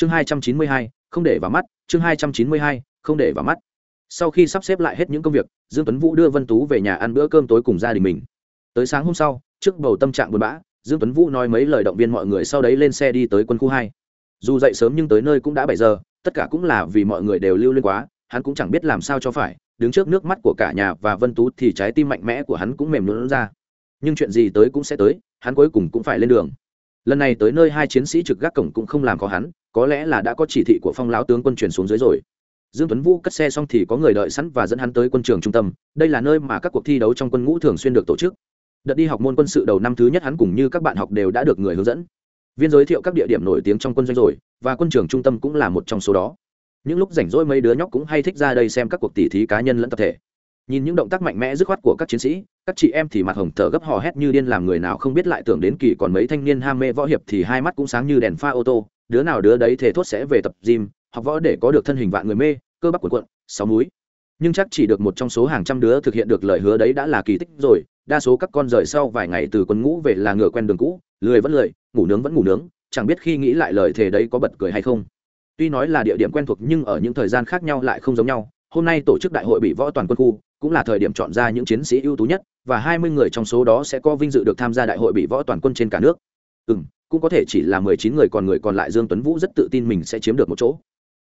chương hai trăm chín mươi hai, không để vào mắt, chương hai trăm chín mươi hai, không để vào mắt. Sau khi sắp xếp lại hết những công việc, dương tuấn vũ đưa vân tú về nhà ăn bữa cơm tối cùng gia đình mình. Tới sáng hôm sau, trước bầu tâm trạng buồn bã, dương tuấn vũ nói mấy lời động viên mọi người sau đấy lên xe đi tới quân khu hai. Dù dậy sớm nhưng tới nơi cũng đã bảy giờ, tất cả cũng là vì mọi người đều lưu lên quá, hắn cũng chẳng biết làm sao cho phải, đứng trước nước mắt của cả nhà và vân tú thì trái tim mạnh mẽ của hắn cũng mềm lún ra. Nhưng chuyện gì tới cũng sẽ tới, hắn cuối cùng cũng phải lên đường lần này tới nơi hai chiến sĩ trực gác cổng cũng không làm khó hắn, có lẽ là đã có chỉ thị của phong lão tướng quân truyền xuống dưới rồi. Dương tuấn vũ cất xe xong thì có người đợi sẵn và dẫn hắn tới quân trường trung tâm, đây là nơi mà các cuộc thi đấu trong quân ngũ thường xuyên được tổ chức. Đợt đi học môn quân sự đầu năm thứ nhất hắn cùng như các bạn học đều đã được người hướng dẫn. Viên giới thiệu các địa điểm nổi tiếng trong quân doanh rồi, và quân trường trung tâm cũng là một trong số đó. Những lúc rảnh rỗi mấy đứa nhóc cũng hay thích ra đây xem các cuộc tỉ thí cá nhân lẫn tập thể nhìn những động tác mạnh mẽ dứt khoát của các chiến sĩ, các chị em thì mặt hồng thở gấp hò hét như điên làm người nào không biết lại tưởng đến kỳ còn mấy thanh niên ham mê võ hiệp thì hai mắt cũng sáng như đèn pha ô tô. Đứa nào đứa đấy thể thốt sẽ về tập gym, học võ để có được thân hình vạn người mê, cơ bắp cuộn cuộn, sáu múi. Nhưng chắc chỉ được một trong số hàng trăm đứa thực hiện được lời hứa đấy đã là kỳ tích rồi, đa số các con rời sau vài ngày từ quân ngũ về là ngựa quen đường cũ, lười vẫn lười, ngủ nướng vẫn ngủ nướng, chẳng biết khi nghĩ lại lời thề đấy có bật cười hay không. Tuy nói là địa điểm quen thuộc nhưng ở những thời gian khác nhau lại không giống nhau. Hôm nay tổ chức đại hội bị võ toàn quân khu cũng là thời điểm chọn ra những chiến sĩ ưu tú nhất, và hai mươi người trong số đó sẽ có vinh dự được tham gia đại hội bị võ toàn quân trên cả nước. Ừ cũng có thể chỉ là mười chín người, còn người còn lại dương tuấn vũ rất tự tin mình sẽ chiếm được một chỗ.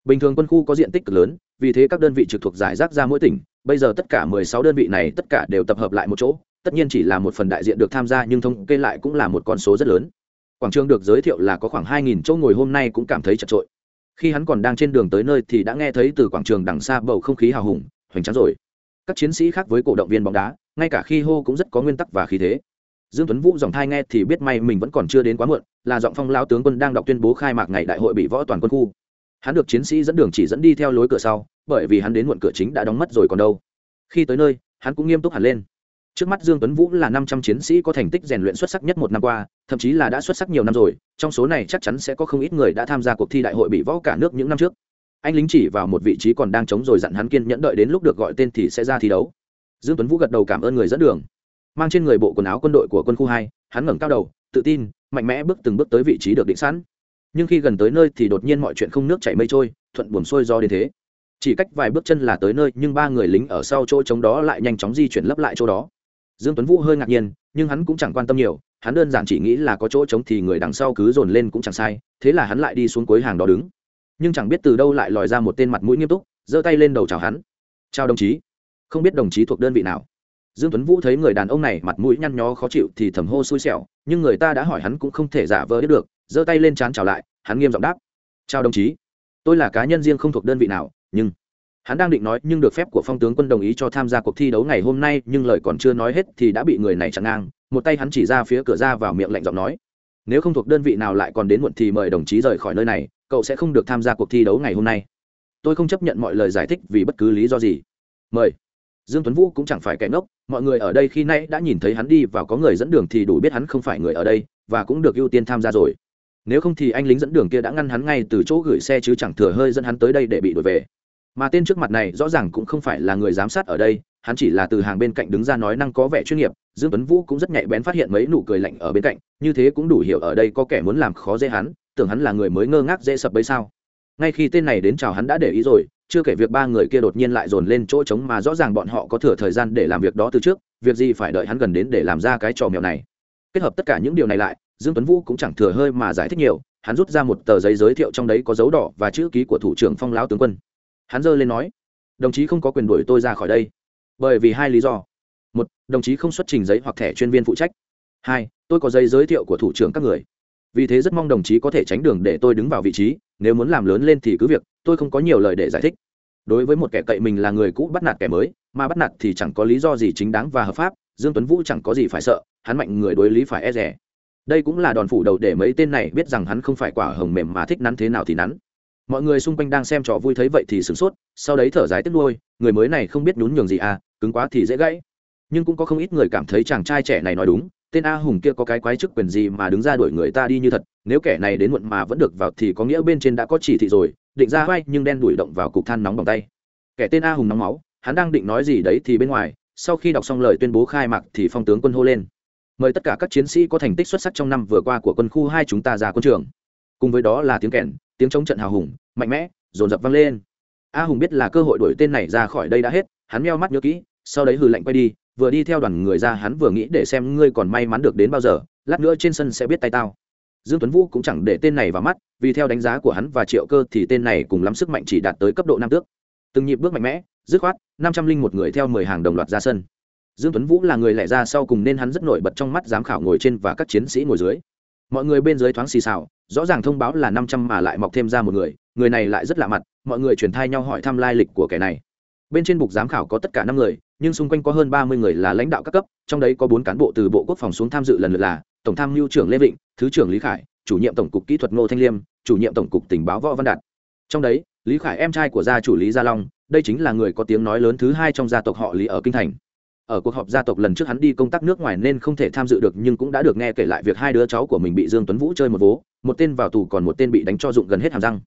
Bình thường quân khu có diện tích cực lớn, vì thế các đơn vị trực thuộc giải rác ra mỗi tỉnh, bây giờ tất cả mười sáu đơn vị này tất cả đều tập hợp lại một chỗ, tất nhiên chỉ là một phần đại diện được tham gia, nhưng thống kê lại cũng là một con số rất lớn. Quảng trường được giới thiệu là có khoảng hai nghìn chỗ ngồi hôm nay cũng cảm thấy chật trội khi hắn còn đang trên đường tới nơi thì đã nghe thấy từ quảng trường đằng xa bầu không khí hào hùng, hoành tráng rồi các chiến sĩ khác với cổ động viên bóng đá, ngay cả khi hô cũng rất có nguyên tắc và khí thế. Dương tuấn vũ dòng thai nghe thì biết may mình vẫn còn chưa đến quá muộn, là giọng phong lao tướng quân đang đọc tuyên bố khai mạc ngày đại hội bị võ toàn quân khu. Hắn được chiến sĩ dẫn đường chỉ dẫn đi theo lối cửa sau, bởi vì hắn đến muộn cửa chính đã đóng mất rồi còn đâu. Khi tới nơi, hắn cũng nghiêm túc hẳn lên. Trước mắt dương tuấn vũ là năm trăm chiến sĩ có thành tích rèn luyện xuất sắc nhất một năm qua, thậm chí là đã xuất sắc nhiều năm rồi, trong số này chắc chắn sẽ có không ít người đã tham gia cuộc thi đại hội bị võ cả nước những năm trước anh lính chỉ vào một vị trí còn đang chống rồi dặn hắn kiên nhẫn đợi đến lúc được gọi tên thì sẽ ra thi đấu. Dương tuấn vũ gật đầu cảm ơn người dẫn đường. Mang trên người bộ quần áo quân đội của quân khu hai, hắn ngẩng cao đầu, tự tin, mạnh mẽ bước từng bước tới vị trí được định sẵn. Nhưng khi gần tới nơi thì đột nhiên mọi chuyện không nước chảy mây trôi, thuận buồm xuôi do đến thế. Chỉ cách vài bước chân là tới nơi, nhưng ba người lính ở sau chỗ chống đó lại nhanh chóng di chuyển lấp lại chỗ đó. Dương tuấn vũ hơi ngạc nhiên, nhưng hắn cũng chẳng quan tâm nhiều, hắn đơn giản chỉ nghĩ là có chỗ trống thì người đằng sau cứ dồn lên cũng chẳng sai, thế là hắn lại đi xuống cuối hàng đó đứng nhưng chẳng biết từ đâu lại lòi ra một tên mặt mũi nghiêm túc, giơ tay lên đầu chào hắn. Chào đồng chí. Không biết đồng chí thuộc đơn vị nào. Dương tuấn vũ thấy người đàn ông này mặt mũi nhăn nhó khó chịu thì thầm hô xui xẻo, nhưng người ta đã hỏi hắn cũng không thể giả vờ biết được, giơ tay lên chán chào lại, hắn nghiêm giọng đáp. Chào đồng chí. Tôi là cá nhân riêng không thuộc đơn vị nào, nhưng hắn đang định nói nhưng được phép của phong tướng quân đồng ý cho tham gia cuộc thi đấu ngày hôm nay, nhưng lời còn chưa nói hết thì đã bị người này chặn ngang. Một tay hắn chỉ ra phía cửa ra vào miệng lạnh giọng nói nếu không thuộc đơn vị nào lại còn đến muộn thì mời đồng chí rời khỏi nơi này, cậu sẽ không được tham gia cuộc thi đấu ngày hôm nay. Tôi không chấp nhận mọi lời giải thích vì bất cứ lý do gì. Mời. Dương tuấn vũ cũng chẳng phải kẻ ngốc, mọi người ở đây khi nay đã nhìn thấy hắn đi và có người dẫn đường thì đủ biết hắn không phải người ở đây, và cũng được ưu tiên tham gia rồi. Nếu không thì anh lính dẫn đường kia đã ngăn hắn ngay từ chỗ gửi xe chứ chẳng thừa hơi dẫn hắn tới đây để bị đuổi về. Mà tên trước mặt này rõ ràng cũng không phải là người giám sát ở đây hắn chỉ là từ hàng bên cạnh đứng ra nói năng có vẻ chuyên nghiệp, dương tuấn vũ cũng rất nhạy bén phát hiện mấy nụ cười lạnh ở bên cạnh, như thế cũng đủ hiểu ở đây có kẻ muốn làm khó dễ hắn, tưởng hắn là người mới ngơ ngác dễ sập bấy sao. Ngay khi tên này đến chào hắn đã để ý rồi, chưa kể việc ba người kia đột nhiên lại dồn lên chỗ trống mà rõ ràng bọn họ có thừa thời gian để làm việc đó từ trước, việc gì phải đợi hắn gần đến để làm ra cái trò mèo này. Kết hợp tất cả những điều này lại, dương tuấn vũ cũng chẳng thừa hơi mà giải thích nhiều, hắn rút ra một tờ giấy giới thiệu trong đấy có dấu đỏ và chữ ký của thủ trưởng phong lão tướng quân. Hắn giơ lên nói, đồng chí không có quyền đuổi tôi ra khỏi đây bởi vì hai lý do. Một, đồng chí không xuất trình giấy hoặc thẻ chuyên viên phụ trách. Hai, tôi có giấy giới thiệu của thủ trưởng các người. Vì thế rất mong đồng chí có thể tránh đường để tôi đứng vào vị trí, nếu muốn làm lớn lên thì cứ việc, tôi không có nhiều lời để giải thích. Đối với một kẻ cậy mình là người cũ bắt nạt kẻ mới, mà bắt nạt thì chẳng có lý do gì chính đáng và hợp pháp, dương tuấn vũ chẳng có gì phải sợ, hắn mạnh người đối lý phải e rẻ đây cũng là đòn phủ đầu để mấy tên này biết rằng hắn không phải quả hồng mềm mà thích nắn thế nào thì nắn. Mọi người xung quanh đang xem trò vui thấy vậy thì sửng sốt, sau đấy thở dài tiếc nuôi, người mới này không biết nhún nhường gì à cứng quá thì dễ gãy. Nhưng cũng có không ít người cảm thấy chàng trai trẻ này nói đúng, tên a hùng kia có cái quái chức quyền gì mà đứng ra đuổi người ta đi như thật, nếu kẻ này đến muộn mà vẫn được vào thì có nghĩa bên trên đã có chỉ thị rồi, định ra vai nhưng đen đuổi động vào cục than nóng bằng tay. Kẻ tên a hùng nóng máu, hắn đang định nói gì đấy thì bên ngoài, sau khi đọc xong lời tuyên bố khai mạc thì phong tướng quân hô lên. Mời tất cả các chiến sĩ có thành tích xuất sắc trong năm vừa qua của quân khu hai chúng ta ra quân trường. Cùng với đó là tiếng kèn, tiếng chống trận hào hùng, mạnh mẽ, dồn dập vang lên. A hùng biết là cơ hội đuổi tên này ra khỏi đây đã hết, hắn meo mắt nhớ kỹ sau đấy hừ lạnh quay đi, vừa đi theo đoàn người ra hắn vừa nghĩ để xem ngươi còn may mắn được đến bao giờ, lát nữa trên sân sẽ biết tay tao. Dương tuấn vũ cũng chẳng để tên này vào mắt, vì theo đánh giá của hắn và triệu cơ thì tên này cùng lắm sức mạnh chỉ đạt tới cấp độ nam tước. Từng nhịp bước mạnh mẽ, dứt khoát, năm trăm linh một người theo mười hàng đồng loạt ra sân. Dương tuấn vũ là người lẻ ra sau cùng nên hắn rất nổi bật trong mắt giám khảo ngồi trên và các chiến sĩ ngồi dưới. Mọi người bên dưới thoáng xì xào, rõ ràng thông báo là năm trăm mà lại mọc thêm ra một người người này lại rất lạ mặt, mọi người chuyển thai nhau hỏi thăm lai lịch của kẻ này bên trên bục giám khảo có tất cả năm người, nhưng xung quanh có hơn ba mươi người là lãnh đạo các cấp, trong đấy có bốn cán bộ từ bộ quốc phòng xuống tham dự lần lượt là tổng tham mưu trưởng lê vịnh, thứ trưởng lý khải, chủ nhiệm tổng cục kỹ thuật ngô thanh liêm, chủ nhiệm tổng cục tình báo võ văn đạt. Trong đấy, lý khải em trai của gia chủ lý gia long, đây chính là người có tiếng nói lớn thứ hai trong gia tộc họ lý ở kinh thành. Ở cuộc họp gia tộc lần trước hắn đi công tác nước ngoài nên không thể tham dự được nhưng cũng đã được nghe kể lại việc hai đứa cháu của mình bị dương tuấn vũ chơi một vố, một tên vào tù còn một tên bị đánh cho dụng gần hết hàm răng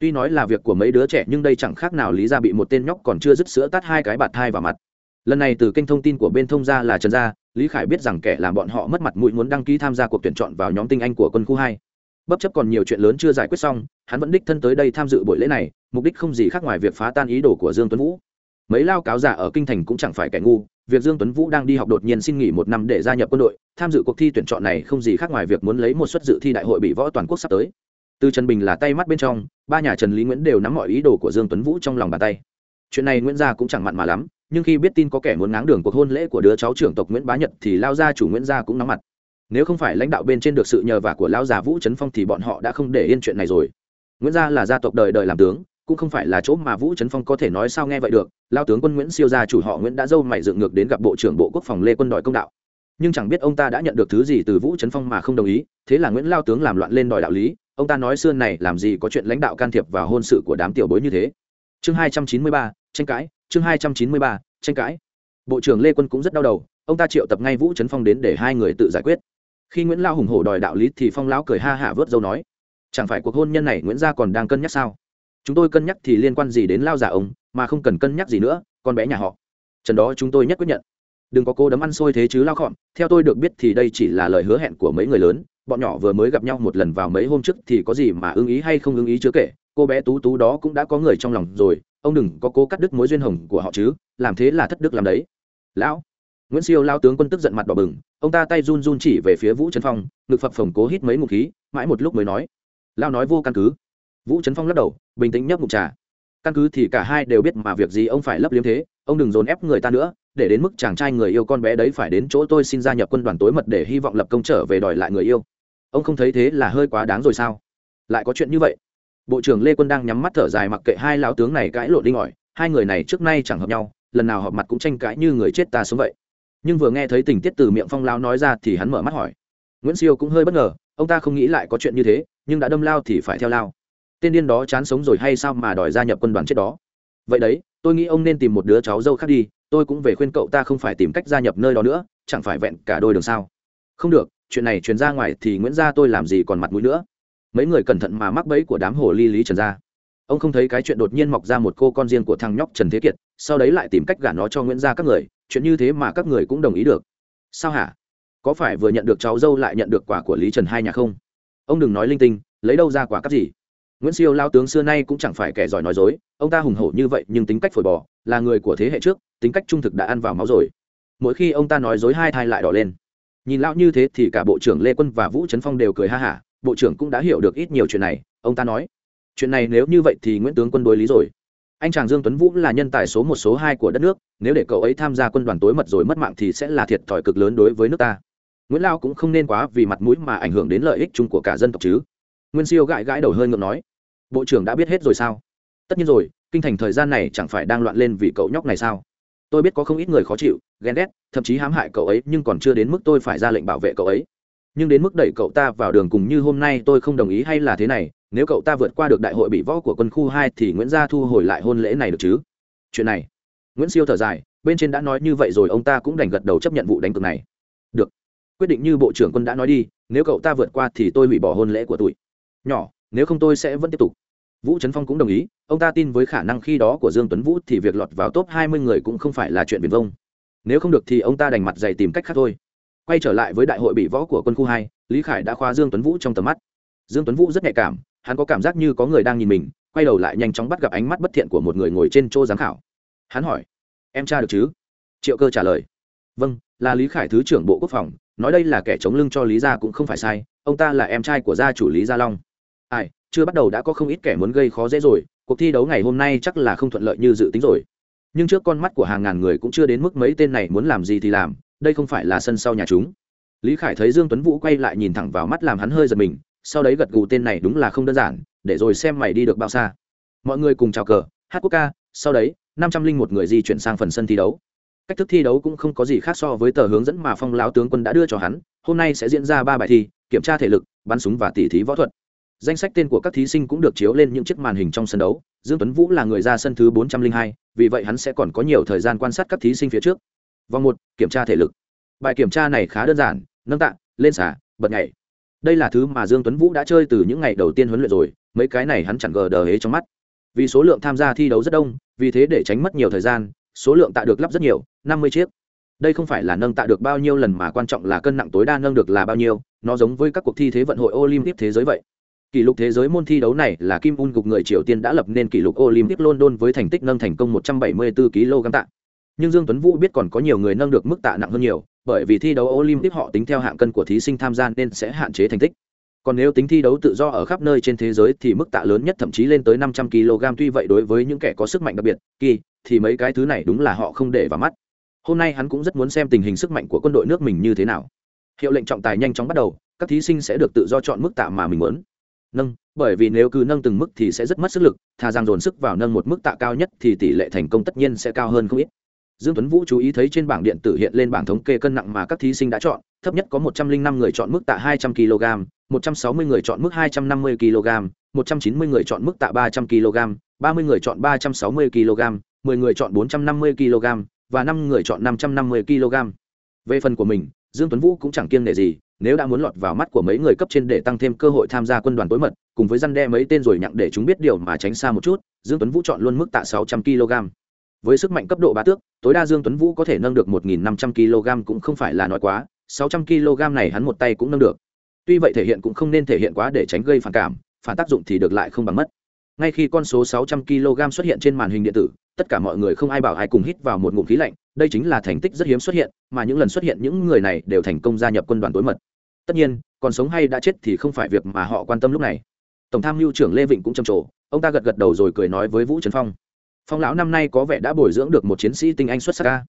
tuy nói là việc của mấy đứa trẻ nhưng đây chẳng khác nào lý ra bị một tên nhóc còn chưa dứt sữa tắt hai cái bạt thai vào mặt. Lần này từ kênh thông tin của bên thông gia là trần gia, lý khải biết rằng kẻ làm bọn họ mất mặt mũi muốn đăng ký tham gia cuộc tuyển chọn vào nhóm tinh anh của quân khu hai. Bất chấp còn nhiều chuyện lớn chưa giải quyết xong, hắn vẫn đích thân tới đây tham dự buổi lễ này, mục đích không gì khác ngoài việc phá tan ý đồ của dương tuấn vũ. Mấy lao cáo giả ở kinh thành cũng chẳng phải kẻ ngu, việc dương tuấn vũ đang đi học đột nhiên xin nghỉ một năm để gia nhập quân đội, tham dự cuộc thi tuyển chọn này không gì khác ngoài việc muốn lấy một suất dự thi đại hội bị võ toàn quốc sắp tới từ trần bình là tay mắt bên trong, ba nhà trần lý nguyễn đều nắm mọi ý đồ của dương tuấn vũ trong lòng bàn tay. Chuyện này nguyễn gia cũng chẳng mặn mà lắm, nhưng khi biết tin có kẻ muốn ngáng đường cuộc hôn lễ của đứa cháu trưởng tộc nguyễn bá nhật thì lao gia chủ nguyễn gia cũng nóng mặt. Nếu không phải lãnh đạo bên trên được sự nhờ vả của lao già vũ trấn phong thì bọn họ đã không để yên chuyện này rồi. Nguyễn gia là gia tộc đời đời làm tướng, cũng không phải là chỗ mà vũ trấn phong có thể nói sao nghe vậy được. Lao tướng quân nguyễn siêu gia chủ họ nguyễn đã dâu mày dựng ngược đến gặp bộ trưởng bộ quốc phòng lê quân đòi công đạo. Nhưng chẳng biết ông ta đã nhận được thứ gì từ vũ trấn phong mà không đồng ý, thế là nguyễn lao tướng làm loạn lên đòi đạo lý ông ta nói xưa này, làm gì có chuyện lãnh đạo can thiệp vào hôn sự của đám tiểu bối như thế. Chương hai trăm chín mươi ba, tranh cãi, chương hai trăm chín mươi ba, tranh cãi. Bộ trưởng lê quân cũng rất đau đầu, ông ta triệu tập ngay vũ trấn phong đến để hai người tự giải quyết. Khi nguyễn lao hùng hổ đòi đạo lý thì phong lão cười ha hả vớt dâu nói, chẳng phải cuộc hôn nhân này nguyễn gia còn đang cân nhắc sao? Chúng tôi cân nhắc thì liên quan gì đến lao giả ông, mà không cần cân nhắc gì nữa, con bé nhà họ. Trần đó chúng tôi nhất quyết nhận. Đừng có cô đấm ăn xôi thế chứ lao khọn theo tôi được biết thì đây chỉ là lời hứa hẹn của mấy người lớn bọn nhỏ vừa mới gặp nhau một lần vào mấy hôm trước thì có gì mà ưng ý hay không ưng ý chưa kể, cô bé tú tú đó cũng đã có người trong lòng rồi, ông đừng có cố cắt đứt mối duyên hồng của họ chứ, làm thế là thất đức làm đấy. Lão, nguyễn siêu lao tướng quân tức giận mặt đỏ bừng, ông ta tay run run chỉ về phía vũ trấn phong, ngực phập phồng cố hít mấy ngục khí, mãi một lúc mới nói lao nói vô căn cứ. Vũ trấn phong lắc đầu, bình tĩnh nhấp ngục trà. Căn cứ thì cả hai đều biết mà việc gì ông phải lấp liếm thế, ông đừng dồn ép người ta nữa, để đến mức chàng trai người yêu con bé đấy phải đến chỗ tôi xin gia nhập quân đoàn tối mật để hy vọng lập công trở về đòi lại người yêu ông không thấy thế là hơi quá đáng rồi sao? Lại có chuyện như vậy? Bộ trưởng lê quân đang nhắm mắt thở dài mặc kệ hai lão tướng này cãi lộn đinh ỏi hai người này trước nay chẳng hợp nhau, lần nào họp mặt cũng tranh cãi như người chết ta sống vậy. Nhưng vừa nghe thấy tình tiết từ miệng phong lao nói ra thì hắn mở mắt hỏi. Nguyễn siêu cũng hơi bất ngờ, ông ta không nghĩ lại có chuyện như thế, nhưng đã đâm lao thì phải theo lao. Tên điên đó chán sống rồi hay sao mà đòi gia nhập quân đoàn chết đó? Vậy đấy, tôi nghĩ ông nên tìm một đứa cháu dâu khác đi, tôi cũng về khuyên cậu ta không phải tìm cách gia nhập nơi đó nữa, chẳng phải vẹn cả đôi đường sao? Không được chuyện này truyền ra ngoài thì nguyễn gia tôi làm gì còn mặt mũi nữa. Mấy người cẩn thận mà mắc bẫy của đám hồ ly lý trần gia. Ông không thấy cái chuyện đột nhiên mọc ra một cô con riêng của thằng nhóc trần thế kiệt, sau đấy lại tìm cách gả nó cho nguyễn gia các người, chuyện như thế mà các người cũng đồng ý được. Sao hả? Có phải vừa nhận được cháu dâu lại nhận được quả của lý trần hai nhà không? Ông đừng nói linh tinh, lấy đâu ra quả cắp gì? Nguyễn siêu lao tướng xưa nay cũng chẳng phải kẻ giỏi nói dối, ông ta hùng hổ như vậy nhưng tính cách phổi bò, là người của thế hệ trước, tính cách trung thực đã ăn vào máu rồi. Mỗi khi ông ta nói dối hai thai lại đỏ lên nhìn lão như thế thì cả bộ trưởng lê quân và vũ trấn phong đều cười ha hả, bộ trưởng cũng đã hiểu được ít nhiều chuyện này, ông ta nói. Chuyện này nếu như vậy thì nguyễn tướng quân đối lý rồi. Anh chàng dương tuấn vũ là nhân tài số một, số hai của đất nước, nếu để cậu ấy tham gia quân đoàn tối mật rồi mất mạng thì sẽ là thiệt thòi cực lớn đối với nước ta. Nguyễn lao cũng không nên quá vì mặt mũi mà ảnh hưởng đến lợi ích chung của cả dân tộc chứ. Nguyên siêu gãi gãi đầu hơi ngượng nói. Bộ trưởng đã biết hết rồi sao? Tất nhiên rồi, kinh thành thời gian này chẳng phải đang loạn lên vì cậu nhóc này sao? Tôi biết có không ít người khó chịu, ghen ghét, thậm chí hãm hại cậu ấy, nhưng còn chưa đến mức tôi phải ra lệnh bảo vệ cậu ấy. Nhưng đến mức đẩy cậu ta vào đường cùng như hôm nay, tôi không đồng ý hay là thế này, nếu cậu ta vượt qua được đại hội bị võ của quân khu hai thì nguyễn gia thu hồi lại hôn lễ này được chứ? Chuyện này. Nguyễn siêu thở dài, bên trên đã nói như vậy rồi, ông ta cũng đành gật đầu chấp nhận vụ đánh cược này. Được. Quyết định như bộ trưởng quân đã nói đi, nếu cậu ta vượt qua thì tôi hủy bỏ hôn lễ của tụi. Nhỏ, nếu không tôi sẽ vẫn tiếp tục vũ trấn phong cũng đồng ý, ông ta tin với khả năng khi đó của dương tuấn vũ thì việc lọt vào top hai mươi người cũng không phải là chuyện viền vông. Nếu không được thì ông ta đành mặt dày tìm cách khác thôi. Quay trở lại với đại hội bị võ của quân khu hai, lý khải đã khóa dương tuấn vũ trong tầm mắt. Dương tuấn vũ rất nhạy cảm, hắn có cảm giác như có người đang nhìn mình, quay đầu lại nhanh chóng bắt gặp ánh mắt bất thiện của một người ngồi trên chỗ giám khảo. Hắn hỏi, em tra được chứ? Triệu cơ trả lời vâng là lý khải thứ trưởng bộ quốc phòng, nói đây là kẻ chống lưng cho lý gia cũng không phải sai, ông ta là em trai của gia chủ lý gia long. Ai chưa bắt đầu đã có không ít kẻ muốn gây khó dễ rồi, cuộc thi đấu ngày hôm nay chắc là không thuận lợi như dự tính rồi. Nhưng trước con mắt của hàng ngàn người cũng chưa đến mức mấy tên này muốn làm gì thì làm, đây không phải là sân sau nhà chúng. Lý khải thấy dương tuấn vũ quay lại nhìn thẳng vào mắt làm hắn hơi giật mình, sau đấy gật gù tên này đúng là không đơn giản, để rồi xem mày đi được bao xa. Mọi người cùng chào cờ, hát quốc ca, sau đấy, năm trăm linh một người di chuyển sang phần sân thi đấu. Cách thức thi đấu cũng không có gì khác so với tờ hướng dẫn mà phong lão tướng quân đã đưa cho hắn, hôm nay sẽ diễn ra ba bài thi, kiểm tra thể lực, bắn súng và tỉ thí võ thuật danh sách tên của các thí sinh cũng được chiếu lên những chiếc màn hình trong sân đấu. Dương tuấn vũ là người ra sân thứ bốn trăm linh hai, vì vậy hắn sẽ còn có nhiều thời gian quan sát các thí sinh phía trước. Vòng một, kiểm tra thể lực. Bài kiểm tra này khá đơn giản, nâng tạ, lên xả, bật nhảy. Đây là thứ mà dương tuấn vũ đã chơi từ những ngày đầu tiên huấn luyện rồi, mấy cái này hắn chẳng gờ đờ hế trong mắt. Vì số lượng tham gia thi đấu rất đông, vì thế để tránh mất nhiều thời gian, số lượng tạ được lắp rất nhiều, năm mươi chiếc. Đây không phải là nâng tạ được bao nhiêu lần mà quan trọng là cân nặng tối đa nâng được là bao nhiêu, nó giống với các cuộc thi thế vận hội olympic thế giới vậy kỷ lục thế giới môn thi đấu này là kim un gục người triều tiên đã lập nên kỷ lục olympic london với thành tích nâng thành công 174 kg tạ. Nhưng dương tuấn vũ biết còn có nhiều người nâng được mức tạ nặng hơn nhiều, bởi vì thi đấu olympic họ tính theo hạng cân của thí sinh tham gia nên sẽ hạn chế thành tích. Còn nếu tính thi đấu tự do ở khắp nơi trên thế giới thì mức tạ lớn nhất thậm chí lên tới 500 kg. Tuy vậy đối với những kẻ có sức mạnh đặc biệt, kỳ, thì mấy cái thứ này đúng là họ không để vào mắt. Hôm nay hắn cũng rất muốn xem tình hình sức mạnh của quân đội nước mình như thế nào. Hiệu lệnh trọng tài nhanh chóng bắt đầu, các thí sinh sẽ được tự do chọn mức tạ mà mình muốn nâng, bởi vì nếu cứ nâng từng mức thì sẽ rất mất sức lực, thà rằng dồn sức vào nâng một mức tạ cao nhất thì tỷ lệ thành công tất nhiên sẽ cao hơn không ít. Dương tuấn vũ chú ý thấy trên bảng điện tử hiện lên bảng thống kê cân nặng mà các thí sinh đã chọn, thấp nhất có 105 người chọn mức tạ 200 kg 160 người chọn mức 250 kg 190 người chọn mức tạ 300 kg 30 người chọn 360 kg 10 người chọn 450 kg và 5 người chọn 550 kg về phần của mình, dương tuấn vũ cũng chẳng kiêng nể gì nếu đã muốn lọt vào mắt của mấy người cấp trên để tăng thêm cơ hội tham gia quân đoàn tối mật, cùng với răn đe mấy tên rồi nhặng để chúng biết điều mà tránh xa một chút, dương tuấn vũ chọn luôn mức tạ 600 kg. Với sức mạnh cấp độ bá tước, tối đa dương tuấn vũ có thể nâng được 1.500 kg cũng không phải là nói quá 600 kg này hắn một tay cũng nâng được. Tuy vậy thể hiện cũng không nên thể hiện quá để tránh gây phản cảm, phản tác dụng thì được lại không bằng mất. Ngay khi con số 600 kg xuất hiện trên màn hình điện tử, tất cả mọi người không ai bảo ai cùng hít vào một ngụm khí lạnh đây chính là thành tích rất hiếm xuất hiện, mà những lần xuất hiện những người này đều thành công gia nhập quân đoàn tối mật. Tất nhiên, còn sống hay đã chết thì không phải việc mà họ quan tâm lúc này. Tổng tham mưu trưởng lê vịnh cũng trầm trồ, ông ta gật gật đầu rồi cười nói với vũ trấn phong. Phong lão năm nay có vẻ đã bồi dưỡng được một chiến sĩ tinh anh xuất sắc ca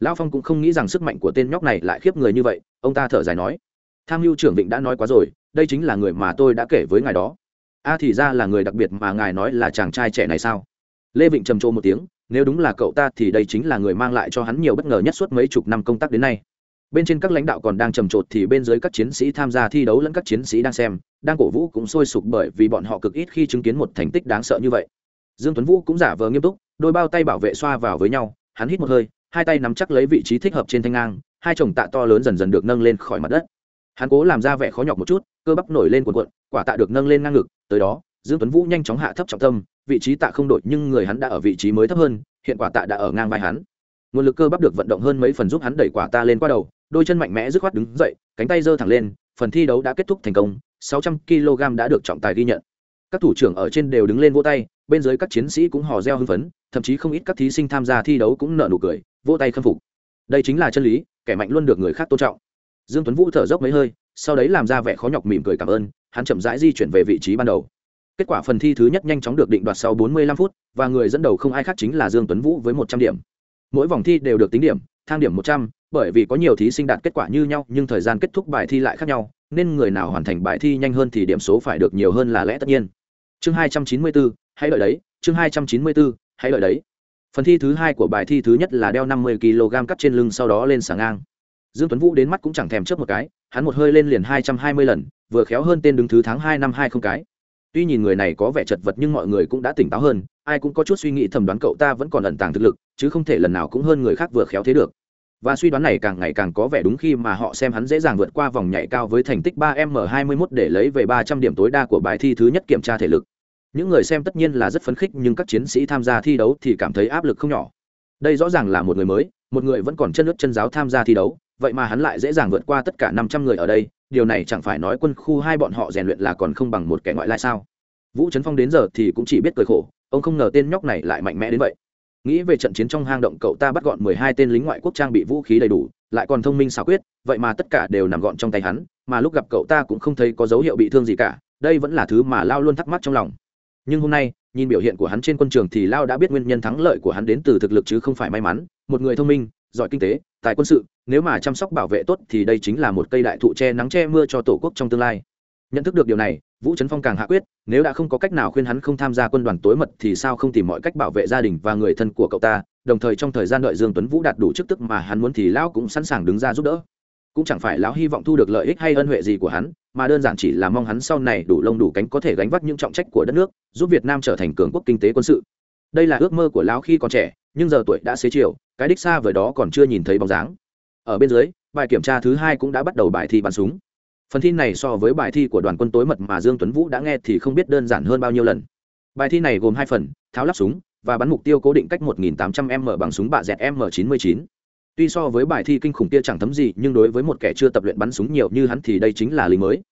lão phong cũng không nghĩ rằng sức mạnh của tên nhóc này lại khiếp người như vậy, ông ta thở dài nói. Tham mưu trưởng vịnh đã nói quá rồi, đây chính là người mà tôi đã kể với ngài đó. A thì ra là người đặc biệt mà ngài nói là chàng trai trẻ này sao? Lê vịnh trầm trồ một tiếng nếu đúng là cậu ta thì đây chính là người mang lại cho hắn nhiều bất ngờ nhất suốt mấy chục năm công tác đến nay. Bên trên các lãnh đạo còn đang trầm trột thì bên dưới các chiến sĩ tham gia thi đấu lẫn các chiến sĩ đang xem, đang cổ vũ cũng sôi sục bởi vì bọn họ cực ít khi chứng kiến một thành tích đáng sợ như vậy. Dương tuấn vũ cũng giả vờ nghiêm túc, đôi bao tay bảo vệ xoa vào với nhau, hắn hít một hơi, hai tay nắm chắc lấy vị trí thích hợp trên thanh ngang, hai chồng tạ to lớn dần dần được nâng lên khỏi mặt đất. Hắn cố làm ra vẻ khó nhọc một chút, cơ bắp nổi lên cuộn cuộn, quả tạ được nâng lên ngang ngực, tới đó dương tuấn vũ nhanh chóng hạ thấp trọng tâm, vị trí tạ không đổi nhưng người hắn đã ở vị trí mới thấp hơn, hiện quả tạ đã ở ngang vai hắn. Nguồn lực cơ bắp được vận động hơn mấy phần giúp hắn đẩy quả tạ lên qua đầu, đôi chân mạnh mẽ dứt khoát đứng dậy, cánh tay giơ thẳng lên, phần thi đấu đã kết thúc thành công 600 kg đã được trọng tài ghi nhận. Các thủ trưởng ở trên đều đứng lên vỗ tay, bên dưới các chiến sĩ cũng hò reo hưng phấn, thậm chí không ít các thí sinh tham gia thi đấu cũng nở nụ cười, vỗ tay khâm phục. Đây chính là chân lý, kẻ mạnh luôn được người khác tôn trọng. Dương tuấn vũ thở dốc mấy hơi, sau đấy làm ra vẻ khó nhọc mỉm cười cảm ơn, hắn chậm rãi di chuyển về vị trí ban đầu kết quả phần thi thứ nhất nhanh chóng được định đoạt sau 45 phút và người dẫn đầu không ai khác chính là dương tuấn vũ với 100 điểm. Mỗi vòng thi đều được tính điểm thang điểm 100, bởi vì có nhiều thí sinh đạt kết quả như nhau nhưng thời gian kết thúc bài thi lại khác nhau nên người nào hoàn thành bài thi nhanh hơn thì điểm số phải được nhiều hơn là lẽ tất nhiên. Chương 294, hãy đợi đấy chương 294, hãy đợi đấy. Phần thi thứ hai của bài thi thứ nhất là đeo 50 kg cắt trên lưng sau đó lên sàng ngang. Dương tuấn vũ đến mắt cũng chẳng thèm chớp một cái hắn một hơi lên liền 220 lần vừa khéo hơn tên đứng thứ tháng hai năm hai không cái tuy nhìn người này có vẻ chật vật nhưng mọi người cũng đã tỉnh táo hơn ai cũng có chút suy nghĩ thầm đoán cậu ta vẫn còn ẩn tàng thực lực chứ không thể lần nào cũng hơn người khác vừa khéo thế được và suy đoán này càng ngày càng có vẻ đúng khi mà họ xem hắn dễ dàng vượt qua vòng nhảy cao với thành tích 3M21 để lấy về 300 điểm tối đa của bài thi thứ nhất kiểm tra thể lực. Những người xem tất nhiên là rất phấn khích nhưng các chiến sĩ tham gia thi đấu thì cảm thấy áp lực không nhỏ. Đây rõ ràng là một người mới, một người vẫn còn chân nước chân giáo tham gia thi đấu, vậy mà hắn lại dễ dàng vượt qua tất cả 500 người ở đây, điều này chẳng phải nói quân khu hai bọn họ rèn luyện là còn không bằng một kẻ ngoại lai sao? vũ trấn phong đến giờ thì cũng chỉ biết cười khổ ông không ngờ tên nhóc này lại mạnh mẽ đến vậy nghĩ về trận chiến trong hang động cậu ta bắt gọn mười hai tên lính ngoại quốc trang bị vũ khí đầy đủ lại còn thông minh xảo quyết vậy mà tất cả đều nằm gọn trong tay hắn mà lúc gặp cậu ta cũng không thấy có dấu hiệu bị thương gì cả đây vẫn là thứ mà lao luôn thắc mắc trong lòng nhưng hôm nay nhìn biểu hiện của hắn trên quân trường thì lao đã biết nguyên nhân thắng lợi của hắn đến từ thực lực chứ không phải may mắn một người thông minh giỏi kinh tế, tài quân sự, nếu mà chăm sóc bảo vệ tốt thì đây chính là một cây đại thụ che nắng che mưa cho tổ quốc trong tương lai. Nhận thức được điều này, vũ trấn phong càng hạ quyết, nếu đã không có cách nào khuyên hắn không tham gia quân đoàn tối mật thì sao không tìm mọi cách bảo vệ gia đình và người thân của cậu ta, đồng thời trong thời gian đợi dương tuấn vũ đạt đủ chức tức mà hắn muốn thì lão cũng sẵn sàng đứng ra giúp đỡ. Cũng chẳng phải lão hy vọng thu được lợi ích hay ân huệ gì của hắn, mà đơn giản chỉ là mong hắn sau này đủ lông đủ cánh có thể gánh vác những trọng trách của đất nước, giúp việt nam trở thành cường quốc kinh tế quân sự đây là ước mơ của lão khi còn trẻ, nhưng giờ tuổi đã xế chiều, cái đích xa vời đó còn chưa nhìn thấy bóng dáng. Ở bên dưới, bài kiểm tra thứ hai cũng đã bắt đầu bài thi bắn súng. Phần thi này so với bài thi của đoàn quân tối mật mà dương tuấn vũ đã nghe thì không biết đơn giản hơn bao nhiêu lần. Bài thi này gồm hai phần, tháo lắp súng và bắn mục tiêu cố định cách 1.800 m bằng súng bạ dẹt m 99 tuy so với bài thi kinh khủng kia chẳng thấm gì, nhưng đối với một kẻ chưa tập luyện bắn súng nhiều như hắn thì đây chính là lính mới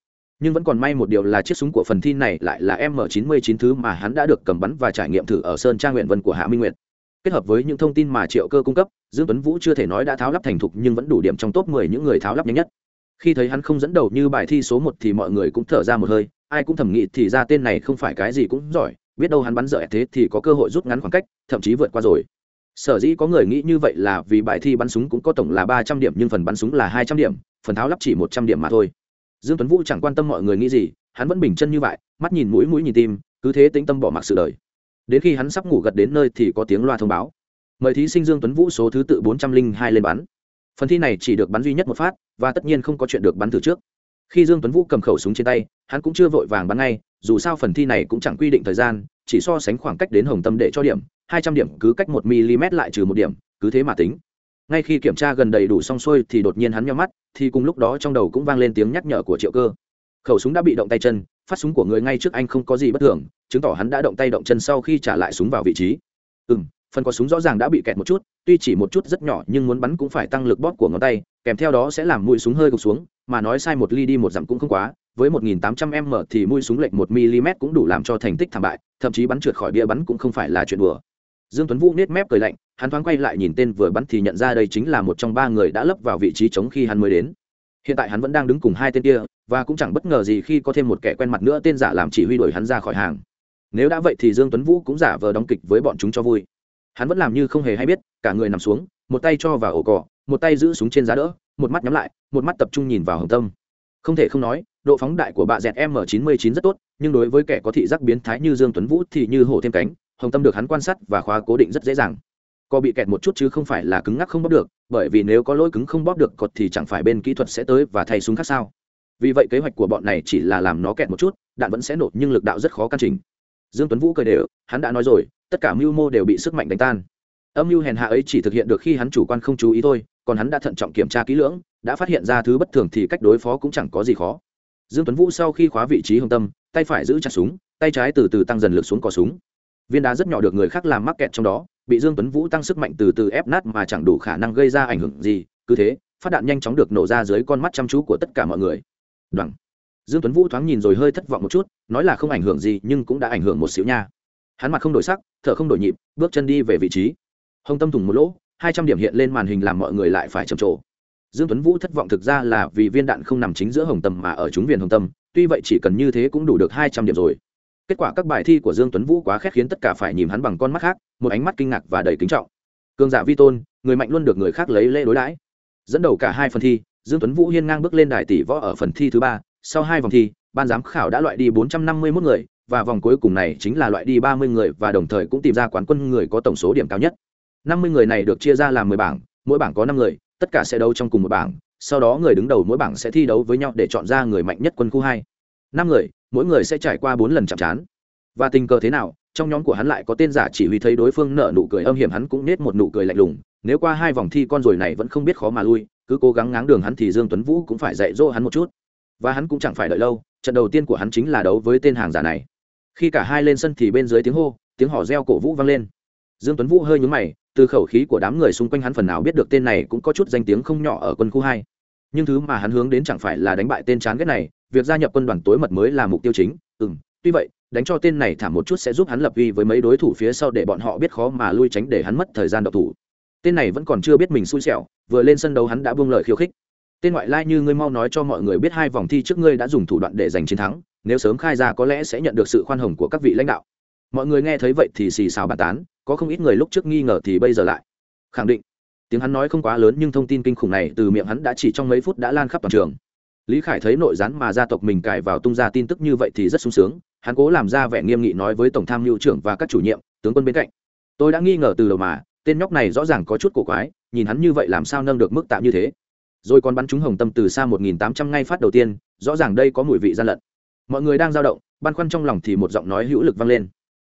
nhưng vẫn còn may một điều là chiếc súng của phần thi này lại là m 99 thứ mà hắn đã được cầm bắn và trải nghiệm thử ở sơn trang nguyện vân của hạ minh nguyệt. Kết hợp với những thông tin mà triệu cơ cung cấp, dương tuấn vũ chưa thể nói đã tháo lắp thành thục nhưng vẫn đủ điểm trong top 10 những người tháo lắp nhanh nhất. Khi thấy hắn không dẫn đầu như bài thi số một thì mọi người cũng thở ra một hơi, ai cũng thẩm nghĩ thì ra tên này không phải cái gì cũng giỏi, biết đâu hắn bắn dở thế thì có cơ hội rút ngắn khoảng cách, thậm chí vượt qua rồi. Sở dĩ có người nghĩ như vậy là vì bài thi bắn súng cũng có tổng là ba trăm điểm nhưng phần bắn súng là hai trăm điểm, phần tháo lắp chỉ một trăm điểm mà thôi dương tuấn vũ chẳng quan tâm mọi người nghĩ gì, hắn vẫn bình chân như vậy, mắt nhìn mũi mũi nhìn tim, cứ thế tĩnh tâm bỏ mặc sự đời. Đến khi hắn sắp ngủ gật đến nơi thì có tiếng loa thông báo. Mời thí sinh dương tuấn vũ số thứ tự bốn trăm linh hai lên bắn. Phần thi này chỉ được bắn duy nhất một phát, và tất nhiên không có chuyện được bắn từ trước. Khi dương tuấn vũ cầm khẩu súng trên tay, hắn cũng chưa vội vàng bắn ngay, dù sao phần thi này cũng chẳng quy định thời gian, chỉ so sánh khoảng cách đến hồng tâm để cho điểm, hai trăm điểm cứ cách một mm lại trừ một điểm, cứ thế mà tính ngay khi kiểm tra gần đầy đủ xong xuôi thì đột nhiên hắn nhắm mắt, thì cùng lúc đó trong đầu cũng vang lên tiếng nhắc nhở của triệu cơ. Khẩu súng đã bị động tay chân, phát súng của người ngay trước anh không có gì bất thường, chứng tỏ hắn đã động tay động chân sau khi trả lại súng vào vị trí. Ừ phần có súng rõ ràng đã bị kẹt một chút, tuy chỉ một chút rất nhỏ nhưng muốn bắn cũng phải tăng lực bóp của ngón tay, kèm theo đó sẽ làm mũi súng hơi gục xuống, mà nói sai một ly đi một dặm cũng không quá, với 1.800 m thì mũi súng lệch một mm cũng đủ làm cho thành tích thảm bại, thậm chí bắn trượt khỏi bia bắn cũng không phải là chuyện đùa dương tuấn vũ nết mép cười lạnh, hắn thoáng quay lại nhìn tên vừa bắn thì nhận ra đây chính là một trong ba người đã lấp vào vị trí trống khi hắn mới đến. Hiện tại hắn vẫn đang đứng cùng hai tên kia, và cũng chẳng bất ngờ gì khi có thêm một kẻ quen mặt nữa tên giả làm chỉ huy đuổi hắn ra khỏi hàng. Nếu đã vậy thì dương tuấn vũ cũng giả vờ đóng kịch với bọn chúng cho vui. Hắn vẫn làm như không hề hay biết, cả người nằm xuống, một tay cho vào ổ cỏ, một tay giữ súng trên giá đỡ, một mắt nhắm lại, một mắt tập trung nhìn vào hồng tâm. Không thể không nói, độ phóng đại của bạ dẹt m 99 rất tốt, nhưng đối với kẻ có thị giác biến thái như dương tuấn vũ thì như hổ thêm cánh hồng tâm được hắn quan sát và khóa cố định rất dễ dàng. Co bị kẹt một chút chứ không phải là cứng ngắc không bóp được, bởi vì nếu có lỗi cứng không bóp được cột thì chẳng phải bên kỹ thuật sẽ tới và thay súng khác sao. Vì vậy kế hoạch của bọn này chỉ là làm nó kẹt một chút, đạn vẫn sẽ nổ nhưng lực đạo rất khó căn chỉnh. Dương tuấn vũ cười đều, hắn đã nói rồi, tất cả mưu mô đều bị sức mạnh đánh tan. Âm mưu hèn hạ ấy chỉ thực hiện được khi hắn chủ quan không chú ý thôi, còn hắn đã thận trọng kiểm tra kỹ lưỡng, đã phát hiện ra thứ bất thường thì cách đối phó cũng chẳng có gì khó. Dương tuấn vũ sau khi khóa vị trí hồng tâm, tay phải giữ chặt súng, tay trái từ từ tăng dần lực xuống cò súng viên đá rất nhỏ được người khác làm mắc kẹt trong đó, bị dương tuấn vũ tăng sức mạnh từ từ ép nát mà chẳng đủ khả năng gây ra ảnh hưởng gì, cứ thế, phát đạn nhanh chóng được nổ ra dưới con mắt chăm chú của tất cả mọi người. Đoằng. dương tuấn vũ thoáng nhìn rồi hơi thất vọng một chút, nói là không ảnh hưởng gì nhưng cũng đã ảnh hưởng một xíu nha. Hắn mặt không đổi sắc, thở không đổi nhịp, bước chân đi về vị trí. Hồng tâm thủng một lỗ, hai trăm điểm hiện lên màn hình làm mọi người lại phải trầm trồ. Dương tuấn vũ thất vọng thực ra là vì viên đạn không nằm chính giữa hồng tâm mà ở chúng viền hồng tâm, tuy vậy chỉ cần như thế cũng đủ được hai trăm điểm rồi kết quả các bài thi của dương tuấn vũ quá khét khiến tất cả phải nhìn hắn bằng con mắt khác, một ánh mắt kinh ngạc và đầy kính trọng. Cường giả vi tôn, người mạnh luôn được người khác lấy lễ đối đãi. Dẫn đầu cả hai phần thi, dương tuấn vũ hiên ngang bước lên đài tỷ võ ở phần thi thứ ba. Sau hai vòng thi, ban giám khảo đã loại đi 451 người, và vòng cuối cùng này chính là loại đi 30 người và đồng thời cũng tìm ra quán quân người có tổng số điểm cao nhất. 50 người này được chia ra làm 10 bảng, mỗi bảng có 5 người, tất cả sẽ đấu trong cùng một bảng, sau đó người đứng đầu mỗi bảng sẽ thi đấu với nhau để chọn ra người mạnh nhất quân khu hai. năm người mỗi người sẽ trải qua bốn lần chạm trán. Và tình cờ thế nào, trong nhóm của hắn lại có tên giả chỉ huy thấy đối phương nợ nụ cười âm hiểm, hắn cũng nết một nụ cười lạnh lùng. Nếu qua hai vòng thi con rồi này vẫn không biết khó mà lui, cứ cố gắng ngáng đường hắn thì dương tuấn vũ cũng phải dạy dỗ hắn một chút. Và hắn cũng chẳng phải đợi lâu, trận đầu tiên của hắn chính là đấu với tên hàng giả này. Khi cả hai lên sân thì bên dưới tiếng hô, tiếng hò reo cổ vũ vang lên. Dương tuấn vũ hơi nhướng mày, từ khẩu khí của đám người xung quanh hắn phần nào biết được tên này cũng có chút danh tiếng không nhỏ ở quân khu hai. Nhưng thứ mà hắn hướng đến chẳng phải là đánh bại tên chán ghét này việc gia nhập quân đoàn tối mật mới là mục tiêu chính. Ừ tuy vậy, đánh cho tên này thảm một chút sẽ giúp hắn lập uy với mấy đối thủ phía sau để bọn họ biết khó mà lui tránh để hắn mất thời gian độc thủ. Tên này vẫn còn chưa biết mình xui xẻo, vừa lên sân đấu hắn đã buông lời khiêu khích. Tên ngoại lai như ngươi mau nói cho mọi người biết hai vòng thi trước ngươi đã dùng thủ đoạn để giành chiến thắng, nếu sớm khai ra có lẽ sẽ nhận được sự khoan hồng của các vị lãnh đạo. Mọi người nghe thấy vậy thì xì xào bàn tán, có không ít người lúc trước nghi ngờ thì bây giờ lại khẳng định. Tiếng hắn nói không quá lớn nhưng thông tin kinh khủng này từ miệng hắn đã chỉ trong mấy phút đã lan khắp toàn trường lý khải thấy nội gián mà gia tộc mình cài vào tung ra tin tức như vậy thì rất sung sướng, hắn cố làm ra vẻ nghiêm nghị nói với tổng tham mưu trưởng và các chủ nhiệm, tướng quân bên cạnh. Tôi đã nghi ngờ từ đầu mà, tên nhóc này rõ ràng có chút cổ quái, nhìn hắn như vậy làm sao nâng được mức tạm như thế? Rồi còn bắn trúng hồng tâm từ xa một nghìn tám trăm ngay phát đầu tiên, rõ ràng đây có mùi vị gian lận. Mọi người đang dao động, băn khoăn trong lòng thì một giọng nói hữu lực vang lên.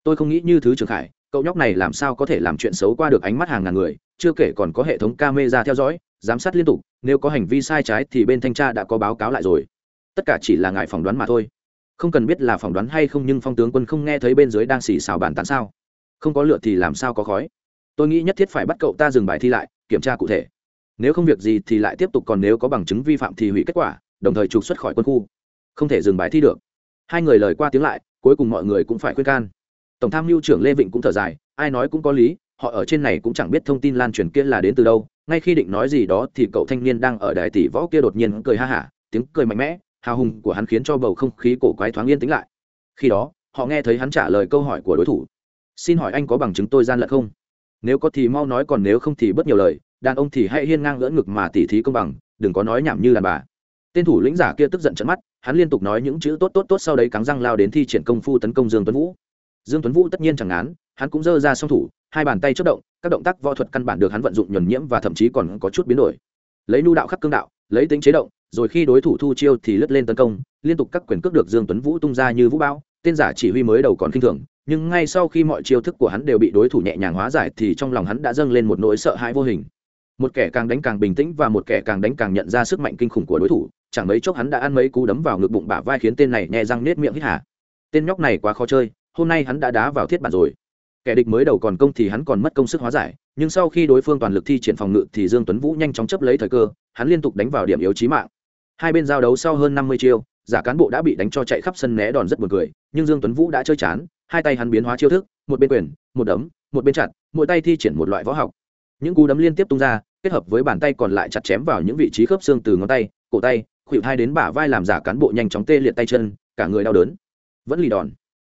Tôi không nghĩ như thứ trường khải, cậu nhóc này làm sao có thể làm chuyện xấu qua được ánh mắt hàng ngàn người chưa kể còn có hệ thống camera theo dõi, giám sát liên tục, nếu có hành vi sai trái thì bên thanh tra đã có báo cáo lại rồi. Tất cả chỉ là ngài phỏng đoán mà thôi. Không cần biết là phỏng đoán hay không nhưng phong tướng quân không nghe thấy bên dưới đang xì xào bàn tán sao? Không có lựa thì làm sao có khói? Tôi nghĩ nhất thiết phải bắt cậu ta dừng bài thi lại, kiểm tra cụ thể. Nếu không việc gì thì lại tiếp tục còn nếu có bằng chứng vi phạm thì hủy kết quả, đồng thời trục xuất khỏi quân khu. Không thể dừng bài thi được. Hai người lời qua tiếng lại, cuối cùng mọi người cũng phải khuyên can. Tổng tham mưu trưởng lê vịnh cũng thở dài, ai nói cũng có lý họ ở trên này cũng chẳng biết thông tin lan truyền kia là đến từ đâu, ngay khi định nói gì đó thì cậu thanh niên đang ở đài tỷ võ kia đột nhiên cười ha hả, tiếng cười mạnh mẽ, hào hùng của hắn khiến cho bầu không khí cổ quái thoáng yên tĩnh lại. Khi đó, họ nghe thấy hắn trả lời câu hỏi của đối thủ. Xin hỏi anh có bằng chứng tôi gian lận không? Nếu có thì mau nói, còn nếu không thì bớt nhiều lời, đàn ông thì hãy hiên ngang lỡ ngực mà tỉ thí công bằng, đừng có nói nhảm như đàn bà. Tên thủ lĩnh giả kia tức giận trận mắt, hắn liên tục nói những chữ tốt tốt tốt sau đấy cắn răng lao đến thi triển công phu tấn công dương tuấn vũ. Dương tuấn vũ tất nhiên chẳng án hắn cũng giơ ra song thủ hai bàn tay chất động, các động tác võ thuật căn bản được hắn vận dụng nhuần nhiễm và thậm chí còn có chút biến đổi. Lấy nu đạo khắc cương đạo, lấy tính chế động, rồi khi đối thủ thu chiêu thì lướt lên tấn công, liên tục các quyền cước được dương tuấn vũ tung ra như vũ bao tên giả chỉ huy mới đầu còn khinh thường, nhưng ngay sau khi mọi chiêu thức của hắn đều bị đối thủ nhẹ nhàng hóa giải thì trong lòng hắn đã dâng lên một nỗi sợ hãi vô hình. Một kẻ càng đánh càng bình tĩnh và một kẻ càng đánh càng nhận ra sức mạnh kinh khủng của đối thủ, chẳng mấy chốc hắn đã ăn mấy cú đấm vào ngực bụng bả vai khiến tên này nhẹ răng nết miệng hít hả tên nhóc này quá khó chơi, hôm nay hắn đã đá vào thiết bản rồi kẻ địch mới đầu còn công thì hắn còn mất công sức hóa giải, nhưng sau khi đối phương toàn lực thi triển phòng ngự thì dương tuấn vũ nhanh chóng chấp lấy thời cơ, hắn liên tục đánh vào điểm yếu chí mạng. Hai bên giao đấu sau hơn năm mươi chiêu, giả cán bộ đã bị đánh cho chạy khắp sân né đòn rất buồn cười, nhưng dương tuấn vũ đã chơi chán, hai tay hắn biến hóa chiêu thức, một bên quyền, một đấm, một bên chặt, mỗi tay thi triển một loại võ học. Những cú đấm liên tiếp tung ra, kết hợp với bàn tay còn lại chặt chém vào những vị trí khớp xương từ ngón tay, cổ tay, khuỷu thai đến bả vai làm giả cán bộ nhanh chóng tê liệt tay chân, cả người đau đớn. Vẫn lì đòn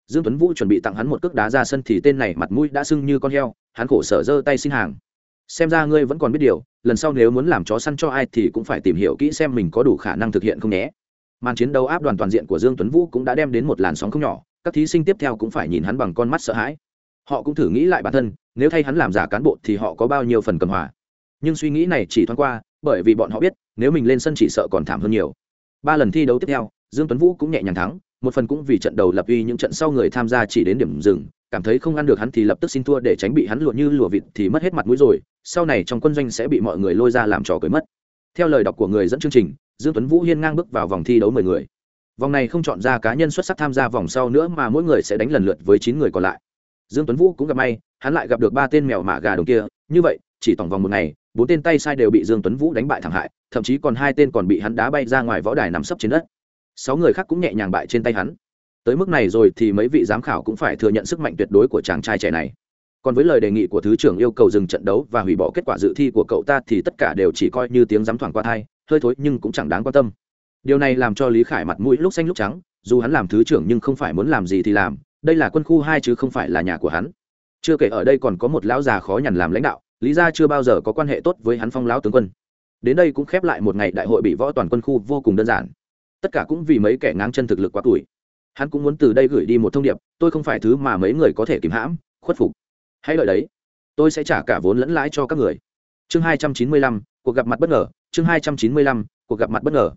dương tuấn vũ chuẩn bị tặng hắn một cước đá ra sân thì tên này mặt mũi đã sưng như con heo, hắn khổ sở giơ tay xin hàng. Xem ra ngươi vẫn còn biết điều, lần sau nếu muốn làm chó săn cho ai thì cũng phải tìm hiểu kỹ xem mình có đủ khả năng thực hiện không nhé. Màn chiến đấu áp đoàn toàn diện của dương tuấn vũ cũng đã đem đến một làn sóng không nhỏ, các thí sinh tiếp theo cũng phải nhìn hắn bằng con mắt sợ hãi. Họ cũng thử nghĩ lại bản thân, nếu thay hắn làm giả cán bộ thì họ có bao nhiêu phần cầm hòa. Nhưng suy nghĩ này chỉ thoáng qua, bởi vì bọn họ biết, nếu mình lên sân chỉ sợ còn thảm hơn nhiều. Ba lần thi đấu tiếp theo, dương tuấn vũ cũng nhẹ nhàng thắng một phần cũng vì trận đầu lập uy những trận sau người tham gia chỉ đến điểm dừng, cảm thấy không ăn được hắn thì lập tức xin thua để tránh bị hắn lụa như lụa vịt thì mất hết mặt mũi rồi, sau này trong quân doanh sẽ bị mọi người lôi ra làm trò cười mất. Theo lời đọc của người dẫn chương trình, dương tuấn vũ hiên ngang bước vào vòng thi đấu mười người. Vòng này không chọn ra cá nhân xuất sắc tham gia vòng sau nữa mà mỗi người sẽ đánh lần lượt với chín người còn lại. Dương tuấn vũ cũng gặp may, hắn lại gặp được ba tên mèo mả gà đồng kia, như vậy, chỉ tổng vòng một ngày, bốn tên tay sai đều bị dương tuấn vũ đánh bại thẳng hại, thậm chí còn hai tên còn bị hắn đá bay ra ngoài võ đài nằm sấp trên đất sáu người khác cũng nhẹ nhàng bại trên tay hắn. Tới mức này rồi thì mấy vị giám khảo cũng phải thừa nhận sức mạnh tuyệt đối của chàng trai trẻ này. Còn với lời đề nghị của thứ trưởng yêu cầu dừng trận đấu và hủy bỏ kết quả dự thi của cậu ta thì tất cả đều chỉ coi như tiếng dám thoảng qua thai, hơi thối nhưng cũng chẳng đáng quan tâm. Điều này làm cho lý khải mặt mũi lúc xanh lúc trắng, dù hắn làm thứ trưởng nhưng không phải muốn làm gì thì làm, đây là quân khu hai chứ không phải là nhà của hắn. Chưa kể ở đây còn có một lão già khó nhằn làm lãnh đạo, lý ra chưa bao giờ có quan hệ tốt với hắn phong lão tướng quân. Đến đây cũng khép lại một ngày đại hội bị võ toàn quân khu vô cùng đơn giản tất cả cũng vì mấy kẻ ngang chân thực lực quá tuổi. Hắn cũng muốn từ đây gửi đi một thông điệp, tôi không phải thứ mà mấy người có thể kìm hãm, khuất phục. Hãy đợi đấy, tôi sẽ trả cả vốn lẫn lãi cho các người. Chương hai trăm chín mươi lăm, cuộc gặp mặt bất ngờ. Chương hai trăm chín mươi lăm, cuộc gặp mặt bất ngờ.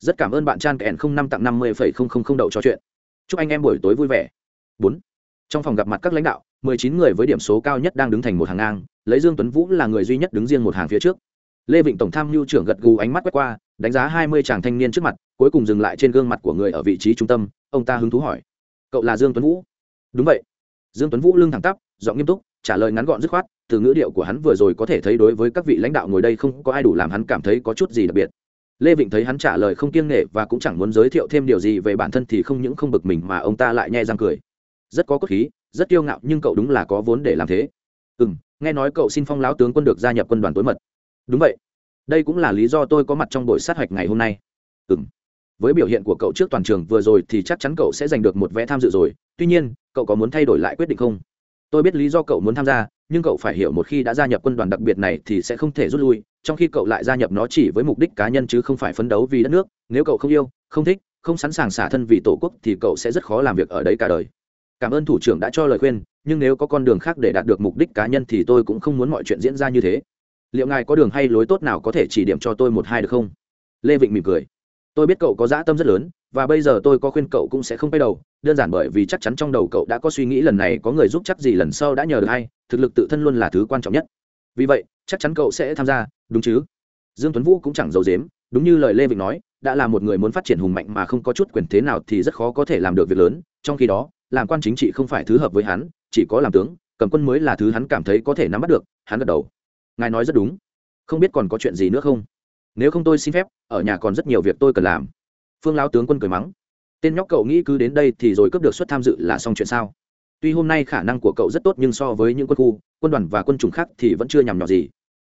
Rất cảm ơn bạn chan kẹn không năm tặng năm mươi phẩy không không không đậu trò chuyện. Chúc anh em buổi tối vui vẻ. Bốn. Trong phòng gặp mặt các lãnh đạo, mười chín người với điểm số cao nhất đang đứng thành một hàng ngang, lấy dương tuấn vũ là người duy nhất đứng riêng một hàng phía trước lê vịnh tổng tham mưu trưởng gật gù ánh mắt quét qua, đánh giá hai mươi chàng thanh niên trước mặt, cuối cùng dừng lại trên gương mặt của người ở vị trí trung tâm, ông ta hứng thú hỏi. Cậu là dương tuấn vũ? Đúng vậy. Dương tuấn vũ lưng thẳng tắp, giọng nghiêm túc, trả lời ngắn gọn dứt khoát, từ ngữ điệu của hắn vừa rồi có thể thấy đối với các vị lãnh đạo ngồi đây không có ai đủ làm hắn cảm thấy có chút gì đặc biệt. Lê vịnh thấy hắn trả lời không kiêng nghệ và cũng chẳng muốn giới thiệu thêm điều gì về bản thân thì không những không bực mình mà ông ta lại nhẹ răng cười. Rất có cốt khí, rất kiêu ngạo nhưng cậu đúng là có vốn để làm thế. Ừ nghe nói cậu xin phong lão tướng quân được gia nhập quân đoàn tối mật đúng vậy. Đây cũng là lý do tôi có mặt trong buổi sát hạch ngày hôm nay. Ừ m với biểu hiện của cậu trước toàn trường vừa rồi thì chắc chắn cậu sẽ giành được một vé tham dự rồi. Tuy nhiên, cậu có muốn thay đổi lại quyết định không? Tôi biết lý do cậu muốn tham gia, nhưng cậu phải hiểu một khi đã gia nhập quân đoàn đặc biệt này thì sẽ không thể rút lui, trong khi cậu lại gia nhập nó chỉ với mục đích cá nhân chứ không phải phấn đấu vì đất nước. Nếu cậu không yêu, không thích, không sẵn sàng xả thân vì tổ quốc thì cậu sẽ rất khó làm việc ở đấy cả đời. Cảm ơn thủ trưởng đã cho lời khuyên, nhưng nếu có con đường khác để đạt được mục đích cá nhân thì tôi cũng không muốn mọi chuyện diễn ra như thế liệu ngài có đường hay lối tốt nào có thể chỉ điểm cho tôi một hai được không? Lê vịnh mỉm cười. Tôi biết cậu có dã tâm rất lớn, và bây giờ tôi có khuyên cậu cũng sẽ không quay đầu. Đơn giản bởi vì chắc chắn trong đầu cậu đã có suy nghĩ lần này có người giúp chắc gì lần sau đã nhờ được hay thực lực tự thân luôn là thứ quan trọng nhất. Vì vậy, chắc chắn cậu sẽ tham gia, đúng chứ? Dương tuấn vũ cũng chẳng giấu dếm đúng như lời lê vịnh nói, đã là một người muốn phát triển hùng mạnh mà không có chút quyền thế nào thì rất khó có thể làm được việc lớn. Trong khi đó, làm quan chính trị không phải thứ hợp với hắn, chỉ có làm tướng, cầm quân mới là thứ hắn cảm thấy có thể nắm bắt được, hắn gật đầu ngài nói rất đúng. Không biết còn có chuyện gì nữa không? Nếu không tôi xin phép, ở nhà còn rất nhiều việc tôi cần làm. Phương lão tướng quân cười mắng. Tên nhóc cậu nghĩ cứ đến đây thì rồi cướp được suất tham dự là xong chuyện sao? Tuy hôm nay khả năng của cậu rất tốt nhưng so với những quân khu, quân đoàn và quân chủng khác thì vẫn chưa nhằm nhỏ gì.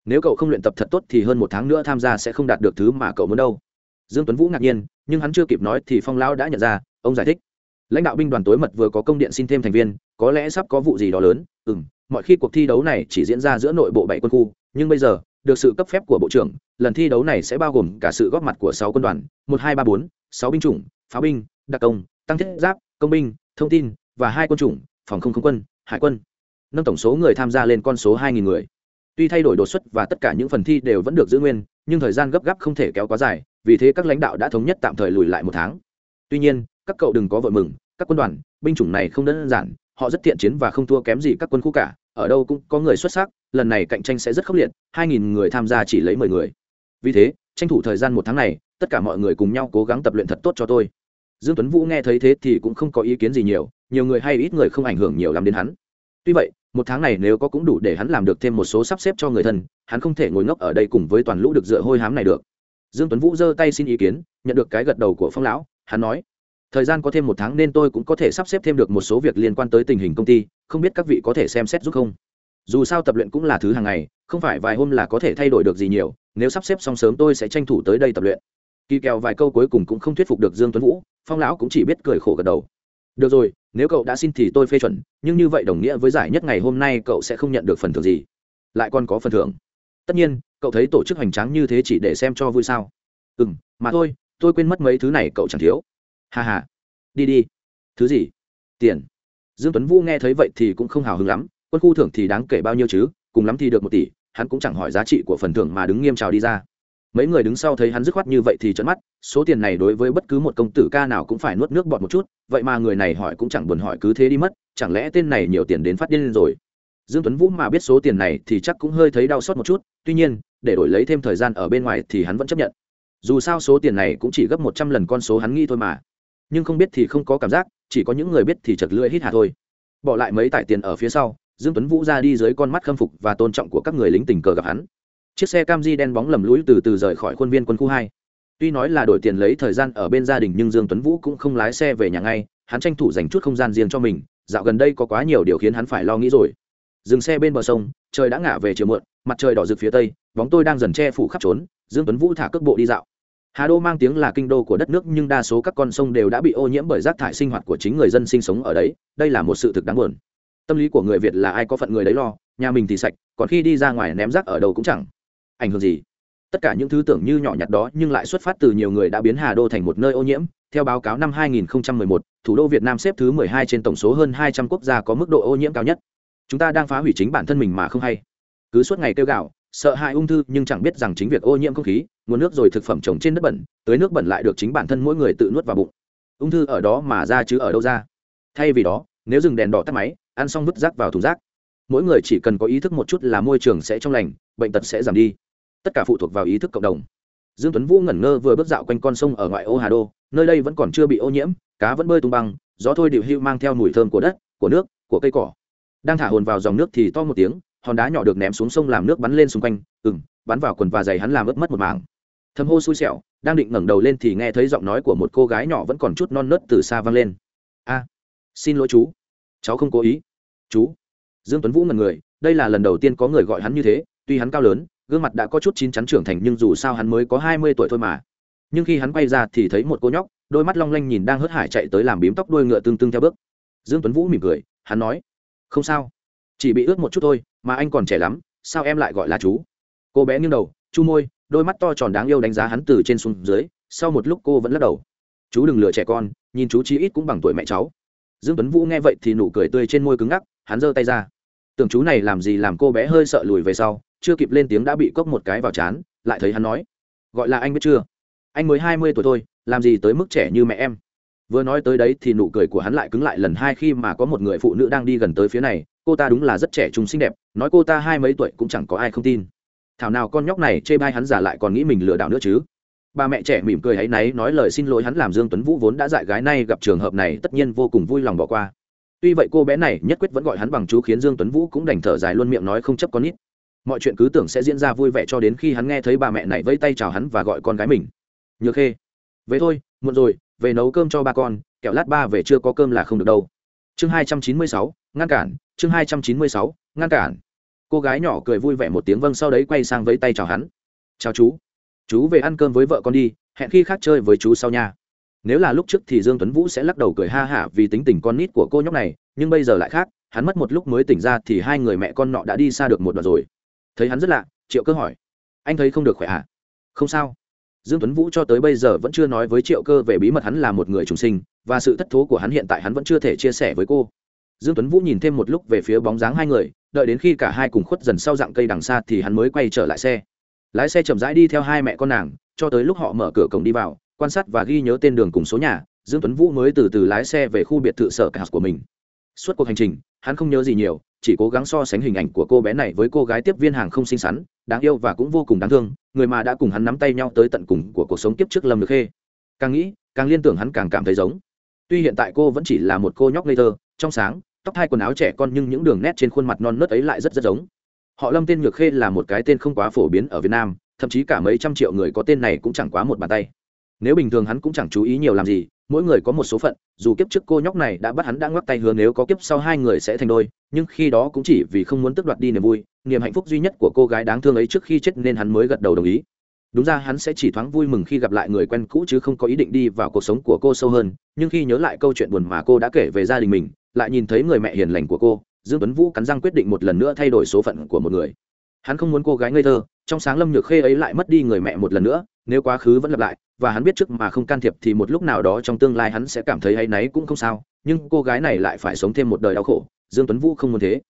Nếu cậu không luyện tập thật tốt thì hơn một tháng nữa tham gia sẽ không đạt được thứ mà cậu muốn đâu. Dương tuấn vũ ngạc nhiên, nhưng hắn chưa kịp nói thì phong lão đã nhận ra, ông giải thích. Lãnh đạo binh đoàn tối mật vừa có công điện xin thêm thành viên, có lẽ sắp có vụ gì đó lớn. Ừ m mọi khi cuộc thi đấu này chỉ diễn ra giữa nội bộ bảy quân khu, nhưng bây giờ, được sự cấp phép của bộ trưởng, lần thi đấu này sẽ bao gồm cả sự góp mặt của sáu quân đoàn, một, hai, ba, bốn, sáu binh chủng, pháo binh, đặc công, tăng thiết giáp, công binh, thông tin, và hai quân chủng, phòng không không quân, hải quân. Nâng tổng số người tham gia lên con số hai người. Tuy thay đổi đột xuất và tất cả những phần thi đều vẫn được giữ nguyên, nhưng thời gian gấp gáp không thể kéo quá dài, vì thế các lãnh đạo đã thống nhất tạm thời lùi lại một tháng. Tuy nhiên, các cậu đừng có vội mừng, các quân đoàn, binh chủng này không đơn giản, họ rất thiện chiến và không thua kém gì các quân khu cả ở đâu cũng có người xuất sắc, lần này cạnh tranh sẽ rất khốc liệt, hai nghìn người tham gia chỉ lấy mười người. Vì thế, tranh thủ thời gian một tháng này, tất cả mọi người cùng nhau cố gắng tập luyện thật tốt cho tôi. Dương tuấn vũ nghe thấy thế thì cũng không có ý kiến gì nhiều nhiều người hay ít người không ảnh hưởng nhiều lắm đến hắn. Tuy vậy, một tháng này nếu có cũng đủ để hắn làm được thêm một số sắp xếp cho người thân, hắn không thể ngồi ngốc ở đây cùng với toàn lũ được dựa hôi hám này được. Dương tuấn vũ giơ tay xin ý kiến, nhận được cái gật đầu của phong lão, hắn nói thời gian có thêm một tháng nên tôi cũng có thể sắp xếp thêm được một số việc liên quan tới tình hình công ty, không biết các vị có thể xem xét giúp không? Dù sao tập luyện cũng là thứ hàng ngày, không phải vài hôm là có thể thay đổi được gì nhiều, nếu sắp xếp xong sớm tôi sẽ tranh thủ tới đây tập luyện. Kỳ kèo vài câu cuối cùng cũng không thuyết phục được dương tuấn vũ, phong lão cũng chỉ biết cười khổ gật đầu. Được rồi, nếu cậu đã xin thì tôi phê chuẩn, nhưng như vậy đồng nghĩa với giải nhất ngày hôm nay cậu sẽ không nhận được phần thưởng gì. Lại còn có phần thưởng. Tất nhiên, cậu thấy tổ chức hoành tráng như thế chỉ để xem cho vui sao. Ừ m mà thôi, tôi quên mất mấy thứ này cậu chẳng thiếu hà hà. Đi đi. Thứ gì? Tiền. Dương tuấn vũ nghe thấy vậy thì cũng không hào hứng lắm. Quân khu thưởng thì đáng kể bao nhiêu chứ? Cùng lắm thì được một tỷ. Hắn cũng chẳng hỏi giá trị của phần thưởng mà đứng nghiêm trào đi ra. Mấy người đứng sau thấy hắn dứt khoát như vậy thì trợn mắt. Số tiền này đối với bất cứ một công tử ca nào cũng phải nuốt nước bọt một chút. Vậy mà người này hỏi cũng chẳng buồn hỏi cứ thế đi mất. Chẳng lẽ tên này nhiều tiền đến phát điên rồi? Dương tuấn vũ mà biết số tiền này thì chắc cũng hơi thấy đau xót một chút. Tuy nhiên, để đổi lấy thêm thời gian ở bên ngoài thì hắn vẫn chấp nhận. Dù sao số tiền này cũng chỉ gấp một trăm lần con số hắn nghĩ thôi mà nhưng không biết thì không có cảm giác, chỉ có những người biết thì chật lưỡi hít hà thôi. Bỏ lại mấy tải tiền ở phía sau, dương tuấn vũ ra đi dưới con mắt khâm phục và tôn trọng của các người lính tình cờ gặp hắn. Chiếc xe cam di đen bóng lầm lũi từ từ rời khỏi khuôn viên quân khu hai. Tuy nói là đổi tiền lấy thời gian ở bên gia đình nhưng dương tuấn vũ cũng không lái xe về nhà ngay, hắn tranh thủ dành chút không gian riêng cho mình, dạo gần đây có quá nhiều điều khiến hắn phải lo nghĩ rồi. Dừng xe bên bờ sông, trời đã ngả về chiều muộn, mặt trời đỏ rực phía tây, bóng tôi đang dần che phủ khắp trốn, dương tuấn vũ thả cước bộ đi dạo hà đô mang tiếng là kinh đô của đất nước nhưng đa số các con sông đều đã bị ô nhiễm bởi rác thải sinh hoạt của chính người dân sinh sống ở đấy. Đây là một sự thực đáng buồn. Tâm lý của người việt là ai có phận người đấy lo nhà mình thì sạch còn khi đi ra ngoài ném rác ở đâu cũng chẳng ảnh hưởng gì. Tất cả những thứ tưởng như nhỏ nhặt đó nhưng lại xuất phát từ nhiều người đã biến hà đô thành một nơi ô nhiễm. Theo báo cáo năm 2011, thủ đô việt nam xếp thứ 12 trên tổng số hơn 200 quốc gia có mức độ ô nhiễm cao nhất. Chúng ta đang phá hủy chính bản thân mình mà không hay. Cứ suốt ngày kêu gạo sợ hãi ung thư, nhưng chẳng biết rằng chính việc ô nhiễm không khí, nguồn nước rồi thực phẩm trồng trên đất bẩn tới nước bẩn lại được chính bản thân mỗi người tự nuốt vào bụng. Ung thư ở đó mà ra chứ ở đâu ra? Thay vì đó, nếu dừng đèn đỏ tắt máy, ăn xong vứt rác vào thùng rác. Mỗi người chỉ cần có ý thức một chút là môi trường sẽ trong lành, bệnh tật sẽ giảm đi. Tất cả phụ thuộc vào ý thức cộng đồng. Dương tuấn vũ ngẩn ngơ vừa bước dạo quanh con sông ở ngoại ô hà đô, nơi đây vẫn còn chưa bị ô nhiễm, cá vẫn bơi tung băng, gió thôi điệu hưu mang theo mùi thơm của đất, của nước, của cây cỏ. Đang thả hồn vào dòng nước thì to một tiếng hòn đá nhỏ được ném xuống sông làm nước bắn lên xung quanh ừng bắn vào quần và giày hắn làm ướt mất một mảng. Thầm hô xui xẻo, đang định ngẩng đầu lên thì nghe thấy giọng nói của một cô gái nhỏ vẫn còn chút non nớt từ xa vang lên. A, xin lỗi chú, cháu không cố ý. Chú. Dương tuấn vũ ngần người, đây là lần đầu tiên có người gọi hắn như thế, tuy hắn cao lớn, gương mặt đã có chút chín chắn trưởng thành nhưng dù sao hắn mới có hai mươi tuổi thôi mà. Nhưng khi hắn quay ra thì thấy một cô nhóc, đôi mắt long lanh nhìn đang hớt hải chạy tới làm bím tóc đuôi ngựa tương tương theo bước. Dương tuấn vũ mỉm cười, hắn nói, không sao chỉ bị ướt một chút thôi, mà anh còn trẻ lắm, sao em lại gọi là chú? Cô bé nghiêng đầu, chu môi, đôi mắt to tròn đáng yêu đánh giá hắn từ trên xuống dưới, sau một lúc cô vẫn lắc đầu. Chú đừng lừa trẻ con, nhìn chú chí ít cũng bằng tuổi mẹ cháu. Dương tuấn vũ nghe vậy thì nụ cười tươi trên môi cứng ngắc, hắn giơ tay ra. Tưởng chú này làm gì làm cô bé hơi sợ lùi về sau, chưa kịp lên tiếng đã bị cốc một cái vào chán, lại thấy hắn nói, gọi là anh biết chưa? Anh mới hai mươi tuổi thôi, làm gì tới mức trẻ như mẹ em? Vừa nói tới đấy thì nụ cười của hắn lại cứng lại lần hai khi mà có một người phụ nữ đang đi gần tới phía này. Cô ta đúng là rất trẻ trung xinh đẹp, nói cô ta hai mấy tuổi cũng chẳng có ai không tin. Thảo nào con nhóc này chê bai hắn giả lại còn nghĩ mình lừa đảo nữa chứ? Bà mẹ trẻ mỉm cười ấ y náy nói lời xin lỗi hắn làm dương tuấn vũ vốn đã dại gái nay gặp trường hợp này tất nhiên vô cùng vui lòng bỏ qua. Tuy vậy cô bé này nhất quyết vẫn gọi hắn bằng chú khiến dương tuấn vũ cũng đành thở dài luôn miệng nói không chấp con nít. Mọi chuyện cứ tưởng sẽ diễn ra vui vẻ cho đến khi hắn nghe thấy bà mẹ này vẫy tay chào hắn và gọi con gái mình. Nhược khê. Về thôi, muộn rồi về nấu cơm cho ba con, kẹo lát ba về chưa có cơm là không được đâu. Chương hai trăm chín mươi sáu, ngăn cản, chương hai trăm chín mươi sáu, ngăn cản. Cô gái nhỏ cười vui vẻ một tiếng vâng sau đấy quay sang vẫy tay chào hắn. Chào chú. Chú về ăn cơm với vợ con đi, hẹn khi khác chơi với chú sau nha. Nếu là lúc trước thì dương tuấn vũ sẽ lắc đầu cười ha hả vì tính tình con nít của cô nhóc này, nhưng bây giờ lại khác, hắn mất một lúc mới tỉnh ra thì hai người mẹ con nọ đã đi xa được một đoạn rồi. Thấy hắn rất lạ, triệu cơ hỏi. Anh thấy không được khỏe à? Không sao dương tuấn vũ cho tới bây giờ vẫn chưa nói với triệu cơ về bí mật hắn là một người trùng sinh, và sự thất thố của hắn hiện tại hắn vẫn chưa thể chia sẻ với cô. Dương tuấn vũ nhìn thêm một lúc về phía bóng dáng hai người, đợi đến khi cả hai cùng khuất dần sau dạng cây đằng xa thì hắn mới quay trở lại xe. Lái xe chậm rãi đi theo hai mẹ con nàng, cho tới lúc họ mở cửa cổng đi vào, quan sát và ghi nhớ tên đường cùng số nhà, dương tuấn vũ mới từ từ lái xe về khu biệt thự sở cả của mình suốt cuộc hành trình, hắn không nhớ gì nhiều, chỉ cố gắng so sánh hình ảnh của cô bé này với cô gái tiếp viên hàng không xinh xắn, đáng yêu và cũng vô cùng đáng thương, người mà đã cùng hắn nắm tay nhau tới tận cùng của cuộc sống kiếp trước lâm được khê. Càng nghĩ, càng liên tưởng hắn càng cảm thấy giống. Tuy hiện tại cô vẫn chỉ là một cô nhóc ngây thơ, trong sáng, tóc hai quần áo trẻ con nhưng những đường nét trên khuôn mặt non nớt ấy lại rất rất giống. Họ lâm tên nhược khê là một cái tên không quá phổ biến ở việt nam, thậm chí cả mấy trăm triệu người có tên này cũng chẳng quá một bàn tay. Nếu bình thường hắn cũng chẳng chú ý nhiều làm gì mỗi người có một số phận, dù kiếp trước cô nhóc này đã bắt hắn đã ngoắc tay hứa nếu có kiếp sau hai người sẽ thành đôi, nhưng khi đó cũng chỉ vì không muốn tước đoạt đi niềm vui, niềm hạnh phúc duy nhất của cô gái đáng thương ấy trước khi chết nên hắn mới gật đầu đồng ý. Đúng ra hắn sẽ chỉ thoáng vui mừng khi gặp lại người quen cũ chứ không có ý định đi vào cuộc sống của cô sâu hơn, nhưng khi nhớ lại câu chuyện buồn mà cô đã kể về gia đình mình, lại nhìn thấy người mẹ hiền lành của cô, dương tuấn vũ cắn răng quyết định một lần nữa thay đổi số phận của một người. Hắn không muốn cô gái ngây thơ trong sáng lâm nhược khê ấy lại mất đi người mẹ một lần nữa nếu quá khứ vẫn lặp lại và hắn biết trước mà không can thiệp thì một lúc nào đó trong tương lai hắn sẽ cảm thấy hay náy cũng không sao nhưng cô gái này lại phải sống thêm một đời đau khổ dương tuấn vũ không muốn thế.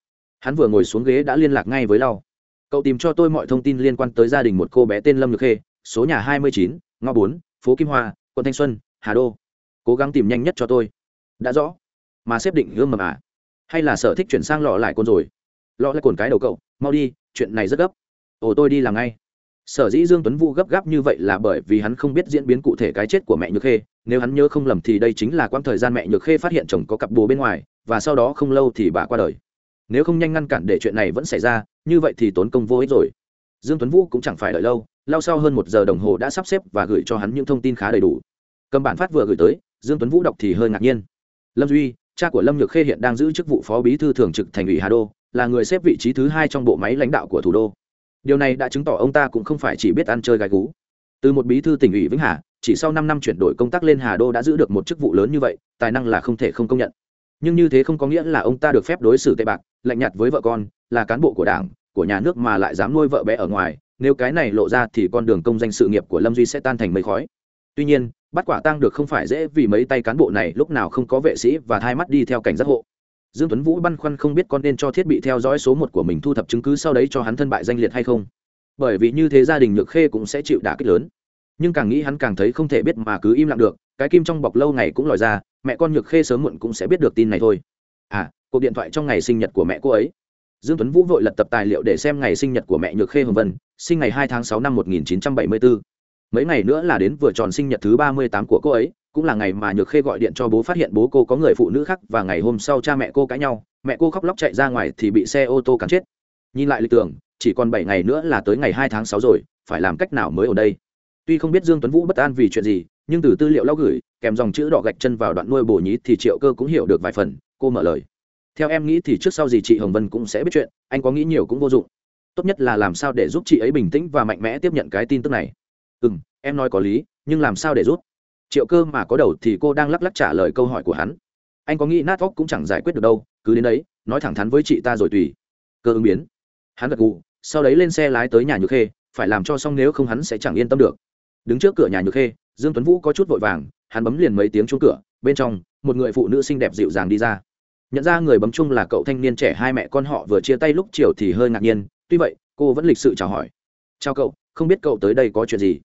Hắn vừa ngồi xuống ghế đã liên lạc ngay với lau. Cậu tìm cho tôi mọi thông tin liên quan tới gia đình một cô bé tên lâm nhược khê số nhà 29, ngõ 4, phố kim hoa quận thanh xuân hà đô. Cố gắng tìm nhanh nhất cho tôi. Đã rõ. Mà xếp định gương mầm à hay là sở thích chuyển sang lọ lại cồn rồi? Lọ lại cồn cái đầu cậu mau đi chuyện này rất gấp ồ, tôi đi làm ngay. Sở dĩ dương tuấn vũ gấp gáp như vậy là bởi vì hắn không biết diễn biến cụ thể cái chết của mẹ nhược khê. Nếu hắn nhớ không lầm thì đây chính là quãng thời gian mẹ nhược khê phát hiện chồng có cặp bồ bên ngoài, và sau đó không lâu thì bà qua đời. Nếu không nhanh ngăn cản để chuyện này vẫn xảy ra, như vậy thì tốn công vô ích rồi. Dương tuấn vũ cũng chẳng phải đợi lâu lao sau hơn một giờ đồng hồ đã sắp xếp và gửi cho hắn những thông tin khá đầy đủ. Cầm bản phát vừa gửi tới, dương tuấn vũ đọc thì hơi ngạc nhiên. Lâm duy, cha của lâm nhược khê hiện đang giữ chức vụ phó bí thư thường trực thành ủy hà đô, là người xếp vị trí thứ hai trong bộ máy lãnh đạo của thủ đô điều này đã chứng tỏ ông ta cũng không phải chỉ biết ăn chơi gái gú. Từ một bí thư tỉnh ủy vĩnh hà, chỉ sau năm năm chuyển đổi công tác lên hà đô đã giữ được một chức vụ lớn như vậy, tài năng là không thể không công nhận. Nhưng như thế không có nghĩa là ông ta được phép đối xử tệ bạc, lạnh nhạt với vợ con, là cán bộ của đảng, của nhà nước mà lại dám nuôi vợ bé ở ngoài. Nếu cái này lộ ra thì con đường công danh sự nghiệp của lâm duy sẽ tan thành mây khói. Tuy nhiên, bắt quả tăng được không phải dễ vì mấy tay cán bộ này lúc nào không có vệ sĩ và hai mắt đi theo cảnh giác hộ dương tuấn vũ băn khoăn không biết con nên cho thiết bị theo dõi số một của mình thu thập chứng cứ sau đấy cho hắn thân bại danh liệt hay không. Bởi vì như thế gia đình nhược khê cũng sẽ chịu đả kích lớn. Nhưng càng nghĩ hắn càng thấy không thể biết mà cứ im lặng được, cái kim trong bọc lâu ngày cũng lòi ra, mẹ con nhược khê sớm muộn cũng sẽ biết được tin này thôi. À cuộc điện thoại trong ngày sinh nhật của mẹ cô ấy. Dương tuấn vũ vội lật tập tài liệu để xem ngày sinh nhật của mẹ nhược khê hồng vân, sinh ngày 2 tháng 6 năm 1974. mấy ngày nữa là đến vừa tròn sinh nhật thứ 38 của cô ấy cũng là ngày mà nhược khê gọi điện cho bố phát hiện bố cô có người phụ nữ khác và ngày hôm sau cha mẹ cô cãi nhau, mẹ cô khóc lóc chạy ra ngoài thì bị xe ô tô cắn chết. Nhìn lại lịch tưởng, chỉ còn bảy ngày nữa là tới ngày hai tháng sáu rồi, phải làm cách nào mới ở đây? Tuy không biết dương tuấn vũ bất an vì chuyện gì, nhưng từ tư liệu lau gửi, kèm dòng chữ đỏ gạch chân vào đoạn nuôi bổ nhí thì triệu cơ cũng hiểu được vài phần, cô mở lời. Theo em nghĩ thì trước sau gì chị hồng vân cũng sẽ biết chuyện, anh có nghĩ nhiều cũng vô dụng. Tốt nhất là làm sao để giúp chị ấy bình tĩnh và mạnh mẽ tiếp nhận cái tin tức này. Ừ m em nói có lý, nhưng làm sao để giúp? Triệu cơ mà có đầu thì cô đang lắc lắc trả lời câu hỏi của hắn. Anh có nghĩ nát óc cũng chẳng giải quyết được đâu, cứ đến đấy, nói thẳng thắn với chị ta rồi tùy. Cơ ứng biến. Hắn gật gù, sau đấy lên xe lái tới nhà nhược khê, phải làm cho xong nếu không hắn sẽ chẳng yên tâm được. Đứng trước cửa nhà nhược khê, dương tuấn vũ có chút vội vàng, hắn bấm liền mấy tiếng chuông cửa, bên trong, một người phụ nữ xinh đẹp dịu dàng đi ra. Nhận ra người bấm chung là cậu thanh niên trẻ hai mẹ con họ vừa chia tay lúc chiều thì hơi ngạc nhiên, tuy vậy, cô vẫn lịch sự chào hỏi. Chào cậu, không biết cậu tới đây có chuyện gì?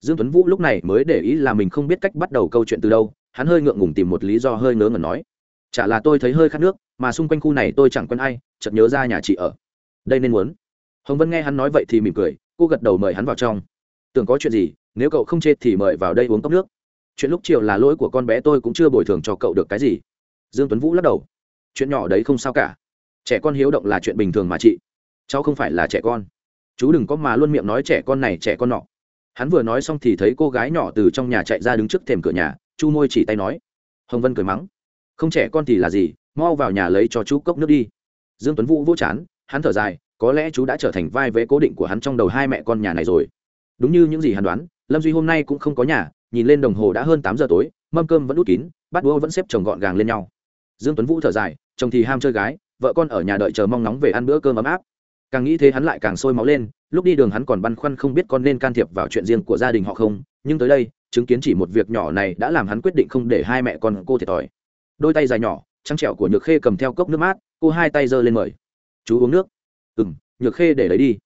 Dương tuấn vũ lúc này mới để ý là mình không biết cách bắt đầu câu chuyện từ đâu, hắn hơi ngượng ngùng tìm một lý do hơi ngớ ngẩn nói. Chả là tôi thấy hơi khát nước, mà xung quanh khu này tôi chẳng quen ai, chợt nhớ ra nhà chị ở. Đây nên muốn. Hồng vân nghe hắn nói vậy thì mỉm cười, cô gật đầu mời hắn vào trong. Tưởng có chuyện gì, nếu cậu không chết thì mời vào đây uống cốc nước. Chuyện lúc chiều là lỗi của con bé tôi cũng chưa bồi thường cho cậu được cái gì. Dương tuấn vũ lắc đầu. Chuyện nhỏ đấy không sao cả. Trẻ con hiếu động là chuyện bình thường mà chị. Cháu không phải là trẻ con. Chú đừng có mà luôn miệng nói trẻ con này trẻ con nọ hắn vừa nói xong thì thấy cô gái nhỏ từ trong nhà chạy ra đứng trước thềm cửa nhà, chu môi chỉ tay nói. Hồng vân cười mắng. Không trẻ con thì là gì, mau vào nhà lấy cho chú cốc nước đi. Dương tuấn vũ vỗ chán, hắn thở dài, có lẽ chú đã trở thành vai vế cố định của hắn trong đầu hai mẹ con nhà này rồi. Đúng như những gì hắn đoán, lâm duy hôm nay cũng không có nhà, nhìn lên đồng hồ đã hơn tám giờ tối, mâm cơm vẫn út kín, bát đũa vẫn xếp chồng gọn gàng lên nhau. Dương tuấn vũ thở dài, chồng thì ham chơi gái, vợ con ở nhà đợi chờ mong nóng về ăn bữa cơm ấm áp càng nghĩ thế hắn lại càng sôi máu lên, lúc đi đường hắn còn băn khoăn không biết con nên can thiệp vào chuyện riêng của gia đình họ không, nhưng tới đây, chứng kiến chỉ một việc nhỏ này đã làm hắn quyết định không để hai mẹ con cô thiệt thòi. Đôi tay dài nhỏ, trắng trẻo của nhược khê cầm theo cốc nước mát, cô hai tay giơ lên mời. Chú uống nước. Ừ m nhược khê để lấy đi.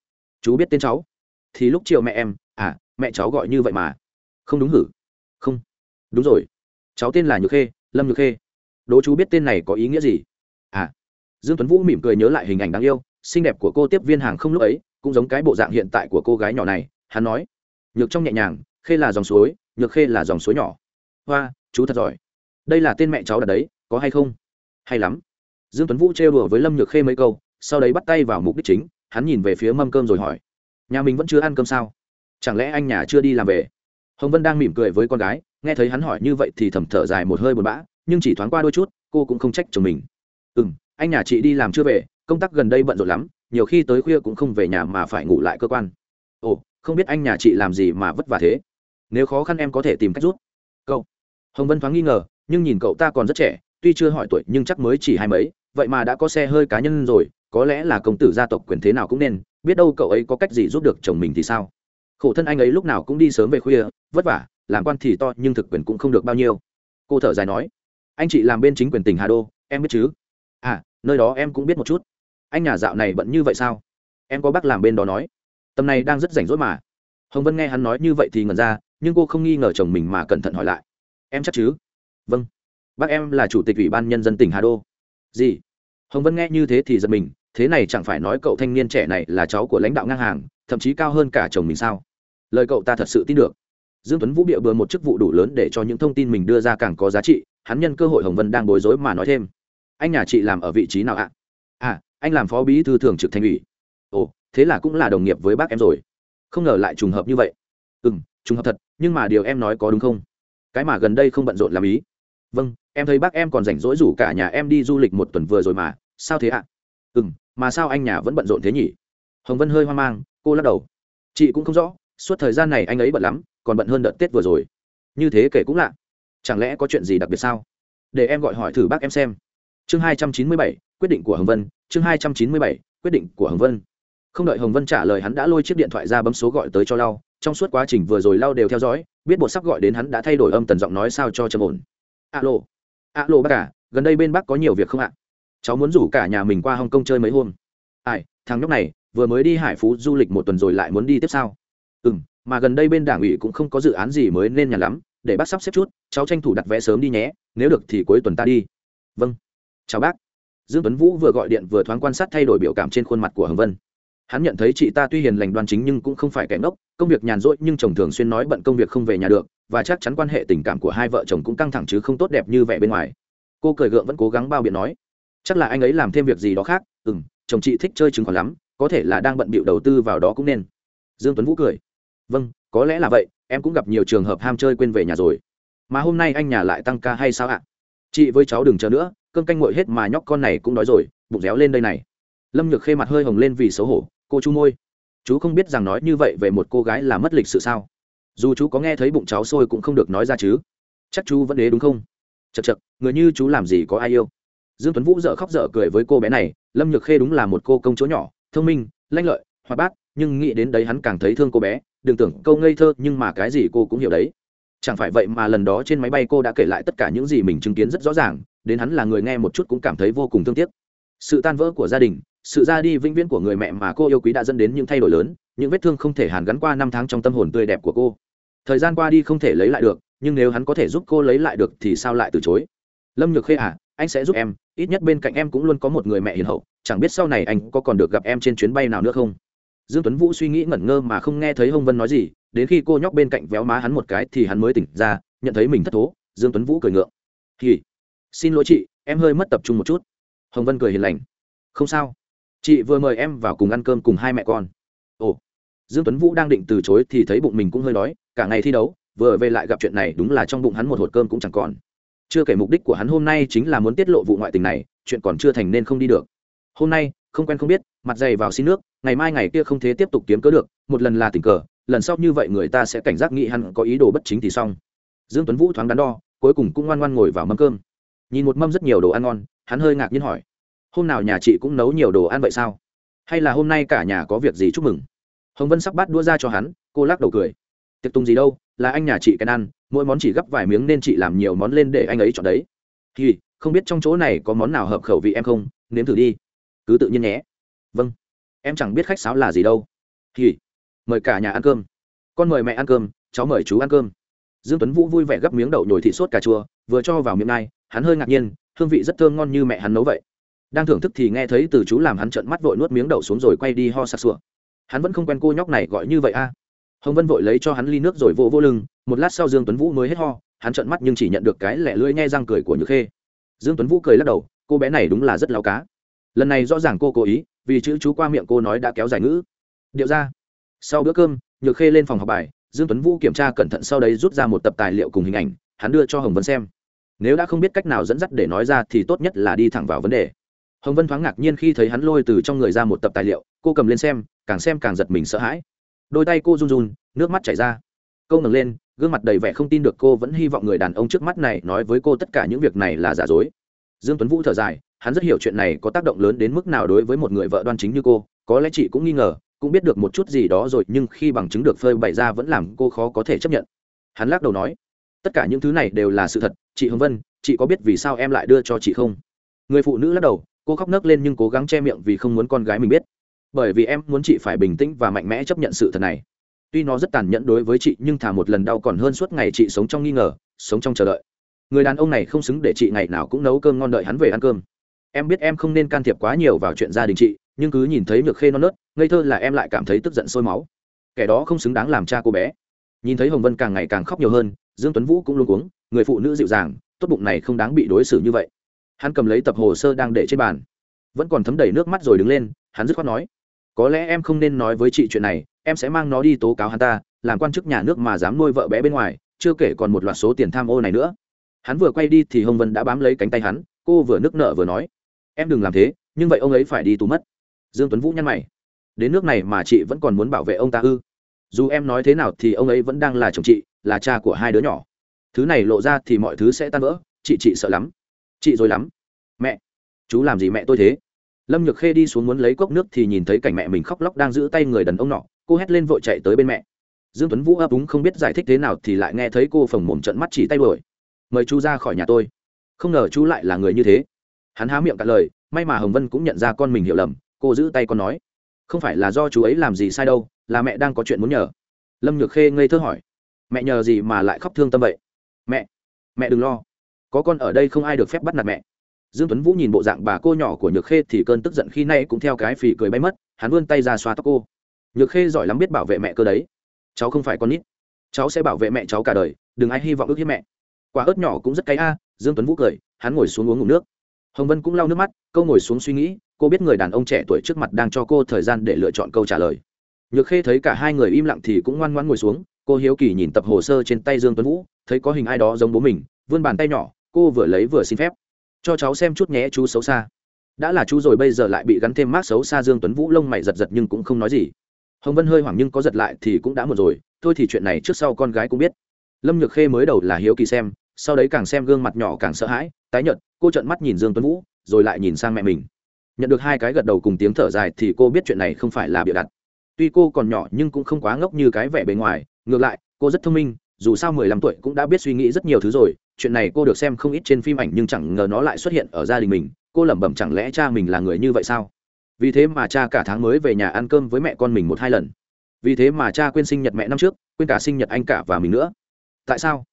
Chú biết tên cháu. Thì lúc chiều mẹ em à mẹ cháu gọi như vậy mà. Không đúng hử? Không. Đúng rồi. Cháu tên là nhược khê, lâm nhược khê. Đố chú biết tên này có ý nghĩa gì? À. Dương tuấn vũ mỉm cười nhớ lại hình ảnh đáng yêu xinh đẹp của cô tiếp viên hàng không lúc ấy, cũng giống cái bộ dạng hiện tại của cô gái nhỏ này, hắn nói. Nhược trong nhẹ nhàng, khê là dòng suối, nhược khê là dòng suối nhỏ. Hoa, chú thật giỏi. Đây là tên mẹ cháu đặt đấy, có hay không? Hay lắm. Dương tuấn vũ trêu đùa với lâm nhược khê mấy câu, sau đấy bắt tay vào mục đích chính, hắn nhìn về phía mâm cơm rồi hỏi. Nhà mình vẫn chưa ăn cơm sao? Chẳng lẽ anh nhà chưa đi làm về? Hồng vân đang mỉm cười với con gái, nghe thấy hắn hỏi như vậy thì thầm thở dài một hơi buồn bã, nhưng chỉ thoáng qua đôi chút, cô cũng không trách chồng mình. Ừ m anh nhà chị đi làm chưa về? Công tác gần đây bận rộn lắm, nhiều khi tới khuya cũng không về nhà mà phải ngủ lại cơ quan. Ồ, không biết anh nhà chị làm gì mà vất vả thế? Nếu khó khăn em có thể tìm cách rút cậu. Hồng vân thoáng nghi ngờ, nhưng nhìn cậu ta còn rất trẻ, tuy chưa hỏi tuổi nhưng chắc mới chỉ hai mấy, vậy mà đã có xe hơi cá nhân rồi, có lẽ là công tử gia tộc quyền thế nào cũng nên, biết đâu cậu ấy có cách gì giúp được chồng mình thì sao? Khổ thân anh ấy lúc nào cũng đi sớm về khuya, vất vả, làm quan thì to nhưng thực quyền cũng không được bao nhiêu. Cô thở dài nói, anh chị làm bên chính quyền tỉnh hà đô, em biết chứ? À nơi đó em cũng biết một chút anh nhà dạo này bận như vậy sao? Em có bác làm bên đó nói. Tầm này đang rất rảnh rỗi mà. Hồng vân nghe hắn nói như vậy thì ngần ra, nhưng cô không nghi ngờ chồng mình mà cẩn thận hỏi lại. Em chắc chứ? Vâng. Bác em là chủ tịch ủy ban nhân dân tỉnh hà đô. Gì? Hồng vân nghe như thế thì giật mình, thế này chẳng phải nói cậu thanh niên trẻ này là cháu của lãnh đạo ngang hàng, thậm chí cao hơn cả chồng mình sao? Lời cậu ta thật sự tin được. Dương tuấn vũ bịa bừa một chức vụ đủ lớn để cho những thông tin mình đưa ra càng có giá trị, hắn nhân cơ hội hồng vân đang bối rối mà nói thêm. Anh nhà chị làm ở vị trí nào ạ? À? Anh làm phó bí thư thường trực thành ủy. Ồ, thế là cũng là đồng nghiệp với bác em rồi. Không ngờ lại trùng hợp như vậy. Ừ m trùng hợp thật, nhưng mà điều em nói có đúng không? Cái mà gần đây không bận rộn làm ý. Vâng em thấy bác em còn rảnh rỗi rủ cả nhà em đi du lịch một tuần vừa rồi mà. Sao thế ạ? À? ừ m mà sao anh nhà vẫn bận rộn thế nhỉ? Hồng vân hơi hoang mang, cô lắc đầu. Chị cũng không rõ, suốt thời gian này anh ấy bận lắm, còn bận hơn đợt tết vừa rồi. Như thế kể cũng lạ. Chẳng lẽ có chuyện gì đặc biệt sao? Để em gọi hỏi thử bác em xem chương hai trăm chín mươi bảy quyết định của hồng vân. Chương hai trăm chín mươi bảy quyết định của hồng vân. Không đợi hồng vân trả lời hắn đã lôi chiếc điện thoại ra bấm số gọi tới cho lau. Trong suốt quá trình vừa rồi lau đều theo dõi biết bột sắp gọi đến hắn đã thay đổi âm tần giọng nói sao cho trầm ổn. Alo. Alo bác cả à, gần đây bên bác có nhiều việc không ạ? Cháu muốn rủ cả nhà mình qua hồng kông chơi mấy hôm. Ai thằng nhóc này vừa mới đi hải phú du lịch một tuần rồi lại muốn đi tiếp sao? Ừ m mà gần đây bên đảng ủy cũng không có dự án gì mới nên nhà lắm để bác sắp xếp chút cháu tranh thủ đặt vé sớm đi nhé nếu được thì cuối tuần ta đi. Vâng chào bác. Dương tuấn vũ vừa gọi điện vừa thoáng quan sát thay đổi biểu cảm trên khuôn mặt của hồng vân. Hắn nhận thấy chị ta tuy hiền lành đoan chính nhưng cũng không phải kẻ ngốc, công việc nhàn rỗi nhưng chồng thường xuyên nói bận công việc không về nhà được, và chắc chắn quan hệ tình cảm của hai vợ chồng cũng căng thẳng chứ không tốt đẹp như vẻ bên ngoài. Cô cười gượng vẫn cố gắng bao biện nói, chắc là anh ấy làm thêm việc gì đó khác ừ m chồng chị thích chơi chứng khoán lắm, có thể là đang bận bịu đầu tư vào đó cũng nên. Dương tuấn vũ cười vâng có lẽ là vậy, em cũng gặp nhiều trường hợp ham chơi quên về nhà rồi. Mà hôm nay anh nhà lại tăng ca hay sao ạ? Chị với cháu đừng chờ nữa cơm canh nguội hết mà nhóc con này cũng đói rồi, bụng réo lên đây này. Lâm nhược khê mặt hơi hồng lên vì xấu hổ, cô chú môi, chú không biết rằng nói như vậy về một cô gái là mất lịch sự sao? Dù chú có nghe thấy bụng cháu sôi cũng không được nói ra chứ. Chắc chú vẫn đế đúng không? Chật chật người như chú làm gì có ai yêu? Dương tuấn vũ dợ khóc dở cười với cô bé này, lâm nhược khê đúng là một cô công chỗ nhỏ, thông minh, lanh lợi, hoạt bát, nhưng nghĩ đến đấy hắn càng thấy thương cô bé, đừng tưởng câu ngây thơ nhưng mà cái gì cô cũng hiểu đấy chẳng phải vậy mà lần đó trên máy bay cô đã kể lại tất cả những gì mình chứng kiến rất rõ ràng, đến hắn là người nghe một chút cũng cảm thấy vô cùng thương tiếc. Sự tan vỡ của gia đình, sự ra đi vĩnh viễn của người mẹ mà cô yêu quý đã dẫn đến những thay đổi lớn, những vết thương không thể hàn gắn qua năm tháng trong tâm hồn tươi đẹp của cô. Thời gian qua đi không thể lấy lại được, nhưng nếu hắn có thể giúp cô lấy lại được thì sao lại từ chối? Lâm nhược khê à anh sẽ giúp em, ít nhất bên cạnh em cũng luôn có một người mẹ hiền hậu, chẳng biết sau này anh có còn được gặp em trên chuyến bay nào nữa không? Dương tuấn vũ suy nghĩ ngẩn ngơ mà không nghe thấy hông vân nói gì đến khi cô nhóc bên cạnh véo má hắn một cái thì hắn mới tỉnh ra, nhận thấy mình thất thố, dương tuấn vũ cười ngượng. Thì xin lỗi chị, em hơi mất tập trung một chút. Hồng vân cười hiền lành. Không sao. Chị vừa mời em vào cùng ăn cơm cùng hai mẹ con. Ồ. Dương tuấn vũ đang định từ chối thì thấy bụng mình cũng hơi đói, cả ngày thi đấu, vừa về lại gặp chuyện này đúng là trong bụng hắn một hột cơm cũng chẳng còn. Chưa kể mục đích của hắn hôm nay chính là muốn tiết lộ vụ ngoại tình này, chuyện còn chưa thành nên không đi được. Hôm nay, không quen không biết, mặt dày vào xin nước, ngày mai ngày kia không thế tiếp tục kiếm cớ được, một lần là tình cờ lần sau như vậy người ta sẽ cảnh giác nghĩ hắn có ý đồ bất chính thì xong. Dương tuấn vũ thoáng đắn đo, cuối cùng cũng ngoan ngoan ngồi vào mâm cơm. Nhìn một mâm rất nhiều đồ ăn ngon, hắn hơi ngạc nhiên hỏi, hôm nào nhà chị cũng nấu nhiều đồ ăn vậy sao? Hay là hôm nay cả nhà có việc gì chúc mừng? Hồng vân sắp bát đua ra cho hắn, cô lắc đầu cười, tiệc tùng gì đâu, là anh nhà chị cái ăn, mỗi món chỉ gấp vài miếng nên chị làm nhiều món lên để anh ấy chọn đấy. Thì không biết trong chỗ này có món nào hợp khẩu vị em không? Nếm thử đi. Cứ tự nhiên nhé. Vâng. Em chẳng biết khách sáo là gì đâu. Thì mời cả nhà ăn cơm. Con mời mẹ ăn cơm cháu mời chú ăn cơm. Dương tuấn vũ vui vẻ gấp miếng đậu nhồi thị sốt cà chua vừa cho vào miệng này, hắn hơi ngạc nhiên hương vị rất thơm ngon như mẹ hắn nấu vậy. Đang thưởng thức thì nghe thấy từ chú làm hắn trợn mắt vội nuốt miếng đậu xuống rồi quay đi ho sặc sụa. Hắn vẫn không quen cô nhóc này gọi như vậy a. Hồng vân vội lấy cho hắn ly nước rồi vô vô lưng một lát sau dương tuấn vũ mới hết ho hắn trợn mắt nhưng chỉ nhận được cái lẻ lưỡi nghe răng cười của nhược khê. Dương tuấn vũ cười lắc đầu cô bé này đúng là rất láo cá. Lần này rõ ràng cô cố ý vì chữ chú qua miệng cô nói đã kéo dài ngữ. Điệu ra sau bữa cơm, nhược khê lên phòng học bài, dương tuấn vũ kiểm tra cẩn thận sau đấy rút ra một tập tài liệu cùng hình ảnh, hắn đưa cho hồng vân xem. Nếu đã không biết cách nào dẫn dắt để nói ra thì tốt nhất là đi thẳng vào vấn đề. Hồng vân thoáng ngạc nhiên khi thấy hắn lôi từ trong người ra một tập tài liệu, cô cầm lên xem, càng xem càng giật mình sợ hãi. Đôi tay cô run run, nước mắt chảy ra. Câu ngẩng lên, gương mặt đầy vẻ không tin được cô vẫn hy vọng người đàn ông trước mắt này nói với cô tất cả những việc này là giả dối. Dương tuấn vũ thở dài, hắn rất hiểu chuyện này có tác động lớn đến mức nào đối với một người vợ đoan chính như cô, có lẽ chị cũng nghi ngờ cũng biết được một chút gì đó rồi, nhưng khi bằng chứng được phơi bày ra vẫn làm cô khó có thể chấp nhận. Hắn lắc đầu nói, tất cả những thứ này đều là sự thật, chị hồng vân, chị có biết vì sao em lại đưa cho chị không? Người phụ nữ lắc đầu, cô khóc nấc lên nhưng cố gắng che miệng vì không muốn con gái mình biết. Bởi vì em muốn chị phải bình tĩnh và mạnh mẽ chấp nhận sự thật này. Tuy nó rất tàn nhẫn đối với chị, nhưng thà một lần đau còn hơn suốt ngày chị sống trong nghi ngờ, sống trong chờ đợi. Người đàn ông này không xứng để chị ngày nào cũng nấu cơm ngon đợi hắn về ăn cơm. Em biết em không nên can thiệp quá nhiều vào chuyện gia đình chị, nhưng cứ nhìn thấy nhược khê non nớt ngây thơ là em lại cảm thấy tức giận sôi máu. Kẻ đó không xứng đáng làm cha cô bé. Nhìn thấy hồng vân càng ngày càng khóc nhiều hơn, dương tuấn vũ cũng luôn cuống, người phụ nữ dịu dàng, tốt bụng này không đáng bị đối xử như vậy. Hắn cầm lấy tập hồ sơ đang để trên bàn. Vẫn còn thấm đầy nước mắt rồi đứng lên, hắn dứt khoát nói, có lẽ em không nên nói với chị chuyện này, em sẽ mang nó đi tố cáo hắn ta, làm quan chức nhà nước mà dám nuôi vợ bé bên ngoài, chưa kể còn một loạt số tiền tham ô này nữa. Hắn vừa quay đi thì hồng vân đã bám lấy cánh tay hắn, cô vừa nức nở vừa nói, em đừng làm thế, nhưng vậy ông ấy phải đi tù mất. Dương tuấn vũ nhăn mày đến nước này mà chị vẫn còn muốn bảo vệ ông ta ư? Dù em nói thế nào thì ông ấy vẫn đang là chồng chị, là cha của hai đứa nhỏ. Thứ này lộ ra thì mọi thứ sẽ tan vỡ, chị chị sợ lắm. Chị rồi lắm. Mẹ, chú làm gì mẹ tôi thế? Lâm nhược khê đi xuống muốn lấy cốc nước thì nhìn thấy cảnh mẹ mình khóc lóc đang giữ tay người đàn ông nọ, cô hét lên vội chạy tới bên mẹ. Dương tuấn vũ ấp úng không biết giải thích thế nào thì lại nghe thấy cô phồng mồm trận mắt chỉ tay đuổi. Mời chú ra khỏi nhà tôi. Không ngờ chú lại là người như thế. Hắn há miệng cả lời, may mà hồng vân cũng nhận ra con mình hiểu lầm, cô giữ tay con nói không phải là do chú ấy làm gì sai đâu, là mẹ đang có chuyện muốn nhờ. Lâm nhược khê ngây thơ hỏi. Mẹ nhờ gì mà lại khóc thương tâm vậy? Mẹ mẹ đừng lo. Có con ở đây không ai được phép bắt nạt mẹ. Dương tuấn vũ nhìn bộ dạng bà cô nhỏ của nhược khê thì cơn tức giận khi nay cũng theo cái phì cười bay mất, hắn vươn tay ra xoa tóc cô. Nhược khê giỏi lắm biết bảo vệ mẹ cơ đấy. Cháu không phải con nít. Cháu sẽ bảo vệ mẹ cháu cả đời, đừng ai hy vọng ước hiếp mẹ. Quả ớt nhỏ cũng rất cay a, dương tuấn vũ cười, hắn ngồi xuống uống ngụm nước. Hồng vân cũng lau nước mắt, câu ngồi xuống suy nghĩ cô biết người đàn ông trẻ tuổi trước mặt đang cho cô thời gian để lựa chọn câu trả lời. Nhược khê thấy cả hai người im lặng thì cũng ngoan ngoan ngồi xuống, cô hiếu kỳ nhìn tập hồ sơ trên tay dương tuấn vũ, thấy có hình ai đó giống bố mình, vươn bàn tay nhỏ, cô vừa lấy vừa xin phép. Cho cháu xem chút nhé, chú xấu xa. Đã là chú rồi, bây giờ lại bị gắn thêm mác xấu xa dương tuấn vũ, lông mày giật giật nhưng cũng không nói gì. Hồng vân hơi hoảng nhưng có giật lại thì cũng đã một rồi, thôi thì chuyện này trước sau con gái cũng biết. Lâm nhược khê mới đầu là hiếu kỳ xem, sau đấy càng xem gương mặt nhỏ càng sợ hãi, tái nhợt, cô trợn mắt nhìn dương tuấn vũ, rồi lại nhìn sang mẹ mình nhận được hai cái gật đầu cùng tiếng thở dài thì cô biết chuyện này không phải là bịa đặt. Tuy cô còn nhỏ nhưng cũng không quá ngốc như cái vẻ bề ngoài, ngược lại, cô rất thông minh, dù sao mười lăm tuổi cũng đã biết suy nghĩ rất nhiều thứ rồi, chuyện này cô được xem không ít trên phim ảnh nhưng chẳng ngờ nó lại xuất hiện ở gia đình mình, cô lẩm bẩm chẳng lẽ cha mình là người như vậy sao? Vì thế mà cha cả tháng mới về nhà ăn cơm với mẹ con mình một hai lần. Vì thế mà cha quên sinh nhật mẹ năm trước, quên cả sinh nhật anh cả và mình nữa. Tại sao?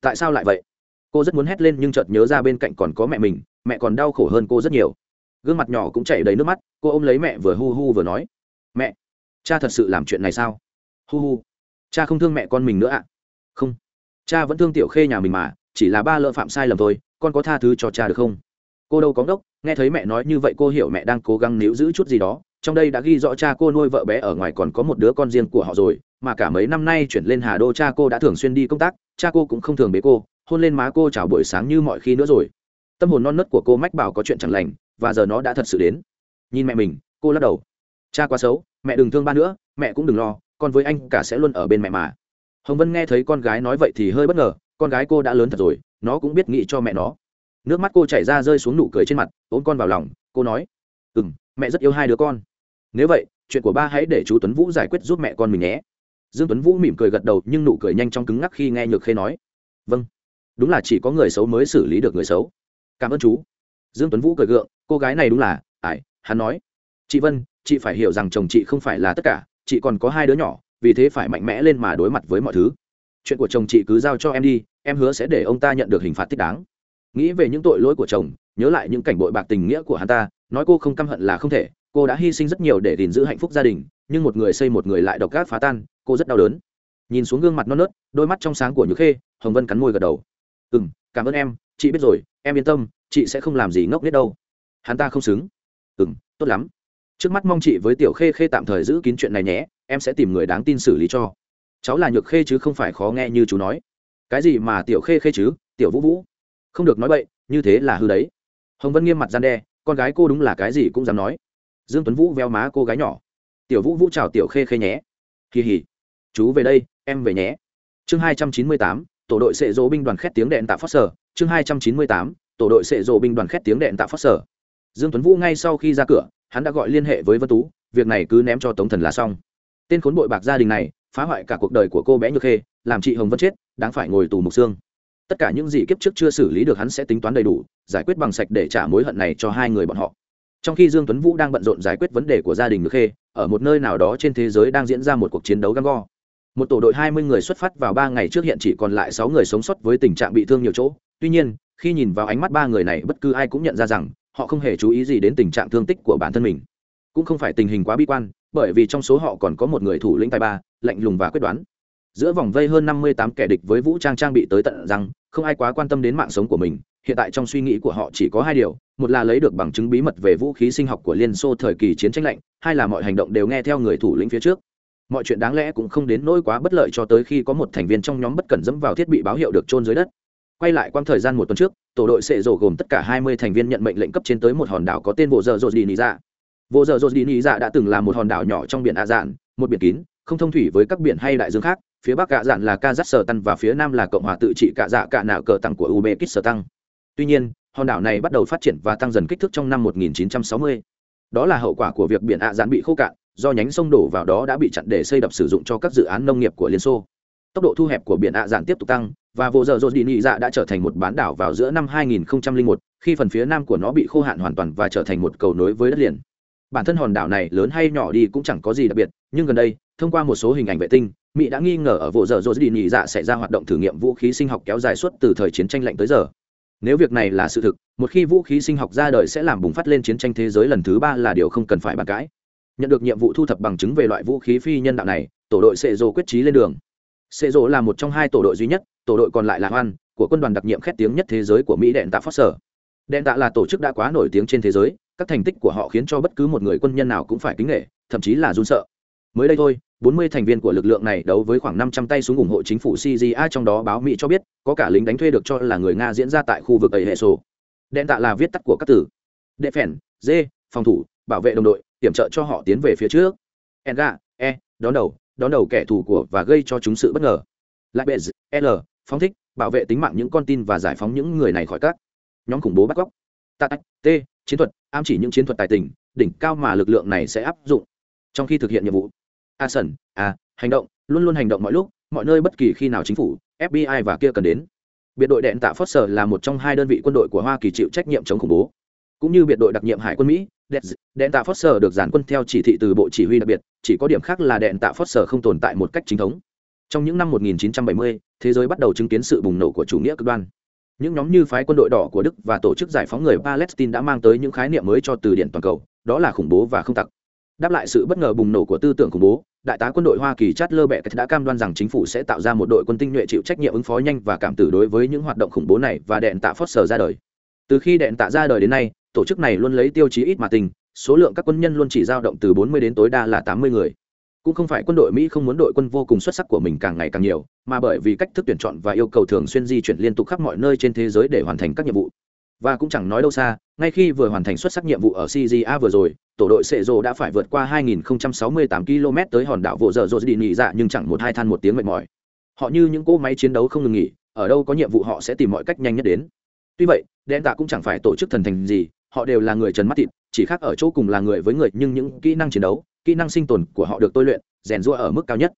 Tại sao lại vậy? Cô rất muốn hét lên nhưng chợt nhớ ra bên cạnh còn có mẹ mình, mẹ còn đau khổ hơn cô rất nhiều gương mặt nhỏ cũng chảy đầy nước mắt, cô ôm lấy mẹ vừa hu hu vừa nói, mẹ, cha thật sự làm chuyện này sao? Hu hu, cha không thương mẹ con mình nữa ạ. Không, cha vẫn thương tiểu khê nhà mình mà, chỉ là ba lỡ phạm sai lầm thôi, con có tha thứ cho cha được không? Cô đâu có ngốc, nghe thấy mẹ nói như vậy cô hiểu mẹ đang cố gắng níu giữ chút gì đó, trong đây đã ghi rõ cha cô nuôi vợ bé ở ngoài còn có một đứa con riêng của họ rồi, mà cả mấy năm nay chuyển lên hà đô cha cô đã thường xuyên đi công tác, cha cô cũng không thường bế cô, hôn lên má cô chào buổi sáng như mọi khi nữa rồi. Tâm hồn non nớt của cô mách bảo có chuyện chẳng lành và giờ nó đã thật sự đến. Nhìn mẹ mình, cô lắc đầu. Cha quá xấu, mẹ đừng thương ba nữa, mẹ cũng đừng lo, con với anh cả sẽ luôn ở bên mẹ mà. Hồng vân nghe thấy con gái nói vậy thì hơi bất ngờ, con gái cô đã lớn thật rồi, nó cũng biết nghĩ cho mẹ nó. Nước mắt cô chảy ra rơi xuống nụ cười trên mặt, ôm con vào lòng, cô nói ừ m mẹ rất yêu hai đứa con. Nếu vậy, chuyện của ba hãy để chú tuấn vũ giải quyết giúp mẹ con mình nhé. Dương tuấn vũ mỉm cười gật đầu nhưng nụ cười nhanh trong cứng ngắc khi nghe nhược khê nói vâng đúng là chỉ có người xấu mới xử lý được người xấu. Cảm ơn chú. Dương tuấn vũ cười gượng cô gái này đúng là, ải, hắn nói. Chị vân, chị phải hiểu rằng chồng chị không phải là tất cả, chị còn có hai đứa nhỏ, vì thế phải mạnh mẽ lên mà đối mặt với mọi thứ. Chuyện của chồng chị cứ giao cho em đi, em hứa sẽ để ông ta nhận được hình phạt thích đáng. Nghĩ về những tội lỗi của chồng, nhớ lại những cảnh bội bạc tình nghĩa của hắn ta, nói cô không căm hận là không thể, cô đã hy sinh rất nhiều để gìn giữ hạnh phúc gia đình, nhưng một người xây một người lại độc gác phá tan, cô rất đau đớn. Nhìn xuống gương mặt non nớt, đôi mắt trong sáng của nhược khê, hồng vân cắn môi gật đầu. Ừ m cảm ơn em, chị biết rồi, em yên tâm, chị sẽ không làm gì ngốc nghếch đâu hắn ta không xứng. Ừ m tốt lắm. Trước mắt mong chị với tiểu khê khê tạm thời giữ kín chuyện này nhé, em sẽ tìm người đáng tin xử lý cho. Cháu là nhược khê chứ không phải khó nghe như chú nói. Cái gì mà tiểu khê khê chứ, tiểu vũ vũ. Không được nói bậy, như thế là hư đấy. Hồng vân nghiêm mặt gian đe, con gái cô đúng là cái gì cũng dám nói. Dương tuấn vũ veo má cô gái nhỏ. Tiểu vũ vũ chào tiểu khê khê nhé. Kỳ hỉ. Chú về đây, em về nhé. Chương hai trăm chín mươi tám, tổ đội sệ dỗ binh đoàn khét tiếng đệm tạ phát sở. Chương hai trăm chín mươi tám, tổ đội sệ dỗ binh đoàn khét tiếng đệm tạ phát sở dương tuấn vũ ngay sau khi ra cửa, hắn đã gọi liên hệ với vân tú, việc này cứ ném cho tống thần là xong. Tên khốn bội bạc gia đình này, phá hoại cả cuộc đời của cô bé nhược khê, làm chị hồng vân chết, đáng phải ngồi tù mục xương. Tất cả những gì kiếp trước chưa xử lý được hắn sẽ tính toán đầy đủ, giải quyết bằng sạch để trả mối hận này cho hai người bọn họ. Trong khi dương tuấn vũ đang bận rộn giải quyết vấn đề của gia đình nhược khê, ở một nơi nào đó trên thế giới đang diễn ra một cuộc chiến đấu găng go. Một tổ đội hai mươi người xuất phát vào ba ngày trước hiện chỉ còn lại sáu người sống sót với tình trạng bị thương nhiều chỗ. Tuy nhiên, khi nhìn vào ánh mắt ba người này, bất cứ ai cũng nhận ra rằng họ không hề chú ý gì đến tình trạng thương tích của bản thân mình. Cũng không phải tình hình quá bi quan, bởi vì trong số họ còn có một người thủ lĩnh tài ba, lạnh lùng và quyết đoán. Giữa vòng vây hơn năm mươi tám kẻ địch với vũ trang trang bị tới tận rằng không ai quá quan tâm đến mạng sống của mình. Hiện tại trong suy nghĩ của họ chỉ có hai điều, một là lấy được bằng chứng bí mật về vũ khí sinh học của liên xô thời kỳ chiến tranh lạnh, hai là mọi hành động đều nghe theo người thủ lĩnh phía trước. Mọi chuyện đáng lẽ cũng không đến nỗi quá bất lợi cho tới khi có một thành viên trong nhóm bất cẩn dẫm vào thiết bị báo hiệu được trôn dưới đất quay lại quang thời gian một tuần trước, tổ đội sệ rổ gồm tất cả hai mươi thành viên nhận mệnh lệnh cấp trên tới một hòn đảo có tên bộ giờ rột đi nị dạ bộ giờ rột đi nị dạ đã từng là một hòn đảo nhỏ trong biển a dạn, một biển kín, không thông thủy với các biển hay đại dương khác, phía bắc cạ dạn là kazakhstan và phía nam là cộng hòa tự trị cạ dạ cạ nạo cờ tặng của uzbekistan. Tuy nhiên, hòn đảo này bắt đầu phát triển và tăng dần kích thước trong năm 1960. đó là hậu quả của việc biển ạ dạn bị khô cạn, do nhánh sông đổ vào đó đã bị chặn để xây đập sử dụng cho các dự án nông nghiệp của liên xô. Tốc độ thu hẹp của biển ạ dạn tiếp tục tăng và vô giờ rột đi nị dạ đã trở thành một bán đảo vào giữa năm 2001, khi phần phía nam của nó bị khô hạn hoàn toàn và trở thành một cầu nối với đất liền. Bản thân hòn đảo này lớn hay nhỏ đi cũng chẳng có gì đặc biệt nhưng gần đây thông qua một số hình ảnh vệ tinh mỹ đã nghi ngờ ở vụ giờ rột đi nị dạ sẽ ra hoạt động thử nghiệm vũ khí sinh học kéo dài suốt từ thời chiến tranh lạnh tới giờ. Nếu việc này là sự thực một khi vũ khí sinh học ra đời sẽ làm bùng phát lên chiến tranh thế giới lần thứ ba là điều không cần phải bàn cãi. Nhận được nhiệm vụ thu thập bằng chứng về loại vũ khí phi nhân đạo này tổ đội sệ dô quyết trí lên đường. Sệ dô là một trong hai tổ đội duy nhất tổ đội còn lại là hoan của quân đoàn đặc nhiệm khét tiếng nhất thế giới của mỹ đèn tạ phát sở. đèn tạ là tổ chức đã quá nổi tiếng trên thế giới các thành tích của họ khiến cho bất cứ một người quân nhân nào cũng phải kính nghệ thậm chí là run sợ mới đây thôi 40 thành viên của lực lượng này đấu với khoảng 500 tay súng ủng hộ chính phủ CGA trong đó báo Mỹ cho biết, có cả lính đánh thuê được cho là người Nga diễn ra tại khu vực ấy hệ sổ. Đen tạ là viết tắt của các từ. Đệ phèn, D, phòng thủ, bảo vệ đồng đội, tiểm trợ cho họ tiến về phía trước. Enga, E, đón đầu, đón đầu kẻ thù của và gây cho chúng sự bất ngờ. Lại bệ L, phóng thích, bảo vệ tính mạng những con tin và giải phóng những người này khỏi các nhóm khủng bố bắt cóc. Tạ T, chiến thuật, ám chỉ những chiến thuật tài tình, đỉnh cao mà lực lượng này sẽ áp dụng trong khi thực hiện nhiệm vụ. A sần a hành động luôn luôn hành động mọi lúc mọi nơi bất kỳ khi nào chính phủ fbi và kia cần đến. Biệt đội đèn tạ foster là một trong hai đơn vị quân đội của hoa kỳ chịu trách nhiệm chống khủng bố. Cũng như biệt đội đặc nhiệm hải quân mỹ đèn tạ foster được giàn quân theo chỉ thị từ bộ chỉ huy đặc biệt chỉ có điểm khác là đèn tạ foster không tồn tại một cách chính thống trong những năm 1970, thế giới bắt đầu chứng kiến sự bùng nổ của chủ nghĩa cực đoan. Những nhóm như phái quân đội đỏ của đức và tổ chức giải phóng người palestine đã mang tới những khái niệm mới cho từ điển toàn cầu đó là khủng bố và không tặc. Đáp lại sự bất ngờ bùng nổ của tư tưởng khủng bố đại tá quân đội hoa kỳ chát lơ đã cam đoan rằng chính phủ sẽ tạo ra một đội quân tinh nhuệ chịu trách nhiệm ứng phó nhanh và cảm tử đối với những hoạt động khủng bố này và đèn tạ Foster ra đời. Từ khi đèn tạ ra đời đến nay tổ chức này luôn lấy tiêu chí ít mà tình số lượng các quân nhân luôn chỉ dao động từ 40 đến tối đa là 80 người cũng không phải quân đội mỹ không muốn đội quân vô cùng xuất sắc của mình càng ngày càng nhiều, mà bởi vì cách thức tuyển chọn và yêu cầu thường xuyên di chuyển liên tục khắp mọi nơi trên thế giới để hoàn thành các nhiệm vụ. Và cũng chẳng nói đâu xa, ngay khi vừa hoàn thành xuất sắc nhiệm vụ ở cja vừa rồi, tổ đội sệ rồ đã phải vượt qua 2068 km tới hòn đảo vỗ giờ rô đi nghỉ dạ nhưng chẳng một hai than một tiếng mệt mỏi. Họ như những cỗ máy chiến đấu không ngừng nghỉ, ở đâu có nhiệm vụ họ sẽ tìm mọi cách nhanh nhất đến. Tuy vậy, đen tạ cũng chẳng phải tổ chức thần thành gì, họ đều là người trần mắt thịt, chỉ khác ở chỗ cùng là người với người nhưng những kỹ năng chiến đấu kỹ năng sinh tồn của họ được tôi luyện, rèn rũa ở mức cao nhất.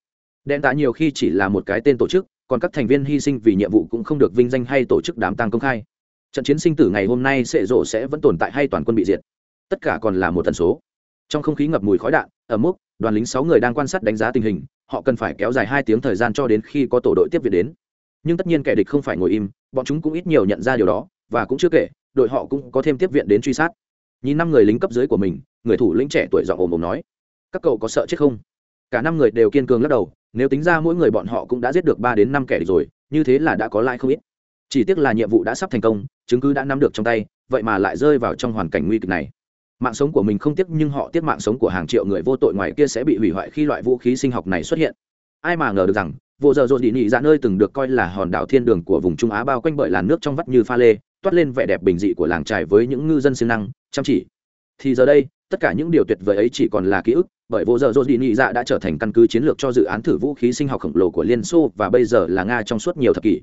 Đen tạ nhiều khi chỉ là một cái tên tổ chức, còn các thành viên hy sinh vì nhiệm vụ cũng không được vinh danh hay tổ chức đám tang công khai. Trận chiến sinh tử ngày hôm nay sệ rộ sẽ vẫn tồn tại hay toàn quân bị diệt. Tất cả còn là một tần số. Trong không khí ngập mùi khói đạn, ở mức, đoàn lính sáu người đang quan sát đánh giá tình hình, họ cần phải kéo dài hai tiếng thời gian cho đến khi có tổ đội tiếp viện đến. Nhưng tất nhiên kẻ địch không phải ngồi im, bọn chúng cũng ít nhiều nhận ra điều đó, và cũng chưa kể, đội họ cũng có thêm tiếp viện đến truy sát. Nhìn năm người lính cấp dưới của mình, người thủ lĩnh trẻ tuổi dọn ồm ồm nói các cậu có sợ chết không? Cả năm người đều kiên cường lắc đầu, nếu tính ra mỗi người bọn họ cũng đã giết được ba đến năm kẻ rồi, như thế là đã có lại không ít. Chỉ tiếc là nhiệm vụ đã sắp thành công, chứng cứ đã nắm được trong tay, vậy mà lại rơi vào trong hoàn cảnh nguy kịch này. Mạng sống của mình không tiếc nhưng họ tiếc mạng sống của hàng triệu người vô tội ngoài kia sẽ bị hủy hoại khi loại vũ khí sinh học này xuất hiện. Ai mà ngờ được rằng, vô giờ dồn đi nị dạ nơi từng được coi là hòn đảo thiên đường của vùng trung á bao quanh bởi làn nước trong vắt như pha lê, toát lên vẻ đẹp bình dị của làng trài với những ngư dân siêng năng, chăm chỉ. Thì giờ đây, tất cả những điều tuyệt vời ấy chỉ còn là ký ức bởi vô giờ dồn dạ đã trở thành căn cứ chiến lược cho dự án thử vũ khí sinh học khổng lồ của liên xô và bây giờ là nga trong suốt nhiều thập kỷ.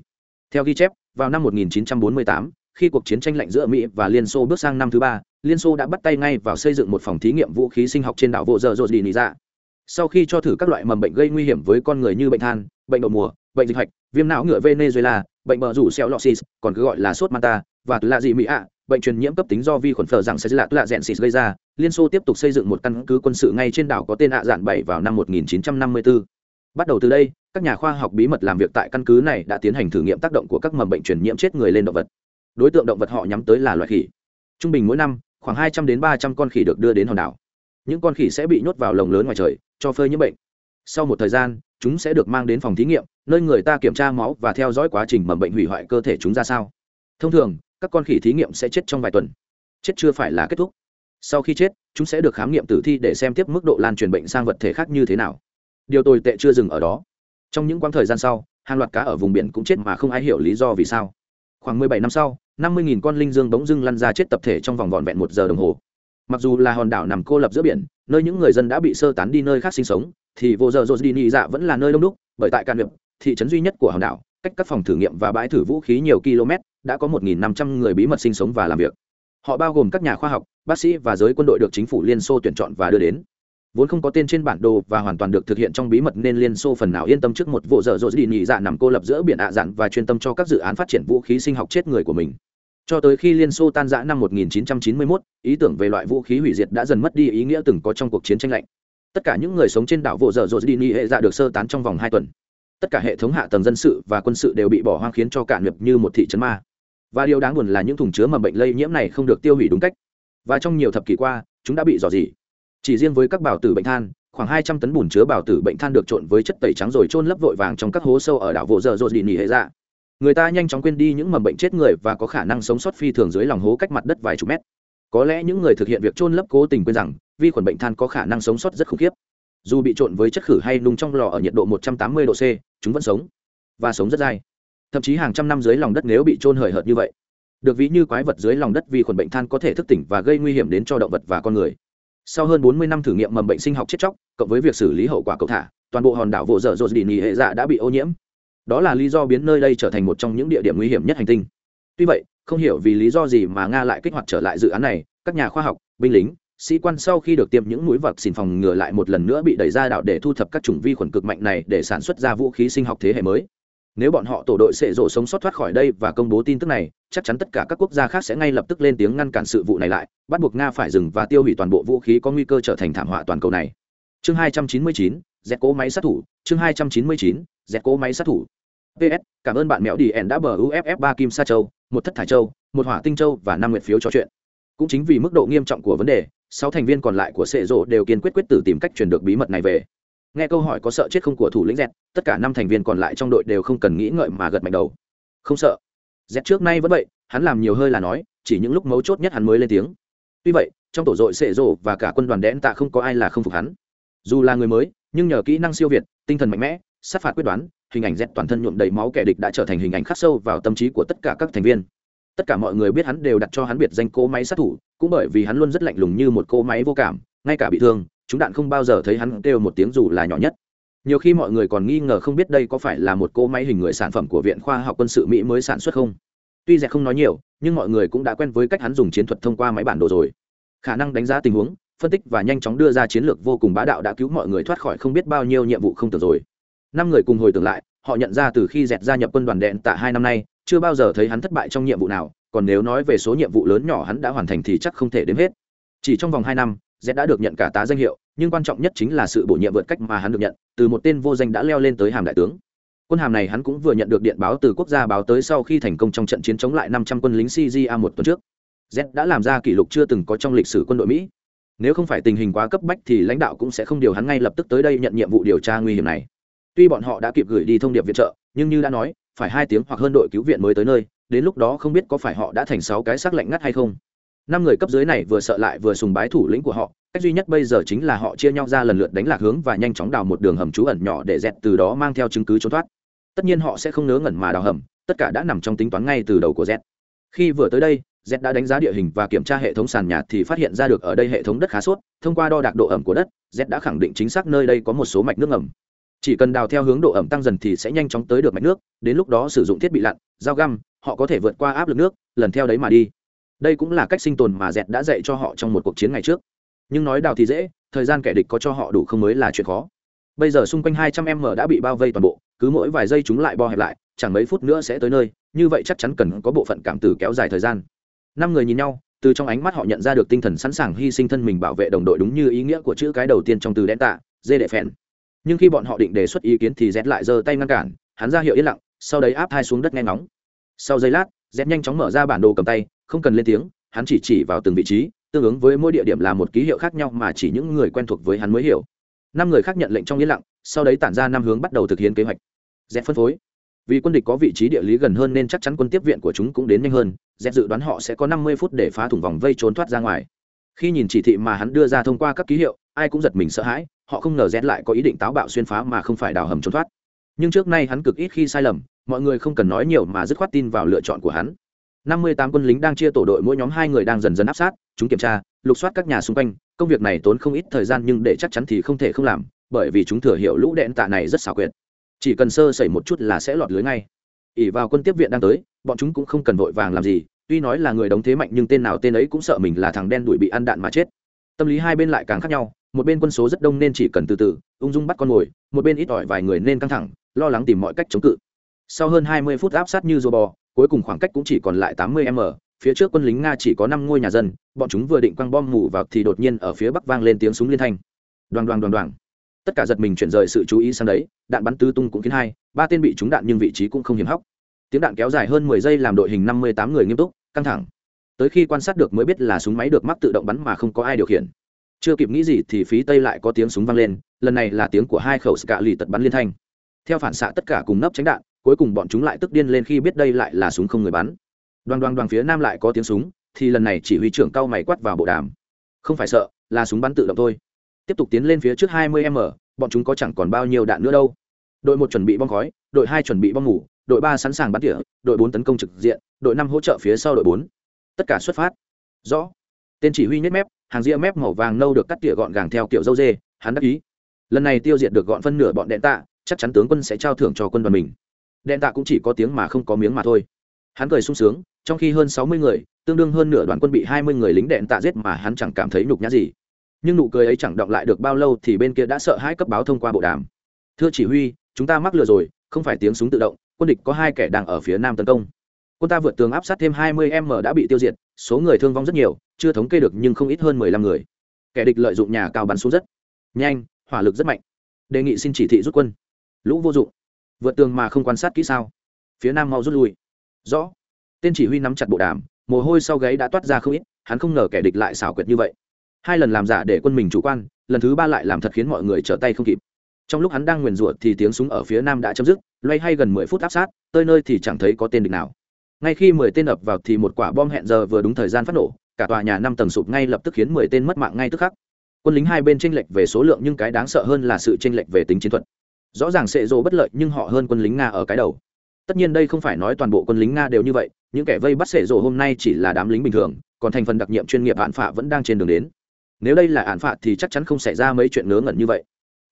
Theo ghi chép vào năm 1948, khi cuộc chiến tranh lạnh giữa mỹ và liên xô bước sang năm thứ ba liên xô đã bắt tay ngay vào xây dựng một phòng thí nghiệm vũ khí sinh học trên đảo vô giờ rột nị dạ. Sau khi cho thử các loại mầm bệnh gây nguy hiểm với con người như bệnh than bệnh đậu mùa bệnh dịch hạch viêm não ngựa venezuela bệnh bờ rủ xeo lossis còn cứ gọi là sốt manta và là gì mỹ ạ bệnh truyền nhiễm cấp tính do vi khuẩn phở rằng sẽ là lạ dẹn xịt gây ra. Liên xô tiếp tục xây dựng một căn cứ quân sự ngay trên đảo có tên ạ dạn bảy vào năm 1954. bắt đầu từ đây, các nhà khoa học bí mật làm việc tại căn cứ này đã tiến hành thử nghiệm tác động của các mầm bệnh truyền nhiễm chết người lên động vật. Đối tượng động vật họ nhắm tới là loài khỉ. Trung bình mỗi năm, khoảng hai trăm đến ba trăm con khỉ được đưa đến hòn đảo. Những con khỉ sẽ bị nhốt vào lồng lớn ngoài trời, cho phơi nhiễm bệnh. Sau một thời gian, chúng sẽ được mang đến phòng thí nghiệm, nơi người ta kiểm tra máu và theo dõi quá trình mầm bệnh hủy hoại cơ thể chúng ra sao. Thông thường các con khỉ thí nghiệm sẽ chết trong vài tuần. Chết chưa phải là kết thúc. Sau khi chết, chúng sẽ được khám nghiệm tử thi để xem tiếp mức độ lan truyền bệnh sang vật thể khác như thế nào. Điều tồi tệ chưa dừng ở đó. Trong những quãng thời gian sau, hàng loạt cá ở vùng biển cũng chết mà không ai hiểu lý do vì sao. Khoảng mười bảy năm sau, năm mươi nghìn con linh dương bỗng dưng lăn ra chết tập thể trong vòng vòn vẹn một giờ đồng hồ. Mặc dù là hòn đảo nằm cô lập giữa biển, nơi những người dân đã bị sơ tán đi nơi khác sinh sống, thì vô giờ rồi đi dạ vẫn là nơi đông đúc, bởi tại can việc thị trấn duy nhất của hòn đảo cách các phòng thử nghiệm và bãi thử vũ khí nhiều km đã có một nghìn năm trăm người bí mật sinh sống và làm việc. Họ bao gồm các nhà khoa học bác sĩ và giới quân đội được chính phủ liên xô tuyển chọn và đưa đến. Vốn không có tên trên bản đồ và hoàn toàn được thực hiện trong bí mật nên liên xô phần nào yên tâm trước một vụ dở dội đi nhị dạ nằm cô lập giữa biển ạ dặn và chuyên tâm cho các dự án phát triển vũ khí sinh học chết người của mình. Cho tới khi liên xô tan rã năm 1991, ý tưởng về loại vũ khí hủy diệt đã dần mất đi ý nghĩa từng có trong cuộc chiến tranh lạnh. Tất cả những người sống trên đảo vụ dở dội đi nhị hệ dạ được sơ tán trong vòng hai tuần tất cả hệ thống hạ tầng dân sự và quân sự đều bị bỏ hoang khiến cho cạn nghiệp như một thị trấn ma. Và điều đáng buồn là những thùng chứa mầm bệnh lây nhiễm này không được tiêu hủy đúng cách. Và trong nhiều thập kỷ qua, chúng đã bị dò dỉ. Chỉ riêng với các bảo tử bệnh than, khoảng hai trăm tấn bùn chứa bảo tử bệnh than được trộn với chất tẩy trắng rồi trôn lấp vội vàng trong các hố sâu ở đảo vỗ giờ dội đi nỉ hệ dạ. Người ta nhanh chóng quên đi những mầm bệnh chết người và có khả năng sống sót phi thường dưới lòng hố cách mặt đất vài chục mét. Có lẽ những người thực hiện việc trôn lấp cố tình quên rằng, vi khuẩn bệnh than có khả năng sống sót rất khủng khiếp dù bị trộn với chất khử hay nung trong lò ở nhiệt độ 180 độ c, chúng vẫn sống, và sống rất dai. Thậm chí hàng trăm năm dưới lòng đất nếu bị trôn hời hợt như vậy, được ví như quái vật dưới lòng đất vì khuẩn bệnh than có thể thức tỉnh và gây nguy hiểm đến cho động vật và con người. Sau hơn 40 năm thử nghiệm mầm bệnh sinh học chết chóc, cộng với việc xử lý hậu quả cầu thả, toàn bộ hòn đảo vô dở dột đi hệ dạ đã bị ô nhiễm. Đó là lý do biến nơi đây trở thành một trong những địa điểm nguy hiểm nhất hành tinh. Tuy vậy, không hiểu vì lý do gì mà nga lại kích hoạt trở lại dự án này, các nhà khoa học, binh lính sĩ quan sau khi được tiêm những mũi vật xin phòng ngừa lại một lần nữa bị đẩy ra đảo để thu thập các chủng vi khuẩn cực mạnh này để sản xuất ra vũ khí sinh học thế hệ mới. Nếu bọn họ tổ đội sẽ rổ sống sót thoát khỏi đây và công bố tin tức này chắc chắn tất cả các quốc gia khác sẽ ngay lập tức lên tiếng ngăn cản sự vụ này lại bắt buộc nga phải dừng và tiêu hủy toàn bộ vũ khí có nguy cơ trở thành thảm họa toàn cầu này. Chương 299, dẹp cố máy sát thủ. Chương 299, dẹp cố máy sát thủ. Ps cảm ơn bạn mẹo đi ẻn đã bờ uff ba kim sa châu một thất thải châu một hỏa tinh châu và năm nguyệt phiếu trò chuyện cũng chính vì mức độ nghiêm trọng của vấn đề, sáu thành viên còn lại của sệ rộ đều kiên quyết quyết tử tìm cách truyền được bí mật này về. Nghe câu hỏi có sợ chết không của thủ lĩnh dẹt tất cả năm thành viên còn lại trong đội đều không cần nghĩ ngợi mà gật mạnh đầu. Không sợ. Dẹt trước nay vẫn vậy, hắn làm nhiều hơi là nói, chỉ những lúc mấu chốt nhất hắn mới lên tiếng. Tuy vậy, trong tổ đội sệ rộ và cả quân đoàn đẽn tạ không có ai là không phục hắn. Dù là người mới, nhưng nhờ kỹ năng siêu việt, tinh thần mạnh mẽ, sát phạt quyết đoán, hình ảnh dẹt toàn thân nhuộm đầy máu kẻ địch đã trở thành hình ảnh khắc sâu vào tâm trí của tất cả các thành viên tất cả mọi người biết hắn đều đặt cho hắn biệt danh cỗ máy sát thủ, cũng bởi vì hắn luôn rất lạnh lùng như một cỗ máy vô cảm, ngay cả bị thương, chúng đạn không bao giờ thấy hắn kêu một tiếng dù là nhỏ nhất. Nhiều khi mọi người còn nghi ngờ không biết đây có phải là một cỗ máy hình người sản phẩm của viện khoa học quân sự mỹ mới sản xuất không. Tuy dẹp không nói nhiều, nhưng mọi người cũng đã quen với cách hắn dùng chiến thuật thông qua máy bản đồ rồi. Khả năng đánh giá tình huống, phân tích và nhanh chóng đưa ra chiến lược vô cùng bá đạo đã cứu mọi người thoát khỏi không biết bao nhiêu nhiệm vụ không tưởng rồi. Năm người cùng hồi tưởng lại, họ nhận ra từ khi dẹt gia nhập quân đoàn đèn tạ hai năm nay chưa bao giờ thấy hắn thất bại trong nhiệm vụ nào, còn nếu nói về số nhiệm vụ lớn nhỏ hắn đã hoàn thành thì chắc không thể đếm hết. Chỉ trong vòng hai năm, z đã được nhận cả tá danh hiệu, nhưng quan trọng nhất chính là sự bổ nhiệm vượt cách mà hắn được nhận, từ một tên vô danh đã leo lên tới hàm đại tướng. Quân hàm này hắn cũng vừa nhận được điện báo từ quốc gia báo tới sau khi thành công trong trận chiến chống lại năm trăm quân lính cja một tuần trước. Z đã làm ra kỷ lục chưa từng có trong lịch sử quân đội mỹ. Nếu không phải tình hình quá cấp bách thì lãnh đạo cũng sẽ không điều hắn ngay lập tức tới đây nhận nhiệm vụ điều tra nguy hiểm này. Tuy bọn họ đã kịp gửi đi thông điệp viện trợ, nhưng như đã nói phải hai tiếng hoặc hơn đội cứu viện mới tới nơi, đến lúc đó không biết có phải họ đã thành sáu cái xác lạnh ngắt hay không. Năm người cấp dưới này vừa sợ lại vừa sùng bái thủ lĩnh của họ, cách duy nhất bây giờ chính là họ chia nhau ra lần lượt đánh lạc hướng và nhanh chóng đào một đường hầm trú ẩn nhỏ để dẹt từ đó mang theo chứng cứ trốn thoát. Tất nhiên họ sẽ không nớ ngẩn mà đào hầm, tất cả đã nằm trong tính toán ngay từ đầu của z khi vừa tới đây z đã đánh giá địa hình và kiểm tra hệ thống sàn nhà thì phát hiện ra được ở đây hệ thống đất khá suốt thông qua đo đạc độ ẩm của đất z đã khẳng định chính xác nơi đây có một số mạch nước ẩm chỉ cần đào theo hướng độ ẩm tăng dần thì sẽ nhanh chóng tới được mạch nước, đến lúc đó sử dụng thiết bị lặn, dao găm, họ có thể vượt qua áp lực nước, lần theo đấy mà đi. Đây cũng là cách sinh tồn mà dẹt đã dạy cho họ trong một cuộc chiến ngày trước. Nhưng nói đào thì dễ, thời gian kẻ địch có cho họ đủ không mới là chuyện khó. Bây giờ xung quanh hai trăm em m đã bị bao vây toàn bộ, cứ mỗi vài giây chúng lại bo hẹp lại, chẳng mấy phút nữa sẽ tới nơi, như vậy chắc chắn cần có bộ phận cảm tử kéo dài thời gian. Năm người nhìn nhau, từ trong ánh mắt họ nhận ra được tinh thần sẵn sàng hy sinh thân mình bảo vệ đồng đội đúng như ý nghĩa của chữ cái đầu tiên trong từ đen tạ dê đệ phèn nhưng khi bọn họ định đề xuất ý kiến thì dẹt lại giơ tay ngăn cản, hắn ra hiệu yên lặng, sau đấy áp hai xuống đất nghe ngóng. Sau giây lát dẹt nhanh chóng mở ra bản đồ cầm tay, không cần lên tiếng, hắn chỉ chỉ vào từng vị trí, tương ứng với mỗi địa điểm là một ký hiệu khác nhau mà chỉ những người quen thuộc với hắn mới hiểu. Năm người khác nhận lệnh trong yên lặng, sau đấy tản ra năm hướng bắt đầu thực hiện kế hoạch. Dẹt phân phối. Vì quân địch có vị trí địa lý gần hơn nên chắc chắn quân tiếp viện của chúng cũng đến nhanh hơn dẹt dự đoán họ sẽ có năm mươi phút để phá thủng vòng vây trốn thoát ra ngoài. Khi nhìn chỉ thị mà hắn đưa ra thông qua các ký hiệu, ai cũng giật mình sợ hãi họ không ngờ rét lại có ý định táo bạo xuyên phá mà không phải đào hầm trốn thoát. Nhưng trước nay hắn cực ít khi sai lầm, mọi người không cần nói nhiều mà dứt khoát tin vào lựa chọn của hắn. Năm mươi tám quân lính đang chia tổ đội, mỗi nhóm hai người đang dần dần áp sát, chúng kiểm tra, lục soát các nhà xung quanh, công việc này tốn không ít thời gian nhưng để chắc chắn thì không thể không làm, bởi vì chúng thừa hiểu lũ đen tạ này rất xảo quyệt. Chỉ cần sơ sẩy một chút là sẽ lọt lưới ngay. Ỉ vào quân tiếp viện đang tới, bọn chúng cũng không cần vội vàng làm gì, tuy nói là người đóng thế mạnh nhưng tên nào tên ấy cũng sợ mình là thằng đen đuổi bị ăn đạn mà chết. Tâm lý hai bên lại càng khác nhau một bên quân số rất đông nên chỉ cần từ từ, ung dung bắt con mồi một bên ít ỏi vài người nên căng thẳng, lo lắng tìm mọi cách chống cự. Sau hơn hai mươi phút áp sát như rùa bò, cuối cùng khoảng cách cũng chỉ còn lại tám mươi m, phía trước quân lính nga chỉ có năm ngôi nhà dân, bọn chúng vừa định quăng bom mù vào thì đột nhiên ở phía bắc vang lên tiếng súng liên thanh. Đoàn đoàn đoàn đoàn. Tất cả giật mình chuyển rời sự chú ý sang đấy, đạn bắn tứ tung cũng khiến hai, ba tên bị trúng đạn nhưng vị trí cũng không hiểm hóc. Tiếng đạn kéo dài hơn mười giây làm đội hình năm mươi tám người nghiêm túc, căng thẳng. Tới khi quan sát được mới biết là súng máy được mắc tự động bắn mà không có ai điều khiển chưa kịp nghĩ gì thì phí tây lại có tiếng súng vang lên, lần này là tiếng của hai khẩu scạ lì tật bắn liên thanh. Theo phản xạ tất cả cùng nấp tránh đạn, cuối cùng bọn chúng lại tức điên lên khi biết đây lại là súng không người bắn. Đoàn đoàn đoàn phía nam lại có tiếng súng, thì lần này chỉ huy trưởng cao mày quát vào bộ đàm. Không phải sợ, là súng bắn tự động thôi. Tiếp tục tiến lên phía trước 20 m, bọn chúng có chẳng còn bao nhiêu đạn nữa đâu. Đội một chuẩn bị bom khói, đội hai chuẩn bị bom ngủ đội ba sẵn sàng bắn tỉa, đội bốn tấn công trực diện, đội năm hỗ trợ phía sau đội bốn. Tất cả xuất phát. Rõ. Tên chỉ huy nhất mép hàng ria mép màu vàng nâu được cắt tỉa gọn gàng theo kiểu dâu dê, hắn đắc ý. Lần này tiêu diệt được gọn phân nửa bọn đèn tạ, chắc chắn tướng quân sẽ trao thưởng cho quân đoàn mình. Đèn tạ cũng chỉ có tiếng mà không có miếng mà thôi. Hắn cười sung sướng, trong khi hơn sáu mươi người, tương đương hơn nửa đoàn quân bị hai mươi người lính đèn tạ giết mà hắn chẳng cảm thấy nhục nhã gì. Nhưng nụ cười ấy chẳng động lại được bao lâu thì bên kia đã sợ hãi cấp báo thông qua bộ đàm. Thưa chỉ huy, chúng ta mắc lừa rồi, không phải tiếng súng tự động, quân địch có hai kẻ đang ở phía nam tấn công. Quân ta vượt tường áp sát thêm hai mươi m đã bị tiêu diệt, số người thương vong rất nhiều chưa thống kê được nhưng không ít hơn mười lăm người. Kẻ địch lợi dụng nhà cao bắn xuống rất nhanh, hỏa lực rất mạnh. Đề nghị xin chỉ thị rút quân. Lũ vô dụng. Vượt tường mà không quan sát kỹ sao? Phía nam mau rút lui. Rõ. Tên chỉ huy nắm chặt bộ đàm, mồ hôi sau gáy đã toát ra không ít, hắn không ngờ kẻ địch lại xảo quyệt như vậy. Hai lần làm giả để quân mình chủ quan, lần thứ ba lại làm thật khiến mọi người trở tay không kịp. Trong lúc hắn đang nguyền rủa thì tiếng súng ở phía nam đã chấm dứt, loay hay gần mười phút áp sát, tới nơi thì chẳng thấy có tên địch nào. Ngay khi mười tên ập vào thì một quả bom hẹn giờ vừa đúng thời gian phát nổ cả tòa nhà năm tầng sụp ngay lập tức khiến mười tên mất mạng ngay tức khắc. Quân lính hai bên tranh lệch về số lượng nhưng cái đáng sợ hơn là sự tranh lệch về tính chiến thuật. Rõ ràng sệ rộ bất lợi nhưng họ hơn quân lính nga ở cái đầu. Tất nhiên đây không phải nói toàn bộ quân lính nga đều như vậy, những kẻ vây bắt sệ rộ hôm nay chỉ là đám lính bình thường, còn thành phần đặc nhiệm chuyên nghiệp hạn phạ vẫn đang trên đường đến. Nếu đây là hạn phạ thì chắc chắn không xảy ra mấy chuyện ngớ ngẩn như vậy.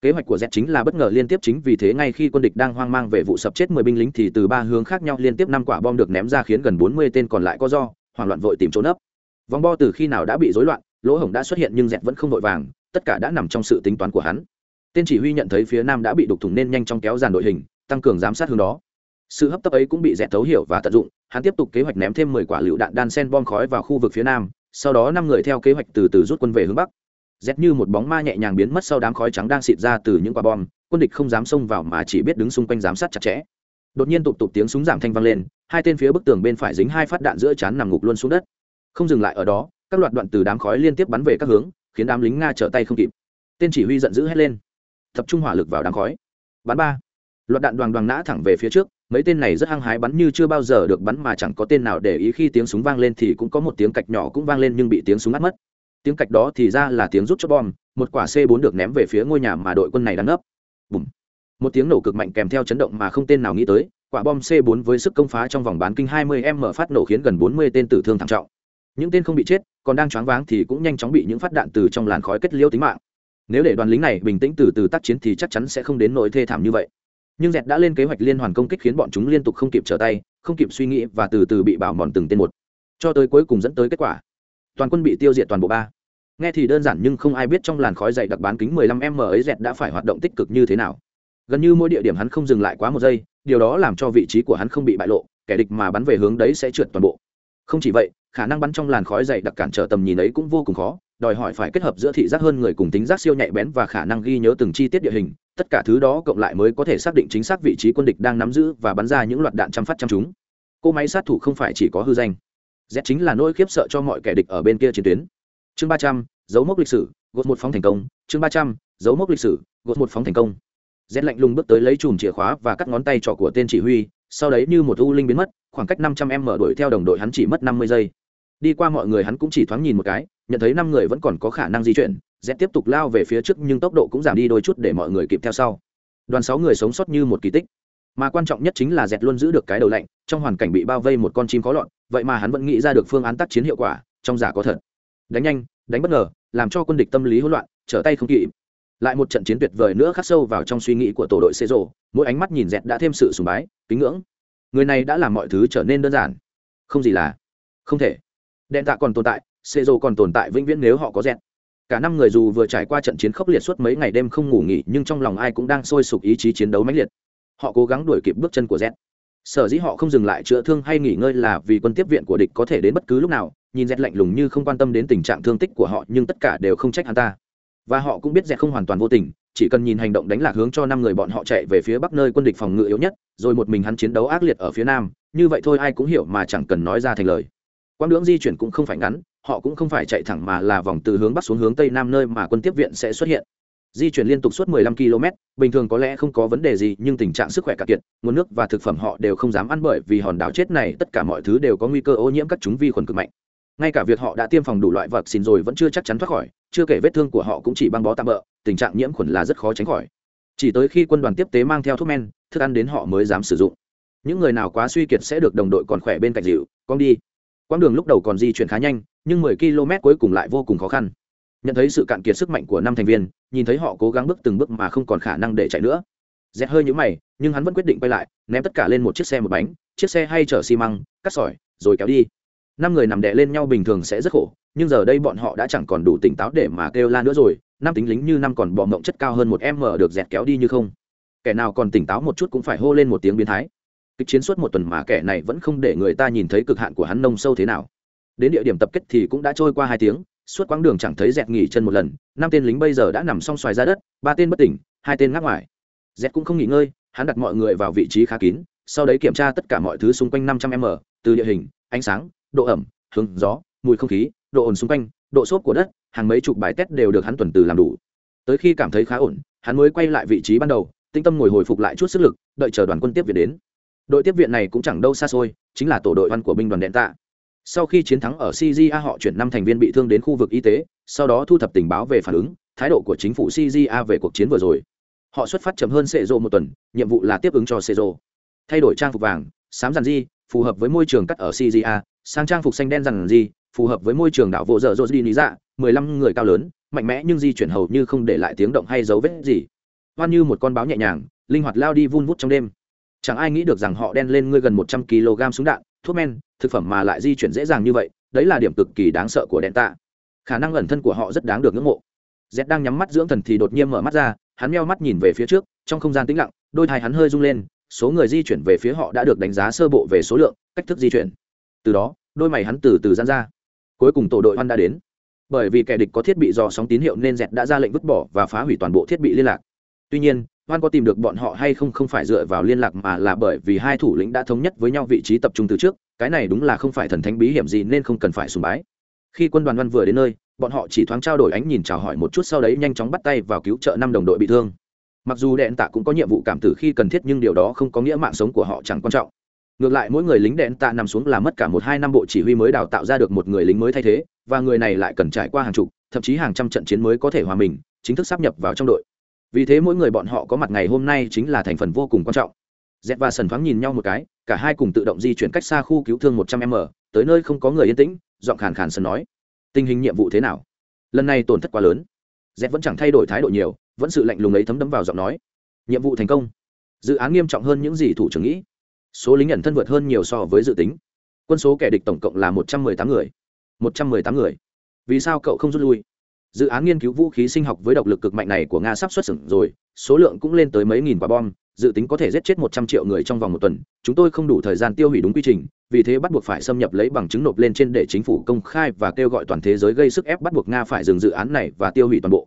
Kế hoạch của z chính là bất ngờ liên tiếp chính vì thế ngay khi quân địch đang hoang mang về vụ sập chết mười binh lính thì từ ba hướng khác nhau liên tiếp năm quả bom được ném ra khiến gần bốn mươi tên còn lại có do, hoảng loạn vội tìm trốn ấp vòng bo từ khi nào đã bị rối loạn, lỗ hổng đã xuất hiện nhưng dẹt vẫn không vội vàng, tất cả đã nằm trong sự tính toán của hắn. Tên chỉ huy nhận thấy phía nam đã bị đục thủng nên nhanh chóng kéo dàn đội hình, tăng cường giám sát hướng đó. Sự hấp tấp ấy cũng bị dẹt thấu hiểu và tận dụng, hắn tiếp tục kế hoạch ném thêm mười quả lựu đạn đan sen bom khói vào khu vực phía nam, sau đó năm người theo kế hoạch từ từ rút quân về hướng bắc. Dẹt như một bóng ma nhẹ nhàng biến mất sau đám khói trắng đang xịt ra từ những quả bom, quân địch không dám xông vào mà chỉ biết đứng xung quanh giám sát chặt chẽ. Đột nhiên tụt tụt tiếng súng giảm thanh vang lên, hai tên phía bức tường bên phải dính hai phát đạn giữa chán nằm ngục luôn xuống đất không dừng lại ở đó, các loạt đoạn từ đám khói liên tiếp bắn về các hướng, khiến đám lính nga trở tay không kịp. Tên chỉ huy giận dữ hét lên. Tập trung hỏa lực vào đám khói. Bắn ba. Loạt đạn đoàn đoàn nã thẳng về phía trước, mấy tên này rất hăng hái bắn như chưa bao giờ được bắn mà chẳng có tên nào để ý khi tiếng súng vang lên thì cũng có một tiếng cạch nhỏ cũng vang lên nhưng bị tiếng súng ngắt mất. Tiếng cạch đó thì ra là tiếng rút cho bom, một quả c 4 được ném về phía ngôi nhà mà đội quân này đang ấp Bùm. một tiếng nổ cực mạnh kèm theo chấn động mà không tên nào nghĩ tới, quả bom c 4 với sức công phá trong vòng bán kinh 20 m phát nổ khiến gần 40 tên tử thương thảm trọng những tên không bị chết, còn đang choáng váng thì cũng nhanh chóng bị những phát đạn từ trong làn khói kết liêu tính mạng. Nếu để đoàn lính này bình tĩnh từ từ tác chiến thì chắc chắn sẽ không đến nỗi thê thảm như vậy. Nhưng dẹt đã lên kế hoạch liên hoàn công kích khiến bọn chúng liên tục không kịp trở tay, không kịp suy nghĩ và từ từ bị bảo mòn từng tên một. Cho tới cuối cùng dẫn tới kết quả. Toàn quân bị tiêu diệt toàn bộ ba. Nghe thì đơn giản nhưng không ai biết trong làn khói dày đặc bán kính 15 m ấy dẹt đã phải hoạt động tích cực như thế nào. Gần như mỗi địa điểm hắn không dừng lại quá một giây, điều đó làm cho vị trí của hắn không bị bại lộ, kẻ địch mà bắn về hướng đấy sẽ trượt toàn bộ. Không chỉ vậy khả năng bắn trong làn khói dày đặc cản trở tầm nhìn ấy cũng vô cùng khó, đòi hỏi phải kết hợp giữa thị giác hơn người cùng tính giác siêu nhạy bén và khả năng ghi nhớ từng chi tiết địa hình, tất cả thứ đó cộng lại mới có thể xác định chính xác vị trí quân địch đang nắm giữ và bắn ra những loạt đạn chăm phát chăm chúng. Cô máy sát thủ không phải chỉ có hư danh. Z chính là nỗi khiếp sợ cho mọi kẻ địch ở bên kia chiến tuyến. Chương ba trăm, dấu mốc lịch sử, gột một phóng thành công. Chương ba trăm, dấu mốc lịch sử, gột một phóng thành công. Z lạnh lùng bước tới lấy chùm chìa khóa và cắt ngón tay trỏ của tên chỉ huy, sau đấy như một u linh biến mất, khoảng cách năm trăm em mở đuổi theo đồng đội hắn chỉ mất năm mươi giây đi qua mọi người hắn cũng chỉ thoáng nhìn một cái, nhận thấy năm người vẫn còn có khả năng di chuyển, z tiếp tục lao về phía trước nhưng tốc độ cũng giảm đi đôi chút để mọi người kịp theo sau. Đoàn sáu người sống sót như một kỳ tích. Mà quan trọng nhất chính là dẹt luôn giữ được cái đầu lạnh, trong hoàn cảnh bị bao vây một con chim khó lọt vậy mà hắn vẫn nghĩ ra được phương án tác chiến hiệu quả, trong giả có thật. Đánh nhanh, đánh bất ngờ, làm cho quân địch tâm lý hỗn loạn, trở tay không kịp. Lại một trận chiến tuyệt vời nữa khắc sâu vào trong suy nghĩ của tổ đội xê rồ mỗi ánh mắt nhìn dẹt đã thêm sự sùng bái, kính ngưỡng. Người này đã làm mọi thứ trở nên đơn giản. Không gì là. Không thể đèn tạ còn tồn tại xê dô còn tồn tại vĩnh viễn nếu họ có dẹt. Cả năm người dù vừa trải qua trận chiến khốc liệt suốt mấy ngày đêm không ngủ nghỉ, nhưng trong lòng ai cũng đang sôi sục ý chí chiến đấu mãnh liệt. Họ cố gắng đuổi kịp bước chân của z sở dĩ họ không dừng lại chữa thương hay nghỉ ngơi là vì quân tiếp viện của địch có thể đến bất cứ lúc nào, nhìn z lạnh lùng như không quan tâm đến tình trạng thương tích của họ, nhưng tất cả đều không trách hắn ta. Và họ cũng biết z không hoàn toàn vô tình, chỉ cần nhìn hành động đánh lạc hướng cho năm người bọn họ chạy về phía bắc nơi quân địch phòng ngự yếu nhất, rồi một mình hắn chiến đấu ác liệt ở phía nam, như vậy thôi ai cũng hiểu mà chẳng cần nói ra thành lời quãng đường di chuyển cũng không phải ngắn, họ cũng không phải chạy thẳng mà là vòng từ hướng bắc xuống hướng tây nam nơi mà quân tiếp viện sẽ xuất hiện. Di chuyển liên tục suốt 15 km bình thường có lẽ không có vấn đề gì, nhưng tình trạng sức khỏe cạn kiệt, nguồn nước và thực phẩm họ đều không dám ăn bởi vì hòn đảo chết này, tất cả mọi thứ đều có nguy cơ ô nhiễm các chúng vi khuẩn cực mạnh. Ngay cả việc họ đã tiêm phòng đủ loại vật xin rồi vẫn chưa chắc chắn thoát khỏi, chưa kể vết thương của họ cũng chỉ băng bó tạm bỡ tình trạng nhiễm khuẩn là rất khó tránh khỏi. Chỉ tới khi quân đoàn tiếp tế mang theo thuốc men, thức ăn đến họ mới dám sử dụng. Những người nào quá suy kiệt sẽ được đồng đội còn khỏe bên cạnh dịu, con đi quãng đường lúc đầu còn di chuyển khá nhanh, nhưng 10 km cuối cùng lại vô cùng khó khăn. Nhận thấy sự cạn kiệt sức mạnh của năm thành viên, nhìn thấy họ cố gắng bước từng bước mà không còn khả năng để chạy nữa. Dẹt hơi nhũ mày, nhưng hắn vẫn quyết định quay lại, ném tất cả lên một chiếc xe một bánh, chiếc xe hay chở xi măng, cắt sỏi, rồi kéo đi. Năm người nằm đè lên nhau bình thường sẽ rất khổ, nhưng giờ đây bọn họ đã chẳng còn đủ tỉnh táo để mà kêu la nữa rồi, năm tính lính như năm còn bọ mộng chất cao hơn một m được dẹt kéo đi như không. Kẻ nào còn tỉnh táo một chút cũng phải hô lên một tiếng biến thái kịch chiến suốt một tuần mà kẻ này vẫn không để người ta nhìn thấy cực hạn của hắn nông sâu thế nào. Đến địa điểm tập kết thì cũng đã trôi qua hai tiếng, suốt quãng đường chẳng thấy dẹt nghỉ chân một lần, năm tên lính bây giờ đã nằm song xoài ra đất, ba tên bất tỉnh, hai tên ngác ngoài. Dẹt cũng không nghỉ ngơi, hắn đặt mọi người vào vị trí khá kín, sau đấy kiểm tra tất cả mọi thứ xung quanh năm trăm m, từ địa hình, ánh sáng, độ ẩm, hướng gió, mùi không khí, độ ồn xung quanh, độ xốp của đất, hàng mấy chục bài test đều được hắn tuần từ làm đủ. Tới khi cảm thấy khá ổn, hắn mới quay lại vị trí ban đầu tinh tâm ngồi hồi phục lại chút sức lực, đợi chờ đoàn quân tiếp viện đến đội tiếp viện này cũng chẳng đâu xa xôi, chính là tổ đội văn của binh đoàn đèn tạ. Sau khi chiến thắng ở cja họ chuyển năm thành viên bị thương đến khu vực y tế, sau đó thu thập tình báo về phản ứng, thái độ của chính phủ cja về cuộc chiến vừa rồi. Họ xuất phát chậm hơn sệ rộ một tuần, nhiệm vụ là tiếp ứng cho sệ rộ thay đổi trang phục vàng, sám dàn di phù hợp với môi trường cắt ở cja sang trang phục xanh đen dàn di phù hợp với môi trường đảo vô dở dô di lý dạ mười lăm người cao lớn, mạnh mẽ nhưng di chuyển hầu như không để lại tiếng động hay dấu vết gì. Hoan như một con báo nhẹ nhàng, linh hoạt lao đi vun vút trong đêm chẳng ai nghĩ được rằng họ đen lên ngươi gần một trăm kg súng đạn, thuốc men, thực phẩm mà lại di chuyển dễ dàng như vậy, đấy là điểm cực kỳ đáng sợ của đen tạ. Khả năng ẩn thân của họ rất đáng được ngưỡng mộ. Z đang nhắm mắt dưỡng thần thì đột nhiên mở mắt ra, hắn meo mắt nhìn về phía trước, trong không gian tĩnh lặng, đôi thai hắn hơi rung lên, số người di chuyển về phía họ đã được đánh giá sơ bộ về số lượng, cách thức di chuyển. Từ đó, đôi mày hắn từ từ gian ra. Cuối cùng tổ đội hoan đã đến. Bởi vì kẻ địch có thiết bị dò sóng tín hiệu nên dẹt đã ra lệnh vứt bỏ và phá hủy toàn bộ thiết bị liên lạc. Tuy nhiên hoan có tìm được bọn họ hay không không phải dựa vào liên lạc mà là bởi vì hai thủ lĩnh đã thống nhất với nhau vị trí tập trung từ trước, cái này đúng là không phải thần thánh bí hiểm gì nên không cần phải sùng bái. Khi quân đoàn văn vừa đến nơi, bọn họ chỉ thoáng trao đổi ánh nhìn chào hỏi một chút sau đấy nhanh chóng bắt tay vào cứu trợ năm đồng đội bị thương. Mặc dù đèn tạ cũng có nhiệm vụ cảm tử khi cần thiết nhưng điều đó không có nghĩa mạng sống của họ chẳng quan trọng. Ngược lại, mỗi người lính đèn tạ nằm xuống là mất cả một hai năm bộ chỉ huy mới đào tạo ra được một người lính mới thay thế, và người này lại cần trải qua hàng chục, thậm chí hàng trăm trận chiến mới có thể hòa mình, chính thức sắp nhập vào trong đội vì thế mỗi người bọn họ có mặt ngày hôm nay chính là thành phần vô cùng quan trọng. Z và sần thoáng nhìn nhau một cái, cả hai cùng tự động di chuyển cách xa khu cứu thương một trăm m, tới nơi không có người yên tĩnh, giọng khàn khàn sần nói, tình hình nhiệm vụ thế nào? Lần này tổn thất quá lớn. Z vẫn chẳng thay đổi thái độ nhiều, vẫn sự lạnh lùng ấy thấm đấm vào giọng nói, nhiệm vụ thành công. Dự án nghiêm trọng hơn những gì thủ trưởng nghĩ. Số lính nhận thân vượt hơn nhiều so với dự tính. Quân số kẻ địch tổng cộng là một trăm mười tám người. Một trăm mười tám người. Vì sao cậu không rút lui? Dự án nghiên cứu vũ khí sinh học với độc lực cực mạnh này của nga sắp xuất xưởng rồi, số lượng cũng lên tới mấy nghìn quả bom, dự tính có thể giết chết một trăm triệu người trong vòng một tuần. Chúng tôi không đủ thời gian tiêu hủy đúng quy trình, vì thế bắt buộc phải xâm nhập lấy bằng chứng nộp lên trên để chính phủ công khai và kêu gọi toàn thế giới gây sức ép bắt buộc nga phải dừng dự án này và tiêu hủy toàn bộ.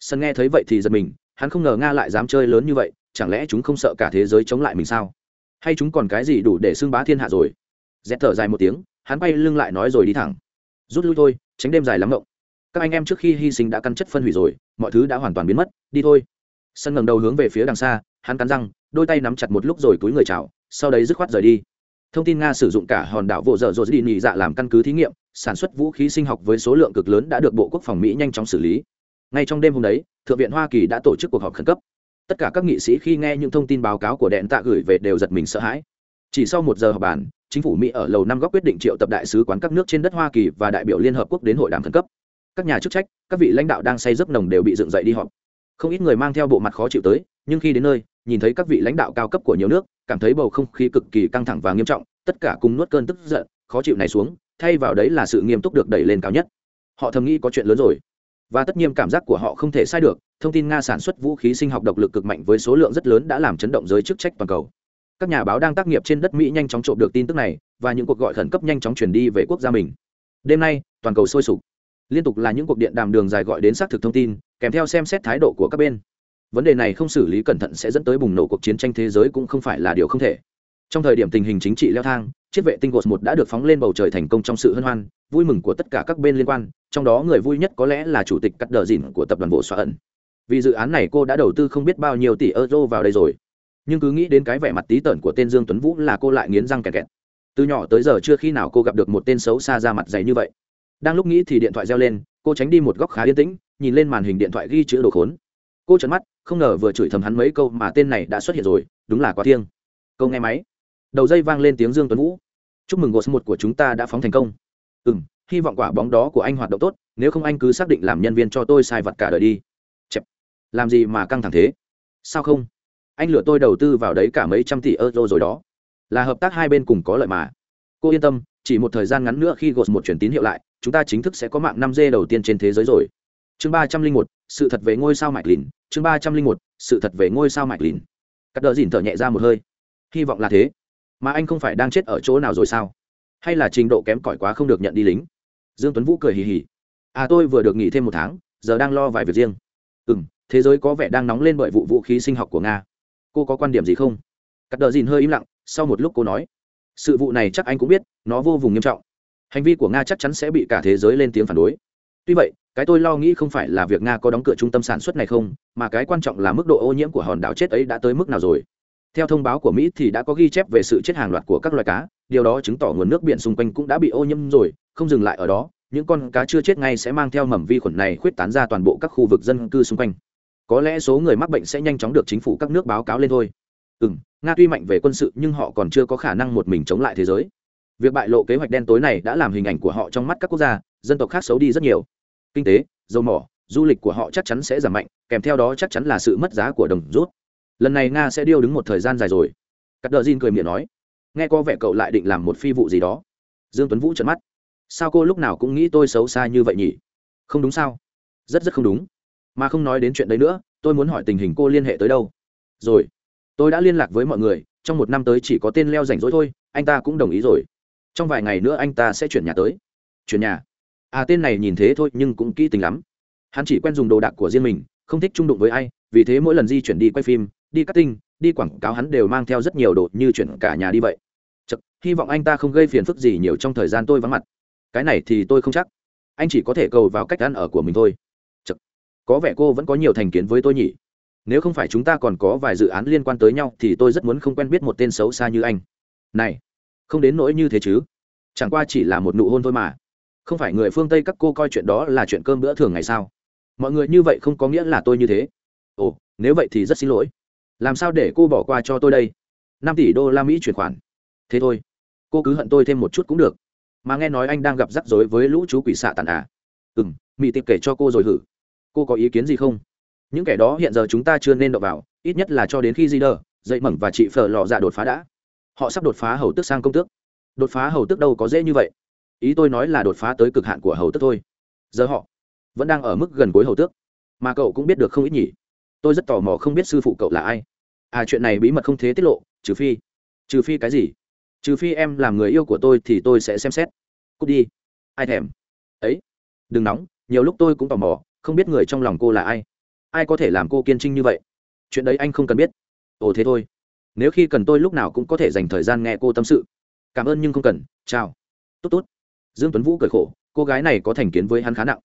Sân nghe thấy vậy thì giật mình, hắn không ngờ nga lại dám chơi lớn như vậy, chẳng lẽ chúng không sợ cả thế giới chống lại mình sao? Hay chúng còn cái gì đủ để xưng bá thiên hạ rồi? Dẹp thở dài một tiếng, hắn bay lưng lại nói rồi đi thẳng. Rút lui thôi, tránh đêm dài lắm ngộng các anh em trước khi hy sinh đã căn chất phân hủy rồi, mọi thứ đã hoàn toàn biến mất, đi thôi. Sân ngẩng đầu hướng về phía đằng xa, hắn cắn răng, đôi tay nắm chặt một lúc rồi túi người chào, sau đấy dứt khoát rời đi. Thông tin nga sử dụng cả hòn đảo vỗ dở rồi đi nhị dạ làm căn cứ thí nghiệm, sản xuất vũ khí sinh học với số lượng cực lớn đã được bộ quốc phòng mỹ nhanh chóng xử lý. Ngay trong đêm hôm đấy, thượng viện hoa kỳ đã tổ chức cuộc họp khẩn cấp. Tất cả các nghị sĩ khi nghe những thông tin báo cáo của đèn tạ gửi về đều giật mình sợ hãi. Chỉ sau một giờ họp bàn, chính phủ mỹ ở lầu năm góc quyết định triệu tập đại sứ quán các nước trên đất hoa kỳ và đại biểu liên hợp quốc đến hội đàm khẩn cấp các nhà chức trách, các vị lãnh đạo đang say giấc nồng đều bị dựng dậy đi họp. Không ít người mang theo bộ mặt khó chịu tới, nhưng khi đến nơi, nhìn thấy các vị lãnh đạo cao cấp của nhiều nước, cảm thấy bầu không khí cực kỳ căng thẳng và nghiêm trọng, tất cả cùng nuốt cơn tức giận, khó chịu này xuống, thay vào đấy là sự nghiêm túc được đẩy lên cao nhất. Họ thầm nghĩ có chuyện lớn rồi. Và tất nhiên cảm giác của họ không thể sai được, thông tin nga sản xuất vũ khí sinh học độc lực cực mạnh với số lượng rất lớn đã làm chấn động giới chức trách toàn cầu. Các nhà báo đang tác nghiệp trên đất mỹ nhanh chóng trộm được tin tức này, và những cuộc gọi khẩn cấp nhanh chóng chuyển đi về quốc gia mình. Đêm nay, toàn cầu sôi sục liên tục là những cuộc điện đàm đường dài gọi đến xác thực thông tin, kèm theo xem xét thái độ của các bên. Vấn đề này không xử lý cẩn thận sẽ dẫn tới bùng nổ cuộc chiến tranh thế giới cũng không phải là điều không thể. Trong thời điểm tình hình chính trị leo thang, chiếc vệ tinh gột một đã được phóng lên bầu trời thành công trong sự hân hoan, vui mừng của tất cả các bên liên quan, trong đó người vui nhất có lẽ là chủ tịch cắt đờ dìn của tập đoàn bộ xóa ẩn. Vì dự án này cô đã đầu tư không biết bao nhiêu tỷ euro vào đây rồi. Nhưng cứ nghĩ đến cái vẻ mặt tí tởn của tên dương tuấn vũ là cô lại nghiến răng kẹt kẹt. Từ nhỏ tới giờ chưa khi nào cô gặp được một tên xấu xa ra mặt dày như vậy đang lúc nghĩ thì điện thoại reo lên, cô tránh đi một góc khá yên tĩnh, nhìn lên màn hình điện thoại ghi chữ đồ khốn. Cô trấn mắt, không ngờ vừa chửi thầm hắn mấy câu mà tên này đã xuất hiện rồi, đúng là quá thiêng. Câu nghe máy. Đầu dây vang lên tiếng dương tuấn vũ. Chúc mừng gos một của chúng ta đã phóng thành công. Ừ m hy vọng quả bóng đó của anh hoạt động tốt, nếu không anh cứ xác định làm nhân viên cho tôi sai vặt cả đời đi. Chẹp. làm gì mà căng thẳng thế? Sao không? Anh lừa tôi đầu tư vào đấy cả mấy trăm tỷ euro rồi đó. Là hợp tác hai bên cùng có lợi mà. Cô yên tâm chỉ một thời gian ngắn nữa khi gột một chuyển tín hiệu lại, chúng ta chính thức sẽ có mạng năm g đầu tiên trên thế giới rồi. Chương ba trăm linh một, sự thật về ngôi sao mạch lìn. Chương ba trăm linh một, sự thật về ngôi sao mạch lìn. Cắt đờ dìn thở nhẹ ra một hơi. Hy vọng là thế. Mà anh không phải đang chết ở chỗ nào rồi sao? Hay là trình độ kém cỏi quá không được nhận đi lính? Dương tuấn vũ cười hì hì. À tôi vừa được nghỉ thêm một tháng, giờ đang lo vài việc riêng. Ừ m thế giới có vẻ đang nóng lên bởi vụ vũ khí sinh học của nga. Cô có quan điểm gì không? Cắt đờ dìn hơi im lặng, sau một lúc cô nói sự vụ này chắc anh cũng biết, nó vô cùng nghiêm trọng. Hành vi của nga chắc chắn sẽ bị cả thế giới lên tiếng phản đối. Tuy vậy, cái tôi lo nghĩ không phải là việc nga có đóng cửa trung tâm sản xuất này không, mà cái quan trọng là mức độ ô nhiễm của hòn đảo chết ấy đã tới mức nào rồi. Theo thông báo của mỹ thì đã có ghi chép về sự chết hàng loạt của các loài cá, điều đó chứng tỏ nguồn nước biển xung quanh cũng đã bị ô nhiễm rồi, không dừng lại ở đó, những con cá chưa chết ngay sẽ mang theo mầm vi khuẩn này khuyết tán ra toàn bộ các khu vực dân cư xung quanh. Có lẽ số người mắc bệnh sẽ nhanh chóng được chính phủ các nước báo cáo lên thôi ừ m nga tuy mạnh về quân sự nhưng họ còn chưa có khả năng một mình chống lại thế giới. Việc bại lộ kế hoạch đen tối này đã làm hình ảnh của họ trong mắt các quốc gia, dân tộc khác xấu đi rất nhiều. Kinh tế, dầu mỏ, du lịch của họ chắc chắn sẽ giảm mạnh, kèm theo đó chắc chắn là sự mất giá của đồng rút. Lần này nga sẽ điêu đứng một thời gian dài rồi. Cắt đờ Jin cười miệng nói, nghe có vẻ cậu lại định làm một phi vụ gì đó. Dương tuấn vũ trợn mắt, sao cô lúc nào cũng nghĩ tôi xấu xa như vậy nhỉ? Không đúng sao? Rất rất không đúng. Mà không nói đến chuyện đấy nữa, tôi muốn hỏi tình hình cô liên hệ tới đâu. Rồi tôi đã liên lạc với mọi người trong một năm tới chỉ có tên leo rảnh rỗi thôi anh ta cũng đồng ý rồi. Trong vài ngày nữa anh ta sẽ chuyển nhà tới. Chuyển nhà? À tên này nhìn thế thôi nhưng cũng kỹ tính lắm. Hắn chỉ quen dùng đồ đạc của riêng mình không thích chung đụng với ai vì thế mỗi lần di chuyển đi quay phim đi cắt tinh đi quảng cáo hắn đều mang theo rất nhiều đồ như chuyển cả nhà đi vậy. Chật, hy vọng anh ta không gây phiền phức gì nhiều trong thời gian tôi vắng mặt. Cái này thì tôi không chắc. Anh chỉ có thể cầu vào cách ăn ở của mình thôi. Chật, có vẻ cô vẫn có nhiều thành kiến với tôi nhỉ? Nếu không phải chúng ta còn có vài dự án liên quan tới nhau thì tôi rất muốn không quen biết một tên xấu xa như anh. Này, không đến nỗi như thế chứ? Chẳng qua chỉ là một nụ hôn thôi mà. Không phải người phương tây các cô coi chuyện đó là chuyện cơm bữa thường ngày sao? Mọi người như vậy không có nghĩa là tôi như thế. Ồ, nếu vậy thì rất xin lỗi. Làm sao để cô bỏ qua cho tôi đây? Năm tỷ đô la mỹ chuyển khoản. Thế thôi. Cô cứ hận tôi thêm một chút cũng được. Mà nghe nói anh đang gặp rắc rối với lũ chú quỷ xạ tàn à? Ừ m mỹ tiệp kể cho cô rồi hử. Cô có ý kiến gì không? Những kẻ đó hiện giờ chúng ta chưa nên đọc vào, ít nhất là cho đến khi di đờ dậy mẩm và chị phở lò dạ đột phá đã. Họ sắp đột phá hầu tức sang công tước. Đột phá hầu tức đâu có dễ như vậy. Ý tôi nói là đột phá tới cực hạn của hầu tức thôi. Giờ họ vẫn đang ở mức gần cuối hầu tước. Mà cậu cũng biết được không ít nhỉ? Tôi rất tò mò không biết sư phụ cậu là ai. À chuyện này bí mật không thế tiết lộ, trừ phi trừ phi cái gì? Trừ phi em làm người yêu của tôi thì tôi sẽ xem xét. Cút đi. Ai thèm? Ấy, đừng nóng, nhiều lúc tôi cũng tò mò, không biết người trong lòng cô là ai ai có thể làm cô kiên trinh như vậy? Chuyện đấy anh không cần biết. Ồ, thế thôi. Nếu khi cần tôi lúc nào cũng có thể dành thời gian nghe cô tâm sự. Cảm ơn nhưng không cần. Chào. Tốt tốt. Dương tuấn vũ cười khổ. Cô gái này có thành kiến với hắn khá nặng.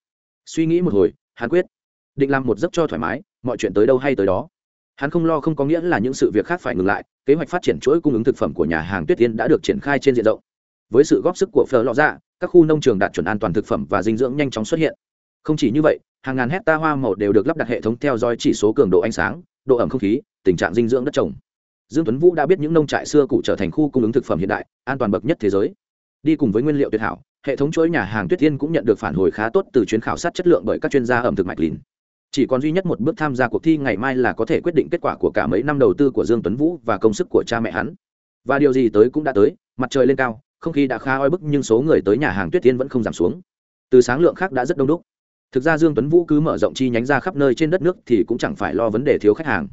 Suy nghĩ một hồi, hắn quyết định làm một giấc cho thoải mái, mọi chuyện tới đâu hay tới đó. Hắn không lo không có nghĩa là những sự việc khác phải ngừng lại, kế hoạch phát triển chuỗi cung ứng thực phẩm của nhà hàng tuyết tiên đã được triển khai trên diện rộng. Với sự góp sức của phở lọ dạ các khu nông trường đạt chuẩn an toàn thực phẩm và dinh dưỡng nhanh chóng xuất hiện không chỉ như vậy, hàng ngàn hecta hoa màu đều được lắp đặt hệ thống theo dõi chỉ số cường độ ánh sáng, độ ẩm không khí, tình trạng dinh dưỡng đất trồng. Dương tuấn vũ đã biết những nông trại xưa cụ trở thành khu cung ứng thực phẩm hiện đại, an toàn bậc nhất thế giới. Đi cùng với nguyên liệu tuyệt hảo, hệ thống chuỗi nhà hàng tuyết thiên cũng nhận được phản hồi khá tốt từ chuyến khảo sát chất lượng bởi các chuyên gia ẩm thực mạch lìn. Chỉ còn duy nhất một bước tham gia cuộc thi ngày mai là có thể quyết định kết quả của cả mấy năm đầu tư của dương tuấn vũ và công sức của cha mẹ hắn. Và điều gì tới cũng đã tới, mặt trời lên cao, không khí đã khá oi bức nhưng số người tới nhà hàng tuyết thiên vẫn không giảm xuống. Từ sáng lượng khác đã rất đông đúc thực ra dương tuấn vũ cứ mở rộng chi nhánh ra khắp nơi trên đất nước thì cũng chẳng phải lo vấn đề thiếu khách hàng.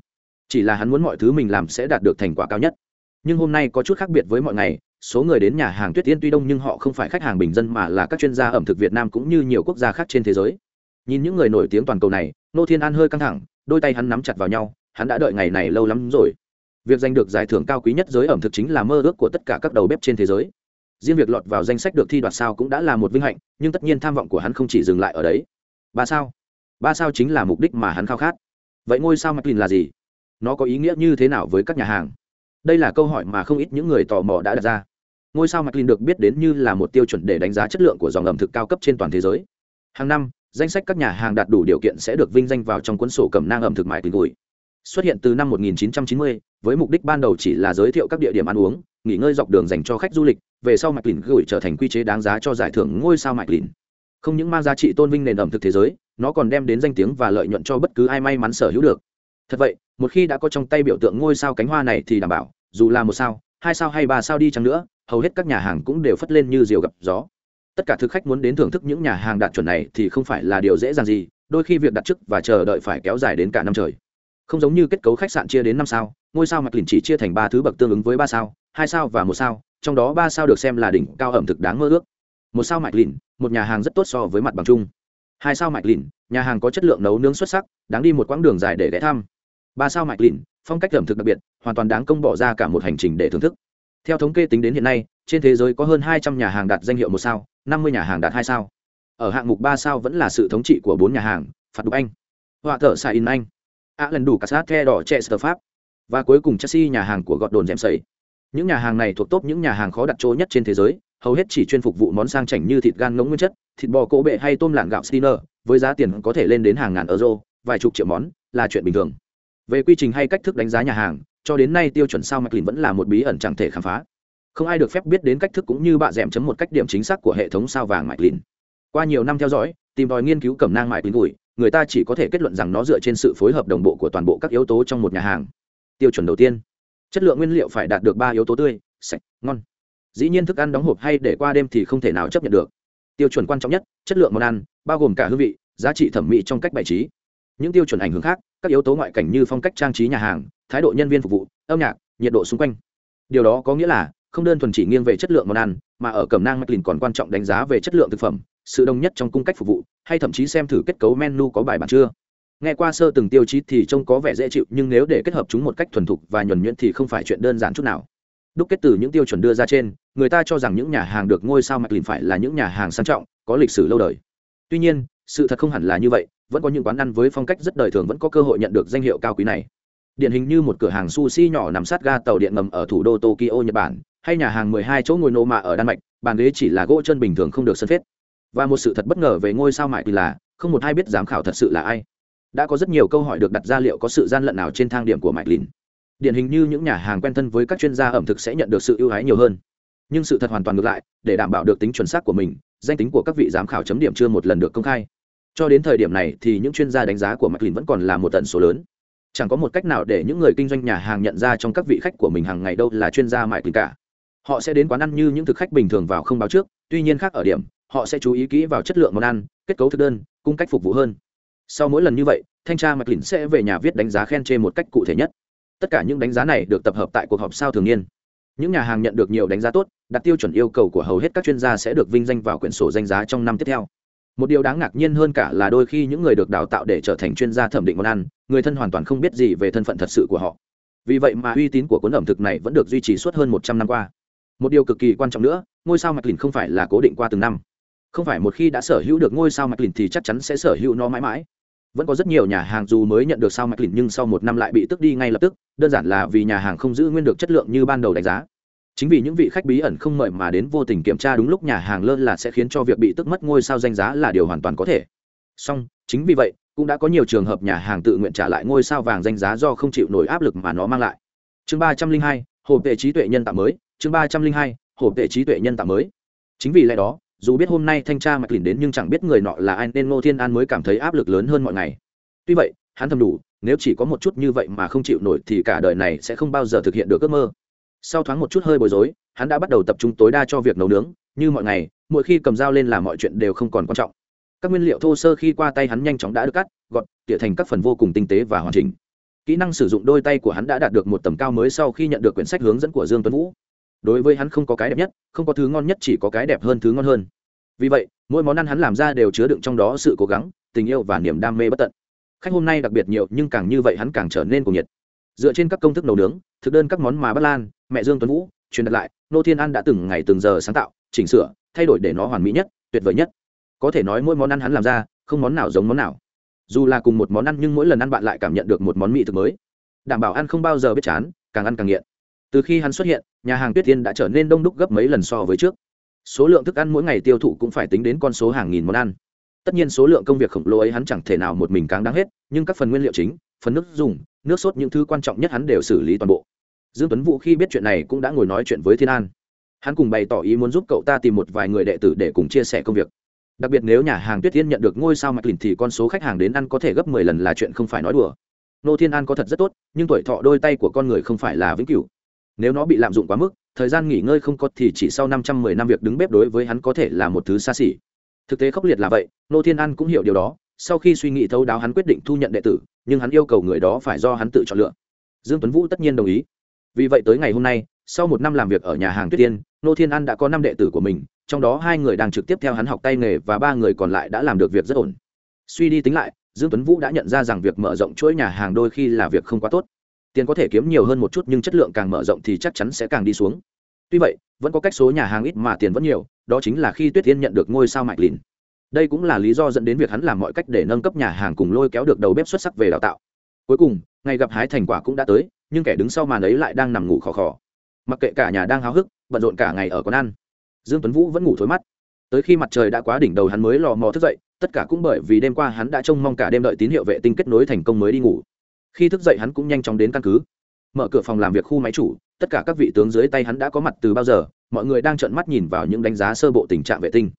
Chỉ là hắn muốn mọi thứ mình làm sẽ đạt được thành quả cao nhất. Nhưng hôm nay có chút khác biệt với mọi ngày, số người đến nhà hàng tuyết tiên tuy đông nhưng họ không phải khách hàng bình dân mà là các chuyên gia ẩm thực việt nam cũng như nhiều quốc gia khác trên thế giới. Nhìn những người nổi tiếng toàn cầu này, nô thiên an hơi căng thẳng, đôi tay hắn nắm chặt vào nhau, hắn đã đợi ngày này lâu lắm rồi. Việc giành được giải thưởng cao quý nhất giới ẩm thực chính là mơ ước của tất cả các đầu bếp trên thế giới. Riêng việc lọt vào danh sách được thi đoạt sao cũng đã là một vinh hạnh, nhưng tất nhiên tham vọng của hắn không chỉ dừng lại ở đấy ba sao? Ba sao chính là mục đích mà hắn khao khát. Vậy ngôi sao mclean là gì? Nó có ý nghĩa như thế nào với các nhà hàng? Đây là câu hỏi mà không ít những người tò mò đã đặt ra. Ngôi sao mclean được biết đến như là một tiêu chuẩn để đánh giá chất lượng của dòng ẩm thực cao cấp trên toàn thế giới. Hàng năm, danh sách các nhà hàng đạt đủ điều kiện sẽ được vinh danh vào trong cuốn sổ cẩm nang ẩm thực mại tình gùi xuất hiện từ năm 1990 với mục đích ban đầu chỉ là giới thiệu các địa điểm ăn uống, nghỉ ngơi dọc đường dành cho khách du lịch, về sau mạch lìn gửi trở thành quy chế đáng giá cho giải thưởng ngôi sao mạch lìn không những mang giá trị tôn vinh nền ẩm thực thế giới, nó còn đem đến danh tiếng và lợi nhuận cho bất cứ ai may mắn sở hữu được. Thật vậy, một khi đã có trong tay biểu tượng ngôi sao cánh hoa này thì đảm bảo, dù là một sao, hai sao hay ba sao đi chăng nữa, hầu hết các nhà hàng cũng đều phất lên như diều gặp gió. Tất cả thực khách muốn đến thưởng thức những nhà hàng đạt chuẩn này thì không phải là điều dễ dàng gì, đôi khi việc đặt trước và chờ đợi phải kéo dài đến cả năm trời. Không giống như kết cấu khách sạn chia đến năm sao, ngôi sao mạch lìn chỉ chia thành ba thứ bậc tương ứng với ba sao, hai sao và một sao, trong đó ba sao được xem là đỉnh cao ẩm thực đáng mơ ước một sao mạch lìn, một nhà hàng rất tốt so với mặt bằng chung. Hai sao mạch lìn, nhà hàng có chất lượng nấu nướng xuất sắc, đáng đi một quãng đường dài để ghé thăm. Ba sao mạch lìn, phong cách ẩm thực đặc biệt, hoàn toàn đáng công bỏ ra cả một hành trình để thưởng thức. Theo thống kê tính đến hiện nay, trên thế giới có hơn hai trăm nhà hàng đạt danh hiệu một sao, năm mươi nhà hàng đạt hai sao. Ở hạng mục ba sao vẫn là sự thống trị của bốn nhà hàng, phạt đục anh họa thợ xài in anh, a lần đủ cả sát the đỏ trẻ sơ pháp, và cuối cùng chelsea nhà hàng của gọt đồn dèm sầy. Những nhà hàng này thuộc top những nhà hàng khó đặt chỗ nhất trên thế giới hầu hết chỉ chuyên phục vụ món sang chảnh như thịt gan ngỗng nguyên chất, thịt bò cỗ bệ hay tôm lạng gạo steiner, với giá tiền có thể lên đến hàng ngàn euro, vài chục triệu món, là chuyện bình thường. Về quy trình hay cách thức đánh giá nhà hàng, cho đến nay tiêu chuẩn sao mclean vẫn là một bí ẩn chẳng thể khám phá. Không ai được phép biết đến cách thức cũng như bạ d chấm một cách điểm chính xác của hệ thống sao vàng mclean qua nhiều năm theo dõi, tìm tòi nghiên cứu cẩm nang mclean gùi người ta chỉ có thể kết luận rằng nó dựa trên sự phối hợp đồng bộ của toàn bộ các yếu tố trong một nhà hàng. Tiêu chuẩn đầu tiên. Chất lượng nguyên liệu phải đạt được ba yếu tố tươi, sạch, ngon dĩ nhiên thức ăn đóng hộp hay để qua đêm thì không thể nào chấp nhận được. Tiêu chuẩn quan trọng nhất, chất lượng món ăn, bao gồm cả hương vị, giá trị thẩm mỹ trong cách bày trí. Những tiêu chuẩn ảnh hưởng khác, các yếu tố ngoại cảnh như phong cách trang trí nhà hàng, thái độ nhân viên phục vụ, âm nhạc, nhiệt độ xung quanh. Điều đó có nghĩa là, không đơn thuần chỉ nghiêng về chất lượng món ăn, mà ở cẩm nang mclean còn quan trọng đánh giá về chất lượng thực phẩm, sự đồng nhất trong cung cách phục vụ, hay thậm chí xem thử kết cấu menu có bài bản chưa. Nghe qua sơ từng tiêu chí thì trông có vẻ dễ chịu, nhưng nếu để kết hợp chúng một cách thuần thục và nhuần nhuyễn thì không phải chuyện đơn giản chút nào đúc kết từ những tiêu chuẩn đưa ra trên, người ta cho rằng những nhà hàng được ngôi sao mạch lìn phải là những nhà hàng sang trọng, có lịch sử lâu đời. Tuy nhiên, sự thật không hẳn là như vậy, vẫn có những quán ăn với phong cách rất đời thường vẫn có cơ hội nhận được danh hiệu cao quý này. Điển hình như một cửa hàng sushi nhỏ nằm sát ga tàu điện ngầm ở thủ đô tokyo, nhật bản, hay nhà hàng 12 chỗ ngồi nô mạ ở đan mạch, bàn ghế chỉ là gỗ chân bình thường không được sân phết. Và một sự thật bất ngờ về ngôi sao mại thì là, không một ai biết giám khảo thật sự là ai. Đã có rất nhiều câu hỏi được đặt ra liệu có sự gian lận nào trên thang điểm của mạch lìn điển hình như những nhà hàng quen thân với các chuyên gia ẩm thực sẽ nhận được sự ưu ái nhiều hơn. Nhưng sự thật hoàn toàn ngược lại, để đảm bảo được tính chuẩn xác của mình, danh tính của các vị giám khảo chấm điểm chưa một lần được công khai. Cho đến thời điểm này thì những chuyên gia đánh giá của mclean vẫn còn là một tần số lớn. Chẳng có một cách nào để những người kinh doanh nhà hàng nhận ra trong các vị khách của mình hàng ngày đâu là chuyên gia mclean cả. Họ sẽ đến quán ăn như những thực khách bình thường vào không báo trước, tuy nhiên khác ở điểm, họ sẽ chú ý kỹ vào chất lượng món ăn, kết cấu thực đơn, cung cách phục vụ hơn. Sau mỗi lần như vậy, thanh tra mclean sẽ về nhà viết đánh giá khen chê một cách cụ thể nhất tất cả những đánh giá này được tập hợp tại cuộc họp sao thường niên. Những nhà hàng nhận được nhiều đánh giá tốt, đặt tiêu chuẩn yêu cầu của hầu hết các chuyên gia sẽ được vinh danh vào quyển sổ danh giá trong năm tiếp theo. Một điều đáng ngạc nhiên hơn cả là đôi khi những người được đào tạo để trở thành chuyên gia thẩm định món ăn, người thân hoàn toàn không biết gì về thân phận thật sự của họ. Vì vậy mà uy tín của cuốn ẩm thực này vẫn được duy trì suốt hơn một trăm năm qua. Một điều cực kỳ quan trọng nữa, ngôi sao mạch lìn không phải là cố định qua từng năm. Không phải một khi đã sở hữu được ngôi sao mạch lìn thì chắc chắn sẽ sở hữu nó mãi mãi vẫn có rất nhiều nhà hàng dù mới nhận được sao mạch lìn nhưng sau một năm lại bị tức đi ngay lập tức, đơn giản là vì nhà hàng không giữ nguyên được chất lượng như ban đầu đánh giá. Chính vì những vị khách bí ẩn không mời mà đến vô tình kiểm tra đúng lúc nhà hàng lơ là sẽ khiến cho việc bị tức mất ngôi sao danh giá là điều hoàn toàn có thể. Song, chính vì vậy, cũng đã có nhiều trường hợp nhà hàng tự nguyện trả lại ngôi sao vàng danh giá do không chịu nổi áp lực mà nó mang lại. Chương ba trăm linh hai, hồ vệ trí tuệ nhân tạo mới, chương ba trăm linh hai, hồ vệ trí tuệ nhân tạo mới. Chính vì lẽ đó dù biết hôm nay thanh tra mạch lìn đến nhưng chẳng biết người nọ là ai nên ngô thiên an mới cảm thấy áp lực lớn hơn mọi ngày. Tuy vậy, hắn thầm đủ, nếu chỉ có một chút như vậy mà không chịu nổi thì cả đời này sẽ không bao giờ thực hiện được ước mơ. Sau thoáng một chút hơi bối rối, hắn đã bắt đầu tập trung tối đa cho việc nấu nướng, như mọi ngày, mỗi khi cầm dao lên làm mọi chuyện đều không còn quan trọng. Các nguyên liệu thô sơ khi qua tay hắn nhanh chóng đã được cắt, gọt, tỉa thành các phần vô cùng tinh tế và hoàn chỉnh. Kỹ năng sử dụng đôi tay của hắn đã đạt được một tầm cao mới sau khi nhận được quyển sách hướng dẫn của dương tuấn vũ đối với hắn không có cái đẹp nhất, không có thứ ngon nhất, chỉ có cái đẹp hơn thứ ngon hơn. Vì vậy, mỗi món ăn hắn làm ra đều chứa đựng trong đó sự cố gắng, tình yêu và niềm đam mê bất tận. Khách hôm nay đặc biệt nhiều, nhưng càng như vậy hắn càng trở nên cuồng nhiệt. Dựa trên các công thức nấu nướng, thực đơn các món mà Bất lan, mẹ dương tuấn vũ, truyền đặt lại, nô thiên an đã từng ngày từng giờ sáng tạo, chỉnh sửa, thay đổi để nó hoàn mỹ nhất, tuyệt vời nhất. Có thể nói mỗi món ăn hắn làm ra, không món nào giống món nào. Dù là cùng một món ăn, nhưng mỗi lần ăn bạn lại cảm nhận được một món mỹ thực mới. Đảm bảo ăn không bao giờ biết chán, càng ăn càng nghiện. Từ khi hắn xuất hiện nhà hàng tuyết tiên đã trở nên đông đúc gấp mấy lần so với trước. Số lượng thức ăn mỗi ngày tiêu thụ cũng phải tính đến con số hàng nghìn món ăn. Tất nhiên số lượng công việc khổng lồ ấy hắn chẳng thể nào một mình cáng đáng hết, nhưng các phần nguyên liệu chính, phần nước dùng, nước sốt những thứ quan trọng nhất hắn đều xử lý toàn bộ. Dương tuấn vũ khi biết chuyện này cũng đã ngồi nói chuyện với thiên an. Hắn cùng bày tỏ ý muốn giúp cậu ta tìm một vài người đệ tử để cùng chia sẻ công việc. Đặc biệt nếu nhà hàng tuyết tiên nhận được ngôi sao mạch lìn thì con số khách hàng đến ăn có thể gấp mười lần là chuyện không phải nói đùa. Nô thiên an có thật rất tốt, nhưng tuổi thọ đôi tay của con người không phải là vĩnh cửu nếu nó bị lạm dụng quá mức, thời gian nghỉ ngơi không có thì chỉ sau năm trăm mười năm việc đứng bếp đối với hắn có thể là một thứ xa xỉ. Thực tế khốc liệt là vậy, nô thiên an cũng hiểu điều đó, sau khi suy nghĩ thấu đáo hắn quyết định thu nhận đệ tử, nhưng hắn yêu cầu người đó phải do hắn tự chọn lựa. Dương tuấn vũ tất nhiên đồng ý. Vì vậy tới ngày hôm nay, sau một năm làm việc ở nhà hàng tuyết tiên, nô thiên an đã có năm đệ tử của mình, trong đó hai người đang trực tiếp theo hắn học tay nghề và ba người còn lại đã làm được việc rất ổn. Suy đi tính lại, dương tuấn vũ đã nhận ra rằng việc mở rộng chuỗi nhà hàng đôi khi là việc không quá tốt tiền có thể kiếm nhiều hơn một chút nhưng chất lượng càng mở rộng thì chắc chắn sẽ càng đi xuống. Tuy vậy, vẫn có cách số nhà hàng ít mà tiền vẫn nhiều, đó chính là khi tuyết tiên nhận được ngôi sao mạch lìn. Đây cũng là lý do dẫn đến việc hắn làm mọi cách để nâng cấp nhà hàng cùng lôi kéo được đầu bếp xuất sắc về đào tạo. Cuối cùng, ngày gặp hái thành quả cũng đã tới, nhưng kẻ đứng sau màn ấy lại đang nằm ngủ khò khò. Mặc kệ cả nhà đang háo hức, bận rộn cả ngày ở quán ăn. Dương tuấn vũ vẫn ngủ thối mắt. Tới khi mặt trời đã quá đỉnh đầu hắn mới lò mò thức dậy, tất cả cũng bởi vì đêm qua hắn đã trông mong cả đêm đợi tín hiệu vệ tinh kết nối thành công mới đi ngủ khi thức dậy hắn cũng nhanh chóng đến căn cứ. Mở cửa phòng làm việc khu máy chủ, tất cả các vị tướng dưới tay hắn đã có mặt từ bao giờ, mọi người đang trợn mắt nhìn vào những đánh giá sơ bộ tình trạng vệ tinh.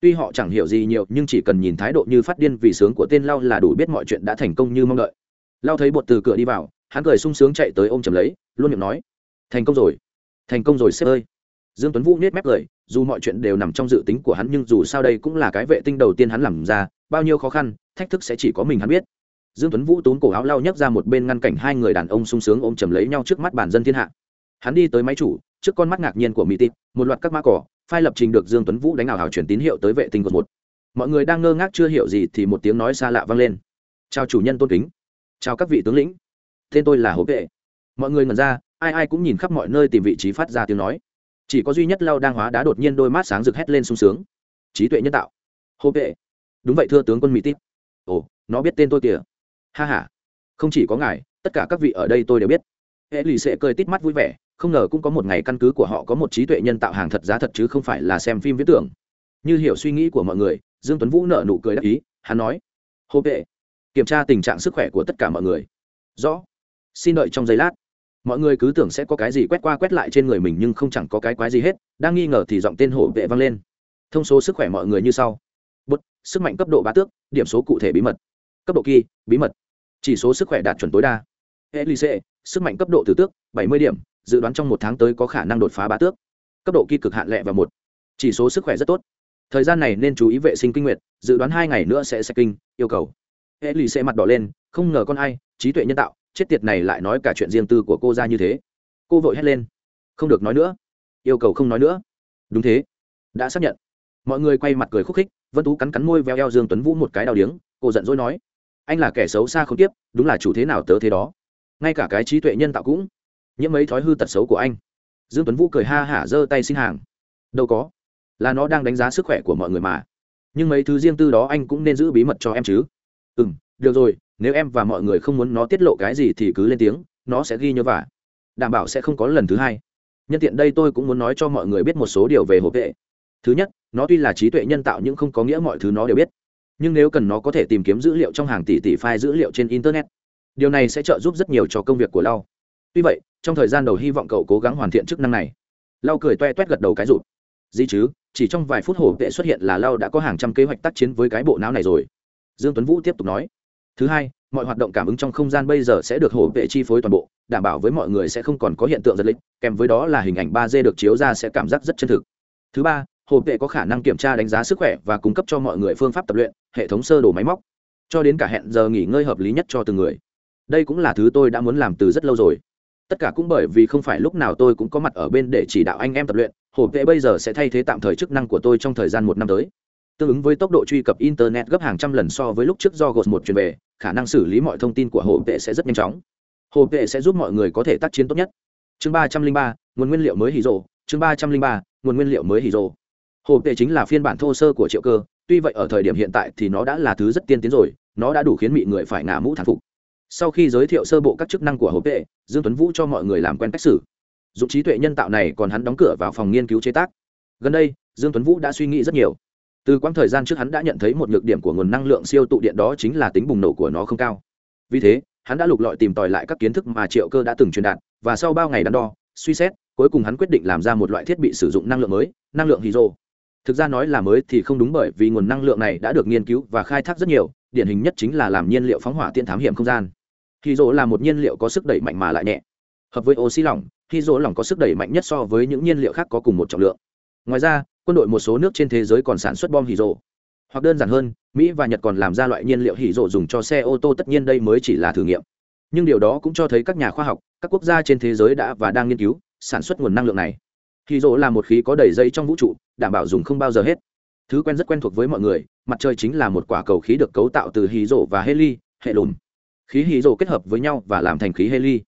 Tuy họ chẳng hiểu gì nhiều, nhưng chỉ cần nhìn thái độ như phát điên vì sướng của tên lao là đủ biết mọi chuyện đã thành công như mong đợi. Lao thấy bột từ cửa đi vào, hắn cười sung sướng chạy tới ôm chầm lấy, luôn miệng nói, thành công rồi, thành công rồi sếp ơi. Dương tuấn vũ nết mép cười, dù mọi chuyện đều nằm trong dự tính của hắn nhưng dù sao đây cũng là cái vệ tinh đầu tiên hắn làm ra, bao nhiêu khó khăn, thách thức sẽ chỉ có mình hắn biết dương tuấn vũ tốn cổ áo lao nhấc ra một bên ngăn cảnh hai người đàn ông sung sướng ôm chầm lấy nhau trước mắt bản dân thiên hạ. Hắn đi tới máy chủ, trước con mắt ngạc nhiên của mỹ tịp một loạt các mã cỏ, phai lập trình được dương tuấn vũ đánh ảo hào chuyển tín hiệu tới vệ tinh cột một. Mọi người đang ngơ ngác chưa hiểu gì thì một tiếng nói xa lạ vang lên. Chào chủ nhân tôn kính. Chào các vị tướng lĩnh. Tên tôi là hố vệ. Mọi người ngẩn ra, ai ai cũng nhìn khắp mọi nơi tìm vị trí phát ra tiếng nói. Chỉ có duy nhất lao đang hóa đá đột nhiên đôi mắt sáng rực hét lên sung sướng. Trí tuệ nhân tạo. Hố vệ. Đúng vậy thưa tướng quân mỹ tít ồ, nó biết tên tôi kìa ha h a không chỉ có ngài, tất cả các vị ở đây tôi đều biết. Hệ lì xệ cười tít mắt vui vẻ, không ngờ cũng có một ngày căn cứ của họ có một trí tuệ nhân tạo hàng thật giá thật chứ không phải là xem phim viễn tưởng. Như hiểu suy nghĩ của mọi người, dương tuấn vũ nở nụ cười đắc ý, hắn nói, hô vệ, kiểm tra tình trạng sức khỏe của tất cả mọi người. Rõ. Xin đợi trong giây lát. Mọi người cứ tưởng sẽ có cái gì quét qua quét lại trên người mình nhưng không chẳng có cái quái gì hết, đang nghi ngờ thì giọng tên hổ vệ vang lên. Thông số sức khỏe mọi người như sau. Bút, sức mạnh cấp độ bá tước, điểm số cụ thể bí mật. Cấp độ kỳ bí mật chỉ số sức khỏe đạt chuẩn tối đa. Elise, sức mạnh cấp độ tử tước, bảy mươi điểm, dự đoán trong một tháng tới có khả năng đột phá bá tước. Cấp độ kỳ cực hạn lẹ và một. Chỉ số sức khỏe rất tốt. Thời gian này nên chú ý vệ sinh kinh nguyệt, dự đoán hai ngày nữa sẽ sẽ kinh, yêu cầu. Helice mặt đỏ lên, không ngờ con ai, trí tuệ nhân tạo, chết tiệt này lại nói cả chuyện riêng tư của cô ra như thế. Cô vội hét lên. Không được nói nữa. Yêu cầu không nói nữa. Đúng thế. Đã xác nhận. Mọi người quay mặt cười khúc khích, vân tú cắn cắn môi veo eo dương tuấn vũ một cái đau điếng, cô giận dỗi nói anh là kẻ xấu xa không tiếp, đúng là chủ thế nào tớ thế đó. Ngay cả cái trí tuệ nhân tạo cũng những mấy thói hư tật xấu của anh. Dương tuấn vũ cười ha hả giơ tay xin hàng. Đâu có, là nó đang đánh giá sức khỏe của mọi người mà. Nhưng mấy thứ riêng tư đó anh cũng nên giữ bí mật cho em chứ. Ừ được rồi, nếu em và mọi người không muốn nó tiết lộ cái gì thì cứ lên tiếng, nó sẽ ghi nhớ vả đảm bảo sẽ không có lần thứ hai. Nhân tiện đây tôi cũng muốn nói cho mọi người biết một số điều về hộp vệ. Thứ nhất, nó tuy là trí tuệ nhân tạo nhưng không có nghĩa mọi thứ nó đều biết nhưng nếu cần nó có thể tìm kiếm dữ liệu trong hàng tỷ tỷ file dữ liệu trên internet, điều này sẽ trợ giúp rất nhiều cho công việc của lau. Tuy vậy, trong thời gian đầu hy vọng cậu cố gắng hoàn thiện chức năng này. Lau cười toe toét gật đầu cái rụt. Gì chứ, chỉ trong vài phút hổ vệ xuất hiện là lau đã có hàng trăm kế hoạch tác chiến với cái bộ não này rồi. Dương tuấn vũ tiếp tục nói. Thứ hai, mọi hoạt động cảm ứng trong không gian bây giờ sẽ được hổ vệ chi phối toàn bộ, đảm bảo với mọi người sẽ không còn có hiện tượng giật lịch, kèm với đó là hình ảnh ba d được chiếu ra sẽ cảm giác rất chân thực. Thứ ba Hộp vệ có khả năng kiểm tra đánh giá sức khỏe và cung cấp cho mọi người phương pháp tập luyện, hệ thống sơ đồ máy móc. Cho đến cả hẹn giờ nghỉ ngơi hợp lý nhất cho từng người. Đây cũng là thứ tôi đã muốn làm từ rất lâu rồi. Tất cả cũng bởi vì không phải lúc nào tôi cũng có mặt ở bên để chỉ đạo anh em tập luyện Hộp vệ bây giờ sẽ thay thế tạm thời chức năng của tôi trong thời gian một năm tới. Tương ứng với tốc độ truy cập internet gấp hàng trăm lần so với lúc trước do gột một truyền về, khả năng xử lý mọi thông tin của hồ vệ sẽ rất nhanh chóng. Hồ vệ sẽ giúp mọi người có thể tác chiến tốt nhất. Chương ba trăm linh ba, nguồn nguyên liệu mới hì rồ. Chương ba trăm linh ba, nguồn nguyên liệu mới hì rồ hồ tệ chính là phiên bản thô sơ của triệu cơ tuy vậy ở thời điểm hiện tại thì nó đã là thứ rất tiên tiến rồi nó đã đủ khiến mọi người phải ngả mũ thán phục. Sau khi giới thiệu sơ bộ các chức năng của hồ tệ, dương tuấn vũ cho mọi người làm quen cách xử. Dụng trí tuệ nhân tạo này còn hắn đóng cửa vào phòng nghiên cứu chế tác. Gần đây dương tuấn vũ đã suy nghĩ rất nhiều. Từ quãng thời gian trước hắn đã nhận thấy một nhược điểm của nguồn năng lượng siêu tụ điện đó chính là tính bùng nổ của nó không cao. Vì thế hắn đã lục lọi tìm tòi lại các kiến thức mà triệu cơ đã từng truyền đạt và sau bao ngày đắn đo suy xét cuối cùng hắn quyết định làm ra một loại thiết bị sử dụng năng lượng mới năng lượng hydro thực ra nói là mới thì không đúng bởi vì nguồn năng lượng này đã được nghiên cứu và khai thác rất nhiều, điển hình nhất chính là làm nhiên liệu phóng hỏa tiện thám hiểm không gian. Hydro là một nhiên liệu có sức đẩy mạnh mà lại nhẹ. Hợp với oxy lỏng hydro lỏng có sức đẩy mạnh nhất so với những nhiên liệu khác có cùng một trọng lượng. Ngoài ra, quân đội một số nước trên thế giới còn sản xuất bom hydro hoặc đơn giản hơn, mỹ và nhật còn làm ra loại nhiên liệu hỉ rộ dùng cho xe ô tô tất nhiên đây mới chỉ là thử nghiệm. Nhưng điều đó cũng cho thấy các nhà khoa học, các quốc gia trên thế giới đã và đang nghiên cứu, sản xuất nguồn năng lượng này hỉ rộ là một khí có đầy dây trong vũ trụ, đảm bảo dùng không bao giờ hết. Thứ quen rất quen thuộc với mọi người, mặt trời chính là một quả cầu khí được cấu tạo từ hỉ rộ và heli, hệ lùn khí hỉ rộ kết hợp với nhau và làm thành khí heli.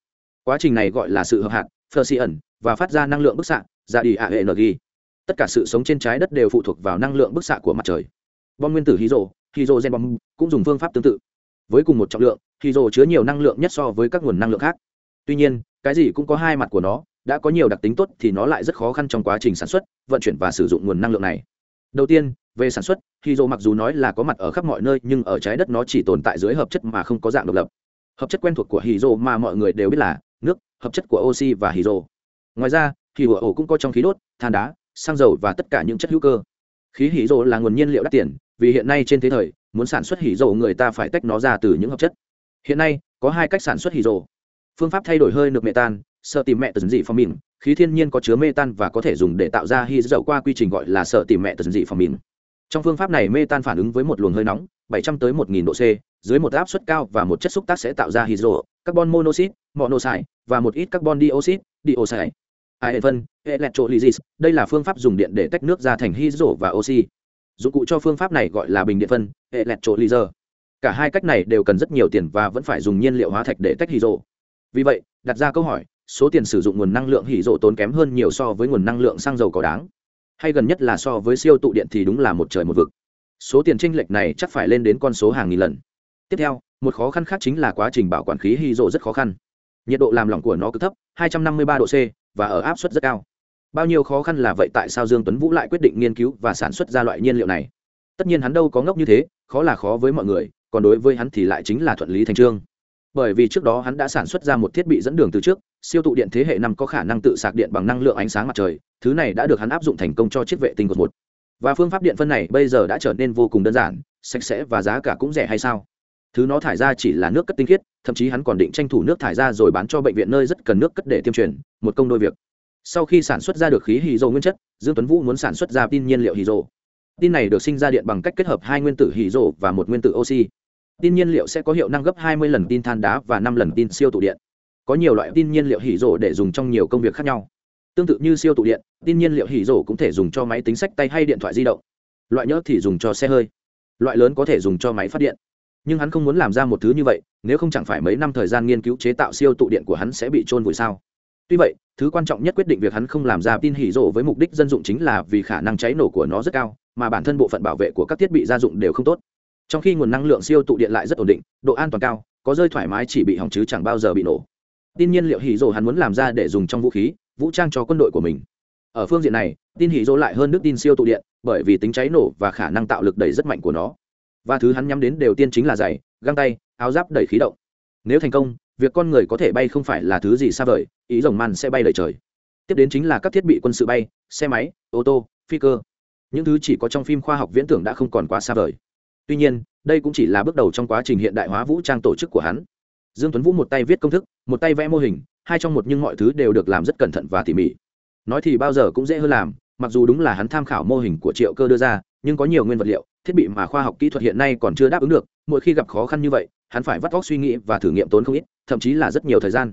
Quá trình này gọi là sự hợp hạt ẩn và phát ra năng lượng bức xạ, ra đi aeng tất cả sự sống trên trái đất đều phụ thuộc vào năng lượng bức xạ của mặt trời. Bom nguyên tử hydro hydro gen bom cũng dùng phương pháp tương tự. Với cùng một trọng lượng hydro chứa nhiều năng lượng nhất so với các nguồn năng lượng khác. Tuy nhiên, cái gì cũng có hai mặt của nó đã có nhiều đặc tính tốt thì nó lại rất khó khăn trong quá trình sản xuất, vận chuyển và sử dụng nguồn năng lượng này. Đầu tiên, về sản xuất hydro mặc dù nói là có mặt ở khắp mọi nơi nhưng ở trái đất nó chỉ tồn tại dưới hợp chất mà không có dạng độc lập. Hợp chất quen thuộc của hydro mà mọi người đều biết là nước, hợp chất của oxy và hydro ngoài ra thì ổ cũng có trong khí đốt, than đá, xăng dầu và tất cả những chất hữu cơ. Khí hydro là nguồn nhiên liệu đắt tiền, vì hiện nay trên thế thời, muốn sản xuất hydro người ta phải tách nó ra từ những hợp chất. Hiện nay, có hai cách sản xuất hydro: phương pháp thay đổi hơi nước mê tan sợ tìm mẹ tần dị phòng mìn khí thiên nhiên có chứa mê tan và có thể dùng để tạo ra hy dầu qua quy trình gọi là sợ tìm mẹ tần dị phòng mìn trong phương pháp này mê tan phản ứng với một luồng hơi nóng 700 tới 1000 độ C, dưới một áp suất cao và một chất xúc tác sẽ tạo ra hydro, carbon monoxide, monoxide và một ít carbon dioxide, dioxide. À, Ai phân electrolysis đây là phương pháp dùng điện để tách nước ra thành hydro và oxy. Dụng cụ cho phương pháp này gọi là bình điện phân electrolyzer. Cả hai cách này đều cần rất nhiều tiền và vẫn phải dùng nhiên liệu hóa thạch để tách hydro. Vì vậy đặt ra câu hỏi số tiền sử dụng nguồn năng lượng hỉ rộ tốn kém hơn nhiều so với nguồn năng lượng xăng dầu có đáng. Hay gần nhất là so với siêu tụ điện thì đúng là một trời một vực. Số tiền tranh lệch này chắc phải lên đến con số hàng nghìn lần. Tiếp theo, một khó khăn khác chính là quá trình bảo quản khí hydro rất khó khăn. Nhiệt độ làm lỏng của nó cực thấp 253 độ c, và ở áp suất rất cao. Bao nhiêu khó khăn là vậy tại sao dương tuấn vũ lại quyết định nghiên cứu và sản xuất ra loại nhiên liệu này? Tất nhiên hắn đâu có ngốc như thế, khó là khó với mọi người, còn đối với hắn thì lại chính là thuận lý thành trương bởi vì trước đó hắn đã sản xuất ra một thiết bị dẫn đường từ trước, siêu tụ điện thế hệ năm có khả năng tự sạc điện bằng năng lượng ánh sáng mặt trời, thứ này đã được hắn áp dụng thành công cho chiếc vệ tinh cột một. Và phương pháp điện phân này bây giờ đã trở nên vô cùng đơn giản, sạch sẽ và giá cả cũng rẻ hay sao? Thứ nó thải ra chỉ là nước cất tinh khiết, thậm chí hắn còn định tranh thủ nước thải ra rồi bán cho bệnh viện nơi rất cần nước cất để tiêm truyền, một công đôi việc. Sau khi sản xuất ra được khí hydro nguyên chất, dương tuấn vũ muốn sản xuất ra tin nhiên liệu hydro. Tin này được sinh ra điện bằng cách kết hợp hai nguyên tử hydro và một nguyên tử oxy tin nhiên liệu sẽ có hiệu năng gấp 20 lần tin than đá và 5 lần tin siêu tụ điện. Có nhiều loại tin nhiên liệu hỉ rổ để dùng trong nhiều công việc khác nhau. Tương tự như siêu tụ điện, tin nhiên liệu hỉ rổ cũng thể dùng cho máy tính sách tay hay điện thoại di động. Loại nhỡ thì dùng cho xe hơi. Loại lớn có thể dùng cho máy phát điện. Nhưng hắn không muốn làm ra một thứ như vậy, nếu không chẳng phải mấy năm thời gian nghiên cứu chế tạo siêu tụ điện của hắn sẽ bị trôn vùi sao? Tuy vậy, thứ quan trọng nhất quyết định việc hắn không làm ra tin hỉ rổ với mục đích dân dụng chính là vì khả năng cháy nổ của nó rất cao, mà bản thân bộ phận bảo vệ của các thiết bị gia dụng đều không tốt trong khi nguồn năng lượng siêu tụ điện lại rất ổn định, độ an toàn cao, có rơi thoải mái chỉ bị hỏng chứ chẳng bao giờ bị nổ. Tin nhiên liệu hỉ rộ hắn muốn làm ra để dùng trong vũ khí, vũ trang cho quân đội của mình. Ở phương diện này, tin hỉ dỗ lại hơn nước tin siêu tụ điện, bởi vì tính cháy nổ và khả năng tạo lực đẩy rất mạnh của nó. Và thứ hắn nhắm đến đều tiên chính là giày, găng tay, áo giáp đầy khí động. Nếu thành công, việc con người có thể bay không phải là thứ gì xa vời, ý rồng man sẽ bay đầy trời. Tiếp đến chính là các thiết bị quân sự bay, xe máy, ô tô, phi cơ. Những thứ chỉ có trong phim khoa học viễn tưởng đã không còn quá xa vời tuy nhiên, đây cũng chỉ là bước đầu trong quá trình hiện đại hóa vũ trang tổ chức của hắn. Dương tuấn vũ một tay viết công thức, một tay vẽ mô hình, hai trong một nhưng mọi thứ đều được làm rất cẩn thận và tỉ mỉ. Nói thì bao giờ cũng dễ hơn làm, mặc dù đúng là hắn tham khảo mô hình của triệu cơ đưa ra, nhưng có nhiều nguyên vật liệu, thiết bị mà khoa học kỹ thuật hiện nay còn chưa đáp ứng được, mỗi khi gặp khó khăn như vậy, hắn phải vắt vóc suy nghĩ và thử nghiệm tốn không ít, thậm chí là rất nhiều thời gian.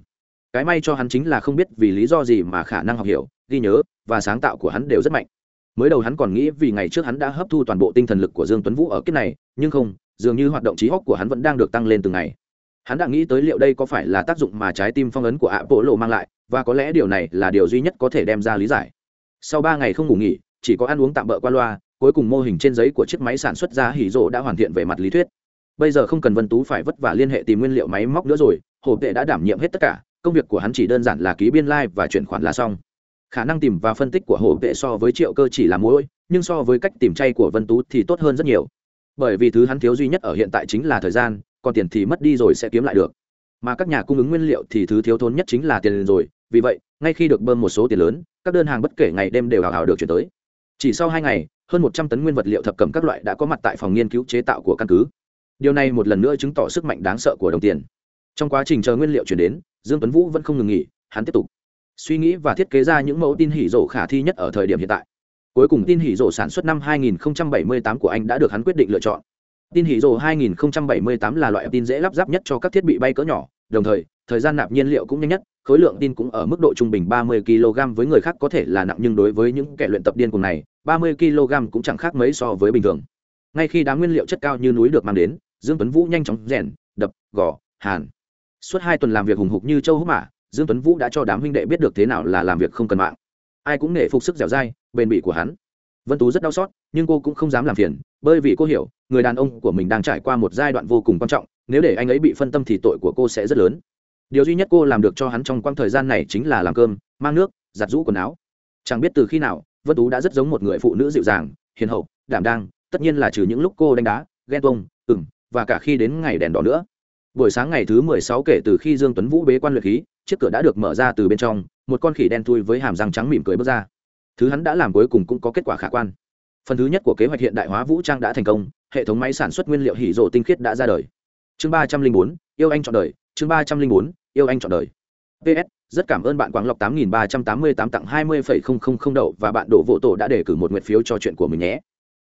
Cái may cho hắn chính là không biết vì lý do gì mà khả năng học hiểu, ghi nhớ và sáng tạo của hắn đều rất mạnh mới đầu hắn còn nghĩ vì ngày trước hắn đã hấp thu toàn bộ tinh thần lực của dương tuấn vũ ở kiếp này, nhưng không, dường như hoạt động trí óc của hắn vẫn đang được tăng lên từng ngày. Hắn đã nghĩ tới liệu đây có phải là tác dụng mà trái tim phong ấn của ạ bộ lộ mang lại, và có lẽ điều này là điều duy nhất có thể đem ra lý giải. Sau ba ngày không ngủ nghỉ, chỉ có ăn uống tạm bỡ qua loa, cuối cùng mô hình trên giấy của chiếc máy sản xuất ra hỉ rộ đã hoàn thiện về mặt lý thuyết. Bây giờ không cần vân tú phải vất vả liên hệ tìm nguyên liệu máy móc nữa rồi, hồ Tệ đã đảm nhiệm hết tất cả, công việc của hắn chỉ đơn giản là ký biên lai và chuyển khoản là xong khả năng tìm và phân tích của hổ vệ so với triệu cơ chỉ là mối nhưng so với cách tìm chay của vân tú thì tốt hơn rất nhiều. Bởi vì thứ hắn thiếu duy nhất ở hiện tại chính là thời gian, còn tiền thì mất đi rồi sẽ kiếm lại được. Mà các nhà cung ứng nguyên liệu thì thứ thiếu thốn nhất chính là tiền rồi, vì vậy, ngay khi được bơm một số tiền lớn, các đơn hàng bất kể ngày đêm đều hào hào được chuyển tới. Chỉ sau hai ngày, hơn một trăm tấn nguyên vật liệu thập cẩm các loại đã có mặt tại phòng nghiên cứu chế tạo của căn cứ. Điều này một lần nữa chứng tỏ sức mạnh đáng sợ của đồng tiền. Trong quá trình chờ nguyên liệu chuyển đến, dương tuấn vũ vẫn không ngừng nghỉ, hắn tiếp tục suy nghĩ và thiết kế ra những mẫu tin hỉ rổ khả thi nhất ở thời điểm hiện tại. Cuối cùng tin hỉ rổ sản xuất năm 2078 của anh đã được hắn quyết định lựa chọn. Tin hỉ rổ 2078 là loại tin dễ lắp ráp nhất cho các thiết bị bay cỡ nhỏ, đồng thời thời gian nạp nhiên liệu cũng nhanh nhất, khối lượng tin cũng ở mức độ trung bình 30 kg với người khác có thể là nặng nhưng đối với những kẻ luyện tập điên cùng này 30 kg cũng chẳng khác mấy so với bình thường. Ngay khi đám nguyên liệu chất cao như núi được mang đến, dương tuấn vũ nhanh chóng rèn, đập, gò, hàn. Suốt hai tuần làm việc hùng hục như châu húc mã dương tuấn vũ đã cho đám huynh đệ biết được thế nào là làm việc không cần mạng. Ai cũng nể phục sức dẻo dai, bền bỉ của hắn. Vân tú rất đau xót, nhưng cô cũng không dám làm phiền, bởi vì cô hiểu, người đàn ông của mình đang trải qua một giai đoạn vô cùng quan trọng, nếu để anh ấy bị phân tâm thì tội của cô sẽ rất lớn. Điều duy nhất cô làm được cho hắn trong quãng thời gian này chính là làm cơm, mang nước, giặt rũ quần áo. Chẳng biết từ khi nào, vân tú đã rất giống một người phụ nữ dịu dàng, hiền hậu, đảm đang, tất nhiên là trừ những lúc cô đánh đá, ghen tuông ừng và cả khi đến ngày đèn đỏ nữa. Buổi sáng ngày thứ mười sáu kể từ khi dương tuấn vũ bế quan luyện khí chiếc cửa đã được mở ra từ bên trong, một con khỉ đen thui với hàm răng trắng mỉm cười bước ra. Thứ hắn đã làm cuối cùng cũng có kết quả khả quan. Phần thứ nhất của kế hoạch hiện đại hóa vũ trang đã thành công, hệ thống máy sản xuất nguyên liệu hỉ rộ tinh khiết đã ra đời. Chương ba trăm linh bốn, yêu anh chọn đời. Chương ba trăm linh bốn, yêu anh chọn đời. Ps rất cảm ơn bạn quảng lộc tám nghìn ba trăm tám mươi tám tặng hai mươi phẩy không không không đậu và bạn đổ vỗ tổ đã đề cử một nguyện phiếu cho chuyện của mình nhé.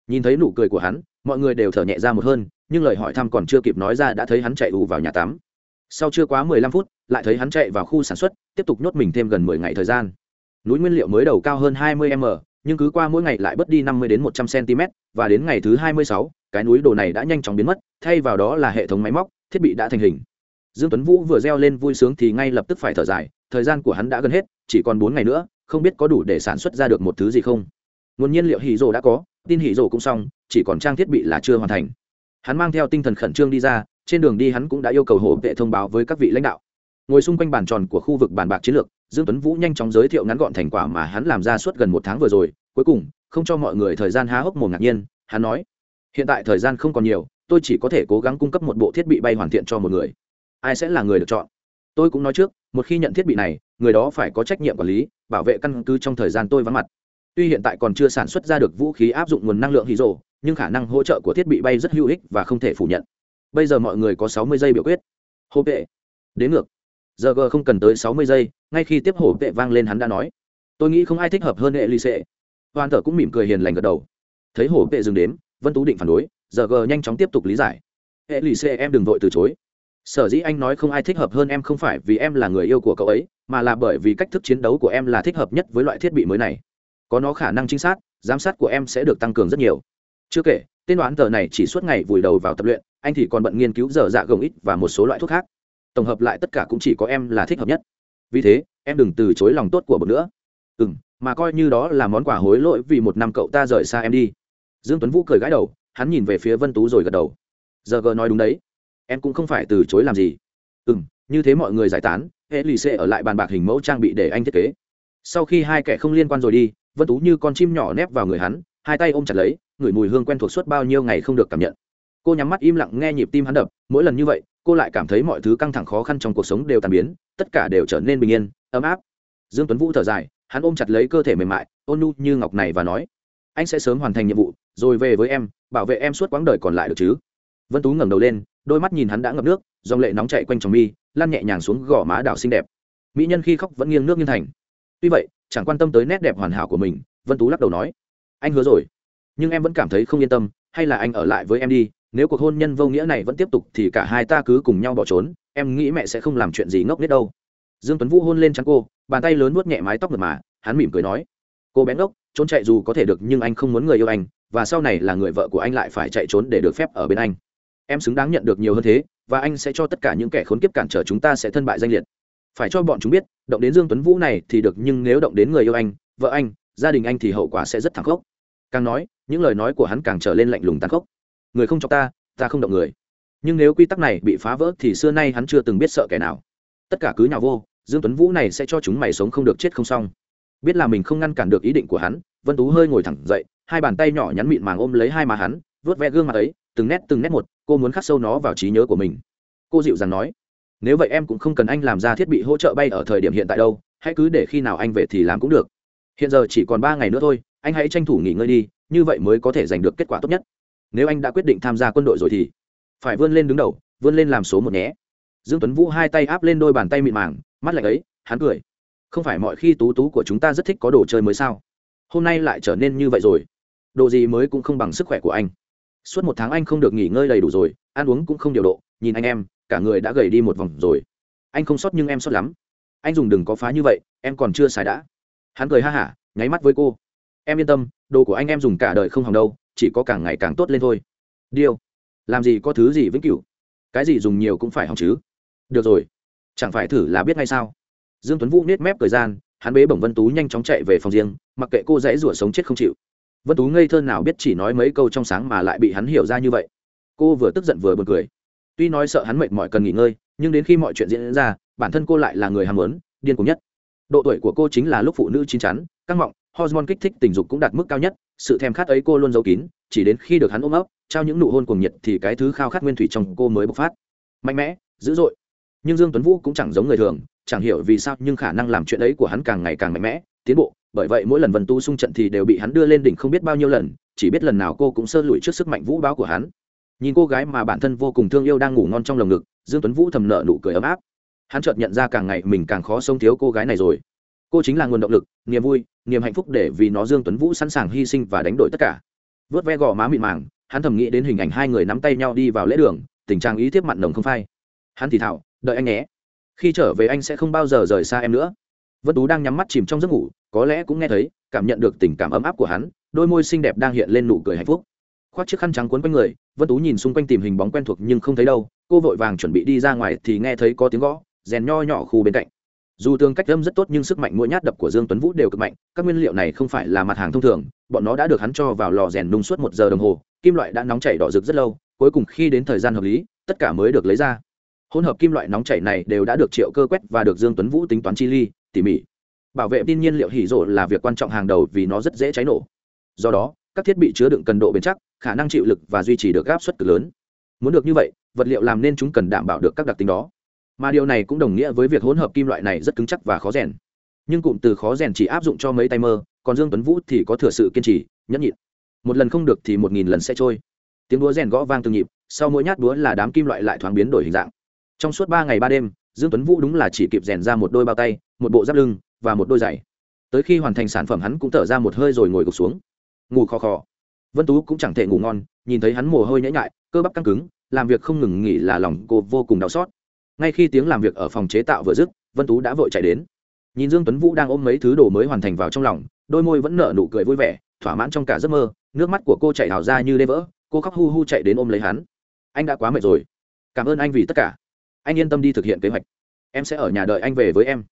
Nhìn thấy nụ cười của hắn, mọi người đều thở nhẹ ra một hơn, nhưng lời hỏi thăm còn chưa kịp nói ra đã thấy hắn chạy ù vào nhà tắm sau chưa quá mười lăm phút, lại thấy hắn chạy vào khu sản xuất, tiếp tục nhốt mình thêm gần mười ngày thời gian. Núi nguyên liệu mới đầu cao hơn hai mươi m, nhưng cứ qua mỗi ngày lại bớt đi năm mươi đến một trăm cm, và đến ngày thứ hai mươi sáu, cái núi đồ này đã nhanh chóng biến mất, thay vào đó là hệ thống máy móc, thiết bị đã thành hình. Dương tuấn vũ vừa reo lên vui sướng thì ngay lập tức phải thở dài, thời gian của hắn đã gần hết, chỉ còn bốn ngày nữa, không biết có đủ để sản xuất ra được một thứ gì không. Nguồn nhiên liệu hỉ rồ đã có, tin hỉ rồ cũng xong, chỉ còn trang thiết bị là chưa hoàn thành. Hắn mang theo tinh thần khẩn trương đi ra trên đường đi hắn cũng đã yêu cầu hộ vệ thông báo với các vị lãnh đạo. Ngồi xung quanh bàn tròn của khu vực bàn bạc chiến lược, dương tuấn vũ nhanh chóng giới thiệu ngắn gọn thành quả mà hắn làm ra suốt gần một tháng vừa rồi. Cuối cùng, không cho mọi người thời gian há hốc mồm ngạc nhiên, hắn nói, hiện tại thời gian không còn nhiều, tôi chỉ có thể cố gắng cung cấp một bộ thiết bị bay hoàn thiện cho một người. Ai sẽ là người được chọn? Tôi cũng nói trước, một khi nhận thiết bị này, người đó phải có trách nhiệm quản lý, bảo vệ căn cứ trong thời gian tôi vắng mặt. Tuy hiện tại còn chưa sản xuất ra được vũ khí áp dụng nguồn năng lượng hydro, nhưng khả năng hỗ trợ của thiết bị bay rất hữu ích và không thể phủ nhận bây giờ mọi người có sáu mươi giây biểu quyết. Hô vệ. Đến ngược. Giờ g không cần tới sáu mươi giây, ngay khi tiếp hổ vệ vang lên hắn đã nói. Tôi nghĩ không ai thích hợp hơn hệ lì xệ. Hoàn thở cũng mỉm cười hiền lành gật đầu. Thấy hổ vệ dừng đếm, vân tú định phản đối, giờ g nhanh chóng tiếp tục lý giải. Hệ lì xệ em đừng vội từ chối. Sở dĩ anh nói không ai thích hợp hơn em không phải vì em là người yêu của cậu ấy, mà là bởi vì cách thức chiến đấu của em là thích hợp nhất với loại thiết bị mới này. Có nó khả năng chính xác giám sát của em sẽ được tăng cường rất nhiều. Chưa kể, tên đoán tờ này chỉ suốt ngày vùi đầu vào tập luyện anh thì còn bận nghiên cứu dở dạ gồng ít và một số loại thuốc khác. Tổng hợp lại tất cả cũng chỉ có em là thích hợp nhất. Vì thế, em đừng từ chối lòng tốt của bậc nữa. Ừ m mà coi như đó là món quà hối lỗi vì một năm cậu ta rời xa em đi. Dương tuấn vũ cười gãi đầu, hắn nhìn về phía vân tú rồi gật đầu. Giờ gờ nói đúng đấy. Em cũng không phải từ chối làm gì. Ừ m như thế mọi người giải tán, hệ lì xê ở lại bàn bạc hình mẫu trang bị để anh thiết kế. Sau khi hai kẻ không liên quan rồi đi, vân tú như con chim nhỏ nép vào người hắn, hai tay ôm chặt lấy, ngửi mùi hương quen thuộc suốt bao nhiêu ngày không được cảm nhận cô nhắm mắt im lặng nghe nhịp tim hắn đập, mỗi lần như vậy, cô lại cảm thấy mọi thứ căng thẳng khó khăn trong cuộc sống đều tàn biến, tất cả đều trở nên bình yên, ấm áp. Dương tuấn vũ thở dài, hắn ôm chặt lấy cơ thể mềm mại, ôn nu như ngọc này và nói, anh sẽ sớm hoàn thành nhiệm vụ, rồi về với em, bảo vệ em suốt quãng đời còn lại được chứ? Vân tú ngẩng đầu lên, đôi mắt nhìn hắn đã ngập nước, dòng lệ nóng chạy quanh tròng mi, lăn nhẹ nhàng xuống gò má đảo xinh đẹp. Mỹ nhân khi khóc vẫn nghiêng nước nghiêng thành. Tuy vậy, chẳng quan tâm tới nét đẹp hoàn hảo của mình, vân tú lắc đầu nói, anh hứa rồi, nhưng em vẫn cảm thấy không yên tâm, hay là anh ở lại với em đi nếu cuộc hôn nhân vô nghĩa này vẫn tiếp tục thì cả hai ta cứ cùng nhau bỏ trốn, em nghĩ mẹ sẽ không làm chuyện gì ngốc nghếch đâu. Dương tuấn vũ hôn lên trắng cô, bàn tay lớn vuốt nhẹ mái tóc mượt mà, hắn mỉm cười nói, cô bé ngốc, trốn chạy dù có thể được nhưng anh không muốn người yêu anh, và sau này là người vợ của anh lại phải chạy trốn để được phép ở bên anh. Em xứng đáng nhận được nhiều hơn thế, và anh sẽ cho tất cả những kẻ khốn kiếp cản trở chúng ta sẽ thân bại danh liệt. Phải cho bọn chúng biết, động đến dương tuấn vũ này thì được nhưng nếu động đến người yêu anh, vợ anh, gia đình anh thì hậu quả sẽ rất thảm khốc. Càng nói, những lời nói của hắn càng trở lên lạnh lùng tàn khốc người không cho ta ta không động người. Nhưng nếu quy tắc này bị phá vỡ thì xưa nay hắn chưa từng biết sợ kẻ nào. Tất cả cứ nhào vô, dương tuấn vũ này sẽ cho chúng mày sống không được chết không xong. Biết là mình không ngăn cản được ý định của hắn, vân tú hơi ngồi thẳng dậy, hai bàn tay nhỏ nhắn mịn màng ôm lấy hai má hắn vớt ve gương mặt ấy, từng nét từng nét một, cô muốn khắc sâu nó vào trí nhớ của mình. Cô dịu dàng nói, nếu vậy em cũng không cần anh làm ra thiết bị hỗ trợ bay ở thời điểm hiện tại đâu, hãy cứ để khi nào anh về thì làm cũng được. Hiện giờ chỉ còn ba ngày nữa thôi, anh hãy tranh thủ nghỉ ngơi đi, như vậy mới có thể giành được kết quả tốt nhất nếu anh đã quyết định tham gia quân đội rồi thì phải vươn lên đứng đầu, vươn lên làm số một nhé. Dương tuấn vũ hai tay áp lên đôi bàn tay mịn màng, mắt lạnh ấy, hắn cười. Không phải mọi khi tú tú của chúng ta rất thích có đồ chơi mới sao? Hôm nay lại trở nên như vậy rồi. Đồ gì mới cũng không bằng sức khỏe của anh. Suốt một tháng anh không được nghỉ ngơi đầy đủ rồi, ăn uống cũng không điều độ, nhìn anh em, cả người đã gầy đi một vòng rồi. Anh không sót nhưng em sót lắm. Anh dùng đừng có phá như vậy, em còn chưa xài đã. Hắn cười ha hả, nháy mắt với cô. Em yên tâm, đồ của anh em dùng cả đời không hỏng đâu chỉ có càng ngày càng tốt lên thôi. Điêu, làm gì có thứ gì vĩnh cửu? Cái gì dùng nhiều cũng phải hỏng chứ. Được rồi, chẳng phải thử là biết ngay sao? Dương tuấn vũ nết mép thời gian, hắn bế bổng vân tú nhanh chóng chạy về phòng riêng, mặc kệ cô dãy rủa sống chết không chịu. Vân tú ngây thơ nào biết chỉ nói mấy câu trong sáng mà lại bị hắn hiểu ra như vậy. Cô vừa tức giận vừa buồn cười. Tuy nói sợ hắn mệt mỏi cần nghỉ ngơi, nhưng đến khi mọi chuyện diễn ra, bản thân cô lại là người ham muốn, điên cuồng nhất. Độ tuổi của cô chính là lúc phụ nữ chín chắn, căng mọng hormone kích thích tình dục cũng đạt mức cao nhất, sự thèm khát ấy cô luôn giấu kín, chỉ đến khi được hắn ôm ấp, trao những nụ hôn cuồng nhiệt thì cái thứ khao khát nguyên thủy trong cô mới bộc phát. Mạnh mẽ, dữ dội. Nhưng dương tuấn vũ cũng chẳng giống người thường, chẳng hiểu vì sao nhưng khả năng làm chuyện ấy của hắn càng ngày càng mạnh mẽ, tiến bộ. Bởi vậy mỗi lần vân tu xung trận thì đều bị hắn đưa lên đỉnh không biết bao nhiêu lần, chỉ biết lần nào cô cũng sơ lụi trước sức mạnh vũ báo của hắn. Nhìn cô gái mà bản thân vô cùng thương yêu đang ngủ ngon trong lồng ngực, dương tuấn vũ thầm nợ nụ cười ấm áp. Hắn chợt nhận ra càng ngày mình càng khó sống thiếu cô gái này rồi cô chính là nguồn động lực, niềm vui, niềm hạnh phúc để vì nó dương tuấn vũ sẵn sàng hy sinh và đánh đổi tất cả. Vớt ve gò má mịn màng, hắn thầm nghĩ đến hình ảnh hai người nắm tay nhau đi vào lễ đường, tình trạng ý thiếp mặn nồng không phai. Hắn thì thảo đợi anh nhé. Khi trở về anh sẽ không bao giờ rời xa em nữa. Vân tú đang nhắm mắt chìm trong giấc ngủ, có lẽ cũng nghe thấy, cảm nhận được tình cảm ấm áp của hắn, đôi môi xinh đẹp đang hiện lên nụ cười hạnh phúc. Khoác chiếc khăn trắng quấn quanh người, vân tú nhìn xung quanh tìm hình bóng quen thuộc nhưng không thấy đâu, cô vội vàng chuẩn bị đi ra ngoài thì nghe thấy có tiếng gõ, rèn nho nhỏ khu bên cạnh dù tương cách âm rất tốt nhưng sức mạnh mỗi nhát đập của dương tuấn vũ đều cực mạnh, các nguyên liệu này không phải là mặt hàng thông thường, bọn nó đã được hắn cho vào lò rèn nung suốt một giờ đồng hồ, kim loại đã nóng chảy đỏ rực rất lâu, cuối cùng khi đến thời gian hợp lý, tất cả mới được lấy ra. Hỗn hợp kim loại nóng chảy này đều đã được triệu cơ quét và được dương tuấn vũ tính toán chi ly, tỉ mỉ. Bảo vệ tin nhiên liệu hỉ rộ là việc quan trọng hàng đầu vì nó rất dễ cháy nổ. Do đó, các thiết bị chứa đựng cần độ bền chắc, khả năng chịu lực và duy trì được áp suất cực lớn. Muốn được như vậy, vật liệu làm nên chúng cần đảm bảo được các đặc tính đó mà điều này cũng đồng nghĩa với việc hỗn hợp kim loại này rất cứng chắc và khó rèn. Nhưng cụm từ khó rèn chỉ áp dụng cho mấy tay mơ còn dương tuấn vũ thì có thừa sự kiên trì, nhẫn nhịn. Một lần không được thì một nghìn lần sẽ trôi. Tiếng đúa rèn gõ vang từng nhịp, sau mỗi nhát đúa là đám kim loại lại thoáng biến đổi hình dạng. Trong suốt ba ngày ba đêm, dương tuấn vũ đúng là chỉ kịp rèn ra một đôi bao tay, một bộ giáp lưng và một đôi giày. Tới khi hoàn thành sản phẩm hắn cũng thở ra một hơi rồi ngồi gục xuống. Ngủ khò khò. Vân tú cũng chẳng thể ngủ ngon, nhìn thấy hắn mồ hôi nhễ nhại, cơ bắp căng cứng, làm việc không ngừng nghỉ là lòng cô vô cùng đau xót ngay khi tiếng làm việc ở phòng chế tạo vừa dứt, vân tú đã vội chạy đến. Nhìn dương tuấn vũ đang ôm mấy thứ đồ mới hoàn thành vào trong lòng, đôi môi vẫn nở nụ cười vui vẻ, thỏa mãn trong cả giấc mơ, nước mắt của cô chạy hào ra như đê vỡ, cô khóc hu hu chạy đến ôm lấy hắn. Anh đã quá mệt rồi. Cảm ơn anh vì tất cả. Anh yên tâm đi thực hiện kế hoạch. Em sẽ ở nhà đợi anh về với em.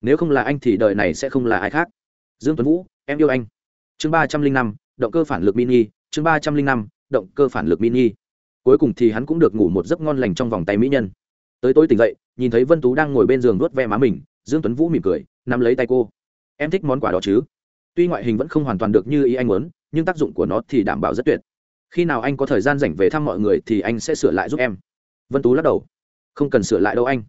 Nếu không là anh thì đời này sẽ không là ai khác. Dương tuấn vũ, em yêu anh. Chương ba trăm linh năm, động cơ phản lực mini, chương ba trăm linh năm, động cơ phản lực mini. Cuối cùng thì hắn cũng được ngủ một giấc ngon lành trong vòng tay mỹ nhân tới tối tỉnh dậy, nhìn thấy vân tú đang ngồi bên giường nuốt ve má mình, dương tuấn vũ mỉm cười, nắm lấy tay cô. Em thích món quà đó chứ? Tuy ngoại hình vẫn không hoàn toàn được như ý anh muốn, nhưng tác dụng của nó thì đảm bảo rất tuyệt. Khi nào anh có thời gian rảnh về thăm mọi người thì anh sẽ sửa lại giúp em. Vân tú lắc đầu. Không cần sửa lại đâu anh.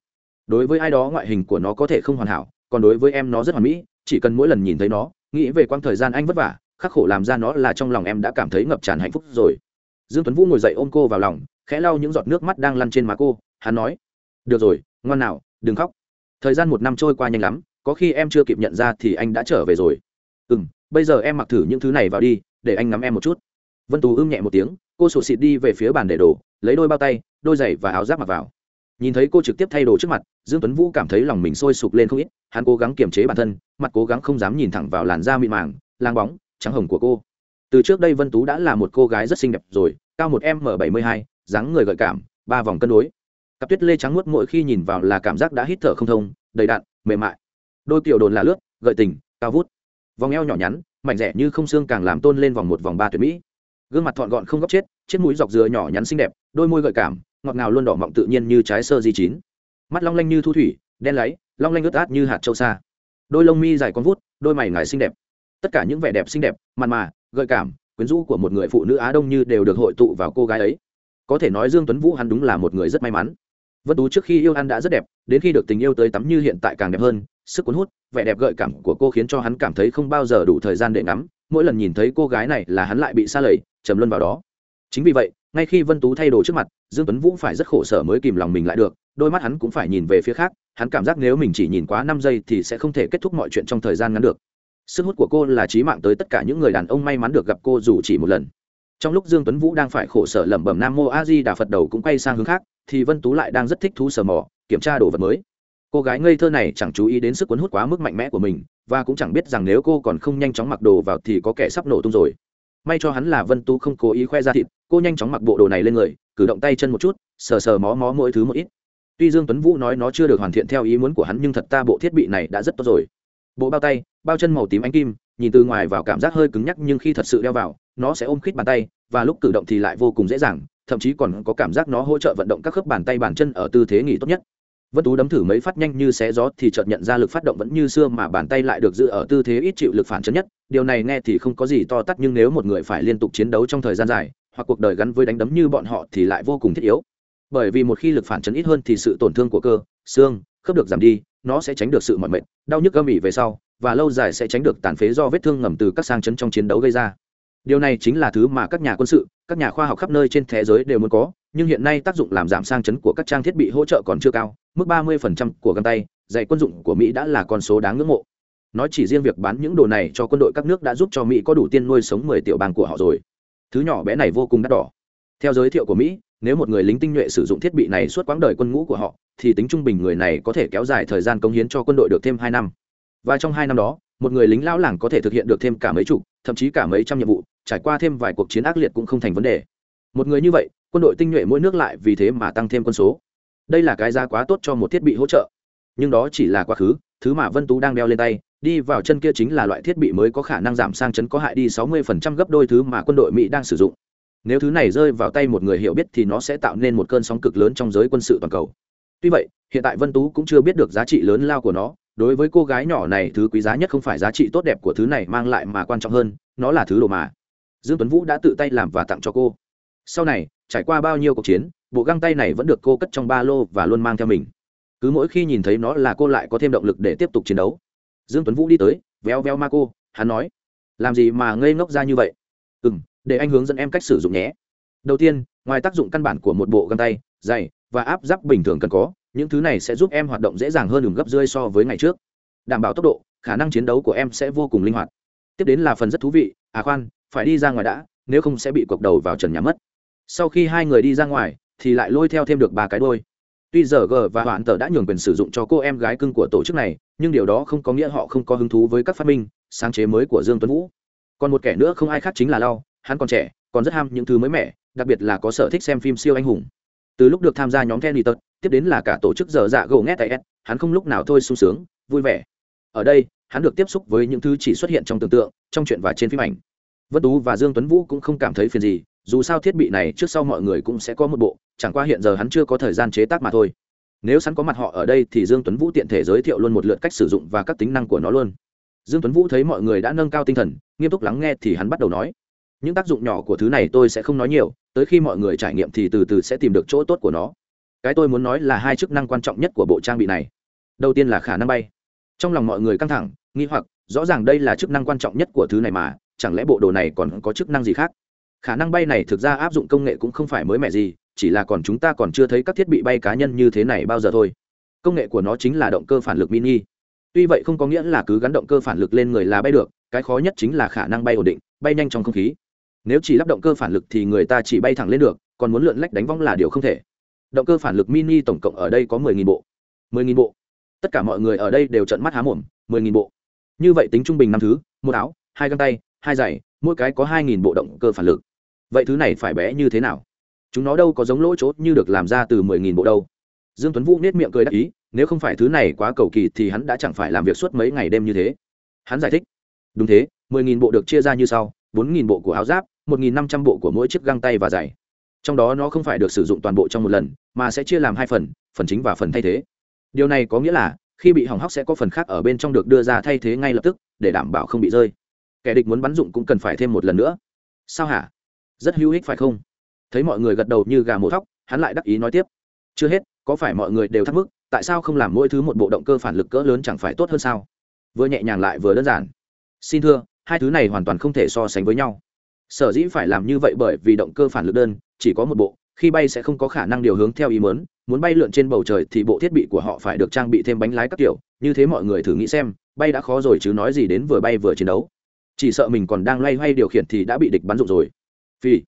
Đối với ai đó ngoại hình của nó có thể không hoàn hảo, còn đối với em nó rất hoàn mỹ, chỉ cần mỗi lần nhìn thấy nó, nghĩ về quãng thời gian anh vất vả, khắc khổ làm ra nó là trong lòng em đã cảm thấy ngập tràn hạnh phúc rồi. Dương tuấn vũ ngồi dậy ôm cô vào lòng, khẽ lau những giọt nước mắt đang lăn trên má cô, hắn nói được rồi, ngoan nào, đừng khóc. Thời gian một năm trôi qua nhanh lắm, có khi em chưa kịp nhận ra thì anh đã trở về rồi. Ừ m bây giờ em mặc thử những thứ này vào đi, để anh ngắm em một chút. Vân tú ưm nhẹ một tiếng, cô sụt xịt đi về phía bàn để đồ, lấy đôi bao tay, đôi giày và áo giáp mặc vào. Nhìn thấy cô trực tiếp thay đồ trước mặt, dương tuấn vũ cảm thấy lòng mình sôi sục lên không ít, hắn cố gắng kiềm chế bản thân, mặt cố gắng không dám nhìn thẳng vào làn da mịn màng lang bóng, trắng hồng của cô. Từ trước đây vân tú đã là một cô gái rất xinh đẹp rồi, cao một m bảy mươi hai, dáng người gợi cảm, ba vòng cân đối cặp tuyết lê trắng muốt mỗi khi nhìn vào là cảm giác đã hít thở không thông, đầy đặn, mềm mại. Đôi kiểu đồn là lướt, gợi tình, cao vút. Vòng eo nhỏ nhắn, mảnh rẻ như không xương càng làm tôn lên vòng một vòng ba tuyệt mỹ. Gương mặt thọn gọn không góc chết, chiếc mũi dọc dừa nhỏ nhắn xinh đẹp, đôi môi gợi cảm, ngọt ngào luôn đỏ mọng tự nhiên như trái sơ di chín. Mắt long lanh như thu thủy, đen láy, long lanh ướt át như hạt châu sa. Đôi lông mi dài con vút, đôi mày ngài xinh đẹp. Tất cả những vẻ đẹp xinh đẹp, mặn mà, gợi cảm, quyến rũ của một người phụ nữ á đông như đều được hội tụ vào cô gái ấy. Có thể nói dương tuấn vũ hắn đúng là một người rất may mắn vân tú trước khi yêu ăn đã rất đẹp, đến khi được tình yêu tới tắm như hiện tại càng đẹp hơn, sức cuốn hút, vẻ đẹp gợi cảm của cô khiến cho hắn cảm thấy không bao giờ đủ thời gian để ngắm, mỗi lần nhìn thấy cô gái này là hắn lại bị xa lầy, trầm luân vào đó. Chính vì vậy, ngay khi vân tú thay đồ trước mặt, dương tuấn vũ phải rất khổ sở mới kìm lòng mình lại được, đôi mắt hắn cũng phải nhìn về phía khác, hắn cảm giác nếu mình chỉ nhìn quá năm giây thì sẽ không thể kết thúc mọi chuyện trong thời gian ngắn được. Sức hút của cô là trí mạng tới tất cả những người đàn ông may mắn được gặp cô dù chỉ một lần. Trong lúc dương tuấn vũ đang phải khổ sở lẩm bẩm nam mô a di đà phật đầu cũng quay sang hướng khác thì vân tú lại đang rất thích thú sờ mò, kiểm tra đồ vật mới. Cô gái ngây thơ này chẳng chú ý đến sức cuốn hút quá mức mạnh mẽ của mình, và cũng chẳng biết rằng nếu cô còn không nhanh chóng mặc đồ vào thì có kẻ sắp nổ tung rồi. May cho hắn là vân tú không cố ý khoe ra thịt, cô nhanh chóng mặc bộ đồ này lên người, cử động tay chân một chút, sờ sờ mó mó mỗi thứ một ít. Tuy dương tuấn vũ nói nó chưa được hoàn thiện theo ý muốn của hắn nhưng thật ta bộ thiết bị này đã rất tốt rồi. Bộ bao tay, bao chân màu tím ánh kim, nhìn từ ngoài vào cảm giác hơi cứng nhắc nhưng khi thật sự đeo vào, nó sẽ ôm khít bàn tay, và lúc cử động thì lại vô cùng dễ dàng thậm chí còn có cảm giác nó hỗ trợ vận động các khớp bàn tay bàn chân ở tư thế nghỉ tốt nhất. Vân tú đấm thử mấy phát nhanh như xé gió thì chợt nhận ra lực phát động vẫn như xưa mà bàn tay lại được giữ ở tư thế ít chịu lực phản chấn nhất. Điều này nghe thì không có gì to tát nhưng nếu một người phải liên tục chiến đấu trong thời gian dài, hoặc cuộc đời gắn với đánh đấm như bọn họ thì lại vô cùng thiết yếu. Bởi vì một khi lực phản chấn ít hơn thì sự tổn thương của cơ, xương, khớp được giảm đi, nó sẽ tránh được sự mỏi mệt, đau nhức âm ỉ về sau, và lâu dài sẽ tránh được tàn phế do vết thương ngầm từ các sang chấn trong chiến đấu gây ra. Điều này chính là thứ mà các nhà quân sự các nhà khoa học khắp nơi trên thế giới đều muốn có, nhưng hiện nay tác dụng làm giảm sang chấn của các trang thiết bị hỗ trợ còn chưa cao, mức 30% của găng tay, dạy quân dụng của mỹ đã là con số đáng ngưỡng mộ. Nói chỉ riêng việc bán những đồ này cho quân đội các nước đã giúp cho mỹ có đủ tiền nuôi sống 10 tiểu bang của họ rồi. Thứ nhỏ bé này vô cùng đắt đỏ. Theo giới thiệu của mỹ, nếu một người lính tinh nhuệ sử dụng thiết bị này suốt quãng đời quân ngũ của họ, thì tính trung bình người này có thể kéo dài thời gian công hiến cho quân đội được thêm hai năm. Và trong hai năm đó một người lính lão làng có thể thực hiện được thêm cả mấy chục, thậm chí cả mấy trăm nhiệm vụ, trải qua thêm vài cuộc chiến ác liệt cũng không thành vấn đề. Một người như vậy, quân đội tinh nhuệ mỗi nước lại vì thế mà tăng thêm quân số. Đây là cái giá quá tốt cho một thiết bị hỗ trợ. Nhưng đó chỉ là quá khứ, thứ mà vân tú đang đeo lên tay, đi vào chân kia chính là loại thiết bị mới có khả năng giảm sang chấn có hại đi 60% gấp đôi thứ mà quân đội mỹ đang sử dụng. Nếu thứ này rơi vào tay một người hiểu biết thì nó sẽ tạo nên một cơn sóng cực lớn trong giới quân sự toàn cầu. Tuy vậy, hiện tại vân tú cũng chưa biết được giá trị lớn lao của nó đối với cô gái nhỏ này thứ quý giá nhất không phải giá trị tốt đẹp của thứ này mang lại mà quan trọng hơn, nó là thứ đồ mà. Dương tuấn vũ đã tự tay làm và tặng cho cô. Sau này, trải qua bao nhiêu cuộc chiến, bộ găng tay này vẫn được cô cất trong ba lô và luôn mang theo mình. Cứ mỗi khi nhìn thấy nó là cô lại có thêm động lực để tiếp tục chiến đấu. Dương tuấn vũ đi tới, véo véo ma cô, hắn nói, làm gì mà ngây ngốc ra như vậy? Ừ m để anh hướng dẫn em cách sử dụng nhé. Đầu tiên, ngoài tác dụng căn bản của một bộ găng tay dày và áp giáp bình thường cần có những thứ này sẽ giúp em hoạt động dễ dàng hơn đường gấp rơi so với ngày trước. Đảm bảo tốc độ khả năng chiến đấu của em sẽ vô cùng linh hoạt. Tiếp đến là phần rất thú vị. À khoan phải đi ra ngoài đã nếu không sẽ bị cộc đầu vào trần nhà mất. Sau khi hai người đi ra ngoài thì lại lôi theo thêm được ba cái đôi. Tuy giờ g và hoạn tờ đã nhường quyền sử dụng cho cô em gái cưng của tổ chức này nhưng điều đó không có nghĩa họ không có hứng thú với các phát minh sáng chế mới của dương tuấn vũ. Còn một kẻ nữa không ai khác chính là lau hắn còn trẻ còn rất ham những thứ mới mẻ đặc biệt là có sở thích xem phim siêu anh hùng. Từ lúc được tham gia nhóm Kenny Tật, tiếp đến là cả tổ chức giờ dạ gỗ nghe tại S, hắn không lúc nào thôi sung sướng, vui vẻ. Ở đây, hắn được tiếp xúc với những thứ chỉ xuất hiện trong tưởng tượng, trong chuyện và trên phim ảnh. Vân Tú và Dương Tuấn Vũ cũng không cảm thấy phiền gì, dù sao thiết bị này trước sau mọi người cũng sẽ có một bộ, chẳng qua hiện giờ hắn chưa có thời gian chế tác mà thôi. Nếu sẵn có mặt họ ở đây thì Dương Tuấn Vũ tiện thể giới thiệu luôn một lượt cách sử dụng và các tính năng của nó luôn. Dương Tuấn Vũ thấy mọi người đã nâng cao tinh thần, nghiêm túc lắng nghe thì hắn bắt đầu nói: "Những tác dụng nhỏ của thứ này tôi sẽ không nói nhiều, tới khi mọi người trải nghiệm thì từ từ sẽ tìm được chỗ tốt của nó cái tôi muốn nói là hai chức năng quan trọng nhất của bộ trang bị này. Đầu tiên là khả năng bay. Trong lòng mọi người căng thẳng, nghi hoặc, rõ ràng đây là chức năng quan trọng nhất của thứ này mà, chẳng lẽ bộ đồ này còn có chức năng gì khác? Khả năng bay này thực ra áp dụng công nghệ cũng không phải mới mẻ gì, chỉ là còn chúng ta còn chưa thấy các thiết bị bay cá nhân như thế này bao giờ thôi. Công nghệ của nó chính là động cơ phản lực mini. Tuy vậy không có nghĩa là cứ gắn động cơ phản lực lên người là bay được, cái khó nhất chính là khả năng bay ổn định, bay nhanh trong không khí. Nếu chỉ lắp động cơ phản lực thì người ta chỉ bay thẳng lên được, còn muốn lượn lách đánh vong là điều không thể động cơ phản lực mini tổng cộng ở đây có 10.000 bộ. 10.000 bộ. Tất cả mọi người ở đây đều trận mắt há mồm 10.000 bộ. Như vậy tính trung bình năm thứ, một áo, hai găng tay, hai giày, mỗi cái có 2.000 bộ động cơ phản lực. Vậy thứ này phải bé như thế nào? Chúng nó đâu có giống lỗ chốt như được làm ra từ 10.000 bộ đâu. Dương tuấn vũ nét miệng cười đắc ý, nếu không phải thứ này quá cầu kỳ thì hắn đã chẳng phải làm việc suốt mấy ngày đêm như thế. Hắn giải thích, đúng thế 10.000 bộ được chia ra như sau 4.000 bộ của áo giáp 1.500 bộ của mỗi chiếc găng tay và giày trong đó nó không phải được sử dụng toàn bộ trong một lần, mà sẽ chia làm hai phần phần chính và phần thay thế. Điều này có nghĩa là, khi bị hỏng hóc sẽ có phần khác ở bên trong được đưa ra thay thế ngay lập tức, để đảm bảo không bị rơi. Kẻ địch muốn bắn dụng cũng cần phải thêm một lần nữa. Sao hả? Rất hữu ích phải không? Thấy mọi người gật đầu như gà mổ thóc, hắn lại đắc ý nói tiếp. Chưa hết, có phải mọi người đều thắc mức tại sao không làm mỗi thứ một bộ động cơ phản lực cỡ lớn chẳng phải tốt hơn sao? Vừa nhẹ nhàng lại vừa đơn giản. Xin thưa, hai thứ này hoàn toàn không thể so sánh với nhau sở dĩ phải làm như vậy bởi vì động cơ phản lực đơn, chỉ có một bộ, khi bay sẽ không có khả năng điều hướng theo ý mớn muốn bay lượn trên bầu trời thì bộ thiết bị của họ phải được trang bị thêm bánh lái các kiểu, như thế mọi người thử nghĩ xem, bay đã khó rồi chứ nói gì đến vừa bay vừa chiến đấu. Chỉ sợ mình còn đang loay hoay điều khiển thì đã bị địch bắn rụng rồi. Phi.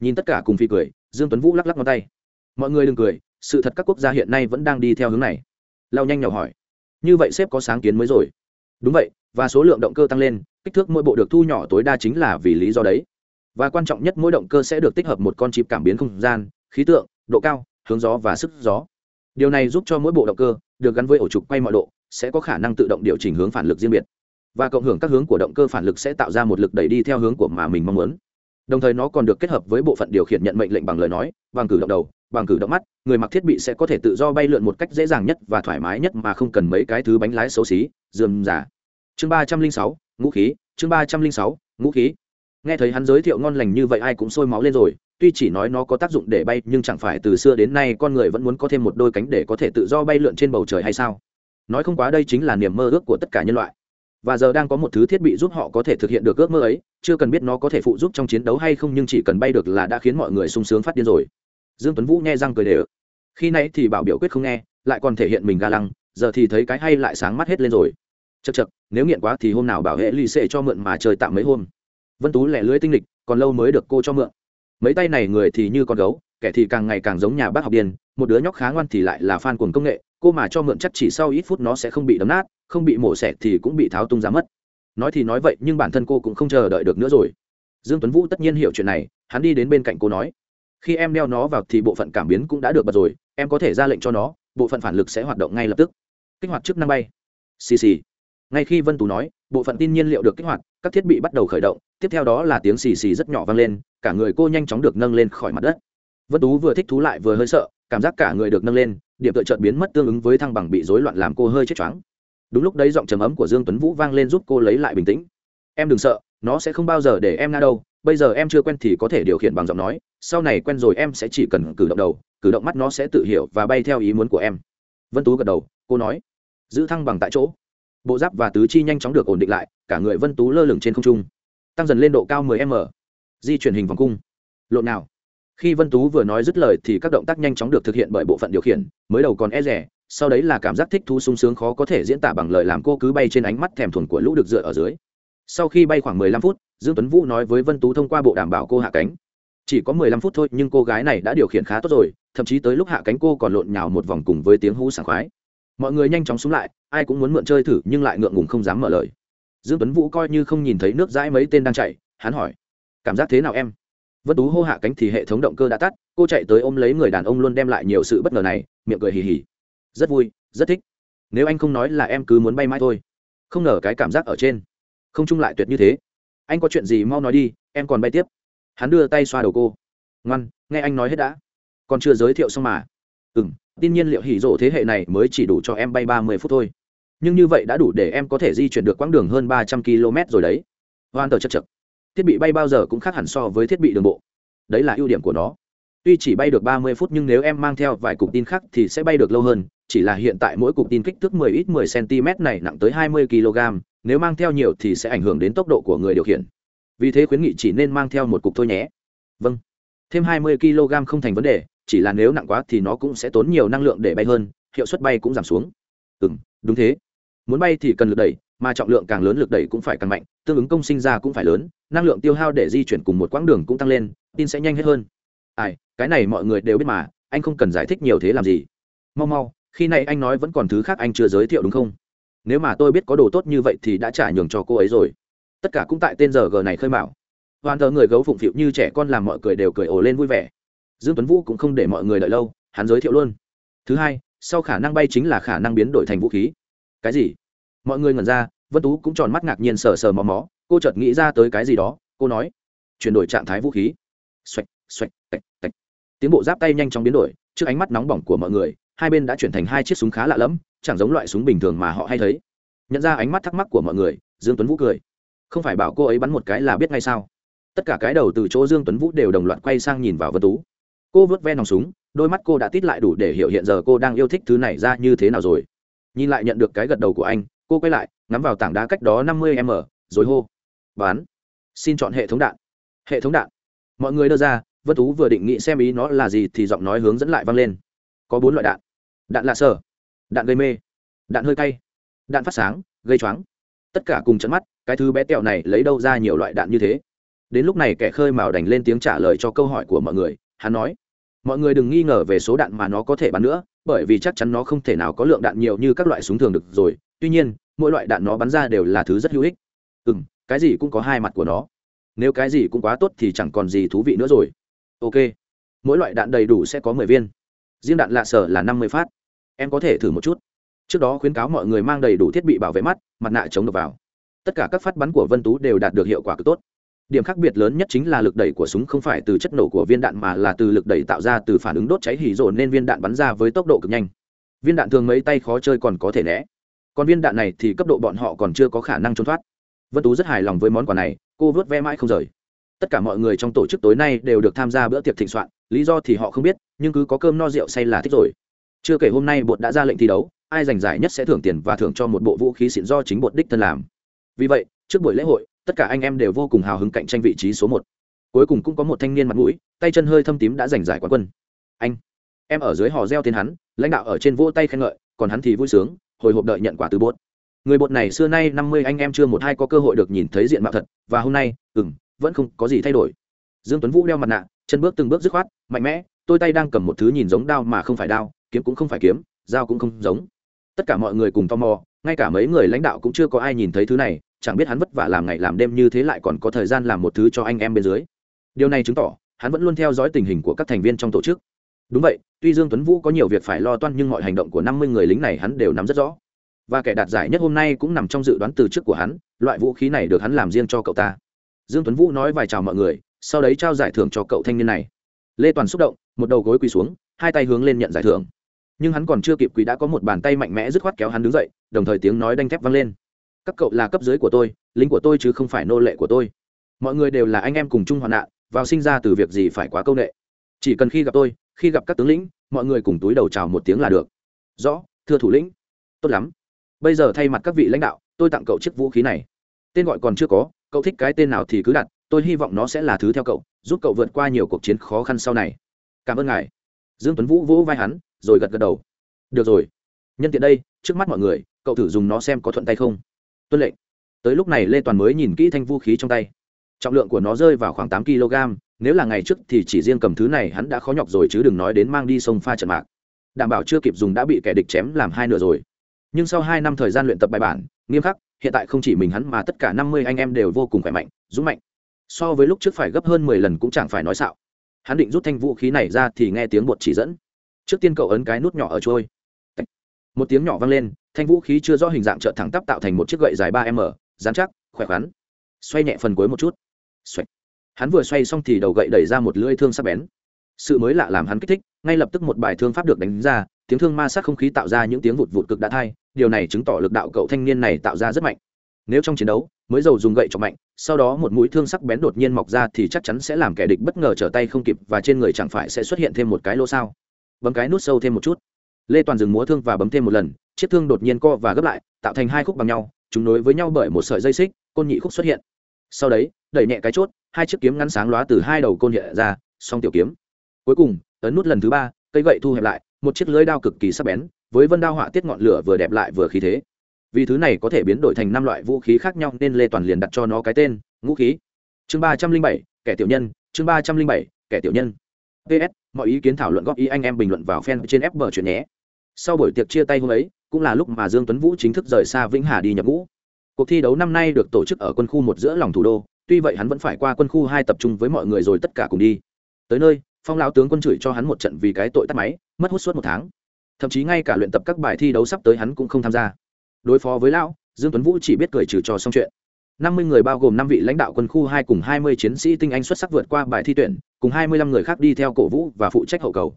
Nhìn tất cả cùng phi cười, dương tuấn vũ lắc lắc ngón tay. Mọi người đừng cười, sự thật các quốc gia hiện nay vẫn đang đi theo hướng này. Lao nhanh nhỏ hỏi. Như vậy sếp có sáng kiến mới rồi. Đúng vậy, và số lượng động cơ tăng lên, kích thước mỗi bộ được thu nhỏ tối đa chính là vì lý do đấy và quan trọng nhất mỗi động cơ sẽ được tích hợp một con chip cảm biến không gian, khí tượng, độ cao, hướng gió và sức gió. Điều này giúp cho mỗi bộ động cơ được gắn với ổ trục quay mọi độ, sẽ có khả năng tự động điều chỉnh hướng phản lực riêng biệt. Và cộng hưởng các hướng của động cơ phản lực sẽ tạo ra một lực đẩy đi theo hướng của mà mình mong muốn. Đồng thời nó còn được kết hợp với bộ phận điều khiển nhận mệnh lệnh bằng lời nói, bằng cử động đầu, bằng cử động mắt, người mặc thiết bị sẽ có thể tự do bay lượn một cách dễ dàng nhất và thoải mái nhất mà không cần mấy cái thứ bánh lái xấu xí, dườm giả chương ba trăm linh sáu, ngũ khí, chương ba trăm linh sáu, ngũ khí nghe thấy hắn giới thiệu ngon lành như vậy ai cũng sôi máu lên rồi, tuy chỉ nói nó có tác dụng để bay, nhưng chẳng phải từ xưa đến nay con người vẫn muốn có thêm một đôi cánh để có thể tự do bay lượn trên bầu trời hay sao? Nói không quá đây chính là niềm mơ ước của tất cả nhân loại. Và giờ đang có một thứ thiết bị giúp họ có thể thực hiện được ước mơ ấy, chưa cần biết nó có thể phụ giúp trong chiến đấu hay không nhưng chỉ cần bay được là đã khiến mọi người sung sướng phát điên rồi. Dương tuấn vũ nghe răng cười đều. Khi nãy thì bảo biểu quyết không nghe, lại còn thể hiện mình ga lăng, giờ thì thấy cái hay lại sáng mắt hết lên rồi. Chật chật nếu nghiện quá thì hôm nào bảo hệ lì xệ cho mượn mà chơi tạm mấy hôm vân tú lẻ lưới tinh lịch, còn lâu mới được cô cho mượn. Mấy tay này người thì như con gấu, kẻ thì càng ngày càng giống nhà bác học điên một đứa nhóc khá ngoan thì lại là fan cuồng công nghệ, cô mà cho mượn chắc chỉ sau ít phút nó sẽ không bị đấm nát, không bị mổ xẻ thì cũng bị tháo tung ra mất. Nói thì nói vậy, nhưng bản thân cô cũng không chờ đợi được nữa rồi. Dương tuấn vũ tất nhiên hiểu chuyện này, hắn đi đến bên cạnh cô nói, khi em đeo nó vào thì bộ phận cảm biến cũng đã được bật rồi, em có thể ra lệnh cho nó, bộ phận phản lực sẽ hoạt động ngay lập tức. Kích hoạt chức năng bay. Xì xì. Ngay khi vân tú nói bộ phận tin nhiên liệu được kích hoạt, các thiết bị bắt đầu khởi động, tiếp theo đó là tiếng xì xì rất nhỏ vang lên, cả người cô nhanh chóng được nâng lên khỏi mặt đất. Vân tú vừa thích thú lại vừa hơi sợ, cảm giác cả người được nâng lên, điểm tựa chợt biến mất tương ứng với thăng bằng bị rối loạn làm cô hơi chết choáng. Đúng lúc đấy giọng trầm ấm của dương tuấn vũ vang lên giúp cô lấy lại bình tĩnh. Em đừng sợ, nó sẽ không bao giờ để em ngã đâu, bây giờ em chưa quen thì có thể điều khiển bằng giọng nói, sau này quen rồi em sẽ chỉ cần cử động đầu, cử động mắt nó sẽ tự hiểu và bay theo ý muốn của em. Vân tú gật đầu, cô nói. Giữ thăng bằng tại chỗ bộ giáp và tứ chi nhanh chóng được ổn định lại, cả người vân tú lơ lửng trên không trung, tăng dần lên độ cao 10 m. Di chuyển hình vòng cung. Lộn nào. Khi vân tú vừa nói dứt lời thì các động tác nhanh chóng được thực hiện bởi bộ phận điều khiển, mới đầu còn e rẻ sau đấy là cảm giác thích thú sung sướng khó có thể diễn tả bằng lời làm cô cứ bay trên ánh mắt thèm thuồng của lũ được dựa ở dưới. Sau khi bay khoảng 15 phút, dương tuấn vũ nói với vân tú thông qua bộ đảm bảo cô hạ cánh. Chỉ có 15 phút thôi, nhưng cô gái này đã điều khiển khá tốt rồi, thậm chí tới lúc hạ cánh cô còn lộn nhào một vòng cùng với tiếng hú sảng khoái. Mọi người nhanh chóng xuống lại ai cũng muốn mượn chơi thử nhưng lại ngượng ngùng không dám mở lời. Dương tuấn vũ coi như không nhìn thấy nước dãi mấy tên đang chạy, hắn hỏi, cảm giác thế nào em? Vân tú hô hạ cánh thì hệ thống động cơ đã tắt, cô chạy tới ôm lấy người đàn ông luôn đem lại nhiều sự bất ngờ này, miệng cười hì hì. Rất vui, rất thích. Nếu anh không nói là em cứ muốn bay mãi thôi. Không ngờ cái cảm giác ở trên. Không chung lại tuyệt như thế. Anh có chuyện gì mau nói đi, em còn bay tiếp. Hắn đưa tay xoa đầu cô. Ngoan, nghe anh nói hết đã. Còn chưa giới thiệu xong mà. Ừ m tin nhiên liệu hỉ rộ thế hệ này mới chỉ đủ cho em bay ba mươi phút thôi nhưng như vậy đã đủ để em có thể di chuyển được quãng đường hơn ba trăm km rồi đấy. Hoan tờ chật chật. Thiết bị bay bao giờ cũng khác hẳn so với thiết bị đường bộ. Đấy là ưu điểm của nó. Tuy chỉ bay được ba mươi phút nhưng nếu em mang theo vài cục tin khác thì sẽ bay được lâu hơn. Chỉ là hiện tại mỗi cục tin kích thước 10 ít 10 cm này nặng tới 20 kg nếu mang theo nhiều thì sẽ ảnh hưởng đến tốc độ của người điều khiển. Vì thế khuyến nghị chỉ nên mang theo một cục thôi nhé. Vâng. Thêm 20 kg không thành vấn đề. Chỉ là nếu nặng quá thì nó cũng sẽ tốn nhiều năng lượng để bay hơn. Hiệu suất bay cũng giảm xuống. Ừ đúng thế muốn bay thì cần lực đẩy, mà trọng lượng càng lớn lực đẩy cũng phải càng mạnh, tương ứng công sinh ra cũng phải lớn, năng lượng tiêu hao để di chuyển cùng một quãng đường cũng tăng lên, tin sẽ nhanh hết hơn. Ai, cái này mọi người đều biết mà, anh không cần giải thích nhiều thế làm gì. Mau mau, khi này anh nói vẫn còn thứ khác anh chưa giới thiệu đúng không? Nếu mà tôi biết có đồ tốt như vậy thì đã trả nhường cho cô ấy rồi. Tất cả cũng tại tên giờ g này khơi mạo hoàn thờ người gấu phụng phịu như trẻ con làm mọi người đều cười ồ lên vui vẻ. Dương tuấn vũ cũng không để mọi người đợi lâu, hắn giới thiệu luôn. Thứ hai, sau khả năng bay chính là khả năng biến đổi thành vũ khí cái gì? Mọi người ngẩn ra, vân tú cũng tròn mắt ngạc nhiên sờ sờ mò mó cô chợt nghĩ ra tới cái gì đó, cô nói, chuyển đổi trạng thái vũ khí. Xoạch xoạch, tạch tạch. Tiếng bộ giáp tay nhanh chóng biến đổi, trước ánh mắt nóng bỏng của mọi người, hai bên đã chuyển thành hai chiếc súng khá lạ lẫm, chẳng giống loại súng bình thường mà họ hay thấy. Nhận ra ánh mắt thắc mắc của mọi người, dương tuấn vũ cười. Không phải bảo cô ấy bắn một cái là biết ngay sao? Tất cả cái đầu từ chỗ dương tuấn vũ đều đồng loạt quay sang nhìn vào vân tú. Cô vớt ve nòng súng, đôi mắt cô đã tít lại đủ để hiểu hiện giờ cô đang yêu thích thứ này ra như thế nào rồi nhìn lại nhận được cái gật đầu của anh, cô quay lại, ngắm vào tảng đá cách đó năm mươi m, rồi hô, bán. Xin chọn hệ thống đạn. Hệ thống đạn? Mọi người đưa ra, vân tú vừa định nghĩ xem ý nó là gì thì giọng nói hướng dẫn lại vang lên. Có bốn loại đạn. Đạn lạ sở đạn gây mê, đạn hơi cay, đạn phát sáng, gây choáng. Tất cả cùng chấn mắt, cái thứ bé tẹo này lấy đâu ra nhiều loại đạn như thế? Đến lúc này kẻ khơi mào đành lên tiếng trả lời cho câu hỏi của mọi người, hắn nói, mọi người đừng nghi ngờ về số đạn mà nó có thể bắn nữa bởi vì chắc chắn nó không thể nào có lượng đạn nhiều như các loại súng thường được rồi. Tuy nhiên, mỗi loại đạn nó bắn ra đều là thứ rất hữu ích. Ừ m cái gì cũng có hai mặt của nó. Nếu cái gì cũng quá tốt thì chẳng còn gì thú vị nữa rồi. Ok, mỗi loại đạn đầy đủ sẽ có mười viên. Riêng đạn lạ sở là năm mươi phát. Em có thể thử một chút. Trước đó khuyến cáo mọi người mang đầy đủ thiết bị bảo vệ mắt, mặt nạ chống độc vào. Tất cả các phát bắn của vân tú đều đạt được hiệu quả cực tốt điểm khác biệt lớn nhất chính là lực đẩy của súng không phải từ chất nổ của viên đạn mà là từ lực đẩy tạo ra từ phản ứng đốt cháy hỉ rộ nên viên đạn bắn ra với tốc độ cực nhanh. Viên đạn thường mấy tay khó chơi còn có thể né. Còn viên đạn này thì cấp độ bọn họ còn chưa có khả năng trốn thoát. Vân tú rất hài lòng với món quà này, cô vớt ve mãi không rời. Tất cả mọi người trong tổ chức tối nay đều được tham gia bữa tiệc thịnh soạn, lý do thì họ không biết, nhưng cứ có cơm no rượu say là thích rồi. Chưa kể hôm nay bột đã ra lệnh thi đấu, ai giành giải nhất sẽ thưởng tiền và thưởng cho một bộ vũ khí xịn do chính bột đích thân làm. Vì vậy, trước buổi lễ hội tất cả anh em đều vô cùng hào hứng cạnh tranh vị trí số một. Cuối cùng cũng có một thanh niên mặt mũi, tay chân hơi thâm tím đã giành giải quán quân. Anh, em ở dưới hò reo tên hắn, lãnh đạo ở trên vỗ tay khen ngợi, còn hắn thì vui sướng, hồi hộp đợi nhận quả từ bốt người bột này xưa nay năm mươi anh em chưa một hai có cơ hội được nhìn thấy diện mạo thật, và hôm nay ừ m vẫn không có gì thay đổi. Dương tuấn vũ đeo mặt nạ, chân bước từng bước dứt khoát, mạnh mẽ, tôi tay đang cầm một thứ nhìn giống đao mà không phải đao, kiếm cũng không phải kiếm, dao cũng không giống. Tất cả mọi người cùng tò mò, ngay cả mấy người lãnh đạo cũng chưa có ai nhìn thấy thứ này chẳng biết hắn vất vả làm ngày làm đêm như thế lại còn có thời gian làm một thứ cho anh em bên dưới. Điều này chứng tỏ, hắn vẫn luôn theo dõi tình hình của các thành viên trong tổ chức. Đúng vậy, tuy dương tuấn vũ có nhiều việc phải lo toan nhưng mọi hành động của năm mươi người lính này hắn đều nắm rất rõ. Và kẻ đạt giải nhất hôm nay cũng nằm trong dự đoán từ trước của hắn, loại vũ khí này được hắn làm riêng cho cậu ta. Dương tuấn vũ nói vài chào mọi người, sau đấy trao giải thưởng cho cậu thanh niên này. Lê toàn xúc động, một đầu gối quỳ xuống, hai tay hướng lên nhận giải thưởng. Nhưng hắn còn chưa kịp quỳ đã có một bàn tay mạnh mẽ dứt khoát kéo hắn đứng dậy, đồng thời tiếng nói đanh thép vang lên các cậu là cấp dưới của tôi, lính của tôi chứ không phải nô lệ của tôi. Mọi người đều là anh em cùng chung hoạn nạn, vào sinh ra từ việc gì phải quá công nghệ chỉ cần khi gặp tôi, khi gặp các tướng lĩnh, mọi người cùng túi đầu chào một tiếng là được. Rõ, thưa thủ lĩnh. Tốt lắm. Bây giờ thay mặt các vị lãnh đạo, tôi tặng cậu chiếc vũ khí này. Tên gọi còn chưa có, cậu thích cái tên nào thì cứ đặt, tôi hy vọng nó sẽ là thứ theo cậu, giúp cậu vượt qua nhiều cuộc chiến khó khăn sau này. Cảm ơn ngài. Dương tuấn vũ vỗ vai hắn, rồi gật gật đầu. Được rồi. Nhân tiện đây, trước mắt mọi người, cậu thử dùng nó xem có thuận tay không tuân lệnh. Tới lúc này lê toàn mới nhìn kỹ thanh vũ khí trong tay. Trọng lượng của nó rơi vào khoảng tám kg nếu là ngày trước thì chỉ riêng cầm thứ này hắn đã khó nhọc rồi chứ đừng nói đến mang đi sông pha trận mạc. Đảm bảo chưa kịp dùng đã bị kẻ địch chém làm hai nửa rồi. Nhưng sau hai năm thời gian luyện tập bài bản, nghiêm khắc, hiện tại không chỉ mình hắn mà tất cả năm mươi anh em đều vô cùng khỏe mạnh, dũng mạnh. So với lúc trước phải gấp hơn mười lần cũng chẳng phải nói xạo. Hắn định rút thanh vũ khí này ra thì nghe tiếng bột chỉ dẫn. Trước tiên cậu ấn cái nút nhỏ ở trôi một tiếng nhỏ vang lên, thanh vũ khí chưa rõ hình dạng trợn thẳng tắp tạo thành một chiếc gậy dài ba m dán chắc, khỏe khoắn. Xoay nhẹ phần cuối một chút. Xoay. hắn vừa xoay xong thì đầu gậy đẩy ra một lưỡi thương sắc bén. Sự mới lạ làm hắn kích thích, ngay lập tức một bài thương pháp được đánh ra, tiếng thương ma sát không khí tạo ra những tiếng vụt vụt cực đã thai, điều này chứng tỏ lực đạo cậu thanh niên này tạo ra rất mạnh. Nếu trong chiến đấu, mới dầu dùng gậy cho mạnh, sau đó một mũi thương sắc bén đột nhiên mọc ra thì chắc chắn sẽ làm kẻ địch bất ngờ trở tay không kịp và trên người chẳng phải sẽ xuất hiện thêm một cái lỗ sao. Bấm cái nút sâu thêm một chút lê toàn dừng múa thương và bấm thêm một lần, chiếc thương đột nhiên co và gấp lại, tạo thành hai khúc bằng nhau, chúng nối với nhau bởi một sợi dây xích, côn nhị khúc xuất hiện. Sau đấy, đẩy nhẹ cái chốt, hai chiếc kiếm ngắn sáng lóa từ hai đầu côn hiện ra, song tiểu kiếm. Cuối cùng, ấn nút lần thứ ba, cây gậy thu hẹp lại, một chiếc lưới đao cực kỳ sắc bén, với vân đao họa tiết ngọn lửa vừa đẹp lại vừa khí thế. Vì thứ này có thể biến đổi thành năm loại vũ khí khác nhau nên lê toàn liền đặt cho nó cái tên, ngũ khí. Chương ba trăm linh bảy, kẻ tiểu nhân, chương ba trăm linh bảy, kẻ tiểu nhân. Ps mọi ý kiến thảo luận góp ý anh em bình luận vào fan trên fb chuyện nhé sau buổi tiệc chia tay hôm ấy, cũng là lúc mà dương tuấn vũ chính thức rời xa vĩnh hà đi nhập ngũ. Cuộc thi đấu năm nay được tổ chức ở quân khu một giữa lòng thủ đô, tuy vậy hắn vẫn phải qua quân khu hai tập trung với mọi người rồi tất cả cùng đi. Tới nơi, phong lão tướng quân chửi cho hắn một trận vì cái tội tắt máy, mất hút suốt một tháng. Thậm chí ngay cả luyện tập các bài thi đấu sắp tới hắn cũng không tham gia. Đối phó với lão, dương tuấn vũ chỉ biết cười trừ cho xong chuyện. năm mươi người bao gồm năm vị lãnh đạo quân khu hai cùng hai mươi chiến sĩ tinh anh xuất sắc vượt qua bài thi tuyển, cùng hai mươi lăm người khác đi theo cổ vũ và phụ trách hậu cầu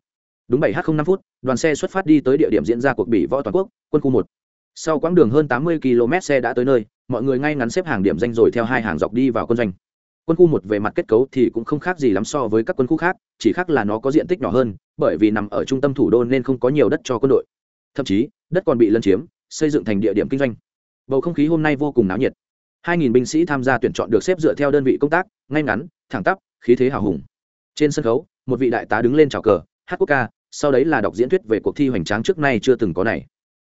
đúng bảy h năm phút, đoàn xe xuất phát đi tới địa điểm diễn ra cuộc bỉ võ toàn quốc, quân khu một. Sau quãng đường hơn tám mươi km xe đã tới nơi, mọi người ngay ngắn xếp hàng điểm danh rồi theo hai hàng dọc đi vào quân doanh. Quân khu một về mặt kết cấu thì cũng không khác gì lắm so với các quân khu khác, chỉ khác là nó có diện tích nhỏ hơn, bởi vì nằm ở trung tâm thủ đô nên không có nhiều đất cho quân đội. Thậm chí, đất còn bị lân chiếm, xây dựng thành địa điểm kinh doanh. Bầu không khí hôm nay vô cùng náo nhiệt. 2.000 binh sĩ tham gia tuyển chọn được xếp dựa theo đơn vị công tác, ngay ngắn, thẳng tắp, khí thế hào hùng. Trên sân khấu, một vị đại tá đứng lên chào cờ hát quốc ca, sau đấy là đọc diễn thuyết về cuộc thi hoành tráng trước nay chưa từng có này.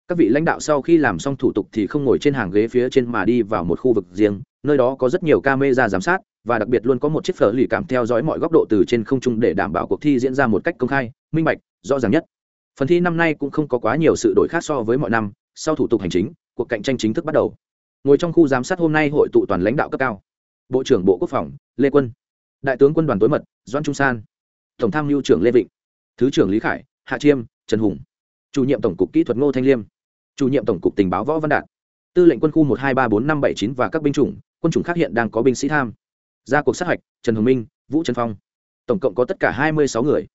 Các vị lãnh đạo sau khi làm xong thủ tục thì không ngồi trên hàng ghế phía trên mà đi vào một khu vực riêng, nơi đó có rất nhiều camera giám sát, và đặc biệt luôn có một chiếc phở lì cảm theo dõi mọi góc độ từ trên không trung để đảm bảo cuộc thi diễn ra một cách công khai, minh bạch, rõ ràng nhất. Phần thi năm nay cũng không có quá nhiều sự đổi khác so với mọi năm, sau thủ tục hành chính, cuộc cạnh tranh chính thức bắt đầu. Ngồi trong khu giám sát hôm nay hội tụ toàn lãnh đạo cấp cao. Bộ trưởng bộ quốc phòng, lê quân. Đại tướng quân đoàn tối mật, Doãn trung san. Tổng tham mưu trưởng lê vịnh thứ trưởng lý khải, hạ chiêm, trần hùng. Chủ nhiệm tổng cục kỹ thuật ngô thanh liêm. Chủ nhiệm tổng cục tình báo võ văn đạt. Tư lệnh quân khu một hai ba bốn năm bảy chín và các binh chủng, quân chủng khác hiện đang có binh sĩ tham. Ra cuộc sát hạch, trần hồng minh, vũ trần phong. Tổng cộng có tất cả hai mươi sáu người.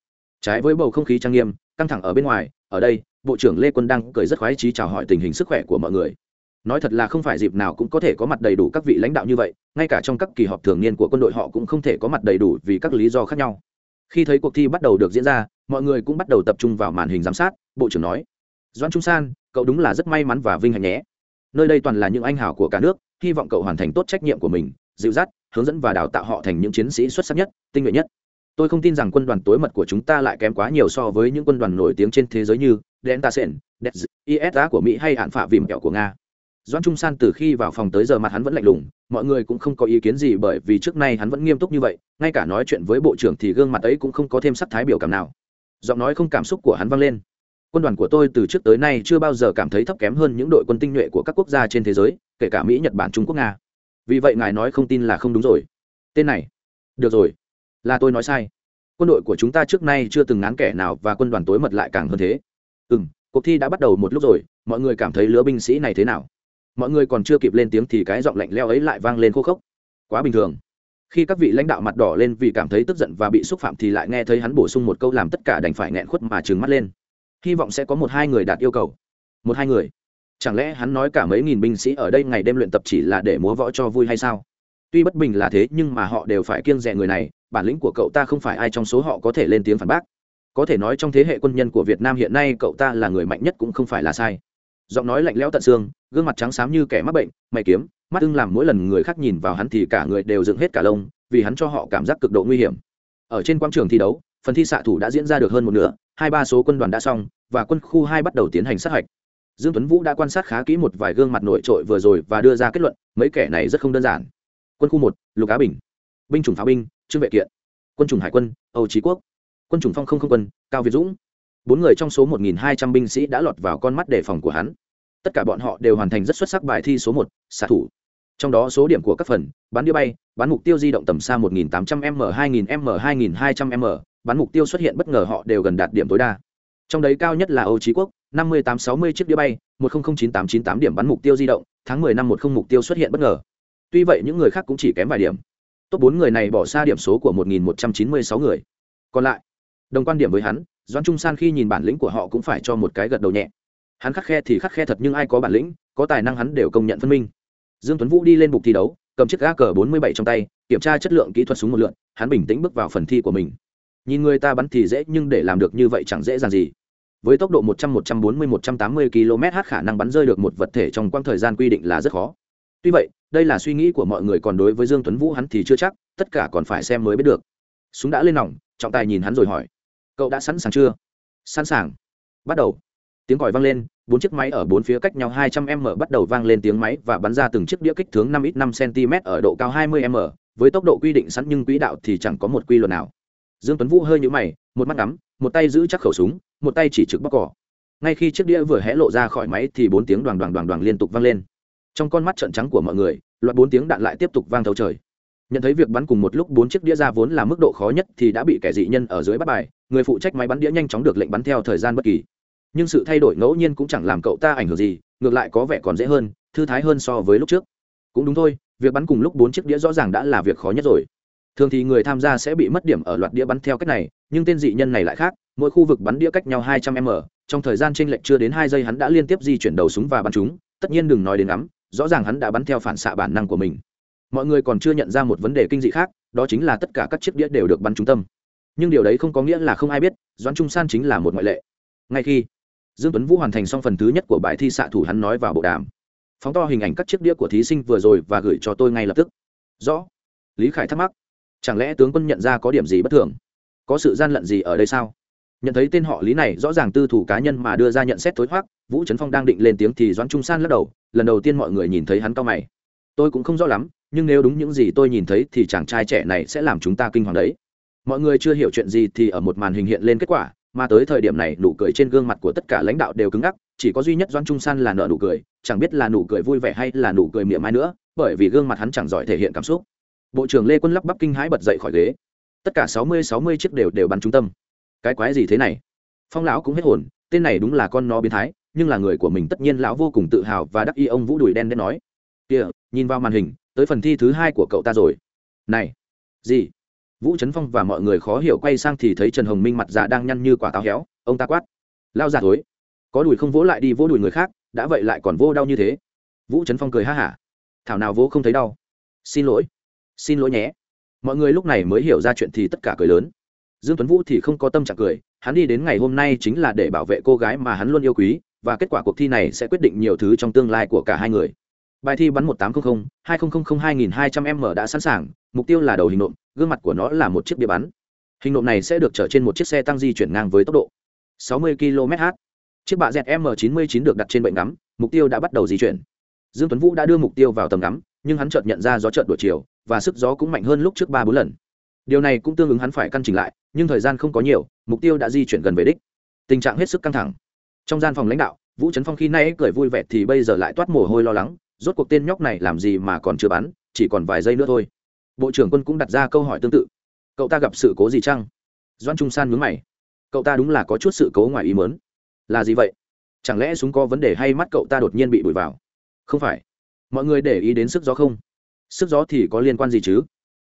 Trái với bầu không khí trang nghiêm, căng thẳng ở bên ngoài, ở đây, bộ trưởng lê quân đang cười rất khoái trí chào hỏi tình hình sức khỏe của mọi người. Nói thật là không phải dịp nào cũng có thể có mặt đầy đủ các vị lãnh đạo như vậy, ngay cả trong các kỳ họp thường niên của quân đội họ cũng không thể có mặt đầy đủ vì các lý do khác nhau khi thấy cuộc thi bắt đầu được diễn ra, mọi người cũng bắt đầu tập trung vào màn hình giám sát, bộ trưởng nói. Doan trung san, cậu đúng là rất may mắn và vinh hạnh nhé. Nơi đây toàn là những anh hào của cả nước, hy vọng cậu hoàn thành tốt trách nhiệm của mình, dịu dắt, hướng dẫn và đào tạo họ thành những chiến sĩ xuất sắc nhất, tinh nhuệ nhất. Tôi không tin rằng quân đoàn tối mật của chúng ta lại kém quá nhiều so với những quân đoàn nổi tiếng trên thế giới như delta sen dez isa của mỹ hay hạn phạ vìm kẹo của nga doan trung san từ khi vào phòng tới giờ mặt hắn vẫn lạnh lùng, mọi người cũng không có ý kiến gì bởi vì trước nay hắn vẫn nghiêm túc như vậy, ngay cả nói chuyện với bộ trưởng thì gương mặt ấy cũng không có thêm sắc thái biểu cảm nào. Giọng nói không cảm xúc của hắn vang lên. Quân đoàn của tôi từ trước tới nay chưa bao giờ cảm thấy thấp kém hơn những đội quân tinh nhuệ của các quốc gia trên thế giới, kể cả mỹ, nhật bản, trung quốc, nga. Vì vậy ngài nói không tin là không đúng rồi. Tên này. Được rồi. Là tôi nói sai. Quân đội của chúng ta trước nay chưa từng ngán kẻ nào và quân đoàn tối mật lại càng hơn thế. Ừ m cuộc thi đã bắt đầu một lúc rồi, mọi người cảm thấy lứa binh sĩ này thế nào? Mọi người còn chưa kịp lên tiếng thì cái giọng lạnh leo ấy lại vang lên khô khốc. Quá bình thường. Khi các vị lãnh đạo mặt đỏ lên vì cảm thấy tức giận và bị xúc phạm thì lại nghe thấy hắn bổ sung một câu làm tất cả đành phải nghẹn khuất mà trừng mắt lên. Hy vọng sẽ có một hai người đạt yêu cầu. Một hai người? Chẳng lẽ hắn nói cả mấy nghìn binh sĩ ở đây ngày đêm luyện tập chỉ là để múa võ cho vui hay sao? Tuy bất bình là thế nhưng mà họ đều phải kiêng rẻ người này, bản lĩnh của cậu ta không phải ai trong số họ có thể lên tiếng phản bác. Có thể nói trong thế hệ quân nhân của việt nam hiện nay cậu ta là người mạnh nhất cũng không phải là sai giọng nói lạnh lẽo tận xương, gương mặt trắng xám như kẻ mắc bệnh, mày kiếm, mắt ưng làm mỗi lần người khác nhìn vào hắn thì cả người đều dựng hết cả lông, vì hắn cho họ cảm giác cực độ nguy hiểm. Ở trên quảng trường thi đấu, phần thi xạ thủ đã diễn ra được hơn một nửa, hai ba số quân đoàn đã xong, và quân khu hai bắt đầu tiến hành sát hạch. Dương tuấn vũ đã quan sát khá kỹ một vài gương mặt nổi trội vừa rồi và đưa ra kết luận, mấy kẻ này rất không đơn giản. Quân khu một, lục á bình. Binh chủng pháo binh, trương vệ kiện. Quân chủng hải quân, âu trí quốc. Quân chủng phong không không quân, cao việt dũng bốn người trong số 1.200 binh sĩ đã lọt vào con mắt đề phòng của hắn. Tất cả bọn họ đều hoàn thành rất xuất sắc bài thi số một, xạ thủ. Trong đó số điểm của các phần bắn đĩa bay bắn mục tiêu di động tầm xa 1.800 m 2.000 m 2.200 m bắn mục tiêu xuất hiện bất ngờ họ đều gần đạt điểm tối đa. Trong đấy cao nhất là âu trí quốc 58-60 chiếc đĩa bay 1009898 điểm bắn mục tiêu di động, tháng 10 năm 10 mục tiêu xuất hiện bất ngờ. Tuy vậy những người khác cũng chỉ kém vài điểm. Top bốn người này bỏ xa điểm số của 1.196 người. Còn lại, đồng quan điểm với hắn Doan trung san khi nhìn bản lĩnh của họ cũng phải cho một cái gật đầu nhẹ. Hắn khắc khe thì khắc khe thật nhưng ai có bản lĩnh, có tài năng hắn đều công nhận phân minh. Dương tuấn vũ đi lên bục thi đấu, cầm chiếc ga cờ 47 trong tay, kiểm tra chất lượng kỹ thuật súng một lượn, hắn bình tĩnh bước vào phần thi của mình. Nhìn người ta bắn thì dễ nhưng để làm được như vậy chẳng dễ dàng gì. Với tốc độ 100-140-180 km/h khả năng bắn rơi được một vật thể trong quãng thời gian quy định là rất khó. Tuy vậy, đây là suy nghĩ của mọi người còn đối với dương tuấn vũ hắn thì chưa chắc, tất cả còn phải xem mới biết được. Súng đã lên nòng, trọng tài nhìn hắn rồi hỏi cậu đã sẵn sàng chưa? Sẵn sàng. Bắt đầu. Tiếng còi vang lên, bốn chiếc máy ở bốn phía cách nhau 200 m bắt đầu vang lên tiếng máy và bắn ra từng chiếc đĩa kích thước 5 ít 5 cm ở độ cao 20 m. Với tốc độ quy định sẵn nhưng quỹ đạo thì chẳng có một quy luật nào. Dương tuấn vũ hơi nhũ mày, một mắt ngắm, một tay giữ chắc khẩu súng, một tay chỉ trực bóc cỏ. Ngay khi chiếc đĩa vừa hé lộ ra khỏi máy thì bốn tiếng đoàn đoàn đoàn đoàn liên tục vang lên. Trong con mắt trợn trắng của mọi người, loạt bốn tiếng đạn lại tiếp tục vang thấu trời. Nhận thấy việc bắn cùng một lúc bốn chiếc đĩa ra vốn là mức độ khó nhất thì đã bị kẻ dị nhân ở dưới bắt bài người phụ trách máy bắn đĩa nhanh chóng được lệnh bắn theo thời gian bất kỳ. Nhưng sự thay đổi ngẫu nhiên cũng chẳng làm cậu ta ảnh hưởng gì, ngược lại có vẻ còn dễ hơn, thư thái hơn so với lúc trước. Cũng đúng thôi, việc bắn cùng lúc bốn chiếc đĩa rõ ràng đã là việc khó nhất rồi. Thường thì người tham gia sẽ bị mất điểm ở loạt đĩa bắn theo cách này, nhưng tên dị nhân này lại khác, mỗi khu vực bắn đĩa cách nhau hai trăm m, trong thời gian chênh lệch chưa đến hai giây hắn đã liên tiếp di chuyển đầu súng và bắn chúng, tất nhiên đừng nói đến ngắm, rõ ràng hắn đã bắn theo phản xạ bản năng của mình. Mọi người còn chưa nhận ra một vấn đề kinh dị khác, đó chính là tất cả các chiếc đĩa đều được bắn trúng tâm nhưng điều đấy không có nghĩa là không ai biết, doãn trung san chính là một ngoại lệ. Ngay khi dương tuấn vũ hoàn thành xong phần thứ nhất của bài thi xạ thủ, hắn nói vào bộ đàm. Phóng to hình ảnh các chiếc đĩa của thí sinh vừa rồi và gửi cho tôi ngay lập tức. Rõ. Lý khải thắc mắc. Chẳng lẽ tướng quân nhận ra có điểm gì bất thường? Có sự gian lận gì ở đây sao? Nhận thấy tên họ lý này rõ ràng tư thủ cá nhân mà đưa ra nhận xét tối thoát vũ trấn phong đang định lên tiếng thì doãn trung san lắc đầu, lần đầu tiên mọi người nhìn thấy hắn cao mày. Tôi cũng không rõ lắm, nhưng nếu đúng những gì tôi nhìn thấy thì chàng trai trẻ này sẽ làm chúng ta kinh hoàng đấy mọi người chưa hiểu chuyện gì thì ở một màn hình hiện lên kết quả, mà tới thời điểm này nụ cười trên gương mặt của tất cả lãnh đạo đều cứng ngắc, chỉ có duy nhất Doan trung san là nợ nụ cười, chẳng biết là nụ cười vui vẻ hay là nụ cười miệng mai nữa, bởi vì gương mặt hắn chẳng giỏi thể hiện cảm xúc. Bộ trưởng lê quân lắp bắp kinh hãi bật dậy khỏi ghế. Tất cả sáu mươi sáu mươi chiếc đều đều bắn trung tâm. Cái quái gì thế này? Phong lão cũng hết hồn, tên này đúng là con nó biến thái, nhưng là người của mình tất nhiên lão vô cùng tự hào và đắc y ông vũ đùi đen đen nói. Kìa, nhìn vào màn hình, tới phần thi thứ hai của cậu ta rồi. Này, gì? Vũ trấn phong và mọi người khó hiểu quay sang thì thấy trần hồng minh mặt già đang nhăn như quả táo héo, ông ta quát, lao già thối, có đùi không vỗ lại đi vỗ đùi người khác, đã vậy lại còn vô đau như thế. Vũ trấn phong cười ha hả, thảo nào vỗ không thấy đau. Xin lỗi xin lỗi nhé. Mọi người lúc này mới hiểu ra chuyện thì tất cả cười lớn. Dương tuấn vũ thì không có tâm trạng cười, hắn đi đến ngày hôm nay chính là để bảo vệ cô gái mà hắn luôn yêu quý, và kết quả cuộc thi này sẽ quyết định nhiều thứ trong tương lai của cả hai người bài thi bắn một tám trăm linh hai nghìn hai nghìn hai trăm m đã sẵn sàng, mục tiêu là đầu hình nộm, gương mặt của nó là một chiếc bia bắn. Hình nộm này sẽ được chở trên một chiếc xe tăng di chuyển ngang với tốc độ. 60 km/h chiếc bạ dẹt m 99 được đặt trên bệnh ngắm, mục tiêu đã bắt đầu di chuyển. Dương tuấn vũ đã đưa mục tiêu vào tầm ngắm, nhưng hắn chợt nhận ra gió chợt đổi chiều, và sức gió cũng mạnh hơn lúc trước ba bốn lần. Điều này cũng tương ứng hắn phải căn chỉnh lại, nhưng thời gian không có nhiều, mục tiêu đã di chuyển gần về đích. Tình trạng hết sức căng thẳng. Trong gian phòng lãnh đạo, vũ trấn phong khi nay cười vui vẻ thì bây giờ lại toát mồ hôi lo lắng rốt cuộc tên nhóc này làm gì mà còn chưa bắn, chỉ còn vài giây nữa thôi. Bộ trưởng quân cũng đặt ra câu hỏi tương tự. Cậu ta gặp sự cố gì chăng? Doan trung san mướn mày. Cậu ta đúng là có chút sự cố ngoài ý mớn là gì vậy? Chẳng lẽ súng có vấn đề hay mắt cậu ta đột nhiên bị bụi vào? Không phải. Mọi người để ý đến sức gió không? Sức gió thì có liên quan gì chứ?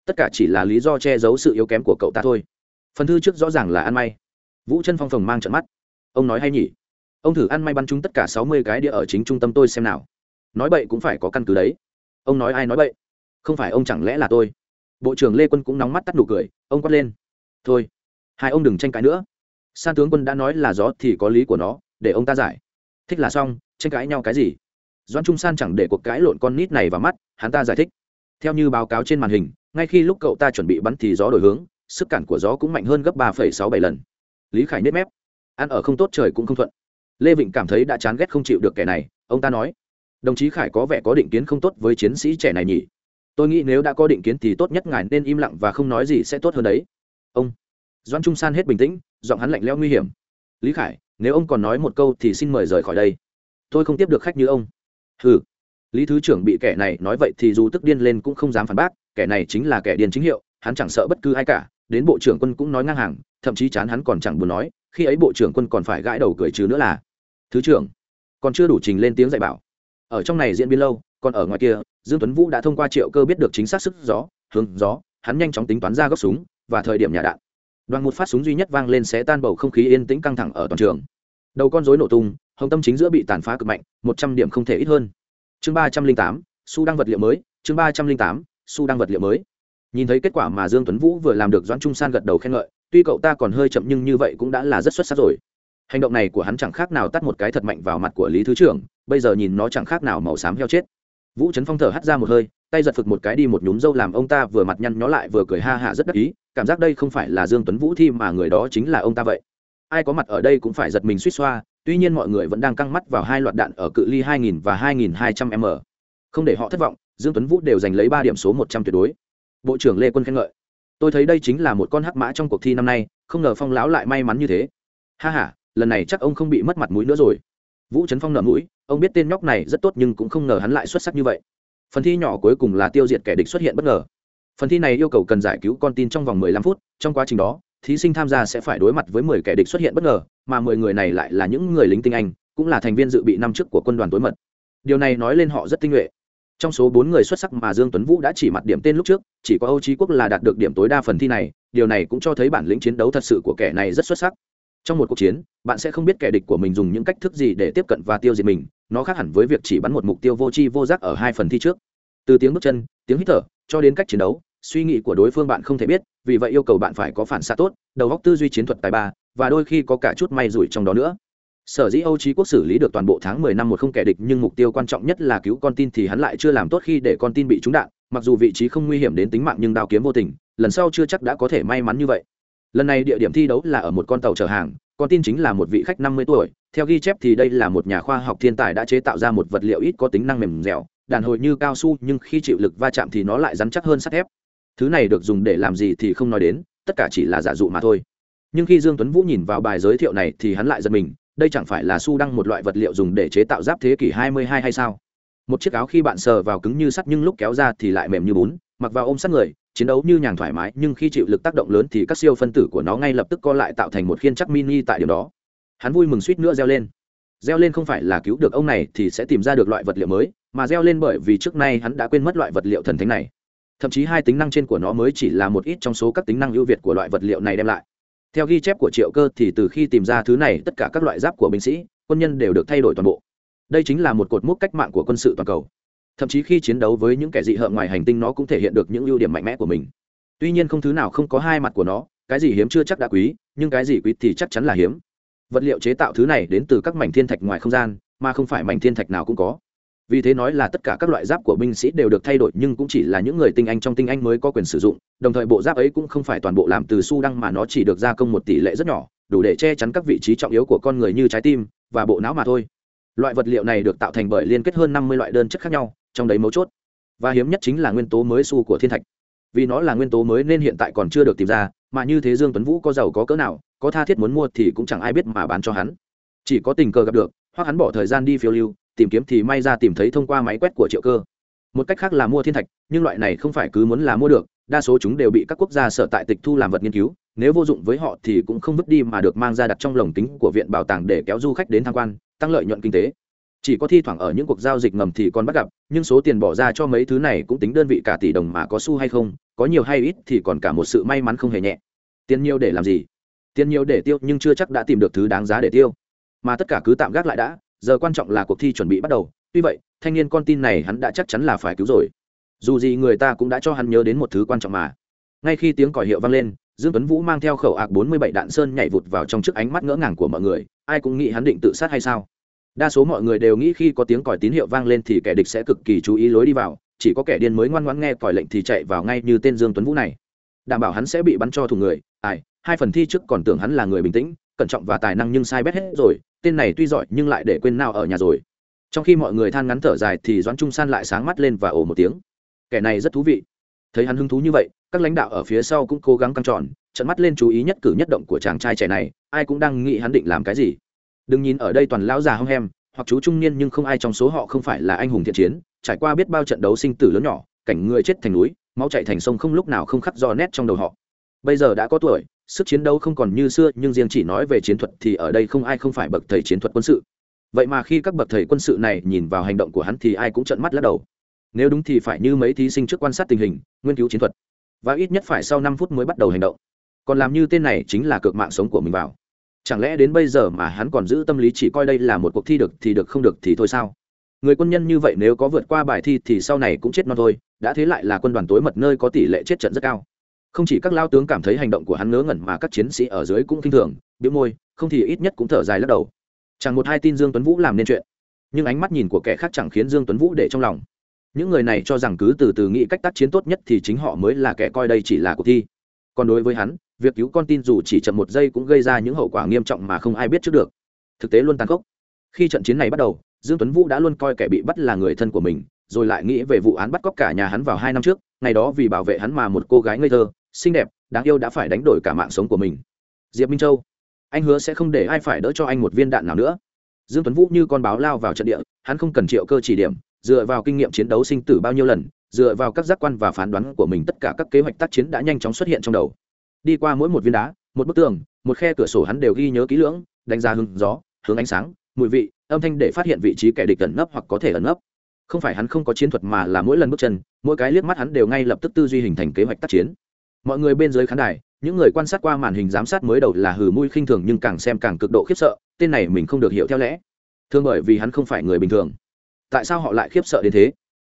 Tất cả chỉ là lý do che giấu sự yếu kém của cậu ta thôi. Phần thư trước rõ ràng là ăn may. Vũ chân phong phồng mang trận mắt. Ông nói hay nhỉ? Ông thử ăn may bắn chúng tất cả sáu mươi cái đĩa ở chính trung tâm tôi xem nào nói bậy cũng phải có căn cứ đấy. Ông nói ai nói bậy? Không phải ông chẳng lẽ là tôi? Bộ trưởng lê quân cũng nóng mắt tắt nụ cười, ông quát lên. Thôi, hai ông đừng tranh cãi nữa. San tướng quân đã nói là gió thì có lý của nó, để ông ta giải. Thích là xong, tranh cãi nhau cái gì? Doan trung san chẳng để cuộc cãi lộn con nít này vào mắt, hắn ta giải thích. Theo như báo cáo trên màn hình, ngay khi lúc cậu ta chuẩn bị bắn thì gió đổi hướng, sức cản của gió cũng mạnh hơn gấp ba sáu bảy lần. Lý khải nếp mép. Ăn ở không tốt trời cũng không thuận. Lê vịnh cảm thấy đã chán ghét không chịu được kẻ này, ông ta nói đồng chí khải có vẻ có định kiến không tốt với chiến sĩ trẻ này nhỉ? Tôi nghĩ nếu đã có định kiến thì tốt nhất ngài nên im lặng và không nói gì sẽ tốt hơn đấy. Ông doan trung san hết bình tĩnh, giọng hắn lạnh lẽo nguy hiểm. Lý khải, nếu ông còn nói một câu thì xin mời rời khỏi đây. Tôi không tiếp được khách như ông. Ừ lý thứ trưởng bị kẻ này nói vậy thì dù tức điên lên cũng không dám phản bác, kẻ này chính là kẻ điên chính hiệu, hắn chẳng sợ bất cứ ai cả, đến bộ trưởng quân cũng nói ngang hàng, thậm chí chán hắn còn chẳng buồn nói, khi ấy bộ trưởng quân còn phải gãi đầu cười trừ nữa là. Thứ trưởng, còn chưa đủ trình lên tiếng dạy bảo ở trong này diễn biến lâu, còn ở ngoài kia, dương tuấn vũ đã thông qua triệu cơ biết được chính xác sức gió, hướng gió, hắn nhanh chóng tính toán ra góc súng và thời điểm nhà đạn. Đoàn một phát súng duy nhất vang lên sẽ tan bầu không khí yên tĩnh căng thẳng ở toàn trường. Đầu con rối nổ tung, hồng tâm chính giữa bị tàn phá cực mạnh, một trăm điểm không thể ít hơn. Chương ba trăm linh tám, su đăng vật liệu mới, chương ba trăm linh tám, su đăng vật liệu mới. Nhìn thấy kết quả mà dương tuấn vũ vừa làm được doãn trung san gật đầu khen ngợi, tuy cậu ta còn hơi chậm nhưng như vậy cũng đã là rất xuất sắc rồi hành động này của hắn chẳng khác nào tắt một cái thật mạnh vào mặt của lý thứ trưởng, bây giờ nhìn nó chẳng khác nào màu xám heo chết. Vũ trấn phong thở hắt ra một hơi, tay giật phực một cái đi một nhúm dâu làm ông ta vừa mặt nhăn nhó lại vừa cười ha hạ rất đắc ý, cảm giác đây không phải là dương tuấn vũ thi mà người đó chính là ông ta vậy. Ai có mặt ở đây cũng phải giật mình suýt xoa, tuy nhiên mọi người vẫn đang căng mắt vào hai loạt đạn ở cự ly 2000 và 2200 m. Không để họ thất vọng, dương tuấn vũ đều giành lấy ba điểm số 100 tuyệt đối. Bộ trưởng lê quân khen ngợi. Tôi thấy đây chính là một con hắc mã trong cuộc thi năm nay, không ngờ phong lão lại may mắn như thế. Ha ha lần này chắc ông không bị mất mặt mũi nữa rồi. Vũ trấn phong nở mũi, ông biết tên nhóc này rất tốt nhưng cũng không ngờ hắn lại xuất sắc như vậy. Phần thi nhỏ cuối cùng là tiêu diệt kẻ địch xuất hiện bất ngờ. Phần thi này yêu cầu cần giải cứu con tin trong vòng 15 phút, trong quá trình đó, thí sinh tham gia sẽ phải đối mặt với 10 kẻ địch xuất hiện bất ngờ, mà 10 người này lại là những người lính tinh anh, cũng là thành viên dự bị năm trước của quân đoàn tối mật. Điều này nói lên họ rất tinh nhuệ. Trong số bốn người xuất sắc mà dương tuấn vũ đã chỉ mặt điểm tên lúc trước, chỉ có âu trí quốc là đạt được điểm tối đa phần thi này, điều này cũng cho thấy bản lĩnh chiến đấu thật sự của kẻ này rất xuất sắc trong một cuộc chiến, bạn sẽ không biết kẻ địch của mình dùng những cách thức gì để tiếp cận và tiêu diệt mình, nó khác hẳn với việc chỉ bắn một mục tiêu vô tri vô giác ở hai phần thi trước. Từ tiếng bước chân, tiếng hít thở, cho đến cách chiến đấu, suy nghĩ của đối phương bạn không thể biết, vì vậy yêu cầu bạn phải có phản xạ tốt, đầu óc tư duy chiến thuật tài ba, và đôi khi có cả chút may rủi trong đó nữa. Sở dĩ âu trí quốc xử lý được toàn bộ tháng mười năm một không kẻ địch, nhưng mục tiêu quan trọng nhất là cứu con tin thì hắn lại chưa làm tốt khi để con tin bị trúng đạn, mặc dù vị trí không nguy hiểm đến tính mạng nhưng đao kiếm vô tình, lần sau chưa chắc đã có thể may mắn như vậy lần này địa điểm thi đấu là ở một con tàu chở hàng, con tin chính là một vị khách năm mươi tuổi. Theo ghi chép thì đây là một nhà khoa học thiên tài đã chế tạo ra một vật liệu ít có tính năng mềm dẻo, đàn hồi như cao su nhưng khi chịu lực va chạm thì nó lại rắn chắc hơn sắt thép. Thứ này được dùng để làm gì thì không nói đến, tất cả chỉ là giả dụ mà thôi. Nhưng khi dương tuấn vũ nhìn vào bài giới thiệu này thì hắn lại giật mình, đây chẳng phải là su đăng một loại vật liệu dùng để chế tạo giáp thế kỷ 22 hay sao? Một chiếc áo khi bạn sờ vào cứng như sắt nhưng lúc kéo ra thì lại mềm như bún, mặc vào ôm sát người chiến đấu như nhàng thoải mái, nhưng khi chịu lực tác động lớn thì các siêu phân tử của nó ngay lập tức co lại tạo thành một khiên chắc mini tại điểm đó. Hắn vui mừng suýt nữa reo lên. Reo lên không phải là cứu được ông này thì sẽ tìm ra được loại vật liệu mới, mà reo lên bởi vì trước nay hắn đã quên mất loại vật liệu thần thánh này. Thậm chí hai tính năng trên của nó mới chỉ là một ít trong số các tính năng ưu việt của loại vật liệu này đem lại. Theo ghi chép của triệu cơ thì từ khi tìm ra thứ này, tất cả các loại giáp của binh sĩ, quân nhân đều được thay đổi toàn bộ. Đây chính là một cột mốc cách mạng của quân sự toàn cầu thậm chí khi chiến đấu với những kẻ dị hợm ngoài hành tinh nó cũng thể hiện được những ưu điểm mạnh mẽ của mình. Tuy nhiên không thứ nào không có hai mặt của nó, cái gì hiếm chưa chắc đã quý, nhưng cái gì quý thì chắc chắn là hiếm. Vật liệu chế tạo thứ này đến từ các mảnh thiên thạch ngoài không gian, mà không phải mảnh thiên thạch nào cũng có. Vì thế nói là tất cả các loại giáp của binh sĩ đều được thay đổi, nhưng cũng chỉ là những người tinh anh trong tinh anh mới có quyền sử dụng, đồng thời bộ giáp ấy cũng không phải toàn bộ làm từ su đăng mà nó chỉ được gia công một tỷ lệ rất nhỏ, đủ để che chắn các vị trí trọng yếu của con người như trái tim và bộ não mà thôi. Loại vật liệu này được tạo thành bởi liên kết hơn năm mươi loại đơn chất khác nhau trong đấy mấu chốt. Và hiếm nhất chính là nguyên tố mới su của thiên thạch. Vì nó là nguyên tố mới nên hiện tại còn chưa được tìm ra, mà như thế dương tuấn vũ có giàu có cỡ nào, có tha thiết muốn mua thì cũng chẳng ai biết mà bán cho hắn. Chỉ có tình cờ gặp được, hoặc hắn bỏ thời gian đi phiêu lưu, tìm kiếm thì may ra tìm thấy thông qua máy quét của triệu cơ. Một cách khác là mua thiên thạch, nhưng loại này không phải cứ muốn là mua được, đa số chúng đều bị các quốc gia sở tại tịch thu làm vật nghiên cứu, nếu vô dụng với họ thì cũng không vứt đi mà được mang ra đặt trong lồng kính của viện bảo tàng để kéo du khách đến tham quan, tăng lợi nhuận kinh tế chỉ có thi thoảng ở những cuộc giao dịch ngầm thì còn bắt gặp, nhưng số tiền bỏ ra cho mấy thứ này cũng tính đơn vị cả tỷ đồng mà có xu hay không, có nhiều hay ít thì còn cả một sự may mắn không hề nhẹ. Tiền nhiều để làm gì? Tiền nhiều để tiêu nhưng chưa chắc đã tìm được thứ đáng giá để tiêu. Mà tất cả cứ tạm gác lại đã, giờ quan trọng là cuộc thi chuẩn bị bắt đầu. Tuy vậy, thanh niên con tin này hắn đã chắc chắn là phải cứu rồi. Dù gì người ta cũng đã cho hắn nhớ đến một thứ quan trọng mà. Ngay khi tiếng còi hiệu vang lên, dương tuấn vũ mang theo khẩu ạc 47 đạn sơn nhảy vụt vào trong trước ánh mắt ngỡ ngàng của mọi người. Ai cũng nghĩ hắn định tự sát hay sao? Đa số mọi người đều nghĩ khi có tiếng còi tín hiệu vang lên thì kẻ địch sẽ cực kỳ chú ý lối đi vào, chỉ có kẻ điên mới ngoan ngoãn nghe còi lệnh thì chạy vào ngay như tên dương tuấn vũ này. Đảm bảo hắn sẽ bị bắn cho thùng người, ai, hai phần thi trước còn tưởng hắn là người bình tĩnh, cẩn trọng và tài năng nhưng sai bét hết rồi, tên này tuy giỏi nhưng lại để quên nào ở nhà rồi. Trong khi mọi người than ngắn thở dài thì doãn trung san lại sáng mắt lên và ồ một tiếng. Kẻ này rất thú vị. Thấy hắn hứng thú như vậy, các lãnh đạo ở phía sau cũng cố gắng căng tròn trận mắt lên chú ý nhất cử nhất động của chàng trai trẻ này, ai cũng đang nghĩ hắn định làm cái gì đừng nhìn ở đây toàn lão già hông hem, hoặc chú trung niên nhưng không ai trong số họ không phải là anh hùng thiện chiến, trải qua biết bao trận đấu sinh tử lớn nhỏ, cảnh người chết thành núi, máu chạy thành sông không lúc nào không khắc do nét trong đầu họ. Bây giờ đã có tuổi, sức chiến đấu không còn như xưa, nhưng riêng chỉ nói về chiến thuật thì ở đây không ai không phải bậc thầy chiến thuật quân sự. Vậy mà khi các bậc thầy quân sự này nhìn vào hành động của hắn thì ai cũng trợn mắt lắc đầu. Nếu đúng thì phải như mấy thí sinh trước quan sát tình hình, nghiên cứu chiến thuật. Và ít nhất phải sau năm phút mới bắt đầu hành động. Còn làm như tên này chính là cược mạng sống của mình vào chẳng lẽ đến bây giờ mà hắn còn giữ tâm lý chỉ coi đây là một cuộc thi được thì được không được thì thôi sao? Người quân nhân như vậy nếu có vượt qua bài thi thì sau này cũng chết non thôi, đã thế lại là quân đoàn tối mật nơi có tỷ lệ chết trận rất cao. Không chỉ các lao tướng cảm thấy hành động của hắn ngớ ngẩn mà các chiến sĩ ở dưới cũng kinh thường biếu môi, không thì ít nhất cũng thở dài lắc đầu. Chẳng một hai tin dương tuấn vũ làm nên chuyện. Nhưng ánh mắt nhìn của kẻ khác chẳng khiến dương tuấn vũ để trong lòng. Những người này cho rằng cứ từ từ nghĩ cách tác chiến tốt nhất thì chính họ mới là kẻ coi đây chỉ là cuộc thi. Còn đối với hắn việc cứu con tin dù chỉ chậm một giây cũng gây ra những hậu quả nghiêm trọng mà không ai biết trước được. Thực tế luôn tàn khốc. Khi trận chiến này bắt đầu, dương tuấn vũ đã luôn coi kẻ bị bắt là người thân của mình, rồi lại nghĩ về vụ án bắt cóc cả nhà hắn vào hai năm trước, ngày đó vì bảo vệ hắn mà một cô gái ngây thơ, xinh đẹp, đáng yêu đã phải đánh đổi cả mạng sống của mình. Diệp minh châu, anh hứa sẽ không để ai phải đỡ cho anh một viên đạn nào nữa. Dương tuấn vũ như con báo lao vào trận địa, hắn không cần triệu cơ chỉ điểm, dựa vào kinh nghiệm chiến đấu sinh tử bao nhiêu lần, dựa vào các giác quan và phán đoán của mình, tất cả các kế hoạch tác chiến đã nhanh chóng xuất hiện trong đầu đi qua mỗi một viên đá, một bức tường, một khe cửa sổ hắn đều ghi nhớ kỹ lưỡng, đánh giá hướng gió, hướng ánh sáng, mùi vị, âm thanh để phát hiện vị trí kẻ địch ẩn nấp hoặc có thể ẩn nấp. Không phải hắn không có chiến thuật mà là mỗi lần bước chân, mỗi cái liếc mắt hắn đều ngay lập tức tư duy hình thành kế hoạch tác chiến. Mọi người bên dưới khán đài, những người quan sát qua màn hình giám sát mới đầu là hừ mũi khinh thường nhưng càng xem càng cực độ khiếp sợ, tên này mình không được hiểu theo lẽ. Thương bởi vì hắn không phải người bình thường. Tại sao họ lại khiếp sợ đến thế?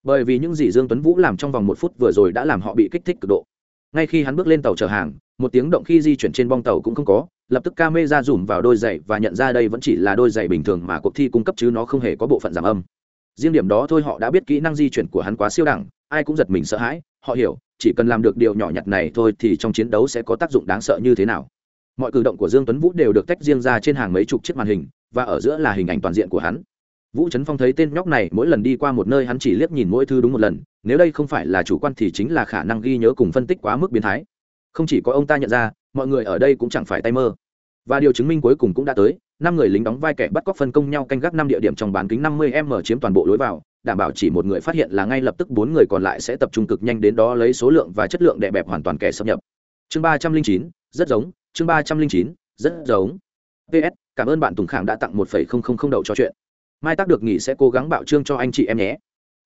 Bởi vì những gì dương tuấn vũ làm trong vòng một phút vừa rồi đã làm họ bị kích thích cực độ. Ngay khi hắn bước lên tàu chở hàng một tiếng động khi di chuyển trên bong tàu cũng không có, lập tức ca mê ra dùm vào đôi giày và nhận ra đây vẫn chỉ là đôi giày bình thường mà cuộc thi cung cấp chứ nó không hề có bộ phận giảm âm. Riêng điểm đó thôi họ đã biết kỹ năng di chuyển của hắn quá siêu đẳng, ai cũng giật mình sợ hãi, họ hiểu, chỉ cần làm được điều nhỏ nhặt này thôi thì trong chiến đấu sẽ có tác dụng đáng sợ như thế nào. Mọi cử động của dương tuấn vũ đều được tách riêng ra trên hàng mấy chục chiếc màn hình, và ở giữa là hình ảnh toàn diện của hắn. Vũ trấn phong thấy tên nhóc này mỗi lần đi qua một nơi hắn chỉ liếc nhìn mỗi thứ đúng một lần, nếu đây không phải là chủ quan thì chính là khả năng ghi nhớ cùng phân tích quá mức biến thái không chỉ có ông ta nhận ra, mọi người ở đây cũng chẳng phải tay mơ. Và điều chứng minh cuối cùng cũng đã tới, năm người lính đóng vai kẻ bắt cóc phân công nhau canh gác năm địa điểm trong bán kính 50 m chiếm toàn bộ lối vào, đảm bảo chỉ một người phát hiện là ngay lập tức bốn người còn lại sẽ tập trung cực nhanh đến đó lấy số lượng và chất lượng đè bẹp hoàn toàn kẻ xâm nhập. Chương ba trăm linh chín, rất giống, chương ba trăm linh chín, rất giống. Ps cảm ơn bạn tùng khảng đã tặng một phẩy không không không đậu cho chuyện. Mai tác được nghỉ sẽ cố gắng bạo trương cho anh chị em nhé.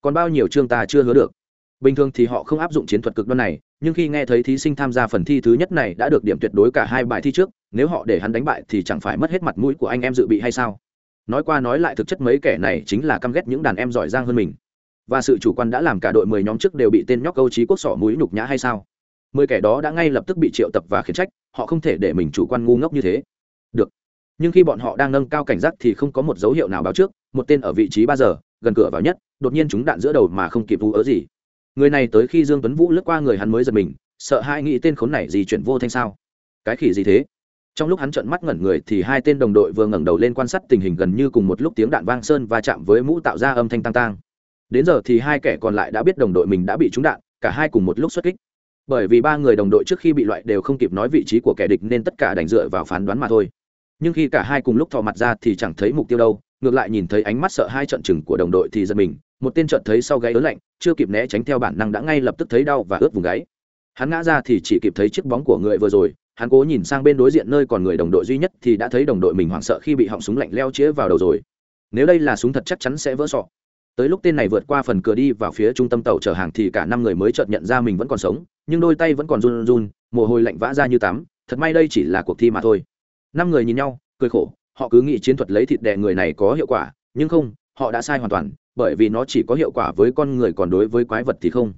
Còn bao nhiêu chương ta chưa hứa được. Bình thường thì họ không áp dụng chiến thuật cực đoan này nhưng khi nghe thấy thí sinh tham gia phần thi thứ nhất này đã được điểm tuyệt đối cả hai bài thi trước, nếu họ để hắn đánh bại thì chẳng phải mất hết mặt mũi của anh em dự bị hay sao? Nói qua nói lại thực chất mấy kẻ này chính là căm ghét những đàn em giỏi giang hơn mình. Và sự chủ quan đã làm cả đội mười nhóm trước đều bị tên nhóc câu trí quốc sỏ mũi nhục nhã hay sao? Mười kẻ đó đã ngay lập tức bị triệu tập và khiển trách, họ không thể để mình chủ quan ngu ngốc như thế. Được. Nhưng khi bọn họ đang nâng cao cảnh giác thì không có một dấu hiệu nào báo trước, một tên ở vị trí ba giờ, gần cửa vào nhất, đột nhiên chúng đạn giữa đầu mà không kịp vú ớ gì người này tới khi dương tuấn vũ lướt qua người hắn mới giật mình, sợ hai nghĩ tên khốn này gì chuyển vô thanh sao? Cái khỉ gì thế? Trong lúc hắn trợn mắt ngẩn người thì hai tên đồng đội vừa ngẩng đầu lên quan sát tình hình gần như cùng một lúc tiếng đạn vang sơn và chạm với mũ tạo ra âm thanh tăng tang. Đến giờ thì hai kẻ còn lại đã biết đồng đội mình đã bị trúng đạn, cả hai cùng một lúc xuất kích. Bởi vì ba người đồng đội trước khi bị loại đều không kịp nói vị trí của kẻ địch nên tất cả đành dựa vào phán đoán mà thôi. Nhưng khi cả hai cùng lúc thò mặt ra thì chẳng thấy mục tiêu đâu, ngược lại nhìn thấy ánh mắt sợ hai trận chừng của đồng đội thì giật mình một tên trợt thấy sau gáy ớn lạnh, chưa kịp né tránh theo bản năng đã ngay lập tức thấy đau và ướt vùng gáy. Hắn ngã ra thì chỉ kịp thấy chiếc bóng của người vừa rồi, hắn cố nhìn sang bên đối diện nơi còn người đồng đội duy nhất thì đã thấy đồng đội mình hoảng sợ khi bị họng súng lạnh leo chĩa vào đầu rồi. Nếu đây là súng thật chắc chắn sẽ vỡ sọ. Tới lúc tên này vượt qua phần cửa đi vào phía trung tâm tàu chở hàng thì cả năm người mới chợt nhận ra mình vẫn còn sống, nhưng đôi tay vẫn còn run run, mồ hôi lạnh vã ra như tắm, thật may đây chỉ là cuộc thi mà thôi. Năm người nhìn nhau, cười khổ, họ cứ nghĩ chiến thuật lấy thịt đè người này có hiệu quả, nhưng không, họ đã sai hoàn toàn bởi vì nó chỉ có hiệu quả với con người còn đối với quái vật thì không.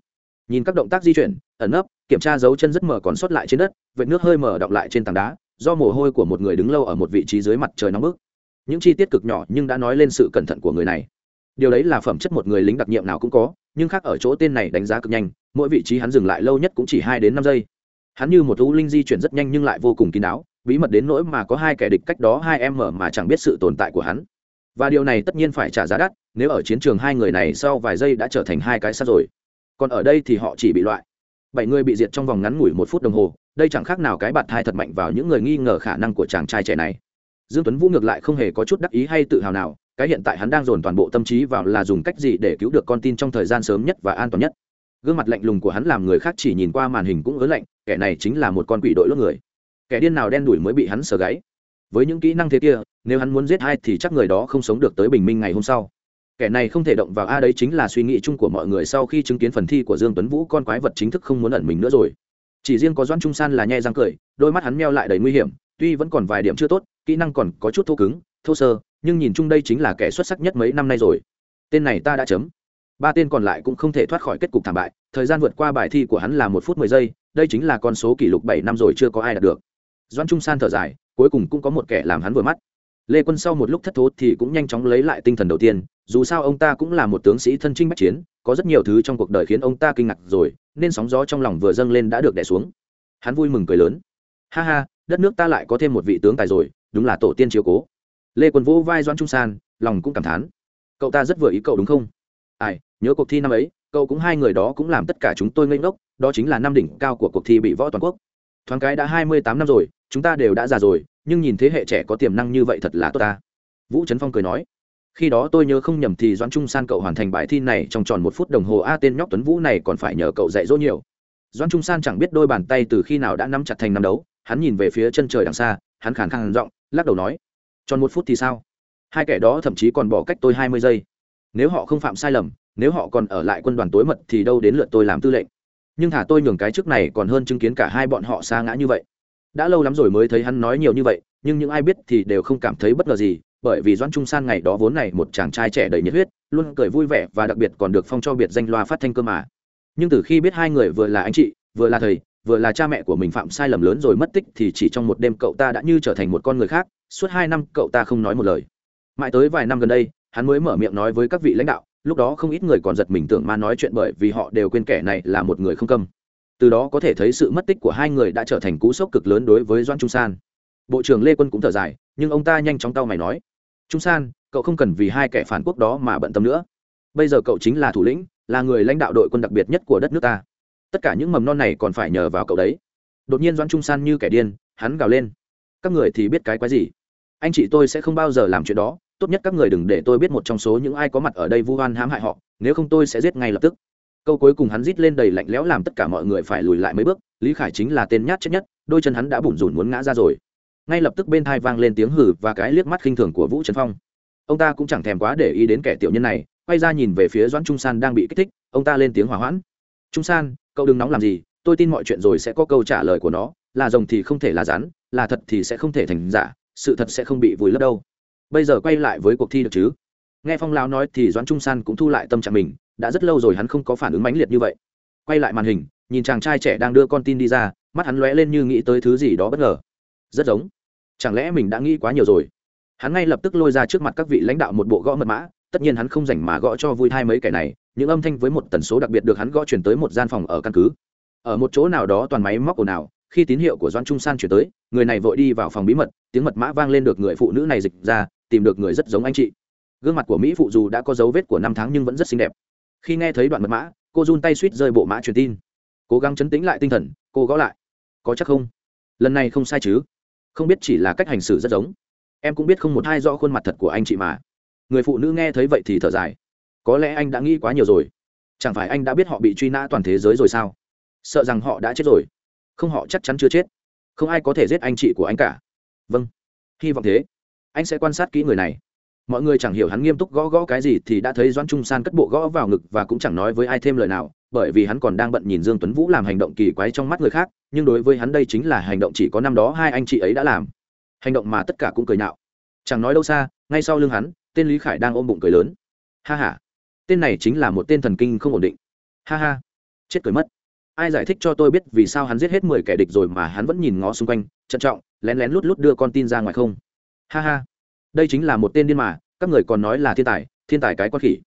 Nhìn các động tác di chuyển, ẩn nấp, kiểm tra dấu chân rất mờ còn sót lại trên đất, vệt nước hơi mờ đọng lại trên tảng đá, do mồ hôi của một người đứng lâu ở một vị trí dưới mặt trời nóng bức. Những chi tiết cực nhỏ nhưng đã nói lên sự cẩn thận của người này. Điều đấy là phẩm chất một người lính đặc nhiệm nào cũng có, nhưng khác ở chỗ tên này đánh giá cực nhanh, mỗi vị trí hắn dừng lại lâu nhất cũng chỉ hai đến năm giây. Hắn như một u linh di chuyển rất nhanh nhưng lại vô cùng kín đáo, bí mật đến nỗi mà có hai kẻ địch cách đó hai em mở mà chẳng biết sự tồn tại của hắn và điều này tất nhiên phải trả giá đắt, nếu ở chiến trường hai người này sau vài giây đã trở thành hai cái sát rồi. Còn ở đây thì họ chỉ bị loại. Bảy người bị diệt trong vòng ngắn ngủi một phút đồng hồ, đây chẳng khác nào cái bạt thai thật mạnh vào những người nghi ngờ khả năng của chàng trai trẻ này. Dương tuấn vũ ngược lại không hề có chút đắc ý hay tự hào nào, cái hiện tại hắn đang dồn toàn bộ tâm trí vào là dùng cách gì để cứu được con tin trong thời gian sớm nhất và an toàn nhất. Gương mặt lạnh lùng của hắn làm người khác chỉ nhìn qua màn hình cũng ớn lạnh, kẻ này chính là một con quỷ đội lốt người. Kẻ điên nào đen đuổi mới bị hắn sờ gáy với những kỹ năng thế kia, nếu hắn muốn giết ai thì chắc người đó không sống được tới bình minh ngày hôm sau. Kẻ này không thể động vào a đấy chính là suy nghĩ chung của mọi người sau khi chứng kiến phần thi của dương tuấn vũ, con quái vật chính thức không muốn ẩn mình nữa rồi. Chỉ riêng có doãn trung san là nhai răng cười, đôi mắt hắn meo lại đầy nguy hiểm, tuy vẫn còn vài điểm chưa tốt, kỹ năng còn có chút thô cứng, thô sơ, nhưng nhìn chung đây chính là kẻ xuất sắc nhất mấy năm nay rồi. Tên này ta đã chấm. Ba tên còn lại cũng không thể thoát khỏi kết cục thảm bại, thời gian vượt qua bài thi của hắn là một phút mười giây, đây chính là con số kỷ lục bảy năm rồi chưa có ai đạt được doãn trung san thở dài, cuối cùng cũng có một kẻ làm hắn vừa mắt. Lê quân sau một lúc thất thố thì cũng nhanh chóng lấy lại tinh thần đầu tiên, dù sao ông ta cũng là một tướng sĩ thân trinh bách chiến, có rất nhiều thứ trong cuộc đời khiến ông ta kinh ngạc rồi, nên sóng gió trong lòng vừa dâng lên đã được đẻ xuống. Hắn vui mừng cười lớn. Ha ha, đất nước ta lại có thêm một vị tướng tài rồi, đúng là tổ tiên chiếu cố. Lê quân vỗ vai doãn trung san, lòng cũng cảm thán. Cậu ta rất vừa ý cậu đúng không? Ai, nhớ cuộc thi năm ấy, cậu cũng hai người đó cũng làm tất cả chúng tôi ngây ngốc, đó chính là năm đỉnh cao của cuộc thi bị võ toàn quốc. Thoáng cái đã hai mươi tám năm rồi chúng ta đều đã già rồi, nhưng nhìn thế hệ trẻ có tiềm năng như vậy thật là tốt ta. Vũ trấn phong cười nói. Khi đó tôi nhớ không nhầm thì doãn trung san cậu hoàn thành bài thi này trong tròn một phút đồng hồ a tên nhóc tuấn vũ này còn phải nhờ cậu dạy dỗ nhiều. Doãn trung san chẳng biết đôi bàn tay từ khi nào đã nắm chặt thành năm đấu, hắn nhìn về phía chân trời đằng xa, hắn khàn khàn giọng, lắc đầu nói, tròn một phút thì sao? Hai kẻ đó thậm chí còn bỏ cách tôi hai mươi giây. Nếu họ không phạm sai lầm, nếu họ còn ở lại quân đoàn tối mật thì đâu đến lượt tôi làm tư lệnh. Nhưng thả tôi nhường cái trước này còn hơn chứng kiến cả hai bọn họ xa ngã như vậy đã lâu lắm rồi mới thấy hắn nói nhiều như vậy, nhưng những ai biết thì đều không cảm thấy bất ngờ gì, bởi vì doãn trung san ngày đó vốn này một chàng trai trẻ đầy nhiệt huyết, luôn cười vui vẻ và đặc biệt còn được phong cho biệt danh loa phát thanh cơ mà. Nhưng từ khi biết hai người vừa là anh chị, vừa là thầy, vừa là cha mẹ của mình phạm sai lầm lớn rồi mất tích thì chỉ trong một đêm cậu ta đã như trở thành một con người khác, suốt hai năm cậu ta không nói một lời. Mãi tới vài năm gần đây, hắn mới mở miệng nói với các vị lãnh đạo, lúc đó không ít người còn giật mình tưởng ma nói chuyện bởi vì họ đều quên kẻ này là một người không câm từ đó có thể thấy sự mất tích của hai người đã trở thành cú sốc cực lớn đối với doan trung san bộ trưởng lê quân cũng thở dài nhưng ông ta nhanh chóng tao mày nói trung san cậu không cần vì hai kẻ phản quốc đó mà bận tâm nữa bây giờ cậu chính là thủ lĩnh là người lãnh đạo đội quân đặc biệt nhất của đất nước ta tất cả những mầm non này còn phải nhờ vào cậu đấy đột nhiên doan trung san như kẻ điên hắn gào lên các người thì biết cái quái gì anh chị tôi sẽ không bao giờ làm chuyện đó tốt nhất các người đừng để tôi biết một trong số những ai có mặt ở đây vu oan hãm hại họ nếu không tôi sẽ giết ngay lập tức câu cuối cùng hắn rít lên đầy lạnh lẽo làm tất cả mọi người phải lùi lại mấy bước, lý khải chính là tên nhát chết nhất, đôi chân hắn đã bủn rủn muốn ngã ra rồi. Ngay lập tức bên thai vang lên tiếng hử và cái liếc mắt khinh thường của vũ trấn phong. Ông ta cũng chẳng thèm quá để ý đến kẻ tiểu nhân này, quay ra nhìn về phía doãn trung san đang bị kích thích, ông ta lên tiếng hỏa hoãn. Trung san, cậu đừng nóng làm gì, tôi tin mọi chuyện rồi sẽ có câu trả lời của nó, là rồng thì không thể là rắn, là thật thì sẽ không thể thành giả, sự thật sẽ không bị vùi lấp đâu. Bây giờ quay lại với cuộc thi được chứ? Nghe phong lão nói thì doãn trung san cũng thu lại tâm trạng mình đã rất lâu rồi hắn không có phản ứng mãnh liệt như vậy. Quay lại màn hình, nhìn chàng trai trẻ đang đưa con tin đi ra, mắt hắn lóe lên như nghĩ tới thứ gì đó bất ngờ. Rất giống. Chẳng lẽ mình đã nghĩ quá nhiều rồi? Hắn ngay lập tức lôi ra trước mặt các vị lãnh đạo một bộ gõ mật mã, tất nhiên hắn không rảnh mà gõ cho vui thai mấy kẻ này, những âm thanh với một tần số đặc biệt được hắn gõ chuyển tới một gian phòng ở căn cứ. Ở một chỗ nào đó toàn máy móc ồn ào, khi tín hiệu của doan trung san chuyển tới, người này vội đi vào phòng bí mật, tiếng mật mã vang lên được người phụ nữ này dịch ra, tìm được người rất giống anh chị. Gương mặt của mỹ phụ dù đã có dấu vết của năm tháng nhưng vẫn rất xinh đẹp khi nghe thấy đoạn mật mã, cô run tay suýt rơi bộ mã truyền tin. Cố gắng chấn tĩnh lại tinh thần, cô gõ lại. Có chắc không? Lần này không sai chứ? Không biết chỉ là cách hành xử rất giống. Em cũng biết không một hai rõ khuôn mặt thật của anh chị mà. Người phụ nữ nghe thấy vậy thì thở dài. Có lẽ anh đã nghĩ quá nhiều rồi. Chẳng phải anh đã biết họ bị truy nã toàn thế giới rồi sao? Sợ rằng họ đã chết rồi. Không họ chắc chắn chưa chết. Không ai có thể giết anh chị của anh cả. Vâng. Hy vọng thế. Anh sẽ quan sát kỹ người này mọi người chẳng hiểu hắn nghiêm túc gõ gõ cái gì thì đã thấy doãn trung san cất bộ gõ vào ngực và cũng chẳng nói với ai thêm lời nào bởi vì hắn còn đang bận nhìn dương tuấn vũ làm hành động kỳ quái trong mắt người khác nhưng đối với hắn đây chính là hành động chỉ có năm đó hai anh chị ấy đã làm. Hành động mà tất cả cũng cười nhạo. Chẳng nói đâu xa ngay sau lưng hắn tên lý khải đang ôm bụng cười lớn. Ha ha, tên này chính là một tên thần kinh không ổn định. Ha ha chết cười mất. Ai giải thích cho tôi biết vì sao hắn giết hết mười kẻ địch rồi mà hắn vẫn nhìn ngó xung quanh trân trọng lén lén lút lút đưa con tin ra ngoài không? Ha ha đây chính là một tên điên mà, các người còn nói là thiên tài thiên tài cái con khỉ.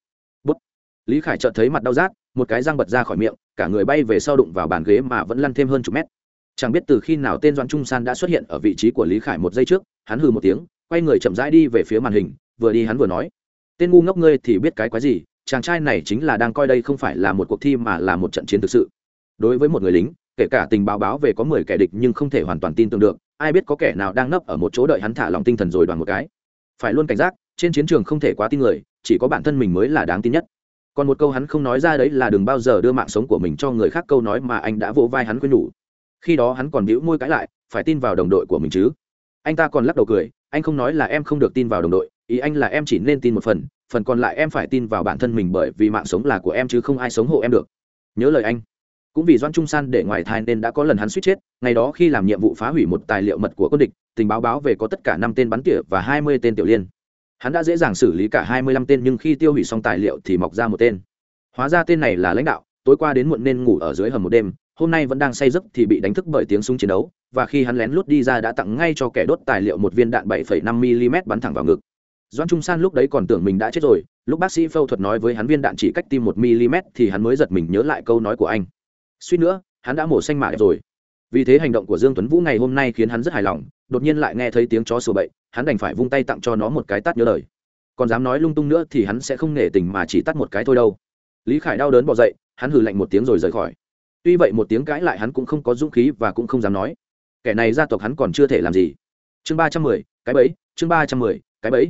Bút. Lý khải chợt thấy mặt đau rát, một cái răng bật ra khỏi miệng, cả người bay về sau đụng vào bàn ghế mà vẫn lăn thêm hơn chục mét. Chẳng biết từ khi nào tên doan trung san đã xuất hiện ở vị trí của lý khải một giây trước, hắn hừ một tiếng, quay người chậm rãi đi về phía màn hình, vừa đi hắn vừa nói, tên ngu ngốc ngươi thì biết cái quái gì, chàng trai này chính là đang coi đây không phải là một cuộc thi mà là một trận chiến thực sự. Đối với một người lính, kể cả tình báo báo về có mười kẻ địch nhưng không thể hoàn toàn tin tưởng được, ai biết có kẻ nào đang nấp ở một chỗ đợi hắn thả lòng tinh thần rồi đoàn một cái phải luôn cảnh giác, trên chiến trường không thể quá tin người, chỉ có bản thân mình mới là đáng tin nhất. Còn một câu hắn không nói ra đấy là đừng bao giờ đưa mạng sống của mình cho người khác câu nói mà anh đã vỗ vai hắn khuyên nhủ. Khi đó hắn còn bĩu môi cãi lại, phải tin vào đồng đội của mình chứ. Anh ta còn lắc đầu cười, anh không nói là em không được tin vào đồng đội, ý anh là em chỉ nên tin một phần phần còn lại em phải tin vào bản thân mình bởi vì mạng sống là của em chứ không ai sống hộ em được. Nhớ lời anh. Cũng vì doan trung san để ngoài thai nên đã có lần hắn suýt chết, ngày đó khi làm nhiệm vụ phá hủy một tài liệu mật của quân địch tình báo báo về có tất cả năm tên bắn tỉa và hai mươi tên tiểu liên. Hắn đã dễ dàng xử lý cả hai mươi lăm tên nhưng khi tiêu hủy xong tài liệu thì mọc ra một tên. Hóa ra tên này là lãnh đạo tối qua đến muộn nên ngủ ở dưới hầm một đêm hôm nay vẫn đang say giấc thì bị đánh thức bởi tiếng súng chiến đấu và khi hắn lén lút đi ra đã tặng ngay cho kẻ đốt tài liệu một viên đạn 7,5 mm bắn thẳng vào ngực. Doan trung san lúc đấy còn tưởng mình đã chết rồi lúc bác sĩ phẫu thuật nói với hắn viên đạn chỉ cách tim một mm thì hắn mới giật mình nhớ lại câu nói của anh. Suýt nữa hắn đã mổ xanh mạ rồi. Vì thế hành động của dương tuấn vũ ngày hôm nay khiến hắn rất hài lòng đột nhiên lại nghe thấy tiếng chó sủa bậy, hắn đành phải vung tay tặng cho nó một cái tát nhớ lời. Còn dám nói lung tung nữa thì hắn sẽ không nể tình mà chỉ tắt một cái thôi đâu. Lý khải đau đớn bỏ dậy, hắn hừ lạnh một tiếng rồi rời khỏi. Tuy vậy một tiếng cãi lại hắn cũng không có dũng khí và cũng không dám nói. Kẻ này gia tộc hắn còn chưa thể làm gì. Chương ba trăm mười, cái bẫy, chương ba trăm mười, cái bẫy.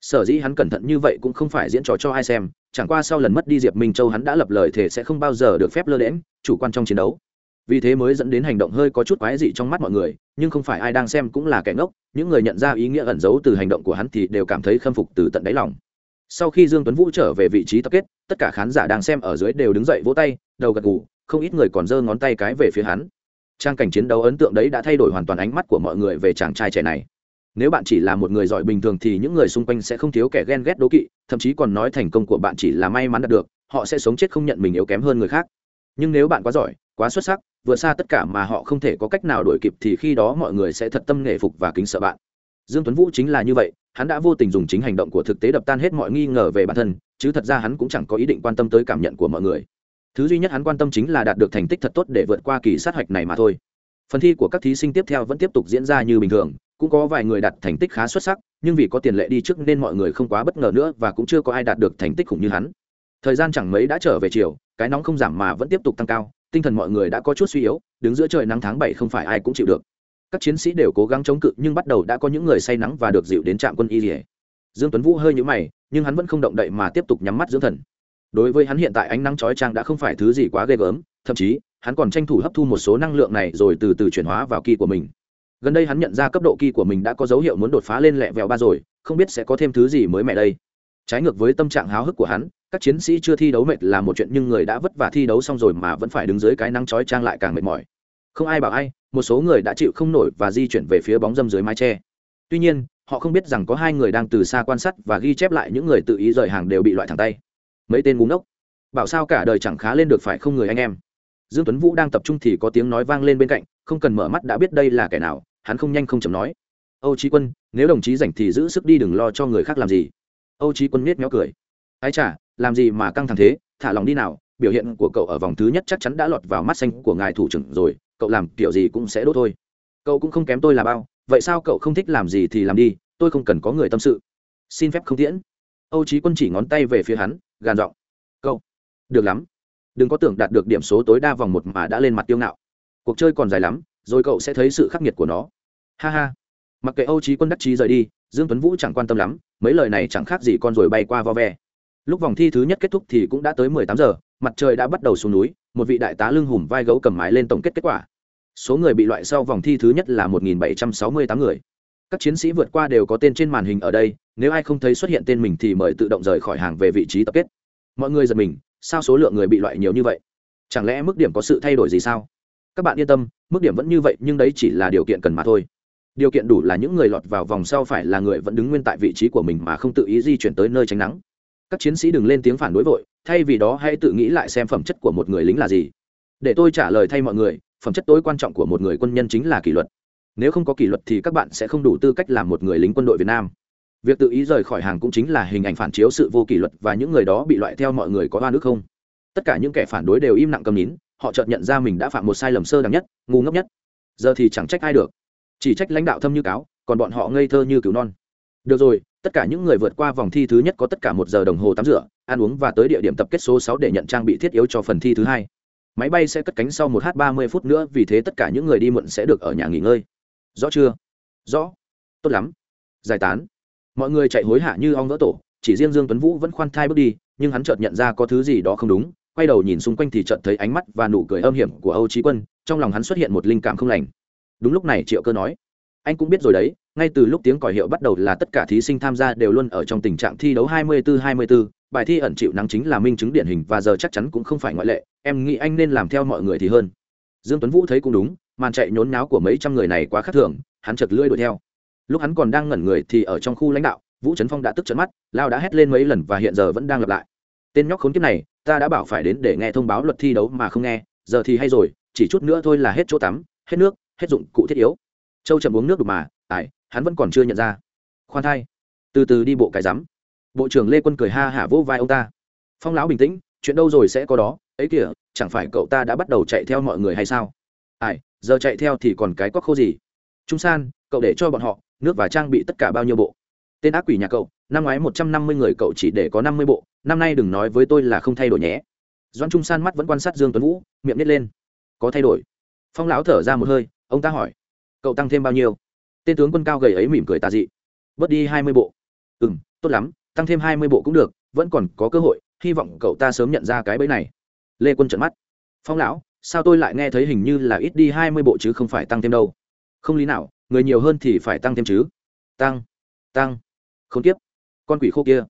Sở dĩ hắn cẩn thận như vậy cũng không phải diễn trò cho ai xem, chẳng qua sau lần mất đi diệp minh châu hắn đã lập lời thể sẽ không bao giờ được phép lơ đễm chủ quan trong chiến đấu vì thế mới dẫn đến hành động hơi có chút quái dị trong mắt mọi người, nhưng không phải ai đang xem cũng là kẻ ngốc, những người nhận ra ý nghĩa ẩn giấu từ hành động của hắn thì đều cảm thấy khâm phục từ tận đáy lòng. Sau khi dương tuấn vũ trở về vị trí tập kết, tất cả khán giả đang xem ở dưới đều đứng dậy vỗ tay, đầu gật gù, không ít người còn giơ ngón tay cái về phía hắn. Trang cảnh chiến đấu ấn tượng đấy đã thay đổi hoàn toàn ánh mắt của mọi người về chàng trai trẻ này. Nếu bạn chỉ là một người giỏi bình thường thì những người xung quanh sẽ không thiếu kẻ ghen ghét đố kỵ, thậm chí còn nói thành công của bạn chỉ là may mắn đạt được, họ sẽ sống chết không nhận mình yếu kém hơn người khác. Nhưng nếu bạn quá giỏi, quá xuất sắc vượt xa tất cả mà họ không thể có cách nào đuổi kịp thì khi đó mọi người sẽ thật tâm nghệ phục và kính sợ bạn. Dương tuấn vũ chính là như vậy, hắn đã vô tình dùng chính hành động của thực tế đập tan hết mọi nghi ngờ về bản thân, chứ thật ra hắn cũng chẳng có ý định quan tâm tới cảm nhận của mọi người. Thứ duy nhất hắn quan tâm chính là đạt được thành tích thật tốt để vượt qua kỳ sát hạch này mà thôi. Phần thi của các thí sinh tiếp theo vẫn tiếp tục diễn ra như bình thường, cũng có vài người đạt thành tích khá xuất sắc, nhưng vì có tiền lệ đi trước nên mọi người không quá bất ngờ nữa và cũng chưa có ai đạt được thành tích khủng như hắn. Thời gian chẳng mấy đã trở về chiều, cái nóng không giảm mà vẫn tiếp tục tăng cao tinh thần mọi người đã có chút suy yếu, đứng giữa trời nắng tháng bảy không phải ai cũng chịu được. Các chiến sĩ đều cố gắng chống cự, nhưng bắt đầu đã có những người say nắng và được dịu đến trạm quân y dỉa dương tuấn vũ hơi nhũ mày, nhưng hắn vẫn không động đậy mà tiếp tục nhắm mắt dưỡng thần. Đối với hắn hiện tại ánh nắng chói chang đã không phải thứ gì quá ghê gớm, thậm chí, hắn còn tranh thủ hấp thu một số năng lượng này rồi từ từ chuyển hóa vào kỳ của mình. Gần đây hắn nhận ra cấp độ kỳ của mình đã có dấu hiệu muốn đột phá lên lẹ vẹo ba rồi, không biết sẽ có thêm thứ gì mới mẹ đây. Trái ngược với tâm trạng háo hức của hắn các chiến sĩ chưa thi đấu mệt là một chuyện nhưng người đã vất vả thi đấu xong rồi mà vẫn phải đứng dưới cái nắng chói chang lại càng mệt mỏi. Không ai bảo ai, một số người đã chịu không nổi và di chuyển về phía bóng dâm dưới mái tre tuy nhiên, họ không biết rằng có hai người đang từ xa quan sát và ghi chép lại những người tự ý rời hàng đều bị loại thẳng tay. Mấy tên ngúng ốc bảo sao cả đời chẳng khá lên được phải không người anh em? Dương tuấn vũ đang tập trung thì có tiếng nói vang lên bên cạnh, không cần mở mắt đã biết đây là kẻ nào, hắn không nhanh không chậm nói. Âu trí quân, nếu đồng chí rảnh thì giữ sức đi đừng lo cho người khác làm gì. Âu trí quân miết méo cười. Ái chả làm gì mà căng thẳng thế? Thả lòng đi nào, biểu hiện của cậu ở vòng thứ nhất chắc chắn đã lọt vào mắt xanh của ngài thủ trưởng rồi, cậu làm kiểu gì cũng sẽ đốt thôi. Cậu cũng không kém tôi là bao, vậy sao cậu không thích làm gì thì làm đi, tôi không cần có người tâm sự. Xin phép không tiễn. Âu trí quân chỉ ngón tay về phía hắn, gàn giọng. Cậu, được lắm. Đừng có tưởng đạt được điểm số tối đa vòng một mà đã lên mặt tiêu ngạo. Cuộc chơi còn dài lắm, rồi cậu sẽ thấy sự khắc nghiệt của nó. Ha ha. Mặc kệ âu trí quân đắc trí rời đi, dương tuấn vũ chẳng quan tâm lắm, mấy lời này chẳng khác gì con rồi bay qua vo ve lúc vòng thi thứ nhất kết thúc thì cũng đã tới mười tám giờ, mặt trời đã bắt đầu xuống núi, một vị đại tá lưng hùm vai gấu cầm mái lên tổng kết kết quả. Số người bị loại sau vòng thi thứ nhất là một bảy trăm sáu mươi tám người. Các chiến sĩ vượt qua đều có tên trên màn hình ở đây, nếu ai không thấy xuất hiện tên mình thì mời tự động rời khỏi hàng về vị trí tập kết. Mọi người giật mình, sao số lượng người bị loại nhiều như vậy? Chẳng lẽ mức điểm có sự thay đổi gì sao? Các bạn yên tâm, mức điểm vẫn như vậy, nhưng đấy chỉ là điều kiện cần mà thôi. Điều kiện đủ là những người lọt vào vòng sau phải là người vẫn đứng nguyên tại vị trí của mình mà không tự ý di chuyển tới nơi tránh nắng các chiến sĩ đừng lên tiếng phản đối vội, thay vì đó hãy tự nghĩ lại xem phẩm chất của một người lính là gì. Để tôi trả lời thay mọi người, phẩm chất tối quan trọng của một người quân nhân chính là kỷ luật. Nếu không có kỷ luật thì các bạn sẽ không đủ tư cách làm một người lính quân đội việt nam. Việc tự ý rời khỏi hàng cũng chính là hình ảnh phản chiếu sự vô kỷ luật và những người đó bị loại theo mọi người có oan ức không? Tất cả những kẻ phản đối đều im lặng cầm nín, họ chợt nhận ra mình đã phạm một sai lầm sơ đẳng nhất, ngu ngốc nhất. Giờ thì chẳng trách ai được. Chỉ trách lãnh đạo thâm như cáo, còn bọn họ ngây thơ như cứu non được rồi, tất cả những người vượt qua vòng thi thứ nhất có tất cả một giờ đồng hồ tắm rửa, ăn uống và tới địa điểm tập kết số sáu để nhận trang bị thiết yếu cho phần thi thứ hai. Máy bay sẽ cất cánh sau một h ba mươi phút nữa, vì thế tất cả những người đi muộn sẽ được ở nhà nghỉ ngơi. Rõ chưa? Rõ. Tốt lắm. Giải tán. Mọi người chạy hối hả như ong vỡ tổ, chỉ riêng dương tuấn vũ vẫn khoan thai bước đi, nhưng hắn chợt nhận ra có thứ gì đó không đúng, quay đầu nhìn xung quanh thì chợt thấy ánh mắt và nụ cười âm hiểm của âu trí quân, trong lòng hắn xuất hiện một linh cảm không lành. Đúng lúc này triệu cơ nói anh cũng biết rồi đấy ngay từ lúc tiếng còi hiệu bắt đầu là tất cả thí sinh tham gia đều luôn ở trong tình trạng thi đấu 24-24, bài thi ẩn chịu nắng chính là minh chứng điển hình và giờ chắc chắn cũng không phải ngoại lệ em nghĩ anh nên làm theo mọi người thì hơn. Dương tuấn vũ thấy cũng đúng màn chạy nhốn náo của mấy trăm người này quá khác thường hắn chật lưỡi đuổi theo. Lúc hắn còn đang ngẩn người thì ở trong khu lãnh đạo vũ trấn phong đã tức trợn mắt lao đã hét lên mấy lần và hiện giờ vẫn đang lặp lại. Tên nhóc khốn kiếp này ta đã bảo phải đến để nghe thông báo luật thi đấu mà không nghe giờ thì hay rồi chỉ chút nữa thôi là hết chỗ tắm hết nước hết dụng cụ thiết yếu châu chậm uống nước đục mà ải hắn vẫn còn chưa nhận ra. Khoan thai. Từ từ đi bộ cái rắm. Bộ trưởng lê quân cười ha hả vỗ vai ông ta. Phong lão bình tĩnh, chuyện đâu rồi sẽ có đó, ấy kìa, chẳng phải cậu ta đã bắt đầu chạy theo mọi người hay sao? Ải giờ chạy theo thì còn cái quắc khô gì? Trung san, cậu để cho bọn họ, nước và trang bị tất cả bao nhiêu bộ? Tên ác quỷ nhà cậu, năm ngoái một trăm năm mươi người cậu chỉ để có năm mươi bộ, năm nay đừng nói với tôi là không thay đổi nhé. Doan trung san mắt vẫn quan sát dương tuấn vũ, miệng nít lên. Có thay đổi. Phong lão thở ra một hơi, ông ta hỏi cậu tăng thêm bao nhiêu? Tên tướng quân cao gầy ấy mỉm cười tà dị. Bớt đi hai mươi bộ. Ừ m tốt lắm, tăng thêm hai mươi bộ cũng được, vẫn còn có cơ hội, hy vọng cậu ta sớm nhận ra cái bẫy này. Lê quân trợn mắt. Phong lão, sao tôi lại nghe thấy hình như là ít đi hai mươi bộ chứ không phải tăng thêm đâu? Không lý nào, người nhiều hơn thì phải tăng thêm chứ. Tăng tăng. Không tiếp con quỷ khô kia.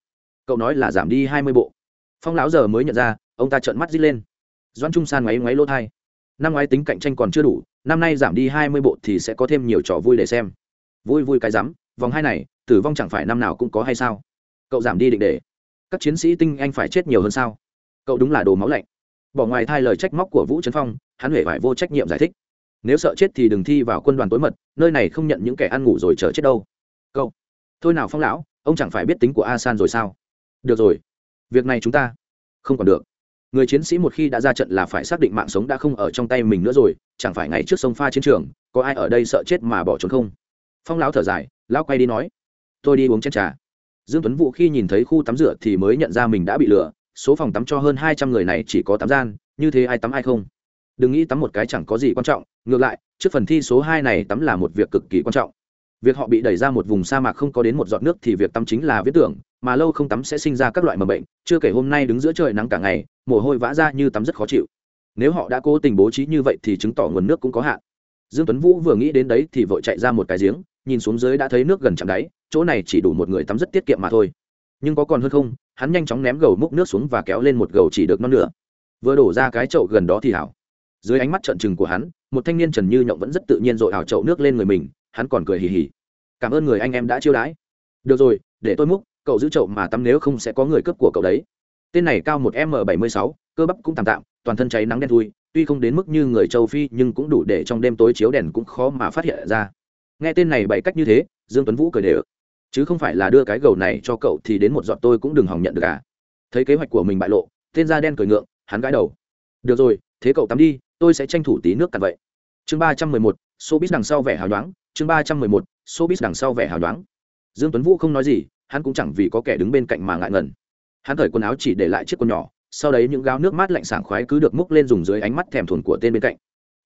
Cậu nói là giảm đi hai mươi bộ. Phong lão giờ mới nhận ra, ông ta trợn mắt rít lên. Doan trung san ngoáy ngoáy lỗ thai năm ngoái tính cạnh tranh còn chưa đủ, năm nay giảm đi hai mươi bộ thì sẽ có thêm nhiều trò vui để xem. Vui vui cái rắm, vòng hai này, tử vong chẳng phải năm nào cũng có hay sao? Cậu giảm đi định để. Các chiến sĩ tinh anh phải chết nhiều hơn sao? Cậu đúng là đồ máu lạnh. Bỏ ngoài thai lời trách móc của vũ trấn phong, hắn huệ phải vô trách nhiệm giải thích. Nếu sợ chết thì đừng thi vào quân đoàn tối mật, nơi này không nhận những kẻ ăn ngủ rồi chờ chết đâu. Cậu, thôi nào phong lão, ông chẳng phải biết tính của a san rồi sao? Được rồi, việc này chúng ta không còn được người chiến sĩ một khi đã ra trận là phải xác định mạng sống đã không ở trong tay mình nữa rồi, chẳng phải ngày trước sông pha chiến trường, có ai ở đây sợ chết mà bỏ trốn không? Phong lão thở dài, lão quay đi nói. Tôi đi uống chén trà. Dương tuấn vũ khi nhìn thấy khu tắm rửa thì mới nhận ra mình đã bị lừa, số phòng tắm cho hơn hai trăm người này chỉ có tắm gian, như thế ai tắm ai không? Đừng nghĩ tắm một cái chẳng có gì quan trọng, ngược lại, trước phần thi số hai này tắm là một việc cực kỳ quan trọng. Việc họ bị đẩy ra một vùng sa mạc không có đến một giọt nước thì việc tắm chính là viết tưởng, mà lâu không tắm sẽ sinh ra các loại mầm bệnh, chưa kể hôm nay đứng giữa trời nắng cả ngày mồ hôi vã ra như tắm rất khó chịu. Nếu họ đã cố tình bố trí như vậy thì chứng tỏ nguồn nước cũng có hạn. Dương tuấn vũ vừa nghĩ đến đấy thì vội chạy ra một cái giếng, nhìn xuống dưới đã thấy nước gần chạm đáy, chỗ này chỉ đủ một người tắm rất tiết kiệm mà thôi. Nhưng có còn hơn không, hắn nhanh chóng ném gầu múc nước xuống và kéo lên một gầu chỉ được non nửa. Vừa đổ ra cái chậu gần đó thì hảo. Dưới ánh mắt trận trừng của hắn, một thanh niên trần như nhộng vẫn rất tự nhiên dội ảo chậu nước lên người mình, hắn còn cười hì hì. Cảm ơn người anh em đã chiêu đãi. Được rồi, để tôi múc, cậu giữ chậu mà tắm nếu không sẽ có người cướp của cậu đấy tên này cao một m bảy mươi sáu, cơ bắp cũng tạm tạm, toàn thân cháy nắng đen thui, tuy không đến mức như người châu phi, nhưng cũng đủ để trong đêm tối chiếu đèn cũng khó mà phát hiện ra. Nghe tên này bày cách như thế, dương tuấn vũ cười đều. Chứ không phải là đưa cái gầu này cho cậu thì đến một giọt tôi cũng đừng hỏng nhận được à. Thấy kế hoạch của mình bại lộ, tên da đen cười ngượng, hắn gãi đầu. Được rồi, thế cậu tắm đi, tôi sẽ tranh thủ tí nước cạn vậy. Chương ba trăm mười một số bít đằng sau vẻ hào nhoáng. Chương ba trăm mười một số bít đằng sau vẻ hào nhoáng. Dương tuấn vũ không nói gì, hắn cũng chẳng vì có kẻ đứng bên cạnh mà ngại ngần hắn thời quần áo chỉ để lại chiếc quần nhỏ, sau đấy những gáo nước mát lạnh sảng khoái cứ được múc lên dùng dưới ánh mắt thèm thuồng của tên bên cạnh.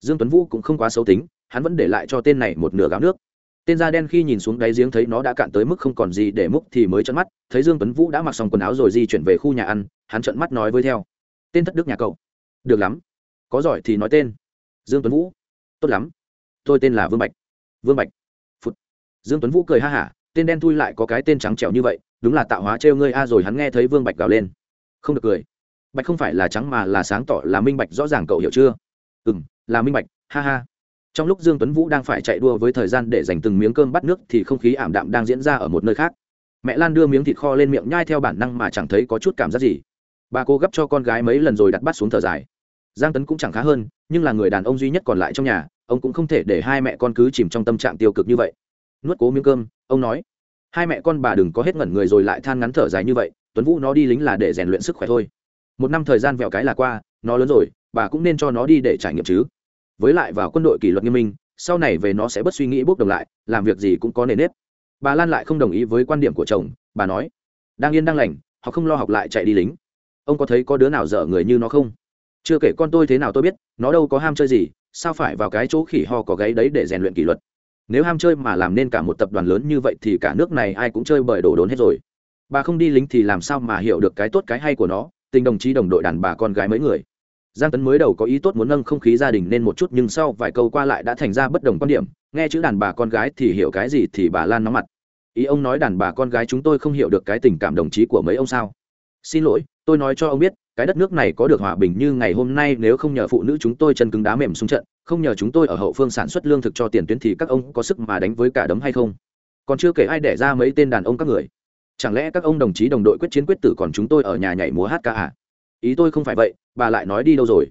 Dương tuấn vũ cũng không quá xấu tính, hắn vẫn để lại cho tên này một nửa gáo nước. Tên da đen khi nhìn xuống đáy giếng thấy nó đã cạn tới mức không còn gì để múc thì mới trợn mắt, thấy dương tuấn vũ đã mặc xong quần áo rồi di chuyển về khu nhà ăn, hắn trợn mắt nói với theo. Tên thất đức nhà cậu. Được lắm. Có giỏi thì nói tên. Dương tuấn vũ. Tốt lắm. Tôi tên là vương bạch. Vương bạch. Phụt. Dương tuấn vũ cười ha hả, tên đen thui lại có cái tên trắng trẻo như vậy đúng là tạo hóa trêu ngươi a rồi hắn nghe thấy vương bạch gào lên. Không được cười. Bạch không phải là trắng mà là sáng tỏ là minh bạch, rõ ràng cậu hiểu chưa? Ừ m là minh bạch, ha ha. Trong lúc dương tuấn vũ đang phải chạy đua với thời gian để dành từng miếng cơm bắt nước thì không khí ảm đạm đang diễn ra ở một nơi khác. Mẹ lan đưa miếng thịt kho lên miệng nhai theo bản năng mà chẳng thấy có chút cảm giác gì. Bà cô gấp cho con gái mấy lần rồi đặt bắt xuống thở dài. Giang tấn cũng chẳng khá hơn, nhưng là người đàn ông duy nhất còn lại trong nhà, ông cũng không thể để hai mẹ con cứ chìm trong tâm trạng tiêu cực như vậy. Nuốt cố miếng cơm, ông nói hai mẹ con bà đừng có hết ngẩn người rồi lại than ngắn thở dài như vậy, tuấn vũ nó đi lính là để rèn luyện sức khỏe thôi. Một năm thời gian vẹo cái là qua, nó lớn rồi, bà cũng nên cho nó đi để trải nghiệm chứ. Với lại vào quân đội kỷ luật nghiêm minh, sau này về nó sẽ bất suy nghĩ bốc đồng lại, làm việc gì cũng có nề nếp. Bà lan lại không đồng ý với quan điểm của chồng, bà nói, đang yên đang lành, họ không lo học lại chạy đi lính. Ông có thấy có đứa nào dở người như nó không? Chưa kể con tôi thế nào tôi biết, nó đâu có ham chơi gì, sao phải vào cái chỗ khỉ ho có gáy đấy để rèn luyện kỷ luật? Nếu ham chơi mà làm nên cả một tập đoàn lớn như vậy thì cả nước này ai cũng chơi bởi đồ đốn hết rồi. Bà không đi lính thì làm sao mà hiểu được cái tốt cái hay của nó, tình đồng chí đồng đội đàn bà con gái mấy người. Giang tấn mới đầu có ý tốt muốn nâng không khí gia đình lên một chút nhưng sau vài câu qua lại đã thành ra bất đồng quan điểm, nghe chữ đàn bà con gái thì hiểu cái gì thì bà lan nóng mặt. Ý ông nói đàn bà con gái chúng tôi không hiểu được cái tình cảm đồng chí của mấy ông sao? Xin lỗi, tôi nói cho ông biết, cái đất nước này có được hòa bình như ngày hôm nay nếu không nhờ phụ nữ chúng tôi chân cứng đá mềm xuống trận không nhờ chúng tôi ở hậu phương sản xuất lương thực cho tiền tuyến thì các ông có sức mà đánh với cả đấm hay không? Còn chưa kể ai đẻ ra mấy tên đàn ông các người. Chẳng lẽ các ông đồng chí đồng đội quyết chiến quyết tử còn chúng tôi ở nhà nhảy múa hát ca à? Ý tôi không phải vậy, bà lại nói đi đâu rồi?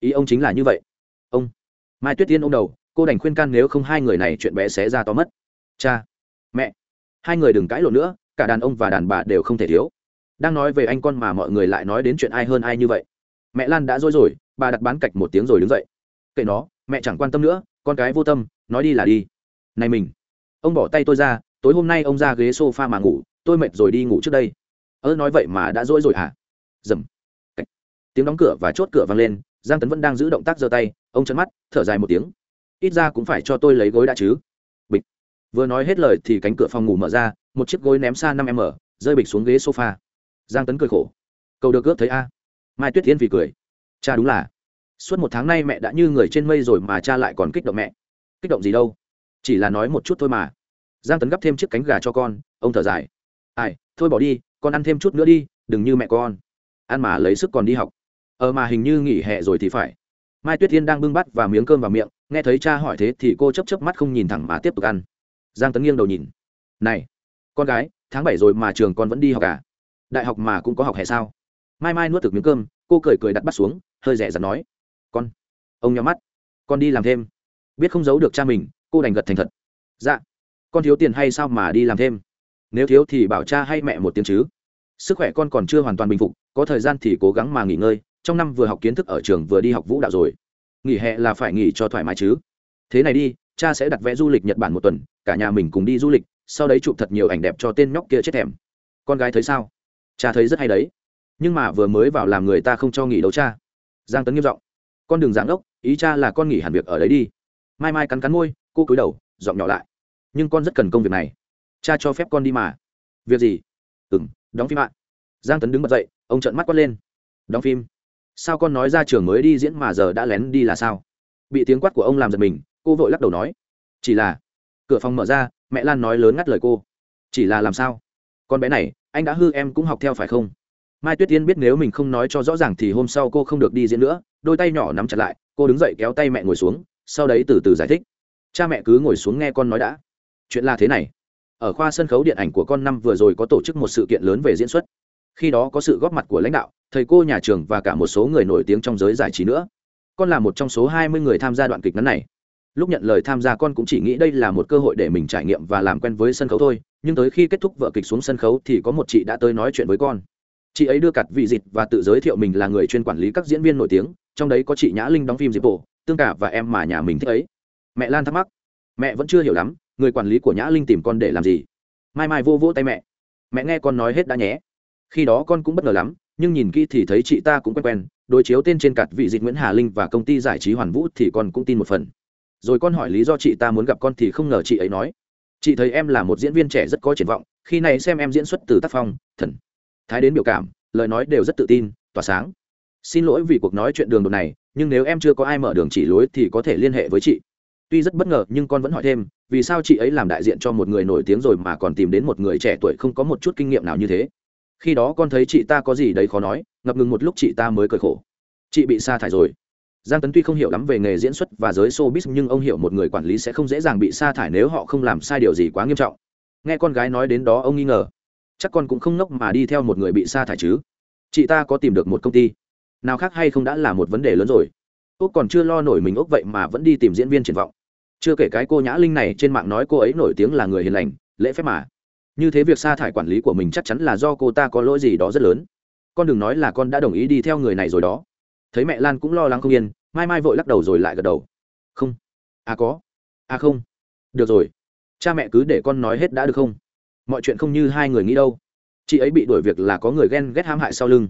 Ý ông chính là như vậy. Ông. Mai tuyết tiên ông đầu, cô đành khuyên can nếu không hai người này chuyện bé xé ra to mất. Cha. Mẹ. Hai người đừng cãi lộn nữa, cả đàn ông và đàn bà đều không thể thiếu. Đang nói về anh con mà mọi người lại nói đến chuyện ai hơn ai như vậy. Mẹ lan đã dối rồi, bà đặt bán cạch một tiếng rồi đứng dậy. Kệ nó mẹ chẳng quan tâm nữa, con cái vô tâm, nói đi là đi. Này mình, ông bỏ tay tôi ra, tối hôm nay ông ra ghế s o f a mà ngủ, tôi mệt rồi đi ngủ trước đây. Ơ, nói vậy mà đã dỗi rồi hả? Dầm. Tiếng đóng cửa và chốt cửa vang lên, giang tấn vẫn đang giữ động tác giơ tay, ông chấn mắt, thở dài một tiếng. Ít ra cũng phải cho tôi lấy gối đã chứ. Bịch. Vừa nói hết lời thì cánh cửa phòng ngủ mở ra, một chiếc gối ném xa năm m rơi bịch xuống ghế sofa. Giang tấn cười khổ. Cầu được ướp thấy a. Mai tuyết thiên vì cười. Cha đúng là suốt một tháng nay mẹ đã như người trên mây rồi mà cha lại còn kích động mẹ. Kích động gì đâu? Chỉ là nói một chút thôi mà. Giang tấn gắp thêm chiếc cánh gà cho con, ông thở dài. Ai, thôi bỏ đi, con ăn thêm chút nữa đi, đừng như mẹ con. Ăn mà lấy sức còn đi học. Ờ mà hình như nghỉ hè rồi thì phải. Mai tuyết thiên đang bưng bắt và miếng cơm vào miệng, nghe thấy cha hỏi thế thì cô chấp chấp mắt không nhìn thẳng mà tiếp tục ăn. Giang tấn nghiêng đầu nhìn. Này, con gái, tháng bảy rồi mà trường con vẫn đi học à? Đại học mà cũng có học hè sao? Mai mai nuốt thực miếng cơm, cô cười cười đặt bắt xuống, hơi rẻ rặt nói con, ông nhắm mắt, con đi làm thêm, biết không giấu được cha mình, cô đành gật thành thật. Dạ con thiếu tiền hay sao mà đi làm thêm? Nếu thiếu thì bảo cha hay mẹ một tiếng chứ. Sức khỏe con còn chưa hoàn toàn bình phục, có thời gian thì cố gắng mà nghỉ ngơi, trong năm vừa học kiến thức ở trường vừa đi học vũ đạo rồi. Nghỉ hè là phải nghỉ cho thoải mái chứ. Thế này đi, cha sẽ đặt vé du lịch nhật bản một tuần, cả nhà mình cùng đi du lịch, sau đấy chụp thật nhiều ảnh đẹp cho tên nhóc kia chết thèm. Con gái thấy sao? Cha thấy rất hay đấy. Nhưng mà vừa mới vào làm người ta không cho nghỉ đâu cha. Giang tấn nghiêm giọng con đừng giảng ốc, ý cha là con nghỉ hẳn việc ở đấy đi. Mai mai cắn cắn môi, cô cúi đầu, giọng nhỏ lại. Nhưng con rất cần công việc này. Cha cho phép con đi mà. Việc gì? Ừ m đóng phim ạ. Giang tấn đứng bật dậy, ông trợn mắt quát lên. Đóng phim? Sao con nói ra trường mới đi diễn mà giờ đã lén đi là sao? Bị tiếng quát của ông làm giật mình, cô vội lắc đầu nói. Chỉ là, cửa phòng mở ra, mẹ lan nói lớn ngắt lời cô. Chỉ là làm sao? Con bé này, anh đã hư em cũng học theo phải không? Mai tuyết tiên biết nếu mình không nói cho rõ ràng thì hôm sau cô không được đi diễn nữa, đôi tay nhỏ nắm chặt lại, cô đứng dậy kéo tay mẹ ngồi xuống, sau đấy từ từ giải thích. Cha mẹ cứ ngồi xuống nghe con nói đã. Chuyện là thế này. Ở khoa sân khấu điện ảnh của con năm vừa rồi có tổ chức một sự kiện lớn về diễn xuất. Khi đó có sự góp mặt của lãnh đạo, thầy cô nhà trường và cả một số người nổi tiếng trong giới giải trí nữa. Con là một trong số hai mươi người tham gia đoạn kịch ngắn này. Lúc nhận lời tham gia con cũng chỉ nghĩ đây là một cơ hội để mình trải nghiệm và làm quen với sân khấu thôi, nhưng tới khi kết thúc vợ kịch xuống sân khấu thì có một chị đã tới nói chuyện với con chị ấy đưa cặt vị dịt và tự giới thiệu mình là người chuyên quản lý các diễn viên nổi tiếng, trong đấy có chị nhã linh đóng phim dịp bộ tương cả và em mà nhà mình thích ấy. Mẹ lan thắc mắc. Mẹ vẫn chưa hiểu lắm, người quản lý của nhã linh tìm con để làm gì? Mai mai vô vỗ tay mẹ. Mẹ nghe con nói hết đã nhé. Khi đó con cũng bất ngờ lắm, nhưng nhìn kỹ thì thấy chị ta cũng quen quen, đối chiếu tên trên cặt vị dịch nguyễn hà linh và công ty giải trí hoàn vũ thì con cũng tin một phần. Rồi con hỏi lý do chị ta muốn gặp con thì không ngờ chị ấy nói. Chị thấy em là một diễn viên trẻ rất có triển vọng, khi này xem em diễn xuất từ tác phong, thần thái đến biểu cảm, lời nói đều rất tự tin, tỏa sáng. Xin lỗi vì cuộc nói chuyện đường đột này, nhưng nếu em chưa có ai mở đường chỉ lối thì có thể liên hệ với chị. Tuy rất bất ngờ, nhưng con vẫn hỏi thêm, vì sao chị ấy làm đại diện cho một người nổi tiếng rồi mà còn tìm đến một người trẻ tuổi không có một chút kinh nghiệm nào như thế? Khi đó con thấy chị ta có gì đấy khó nói, ngập ngừng một lúc chị ta mới cười khổ. Chị bị sa thải rồi. Giang tấn tuy không hiểu lắm về nghề diễn xuất và giới showbiz, nhưng ông hiểu một người quản lý sẽ không dễ dàng bị sa thải nếu họ không làm sai điều gì quá nghiêm trọng. Nghe con gái nói đến đó, ông nghi ngờ chắc con cũng không ngốc mà đi theo một người bị sa thải chứ. Chị ta có tìm được một công ty. Nào khác hay không đã là một vấn đề lớn rồi. Úc còn chưa lo nổi mình úc vậy mà vẫn đi tìm diễn viên triển vọng. Chưa kể cái cô nhã linh này trên mạng nói cô ấy nổi tiếng là người hiền lành, lễ phép mà. Như thế việc sa thải quản lý của mình chắc chắn là do cô ta có lỗi gì đó rất lớn. Con đừng nói là con đã đồng ý đi theo người này rồi đó. Thấy mẹ lan cũng lo lắng không yên, mai mai vội lắc đầu rồi lại gật đầu. Không. À có. À không. Được rồi. Cha mẹ cứ để con nói hết đã được không? Mọi chuyện không như hai người nghĩ đâu. Chị ấy bị đuổi việc là có người ghen ghét hãm hại sau lưng.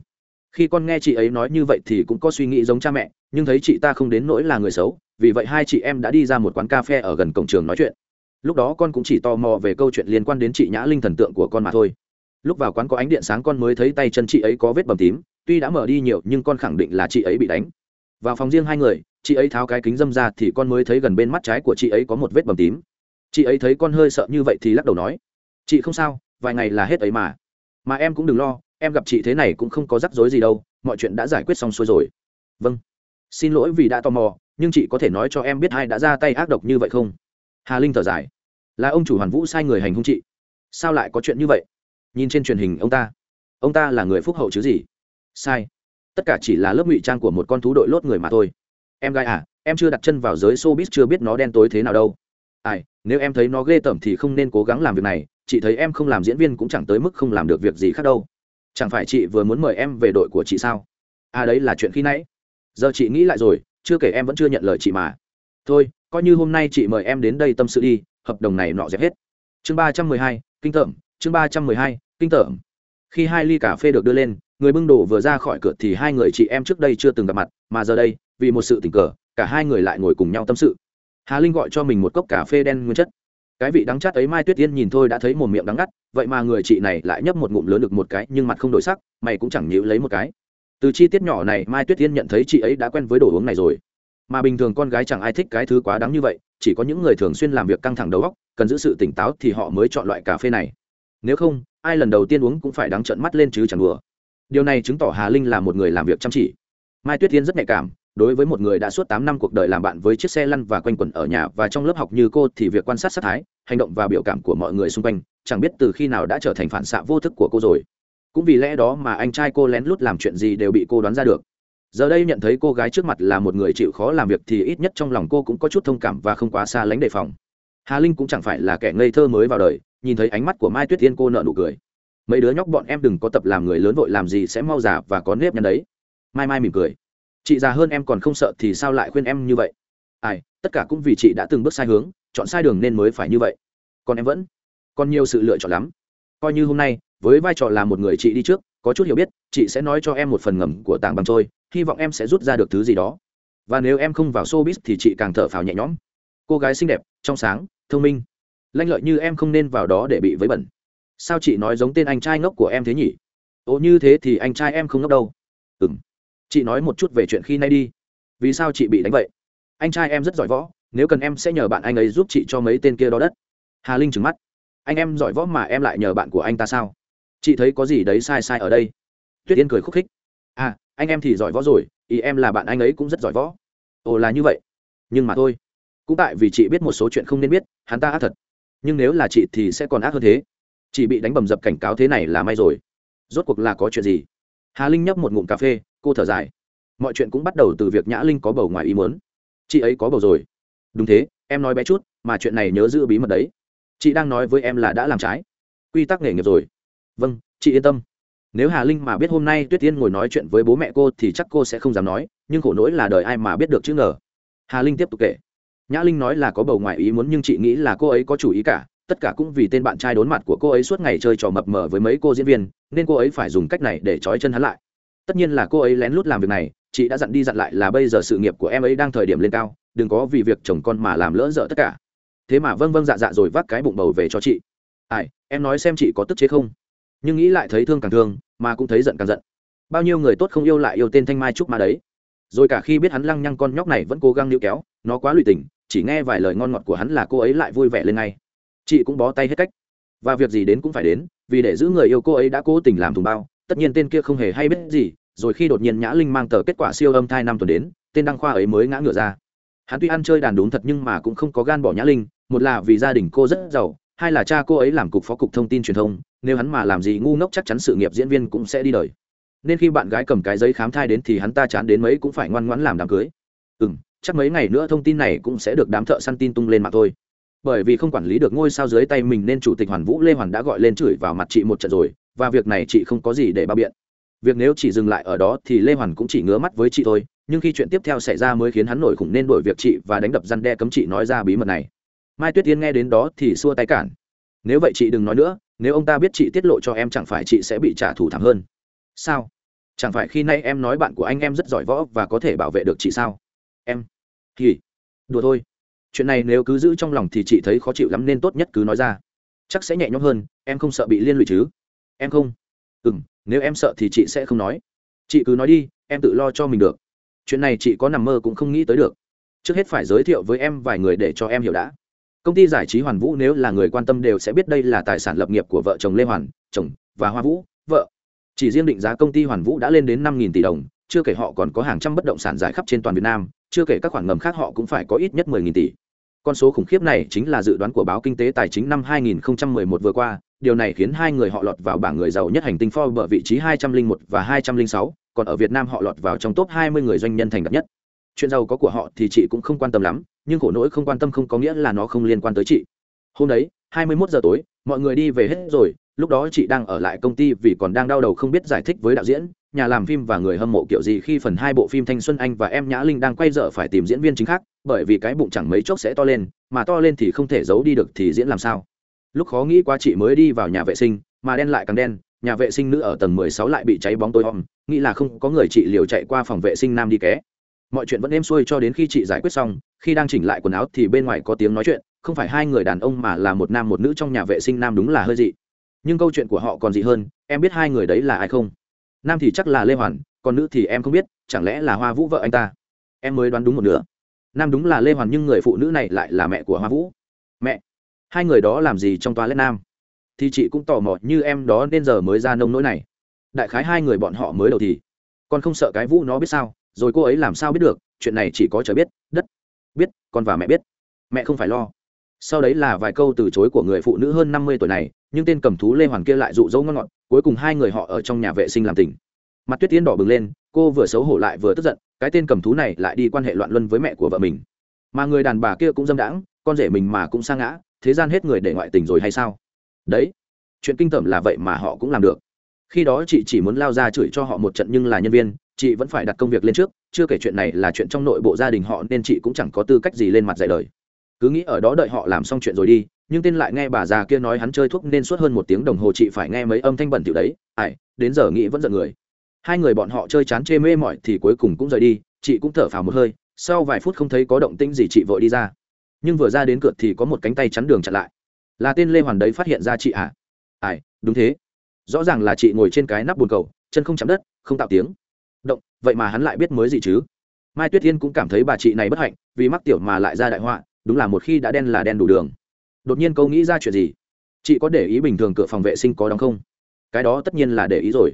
Khi con nghe chị ấy nói như vậy thì cũng có suy nghĩ giống cha mẹ, nhưng thấy chị ta không đến nỗi là người xấu, vì vậy hai chị em đã đi ra một quán cà phê ở gần cổng trường nói chuyện. Lúc đó con cũng chỉ tò mò về câu chuyện liên quan đến chị nhã linh thần tượng của con mà thôi. Lúc vào quán có ánh điện sáng con mới thấy tay chân chị ấy có vết bầm tím, tuy đã mở đi nhiều nhưng con khẳng định là chị ấy bị đánh. Vào phòng riêng hai người, chị ấy tháo cái kính dâm ra thì con mới thấy gần bên mắt trái của chị ấy có một vết bầm tím. Chị ấy thấy con hơi sợ như vậy thì lắc đầu nói chị không sao, vài ngày là hết ấy mà. Mà em cũng đừng lo, em gặp chị thế này cũng không có rắc rối gì đâu, mọi chuyện đã giải quyết xong xuôi rồi. Vâng. Xin lỗi vì đã tò mò, nhưng chị có thể nói cho em biết ai đã ra tay ác độc như vậy không? Hà linh thở dài. Là ông chủ hoàn vũ sai người hành hung chị. Sao lại có chuyện như vậy? Nhìn trên truyền hình, ông ta. Ông ta là người phúc hậu chứ gì? Sai. Tất cả chỉ là lớp ngụy trang của một con thú đội lốt người mà thôi. Em gái à em chưa đặt chân vào giới showbiz, chưa biết nó đen tối thế nào đâu. Ai, nếu em thấy nó ghê tởm thì không nên cố gắng làm việc này chị thấy em không làm diễn viên cũng chẳng tới mức không làm được việc gì khác đâu. Chẳng phải chị vừa muốn mời em về đội của chị sao? À đấy là chuyện khi nãy. Giờ chị nghĩ lại rồi, chưa kể em vẫn chưa nhận lời chị mà. Thôi, coi như hôm nay chị mời em đến đây tâm sự đi, hợp đồng này nọ dẹp hết. Chương ba trăm mười hai, kinh tởm, chương ba trăm mười hai, kinh tởm. Khi hai ly cà phê được đưa lên, người bưng đồ vừa ra khỏi cửa thì hai người chị em trước đây chưa từng gặp mặt, mà giờ đây, vì một sự tình cờ, cả hai người lại ngồi cùng nhau tâm sự. Hà linh gọi cho mình một cốc cà phê đen nguyên chất cái vị đắng chát ấy mai tuyết yên nhìn thôi đã thấy một miệng đắng ngắt, vậy mà người chị này lại nhấp một ngụm lớn được một cái, nhưng mặt không đổi sắc, mày cũng chẳng nhịu lấy một cái. Từ chi tiết nhỏ này, mai tuyết yên nhận thấy chị ấy đã quen với đồ uống này rồi. Mà bình thường con gái chẳng ai thích cái thứ quá đắng như vậy, chỉ có những người thường xuyên làm việc căng thẳng đầu óc, cần giữ sự tỉnh táo thì họ mới chọn loại cà phê này. Nếu không, ai lần đầu tiên uống cũng phải đắng trợn mắt lên chứ chẳng đùa. Điều này chứng tỏ hà linh là một người làm việc chăm chỉ. Mai tuyết yên rất nhạy cảm đối với một người đã suốt tám năm cuộc đời làm bạn với chiếc xe lăn và quanh quẩn ở nhà và trong lớp học như cô thì việc quan sát sát thái, hành động và biểu cảm của mọi người xung quanh, chẳng biết từ khi nào đã trở thành phản xạ vô thức của cô rồi. Cũng vì lẽ đó mà anh trai cô lén lút làm chuyện gì đều bị cô đoán ra được. Giờ đây nhận thấy cô gái trước mặt là một người chịu khó làm việc thì ít nhất trong lòng cô cũng có chút thông cảm và không quá xa lánh đề phòng. Hà linh cũng chẳng phải là kẻ ngây thơ mới vào đời, nhìn thấy ánh mắt của mai tuyết tiên cô nở nụ cười. Mấy đứa nhóc bọn em đừng có tập làm người lớn vội làm gì sẽ mau già và có nếp nhăn đấy. Mai mai mỉm cười chị già hơn em còn không sợ thì sao lại khuyên em như vậy? Ai, tất cả cũng vì chị đã từng bước sai hướng, chọn sai đường nên mới phải như vậy. Còn em vẫn, còn nhiều sự lựa chọn lắm. Coi như hôm nay, với vai trò là một người chị đi trước, có chút hiểu biết, chị sẽ nói cho em một phần ngầm của tàng bằng trôi, hy vọng em sẽ rút ra được thứ gì đó. Và nếu em không vào showbiz thì chị càng thở phào nhẹ nhõm. Cô gái xinh đẹp, trong sáng, thông minh. Lanh lợi như em không nên vào đó để bị vấy bẩn. Sao chị nói giống tên anh trai ngốc của em thế nhỉ? Ồ, như thế thì anh trai em không ngốc đâu. Ừ m chị nói một chút về chuyện khi nay đi. Vì sao chị bị đánh vậy? Anh trai em rất giỏi võ, nếu cần em sẽ nhờ bạn anh ấy giúp chị cho mấy tên kia đó đất. Hà linh trừng mắt. Anh em giỏi võ mà em lại nhờ bạn của anh ta sao? Chị thấy có gì đấy sai sai ở đây? Tuyết yên cười khúc khích. À anh em thì giỏi võ rồi, ý em là bạn anh ấy cũng rất giỏi võ. Ồ là như vậy. Nhưng mà thôi. Cũng tại vì chị biết một số chuyện không nên biết, hắn ta ác thật. Nhưng nếu là chị thì sẽ còn ác hơn thế. Chị bị đánh bầm dập cảnh cáo thế này là may rồi. Rốt cuộc là có chuyện gì? Hà linh nhấp một ngụm cà phê cô thở dài. Mọi chuyện cũng bắt đầu từ việc nhã linh có bầu ngoài ý muốn. Chị ấy có bầu rồi. Đúng thế, em nói bé chút, mà chuyện này nhớ giữ bí mật đấy. Chị đang nói với em là đã làm trái. Quy tắc nghề nghiệp rồi. Vâng chị yên tâm. Nếu hà linh mà biết hôm nay tuyết tiên ngồi nói chuyện với bố mẹ cô thì chắc cô sẽ không dám nói, nhưng khổ nỗi là đời ai mà biết được chứ ngờ hà linh tiếp tục kể. Nhã linh nói là có bầu ngoài ý muốn nhưng chị nghĩ là cô ấy có chủ ý cả, tất cả cũng vì tên bạn trai đốn mặt của cô ấy suốt ngày chơi trò mập mờ với mấy cô diễn viên, nên cô ấy phải dùng cách này để trói chân hắn lại tất nhiên là cô ấy lén lút làm việc này, chị đã dặn đi dặn lại là bây giờ sự nghiệp của em ấy đang thời điểm lên cao, đừng có vì việc chồng con mà làm lỡ dở tất cả. Thế mà vâng vâng dạ dạ rồi vác cái bụng bầu về cho chị. Ai, em nói xem chị có tức chế không? Nhưng nghĩ lại thấy thương càng thương, mà cũng thấy giận càng giận. Bao nhiêu người tốt không yêu lại yêu tên thanh mai trúc mà đấy. Rồi cả khi biết hắn lăng nhăng con nhóc này vẫn cố gắng níu kéo, nó quá lụy tình, chỉ nghe vài lời ngon ngọt của hắn là cô ấy lại vui vẻ lên ngay. Chị cũng bó tay hết cách. Và việc gì đến cũng phải đến, vì để giữ người yêu cô ấy đã cố tình làm thùng bao tất nhiên tên kia không hề hay biết gì, rồi khi đột nhiên nhã linh mang tờ kết quả siêu âm thai năm tuần đến, tên đăng khoa ấy mới ngã ngựa ra. Hắn tuy ăn chơi đàn đúng thật nhưng mà cũng không có gan bỏ nhã linh, một là vì gia đình cô rất giàu, hai là cha cô ấy làm cục phó cục thông tin truyền thông, nếu hắn mà làm gì ngu ngốc chắc chắn sự nghiệp diễn viên cũng sẽ đi đời. Nên khi bạn gái cầm cái giấy khám thai đến thì hắn ta chán đến mấy cũng phải ngoan ngoãn làm đám cưới. Ừ m chắc mấy ngày nữa thông tin này cũng sẽ được đám thợ săn tin tung lên mạng thôi. Bởi vì không quản lý được ngôi sao dưới tay mình nên chủ tịch hoàn vũ lê hoàn đã gọi lên chửi vào mặt chị một trận rồi và việc này chị không có gì để bao biện. Việc nếu chỉ dừng lại ở đó thì lê hoàn cũng chỉ ngứa mắt với chị thôi, nhưng khi chuyện tiếp theo xảy ra mới khiến hắn nổi khủng nên đổi việc chị và đánh đập răn đe cấm chị nói ra bí mật này. Mai tuyết tiên nghe đến đó thì xua tay cản. Nếu vậy chị đừng nói nữa, nếu ông ta biết chị tiết lộ cho em chẳng phải chị sẽ bị trả thù thảm hơn. Sao? Chẳng phải khi nay em nói bạn của anh em rất giỏi võ và có thể bảo vệ được chị sao? Em? Thì? Đùa thôi. Chuyện này nếu cứ giữ trong lòng thì chị thấy khó chịu lắm nên tốt nhất cứ nói ra. Chắc sẽ nhẹ nhõm hơn, em không sợ bị liên lụy chứ? Em không? Ừ m nếu em sợ thì chị sẽ không nói. Chị cứ nói đi, em tự lo cho mình được. Chuyện này chị có nằm mơ cũng không nghĩ tới được. Trước hết phải giới thiệu với em vài người để cho em hiểu đã. Công ty giải trí hoàn vũ nếu là người quan tâm đều sẽ biết đây là tài sản lập nghiệp của vợ chồng lê hoàn, chồng và hoa vũ, vợ. Chỉ riêng định giá công ty hoàn vũ đã lên đến năm tỷ đồng, chưa kể họ còn có hàng trăm bất động sản giải khắp trên toàn việt nam, chưa kể các khoản ngầm khác họ cũng phải có ít nhất 10.000 tỷ. Con số khủng khiếp này chính là dự đoán của báo kinh tế tài chính năm 2011 vừa qua điều này khiến hai người họ lọt vào bảng người giàu nhất hành tinh Forbes vị trí 201 và 206, còn ở Việt Nam họ lọt vào trong top 20 người doanh nhân thành đạt nhất. Chuyện giàu có của họ thì chị cũng không quan tâm lắm, nhưng khổ nỗi không quan tâm không có nghĩa là nó không liên quan tới chị. Hôm đấy, 21 giờ tối, mọi người đi về hết rồi, lúc đó chị đang ở lại công ty vì còn đang đau đầu không biết giải thích với đạo diễn, nhà làm phim và người hâm mộ kiểu gì khi phần hai bộ phim Thanh Xuân Anh và em Nhã Linh đang quay dở phải tìm diễn viên chính khác, bởi vì cái bụng chẳng mấy chốc sẽ to lên, mà to lên thì không thể giấu đi được thì diễn làm sao? Lúc khó nghĩ quá chị mới đi vào nhà vệ sinh, mà đen lại càng đen, nhà vệ sinh nữ ở tầng mười sáu lại bị cháy bóng tối om, nghĩ là không có người chị liều chạy qua phòng vệ sinh nam đi ké. Mọi chuyện vẫn êm xuôi cho đến khi chị giải quyết xong, khi đang chỉnh lại quần áo thì bên ngoài có tiếng nói chuyện, không phải hai người đàn ông mà là một nam một nữ trong nhà vệ sinh nam đúng là hơi dị. Nhưng câu chuyện của họ còn dị hơn, em biết hai người đấy là ai không? Nam thì chắc là lê hoàn, còn nữ thì em không biết, chẳng lẽ là hoa vũ vợ anh ta? Em mới đoán đúng một nửa. Nam đúng là lê hoàn nhưng người phụ nữ này lại là mẹ của hoa vũ. Mẹ hai người đó làm gì trong toilet nam? Thì chị cũng tò mò như em đó nên giờ mới ra nông nỗi này. Đại khái hai người bọn họ mới đầu thì. Con không sợ cái vũ nó biết sao, rồi cô ấy làm sao biết được, chuyện này chỉ có trời biết, đất biết, con và mẹ biết. Mẹ không phải lo. Sau đấy là vài câu từ chối của người phụ nữ hơn năm mươi tuổi này, nhưng tên cầm thú lê hoàn kia lại dụ dỗ ngon ngọt, cuối cùng hai người họ ở trong nhà vệ sinh làm tình. Mặt tuyết tiến đỏ bừng lên, cô vừa xấu hổ lại vừa tức giận, cái tên cầm thú này lại đi quan hệ loạn luân với mẹ của vợ mình. Mà người đàn bà kia cũng dâm đãng, con rể mình mà cũng sa ngã thế gian hết người để ngoại tình rồi hay sao? Đấy, chuyện kinh tởm là vậy mà họ cũng làm được. Khi đó chị chỉ muốn lao ra chửi cho họ một trận nhưng là nhân viên, chị vẫn phải đặt công việc lên trước, chưa kể chuyện này là chuyện trong nội bộ gia đình họ nên chị cũng chẳng có tư cách gì lên mặt dạy đời. Cứ nghĩ ở đó đợi họ làm xong chuyện rồi đi, nhưng tên lại nghe bà già kia nói hắn chơi thuốc nên suốt hơn một tiếng đồng hồ chị phải nghe mấy âm thanh bẩn thỉu đấy ải đến giờ nghĩ vẫn giận người. Hai người bọn họ chơi chán chê mê mỏi thì cuối cùng cũng rời đi, chị cũng thở phào một hơi, sau vài phút không thấy có động tĩnh gì chị vội đi ra nhưng vừa ra đến cửa thì có một cánh tay chắn đường chặn lại. Là tên lê hoàn đấy phát hiện ra chị à ai, đúng thế. Rõ ràng là chị ngồi trên cái nắp bồn cầu, chân không chạm đất, không tạo tiếng. Động, vậy mà hắn lại biết mới gì chứ? Mai tuyết thiên cũng cảm thấy bà chị này bất hạnh, vì mắc tiểu mà lại ra đại họa, đúng là một khi đã đen là đen đủ đường. Đột nhiên câu nghĩ ra chuyện gì? Chị có để ý bình thường cửa phòng vệ sinh có đóng không? Cái đó tất nhiên là để ý rồi.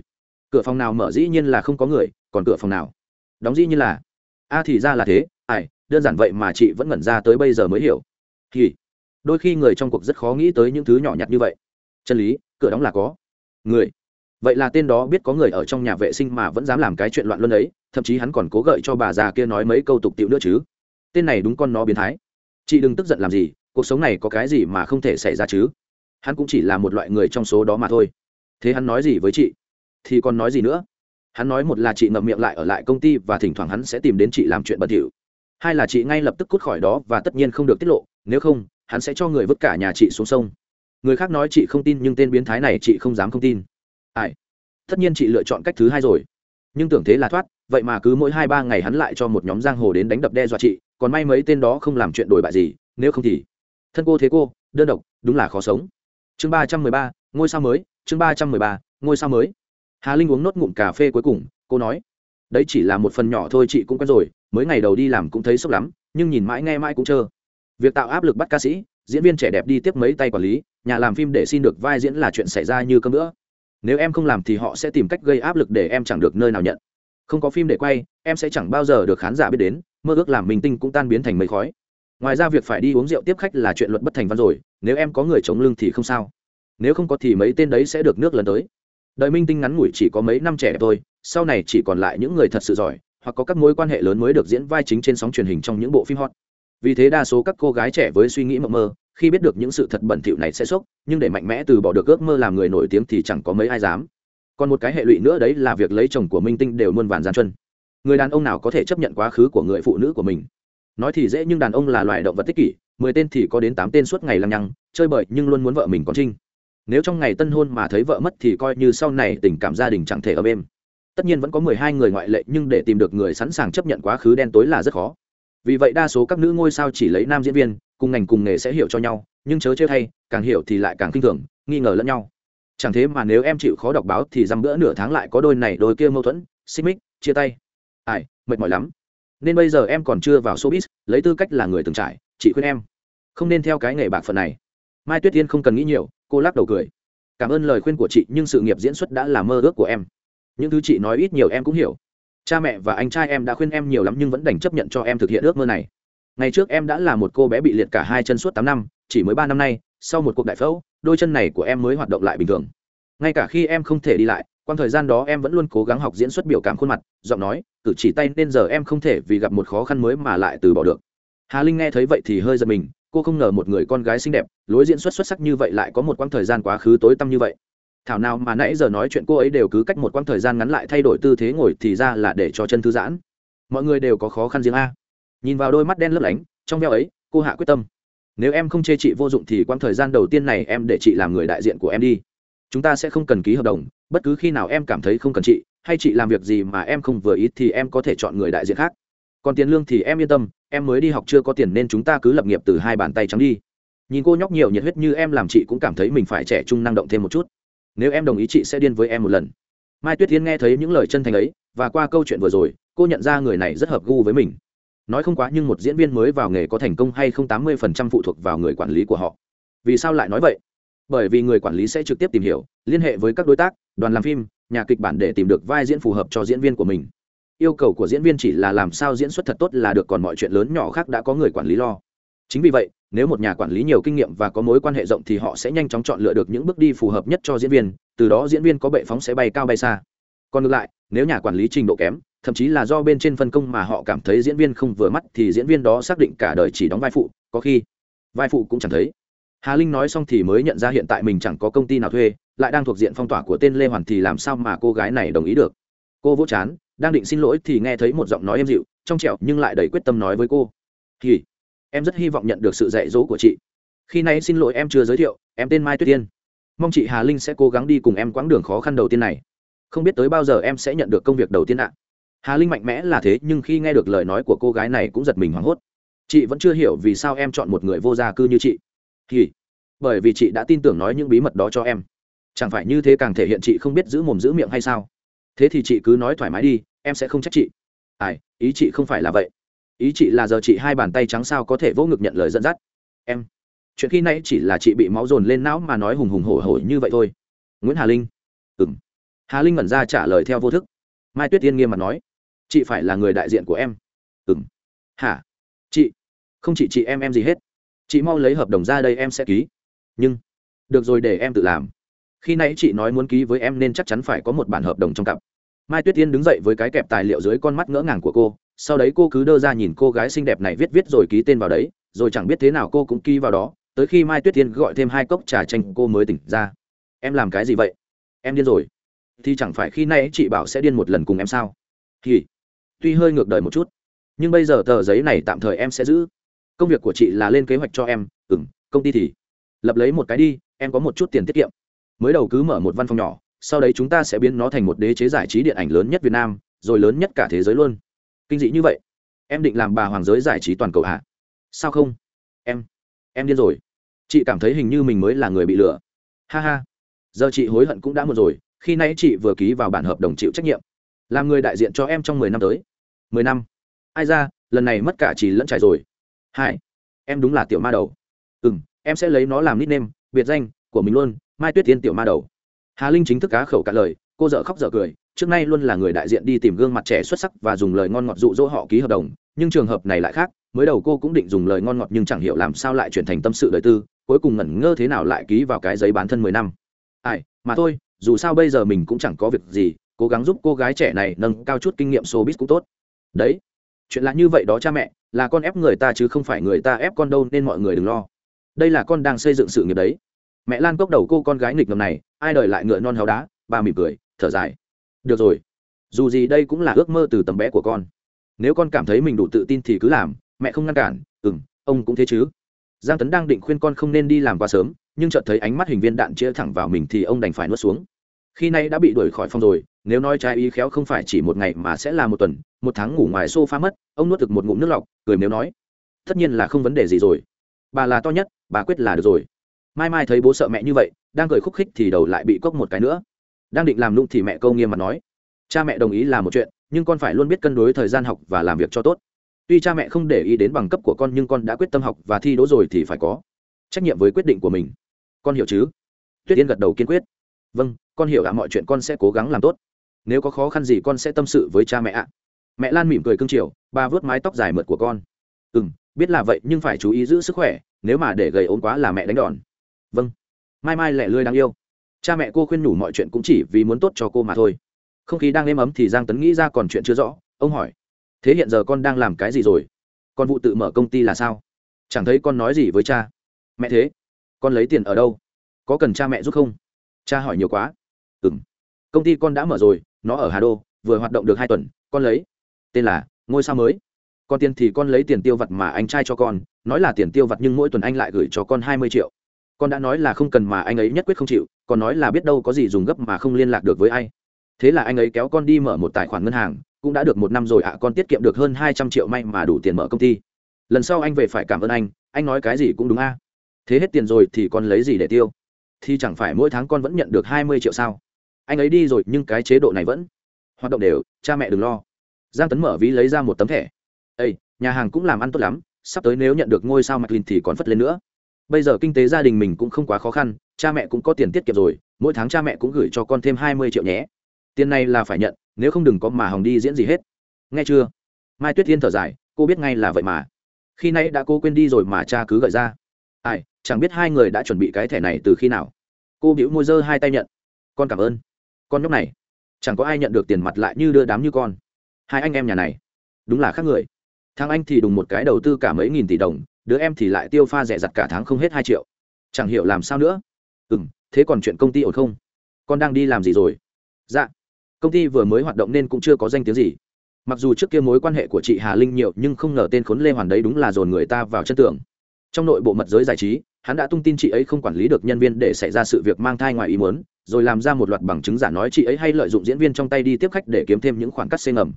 Cửa phòng nào mở dĩ nhiên là không có người, còn cửa phòng nào? Đóng dĩ nhiên là. A thì ra là thế, ai đơn giản vậy mà chị vẫn ngẩn ra tới bây giờ mới hiểu. Thì đôi khi người trong cuộc rất khó nghĩ tới những thứ nhỏ nhặt như vậy. Chân lý, cửa đóng là có. Người. Vậy là tên đó biết có người ở trong nhà vệ sinh mà vẫn dám làm cái chuyện loạn luân ấy, thậm chí hắn còn cố gợi cho bà già kia nói mấy câu tục tiệu nữa chứ. Tên này đúng con nó biến thái. Chị đừng tức giận làm gì, cuộc sống này có cái gì mà không thể xảy ra chứ. Hắn cũng chỉ là một loại người trong số đó mà thôi. Thế hắn nói gì với chị? Thì còn nói gì nữa? Hắn nói một là chị ngậm miệng lại ở lại công ty và thỉnh thoảng hắn sẽ tìm đến chị làm chuyện bẩn thỉu hai là chị ngay lập tức cút khỏi đó và tất nhiên không được tiết lộ, nếu không, hắn sẽ cho người vứt cả nhà chị xuống sông. Người khác nói chị không tin nhưng tên biến thái này chị không dám không tin. Ai? Tất nhiên chị lựa chọn cách thứ hai rồi. Nhưng tưởng thế là thoát, vậy mà cứ mỗi hai ba ngày hắn lại cho một nhóm giang hồ đến đánh đập đe dọa chị, còn may mấy tên đó không làm chuyện đổi bại gì, nếu không thì. Thân cô thế cô, đơn độc, đúng là khó sống. Chương ba trăm mười ba, ngôi sao mới, chương ba trăm mười ba, ngôi sao mới. Hà linh uống nốt ngụm cà phê cuối cùng, cô nói. Đấy chỉ là một phần nhỏ thôi, chị cũng quen rồi mới ngày đầu đi làm cũng thấy sốc lắm, nhưng nhìn mãi nghe mãi cũng chơ. Việc tạo áp lực bắt ca sĩ, diễn viên trẻ đẹp đi tiếp mấy tay quản lý, nhà làm phim để xin được vai diễn là chuyện xảy ra như cơm nữa nếu em không làm thì họ sẽ tìm cách gây áp lực để em chẳng được nơi nào nhận. Không có phim để quay, em sẽ chẳng bao giờ được khán giả biết đến, mơ ước làm minh tinh cũng tan biến thành mây khói. Ngoài ra việc phải đi uống rượu tiếp khách là chuyện luật bất thành văn rồi, nếu em có người chống lưng thì không sao. Nếu không có thì mấy tên đấy sẽ được nước lần tới. Đời minh tinh ngắn ngủi chỉ có mấy năm trẻ thôi, sau này chỉ còn lại những người thật sự giỏi hoặc có các mối quan hệ lớn mới được diễn vai chính trên sóng truyền hình trong những bộ phim hot. Vì thế đa số các cô gái trẻ với suy nghĩ mộng mơ, khi biết được những sự thật bẩn thỉu này sẽ sốc, nhưng để mạnh mẽ từ bỏ được ước mơ làm người nổi tiếng thì chẳng có mấy ai dám. Còn một cái hệ lụy nữa đấy là việc lấy chồng của minh tinh đều muôn vàn gian chân người đàn ông nào có thể chấp nhận quá khứ của người phụ nữ của mình? Nói thì dễ nhưng đàn ông là loài động vật tích kỷ, mười tên thì có đến tám tên suốt ngày lăng nhăng, chơi bời nhưng luôn muốn vợ mình còn trinh. Nếu trong ngày tân hôn mà thấy vợ mất thì coi như sau này tình cảm gia đình chẳng thể ấm êm tất nhiên vẫn có mười hai người ngoại lệ, nhưng để tìm được người sẵn sàng chấp nhận quá khứ đen tối là rất khó. Vì vậy đa số các nữ ngôi sao chỉ lấy nam diễn viên, cùng ngành cùng nghề sẽ hiểu cho nhau, nhưng chớ chơi thay, càng hiểu thì lại càng k i n h thường, nghi ngờ lẫn nhau. Chẳng thế mà nếu em chịu khó đọc báo thì dăm bữa nửa tháng lại có đôi này đôi kia mâu thuẫn, xích mích, chia tay. Ai, mệt mỏi lắm. Nên bây giờ em còn chưa vào showbiz, lấy tư cách là người từng trải, chị khuyên em. Không nên theo cái nghề bạc phận này. Mai tuyết tiên không cần nghĩ nhiều, cô lắc đầu cười. Cảm ơn lời khuyên của chị, nhưng sự nghiệp diễn xuất đã là mơ ước của em những thứ chị nói ít nhiều em cũng hiểu. Cha mẹ và anh trai em đã khuyên em nhiều lắm nhưng vẫn đành chấp nhận cho em thực hiện ước mơ này. Ngày trước em đã là một cô bé bị liệt cả hai chân suốt tám năm, chỉ mới ba năm nay, sau một cuộc đại phẫu, đôi chân này của em mới hoạt động lại bình thường. Ngay cả khi em không thể đi lại quan thời gian đó em vẫn luôn cố gắng học diễn xuất biểu cảm khuôn mặt, giọng nói, cử chỉ tay nên giờ em không thể vì gặp một khó khăn mới mà lại từ bỏ được. Hà linh nghe thấy vậy thì hơi giật mình, cô không ngờ một người con gái xinh đẹp, lối diễn xuất xuất sắc như vậy lại có một quãng thời gian quá khứ tối tăm như vậy thảo nào mà nãy giờ nói chuyện cô ấy đều cứ cách một quãng thời gian ngắn lại thay đổi tư thế ngồi thì ra là để cho chân thư giãn. Mọi người đều có khó khăn riêng a. Nhìn vào đôi mắt đen lấp lánh, trong veo ấy, cô hạ quyết tâm. Nếu em không chê chị vô dụng thì quãng thời gian đầu tiên này em để chị làm người đại diện của em đi. Chúng ta sẽ không cần ký hợp đồng, bất cứ khi nào em cảm thấy không cần chị, hay chị làm việc gì mà em không vừa ý thì em có thể chọn người đại diện khác. Còn tiền lương thì em yên tâm, em mới đi học chưa có tiền nên chúng ta cứ lập nghiệp từ hai bàn tay trắng đi. Nhìn cô nhóc nhiều nhiệt huyết như em làm chị cũng cảm thấy mình phải trẻ trung năng động thêm một chút nếu em đồng ý chị sẽ điên với em một lần. Mai tuyết tiến nghe thấy những lời chân thành ấy, và qua câu chuyện vừa rồi, cô nhận ra người này rất hợp gu với mình. Nói không quá, nhưng một diễn viên mới vào nghề có thành công hay không tám mươi phần trăm phụ thuộc vào người quản lý của họ. Vì sao lại nói vậy? Bởi vì người quản lý sẽ trực tiếp tìm hiểu, liên hệ với các đối tác, đoàn làm phim, nhà kịch bản để tìm được vai diễn phù hợp cho diễn viên của mình. Yêu cầu của diễn viên chỉ là làm sao diễn xuất thật tốt là được, còn mọi chuyện lớn nhỏ khác đã có người quản lý lo. Chính vì vậy nếu một nhà quản lý nhiều kinh nghiệm và có mối quan hệ rộng thì họ sẽ nhanh chóng chọn lựa được những bước đi phù hợp nhất cho diễn viên, từ đó diễn viên có bệ phóng sẽ bay cao bay xa. Còn ngược lại, nếu nhà quản lý trình độ kém, thậm chí là do bên trên phân công mà họ cảm thấy diễn viên không vừa mắt thì diễn viên đó xác định cả đời chỉ đóng vai phụ, có khi vai phụ cũng chẳng thấy. Hà linh nói xong thì mới nhận ra hiện tại mình chẳng có công ty nào thuê, lại đang thuộc diện phong tỏa của tên lê hoàn thì làm sao mà cô gái này đồng ý được? Cô vỗ chán, đang định xin lỗi thì nghe thấy một giọng nói êm dịu, trong trẻo nhưng lại đầy quyết tâm nói với cô. Thì em rất hy vọng nhận được sự dạy dỗ của chị. Khi nay xin lỗi em chưa giới thiệu, em tên mai tuyết tiên mong chị hà linh sẽ cố gắng đi cùng em quãng đường khó khăn đầu tiên này. Không biết tới bao giờ em sẽ nhận được công việc đầu tiên ạ. Hà linh mạnh mẽ là thế, nhưng khi nghe được lời nói của cô gái này cũng giật mình hoảng hốt. Chị vẫn chưa hiểu vì sao em chọn một người vô gia cư như chị. Thì, bởi vì chị đã tin tưởng nói những bí mật đó cho em. Chẳng phải như thế càng thể hiện chị không biết giữ mồm giữ miệng hay sao? Thế thì chị cứ nói thoải mái đi, em sẽ không trách chị. Ai, ý chị không phải là vậy ý chị là giờ chị hai bàn tay trắng sao có thể vỗ ngực nhận lời dẫn dắt. Em. Chuyện khi nãy chỉ là chị bị máu dồn lên não mà nói hùng hùng hổ hổ như vậy thôi. Nguyễn hà linh. Ừ m hà linh ngẩn ra trả lời theo vô thức. Mai tuyết tiên nghiêm mặt nói. Chị phải là người đại diện của em. Ừ m hả? Chị. Không chị chị em em gì hết. Chị mau lấy hợp đồng ra đây em sẽ ký. Nhưng. Được rồi để em tự làm. Khi nãy chị nói muốn ký với em nên chắc chắn phải có một bản hợp đồng trong cặp. Mai tuyết tiên đứng dậy với cái kẹp tài liệu dưới con mắt ngỡ ngàng của cô sau đấy cô cứ đơ ra nhìn cô gái xinh đẹp này viết viết rồi ký tên vào đấy, rồi chẳng biết thế nào cô cũng ký vào đó, tới khi mai tuyết thiên gọi thêm hai cốc trà chanh cô mới tỉnh ra. Em làm cái gì vậy? Em điên rồi. Thì chẳng phải khi nay chị bảo sẽ điên một lần cùng em sao? Thì, tuy hơi ngược đời một chút, nhưng bây giờ tờ giấy này tạm thời em sẽ giữ. Công việc của chị là lên kế hoạch cho em ừ m công ty thì lập lấy một cái đi, em có một chút tiền tiết kiệm. Mới đầu cứ mở một văn phòng nhỏ, sau đấy chúng ta sẽ biến nó thành một đế chế giải trí điện ảnh lớn nhất việt nam, rồi lớn nhất cả thế giới luôn kinh dị như vậy? Em định làm bà hoàng giới giải trí toàn cầu hả? Sao không? Em em điên rồi. Chị cảm thấy hình như mình mới là người bị lừa. Ha ha. Giờ chị hối hận cũng đã một rồi, khi nay chị vừa ký vào bản hợp đồng chịu trách nhiệm. Làm người đại diện cho em trong mười năm tới. Mười năm. Ai ra, lần này mất cả chỉ lẫn trải rồi. Hai. Em đúng là tiểu ma đầu. Ừ m em sẽ lấy nó làm nickname, biệt danh của mình luôn, mai tuyết tiên tiểu ma đầu. Hà linh chính thức cá khẩu cả lời, cô dợ khóc dợ cười trước nay luôn là người đại diện đi tìm gương mặt trẻ xuất sắc và dùng lời ngon ngọt dụ dỗ họ ký hợp đồng, nhưng trường hợp này lại khác, mới đầu cô cũng định dùng lời ngon ngọt nhưng chẳng hiểu làm sao lại chuyển thành tâm sự đời tư, cuối cùng ngẩn ngơ thế nào lại ký vào cái giấy bán thân mười năm. Ai, mà thôi, dù sao bây giờ mình cũng chẳng có việc gì, cố gắng giúp cô gái trẻ này nâng cao chút kinh nghiệm showbiz cũng tốt. Đấy, chuyện là như vậy đó cha mẹ, là con ép người ta chứ không phải người ta ép con đâu nên mọi người đừng lo. Đây là con đang xây dựng sự nghiệp đấy. Mẹ lan cốc đầu cô con gái nghịch ngầm này, ai đời lại ngựa non héo đá, bà mỉm cười, thở dài được rồi. Dù gì đây cũng là ước mơ từ tầm bé của con. Nếu con cảm thấy mình đủ tự tin thì cứ làm, mẹ không ngăn cản. Ừ m ông cũng thế chứ. Giang tấn đang định khuyên con không nên đi làm quá sớm, nhưng chợt thấy ánh mắt hình viên đạn chia thẳng vào mình thì ông đành phải nuốt xuống. Khi nay đã bị đuổi khỏi phòng rồi, nếu nói trái ý khéo không phải chỉ một ngày mà sẽ là một tuần, một tháng ngủ ngoài s o f a mất, ông nuốt được một ngụm nước lọc, cười nếu nói. Tất nhiên là không vấn đề gì rồi. Bà là to nhất, bà quyết là được rồi. Mai mai thấy bố sợ mẹ như vậy, đang cười khúc khích thì đầu lại bị cốc một cái nữa đang định làm nụng thì mẹ câu nghiêm mặt nói, cha mẹ đồng ý là một chuyện, nhưng con phải luôn biết cân đối thời gian học và làm việc cho tốt. Tuy cha mẹ không để ý đến bằng cấp của con, nhưng con đã quyết tâm học và thi đỗ rồi thì phải có trách nhiệm với quyết định của mình. Con hiểu chứ? Tuyết yên gật đầu kiên quyết. Vâng con hiểu ạ, mọi chuyện con sẽ cố gắng làm tốt. Nếu có khó khăn gì con sẽ tâm sự với cha mẹ ạ. Mẹ lan mỉm cười cưng chiều bà vớt mái tóc dài mượt của con. Ừ m biết là vậy, nhưng phải chú ý giữ sức khỏe, nếu mà để gầy ốm quá là mẹ đánh đòn. Vâng. Mai mai lẹ lươi đáng yêu cha mẹ cô khuyên nhủ mọi chuyện cũng chỉ vì muốn tốt cho cô mà thôi không khí đang êm ấm thì giang tấn nghĩ ra còn chuyện chưa rõ ông hỏi thế hiện giờ con đang làm cái gì rồi con vụ tự mở công ty là sao chẳng thấy con nói gì với cha mẹ thế con lấy tiền ở đâu có cần cha mẹ giúp không cha hỏi nhiều quá ừ m công ty con đã mở rồi nó ở hà đô vừa hoạt động được hai tuần con lấy tên là ngôi sao mới Con tiền thì con lấy tiền tiêu vặt mà anh trai cho con nói là tiền tiêu vặt nhưng mỗi tuần anh lại gửi cho con hai mươi triệu con đã nói là không cần mà anh ấy nhất quyết không chịu còn nói là biết đâu có gì dùng gấp mà không liên lạc được với ai. Thế là anh ấy kéo con đi mở một tài khoản ngân hàng, cũng đã được một năm rồi ạ, con tiết kiệm được hơn hai trăm triệu may mà đủ tiền mở công ty. Lần sau anh về phải cảm ơn anh anh nói cái gì cũng đúng a. Thế hết tiền rồi thì con lấy gì để tiêu? Thì chẳng phải mỗi tháng con vẫn nhận được hai mươi triệu sao? Anh ấy đi rồi nhưng cái chế độ này vẫn. Hoạt động đều, cha mẹ đừng lo. Giang tấn mở ví lấy ra một tấm thẻ. Ây nhà hàng cũng làm ăn tốt lắm, sắp tới nếu nhận được ngôi sao mclean thì còn phất lên nữa bây giờ kinh tế gia đình mình cũng không quá khó khăn, cha mẹ cũng có tiền tiết kiệm rồi, mỗi tháng cha mẹ cũng gửi cho con thêm hai mươi triệu nhé. Tiền này là phải nhận, nếu không đừng có mà hòng đi diễn gì hết. Nghe chưa? Mai tuyết thiên thở dài, cô biết ngay là vậy mà. Khi nãy đã cô quên đi rồi mà cha cứ gợi ra. Ai, chẳng biết hai người đã chuẩn bị cái thẻ này từ khi nào. Cô bĩu môi dơ hai tay nhận. Con cảm ơn. Con nhóc này. Chẳng có ai nhận được tiền mặt lại như đưa đám như con. Hai anh em nhà này. Đúng là khác người. Thằng anh thì đùng một cái đầu tư cả mấy nghìn tỷ đồng đứa em thì lại tiêu pha rẻ rặt cả tháng không hết hai triệu. Chẳng hiểu làm sao nữa. Ừ m thế còn chuyện công ty ổn không? Con đang đi làm gì rồi? Dạ. Công ty vừa mới hoạt động nên cũng chưa có danh tiếng gì. Mặc dù trước kia mối quan hệ của chị hà linh nhiều nhưng không ngờ tên khốn lê hoàn đấy đúng là dồn người ta vào chân tường. Trong nội bộ mật giới giải trí, hắn đã tung tin chị ấy không quản lý được nhân viên để xảy ra sự việc mang thai ngoài ý muốn, rồi làm ra một loạt bằng chứng giả nói chị ấy hay lợi dụng diễn viên trong tay đi tiếp khách để kiếm thêm những khoản cắt xê ngầm.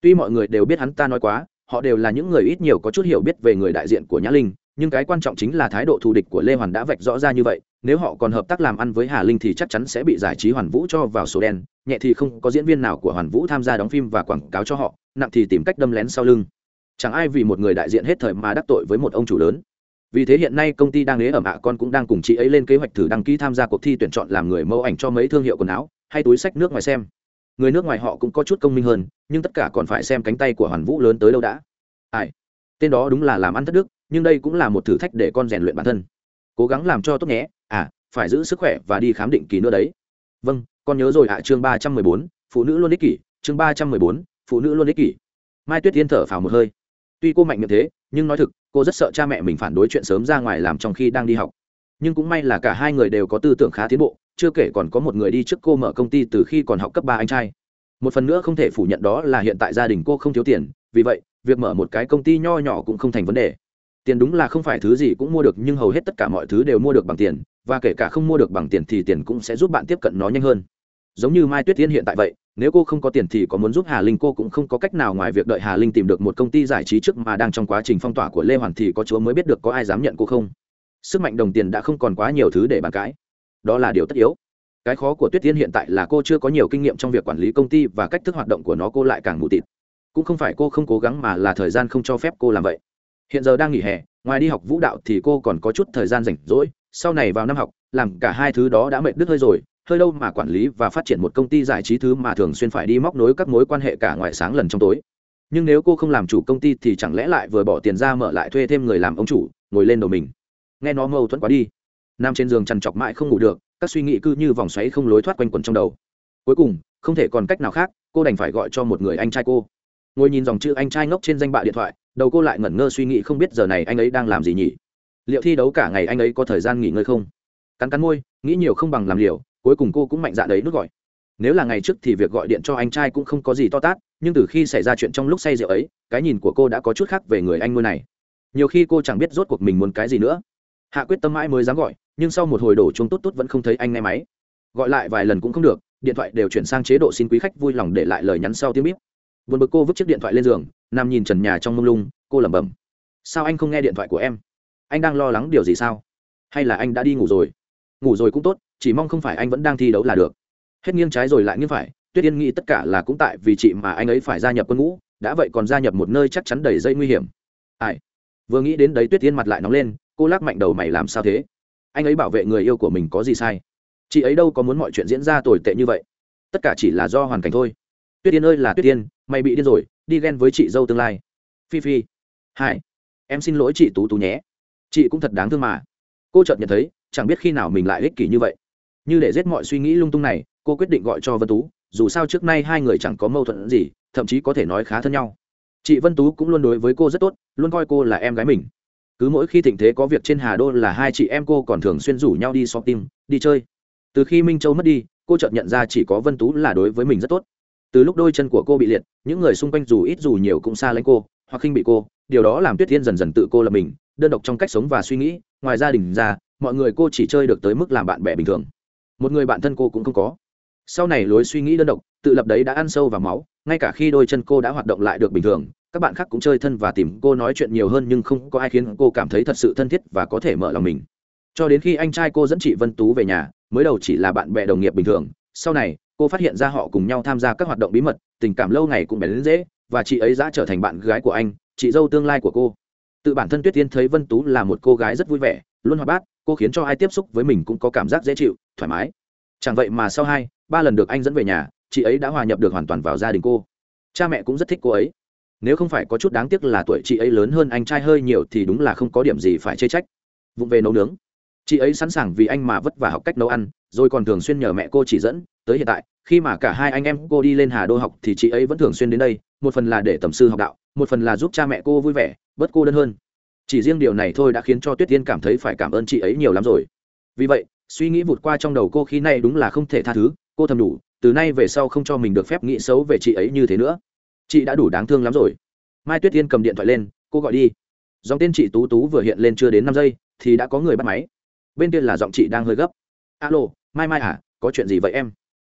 Tuy mọi người đều biết hắn ta nói quá họ đều là những người ít nhiều có chút hiểu biết về người đại diện của nhã linh, nhưng cái quan trọng chính là thái độ thù địch của lê hoàn đã vạch rõ ra như vậy, nếu họ còn hợp tác làm ăn với hà linh thì chắc chắn sẽ bị giải trí hoàn vũ cho vào sổ đen, nhẹ thì không có diễn viên nào của hoàn vũ tham gia đóng phim và quảng cáo cho họ, nặng thì tìm cách đâm lén sau lưng. Chẳng ai vì một người đại diện hết thời mà đắc tội với một ông chủ lớn. Vì thế hiện nay công ty đang ế ở mạ con cũng đang cùng chị ấy lên kế hoạch thử đăng ký tham gia cuộc thi tuyển chọn làm người mẫu ảnh cho mấy thương hiệu quần áo, hay túi sách nước ngoài xem người nước ngoài họ cũng có chút công minh hơn nhưng tất cả còn phải xem cánh tay của hoàn vũ lớn tới đâu đã. Ai? Tên đó đúng là làm ăn thất đức nhưng đây cũng là một thử thách để con rèn luyện bản thân. Cố gắng làm cho tốt nhé. À phải giữ sức khỏe và đi khám định kỳ nữa đấy. Vâng con nhớ rồi ạ à, chương ba trăm mười bốn phụ nữ luôn ích kỷ chương ba trăm mười bốn phụ nữ luôn ích kỷ. Mai tuyết yên thở phào một hơi. Tuy cô mạnh miệng thế nhưng nói thực cô rất sợ cha mẹ mình phản đối chuyện sớm ra ngoài làm trong khi đang đi học nhưng cũng may là cả hai người đều có tư tưởng khá tiến bộ, chưa kể còn có một người đi trước cô mở công ty từ khi còn học cấp ba anh trai. Một phần nữa không thể phủ nhận đó là hiện tại gia đình cô không thiếu tiền, vì vậy, việc mở một cái công ty nho nhỏ cũng không thành vấn đề. Tiền đúng là không phải thứ gì cũng mua được, nhưng hầu hết tất cả mọi thứ đều mua được bằng tiền, và kể cả không mua được bằng tiền thì tiền cũng sẽ giúp bạn tiếp cận nó nhanh hơn. Giống như mai tuyết tiên hiện tại vậy, nếu cô không có tiền thì có muốn giúp hà linh, cô cũng không có cách nào ngoài việc đợi hà linh tìm được một công ty giải trí trước mà đang trong quá trình phong tỏa của lê hoàn thì có chúa mới biết được có ai dám nhận cô không? Sức mạnh đồng tiền đã không còn quá nhiều thứ để bàn cãi. Đó là điều tất yếu. Cái khó của tuyết tiên hiện tại là cô chưa có nhiều kinh nghiệm trong việc quản lý công ty và cách thức hoạt động của nó cô lại càng mù tịt. Cũng không phải cô không cố gắng mà là thời gian không cho phép cô làm vậy. Hiện giờ đang nghỉ hè, ngoài đi học vũ đạo thì cô còn có chút thời gian rảnh rỗi. Sau này vào năm học, làm cả hai thứ đó đã mệt đứt hơi rồi. Hơi đâu mà quản lý và phát triển một công ty giải trí thứ mà thường xuyên phải đi móc nối các mối quan hệ cả ngoài sáng lần trong tối. Nhưng nếu cô không làm chủ công ty thì chẳng lẽ lại vừa bỏ tiền ra mở lại thuê thêm người làm ông chủ, ngồi lên đầu mình? Nghe nó mâu thuẫn quá đi. Nam trên giường chằn chọc mãi không ngủ được, các suy nghĩ cứ như vòng xoáy không lối thoát quanh quẩn trong đầu. Cuối cùng, không thể còn cách nào khác, cô đành phải gọi cho một người anh trai cô. Ngồi nhìn dòng chữ anh trai ngốc trên danh bạ điện thoại, đầu cô lại ngẩn ngơ suy nghĩ không biết giờ này anh ấy đang làm gì nhỉ? Liệu thi đấu cả ngày anh ấy có thời gian nghỉ ngơi không? Cắn cắn môi, nghĩ nhiều không bằng làm liều, cuối cùng cô cũng mạnh dạn đấy nút gọi. Nếu là ngày trước thì việc gọi điện cho anh trai cũng không có gì to tát, nhưng từ khi xảy ra chuyện trong lúc say rượu ấy, cái nhìn của cô đã có chút khác về người anh nuôi này. Nhiều khi cô chẳng biết rốt cuộc mình muốn cái gì nữa hạ quyết tâm mãi mới dám gọi, nhưng sau một hồi đổ chuông tốt tốt vẫn không thấy anh nghe máy. Gọi lại vài lần cũng không được, điện thoại đều chuyển sang chế độ xin quý khách vui lòng để lại lời nhắn sau tiếng bíp. Vượt bực cô vứt chiếc điện thoại lên giường, nằm nhìn trần nhà trong mông lung, cô lẩm bẩm. Sao anh không nghe điện thoại của em? Anh đang lo lắng điều gì sao? Hay là anh đã đi ngủ rồi? Ngủ rồi cũng tốt, chỉ mong không phải anh vẫn đang thi đấu là được. Hết nghiêng trái rồi lại nghiêng phải, tuyết yên nghĩ tất cả là cũng tại vì chị mà anh ấy phải gia nhập quân ngũ, đã vậy còn gia nhập một nơi chắc chắn đầy dây nguy hiểm. Ai? Vừa nghĩ đến đấy tuyết yên mặt lại nóng lên cô lắc mạnh đầu mày làm sao thế? Anh ấy bảo vệ người yêu của mình có gì sai? Chị ấy đâu có muốn mọi chuyện diễn ra tồi tệ như vậy. Tất cả chỉ là do hoàn cảnh thôi. Tuyết yên ơi là tuyết yên, mày bị điên rồi, đi ghen với chị dâu tương lai. Phi phi. Hai. Em xin lỗi chị tú tú nhé. Chị cũng thật đáng thương mà. Cô chợt nhận thấy, chẳng biết khi nào mình lại ích kỷ như vậy. Như để giết mọi suy nghĩ lung tung này, cô quyết định gọi cho vân tú, dù sao trước nay hai người chẳng có mâu thuẫn gì, thậm chí có thể nói khá thân nhau. Chị vân tú cũng luôn đối với cô rất tốt, luôn coi cô là em gái mình cứ mỗi khi thịnh thế có việc trên hà đô là hai chị em cô còn thường xuyên rủ nhau đi shopping, đi chơi. Từ khi minh châu mất đi, cô chợt nhận ra chỉ có vân tú là đối với mình rất tốt. Từ lúc đôi chân của cô bị liệt, những người xung quanh dù ít dù nhiều cũng xa lánh cô, hoặc khinh bị cô, điều đó làm tuyết thiên dần dần tự cô là mình, đơn độc trong cách sống và suy nghĩ. Ngoài gia đình ra, mọi người cô chỉ chơi được tới mức làm bạn bè bình thường. Một người bạn thân cô cũng không có. Sau này lối suy nghĩ đơn độc, tự lập đấy đã ăn sâu vào máu, ngay cả khi đôi chân cô đã hoạt động lại được bình thường các bạn khác cũng chơi thân và tìm cô nói chuyện nhiều hơn nhưng không có ai khiến cô cảm thấy thật sự thân thiết và có thể mở lòng mình. Cho đến khi anh trai cô dẫn chị vân tú về nhà, mới đầu chỉ là bạn bè đồng nghiệp bình thường. Sau này, cô phát hiện ra họ cùng nhau tham gia các hoạt động bí mật, tình cảm lâu ngày cũng bén đến dễ, và chị ấy đã trở thành bạn gái của anh, chị dâu tương lai của cô. Tự bản thân tuyết tiên thấy vân tú là một cô gái rất vui vẻ, luôn hoạt bát, cô khiến cho ai tiếp xúc với mình cũng có cảm giác dễ chịu, thoải mái. Chẳng vậy mà sau hai, ba lần được anh dẫn về nhà, chị ấy đã hòa nhập được hoàn toàn vào gia đình cô. Cha mẹ cũng rất thích cô ấy nếu không phải có chút đáng tiếc là tuổi chị ấy lớn hơn anh trai hơi nhiều thì đúng là không có điểm gì phải chê trách. Vụng về nấu nướng. Chị ấy sẵn sàng vì anh mà vất vả học cách nấu ăn, rồi còn thường xuyên nhờ mẹ cô chỉ dẫn. Tới hiện tại, khi mà cả hai anh em cô đi lên hà đô học thì chị ấy vẫn thường xuyên đến đây, một phần là để tầm sư học đạo, một phần là giúp cha mẹ cô vui vẻ, bớt cô đơn hơn. Chỉ riêng điều này thôi đã khiến cho tuyết tiên cảm thấy phải cảm ơn chị ấy nhiều lắm rồi. Vì vậy, suy nghĩ vụt qua trong đầu cô khi nay đúng là không thể tha thứ, cô thầm đủ, từ nay về sau không cho mình được phép nghĩ xấu về chị ấy như thế nữa chị đã đủ đáng thương lắm rồi. Mai tuyết tiên cầm điện thoại lên cô gọi đi. Dòng tên chị tú tú vừa hiện lên chưa đến năm giây thì đã có người bắt máy. Bên kia là giọng chị đang hơi gấp. Alo mai mai à có chuyện gì vậy em?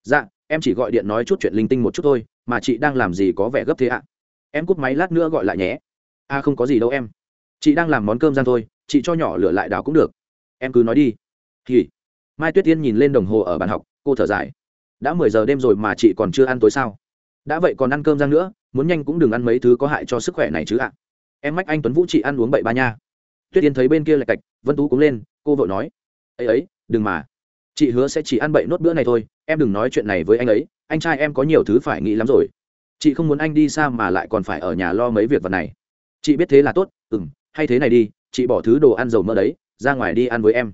Dạ em chỉ gọi điện nói chút chuyện linh tinh một chút thôi mà chị đang làm gì có vẻ gấp thế ạ? Em cúp máy lát nữa gọi lại nhé. A à, không có gì đâu em. Chị đang làm món cơm rang thôi chị cho nhỏ lửa lại đào cũng được. Em cứ nói đi. Thì mai tuyết tiên nhìn lên đồng hồ ở bàn học cô thở dài. Đã mười giờ đêm rồi mà chị còn chưa ăn tối sao? Đã vậy còn ăn cơm rang nữa muốn nhanh cũng đừng ăn mấy thứ có hại cho sức khỏe này chứ ạ. Em mách anh tuấn vũ chị ăn uống bậy ba nha. Tuyết yên thấy bên kia lạch cạch, vân tú cũng lên, cô vội nói, ấy ấy, đừng mà. Chị hứa sẽ chỉ ăn bậy nốt bữa này thôi, em đừng nói chuyện này với anh ấy, anh trai em có nhiều thứ phải nghĩ lắm rồi. Chị không muốn anh đi xa mà lại còn phải ở nhà lo mấy việc vật này. Chị biết thế là tốt ừ m hay thế này đi, chị bỏ thứ đồ ăn dầu mỡ đấy, ra ngoài đi ăn với em.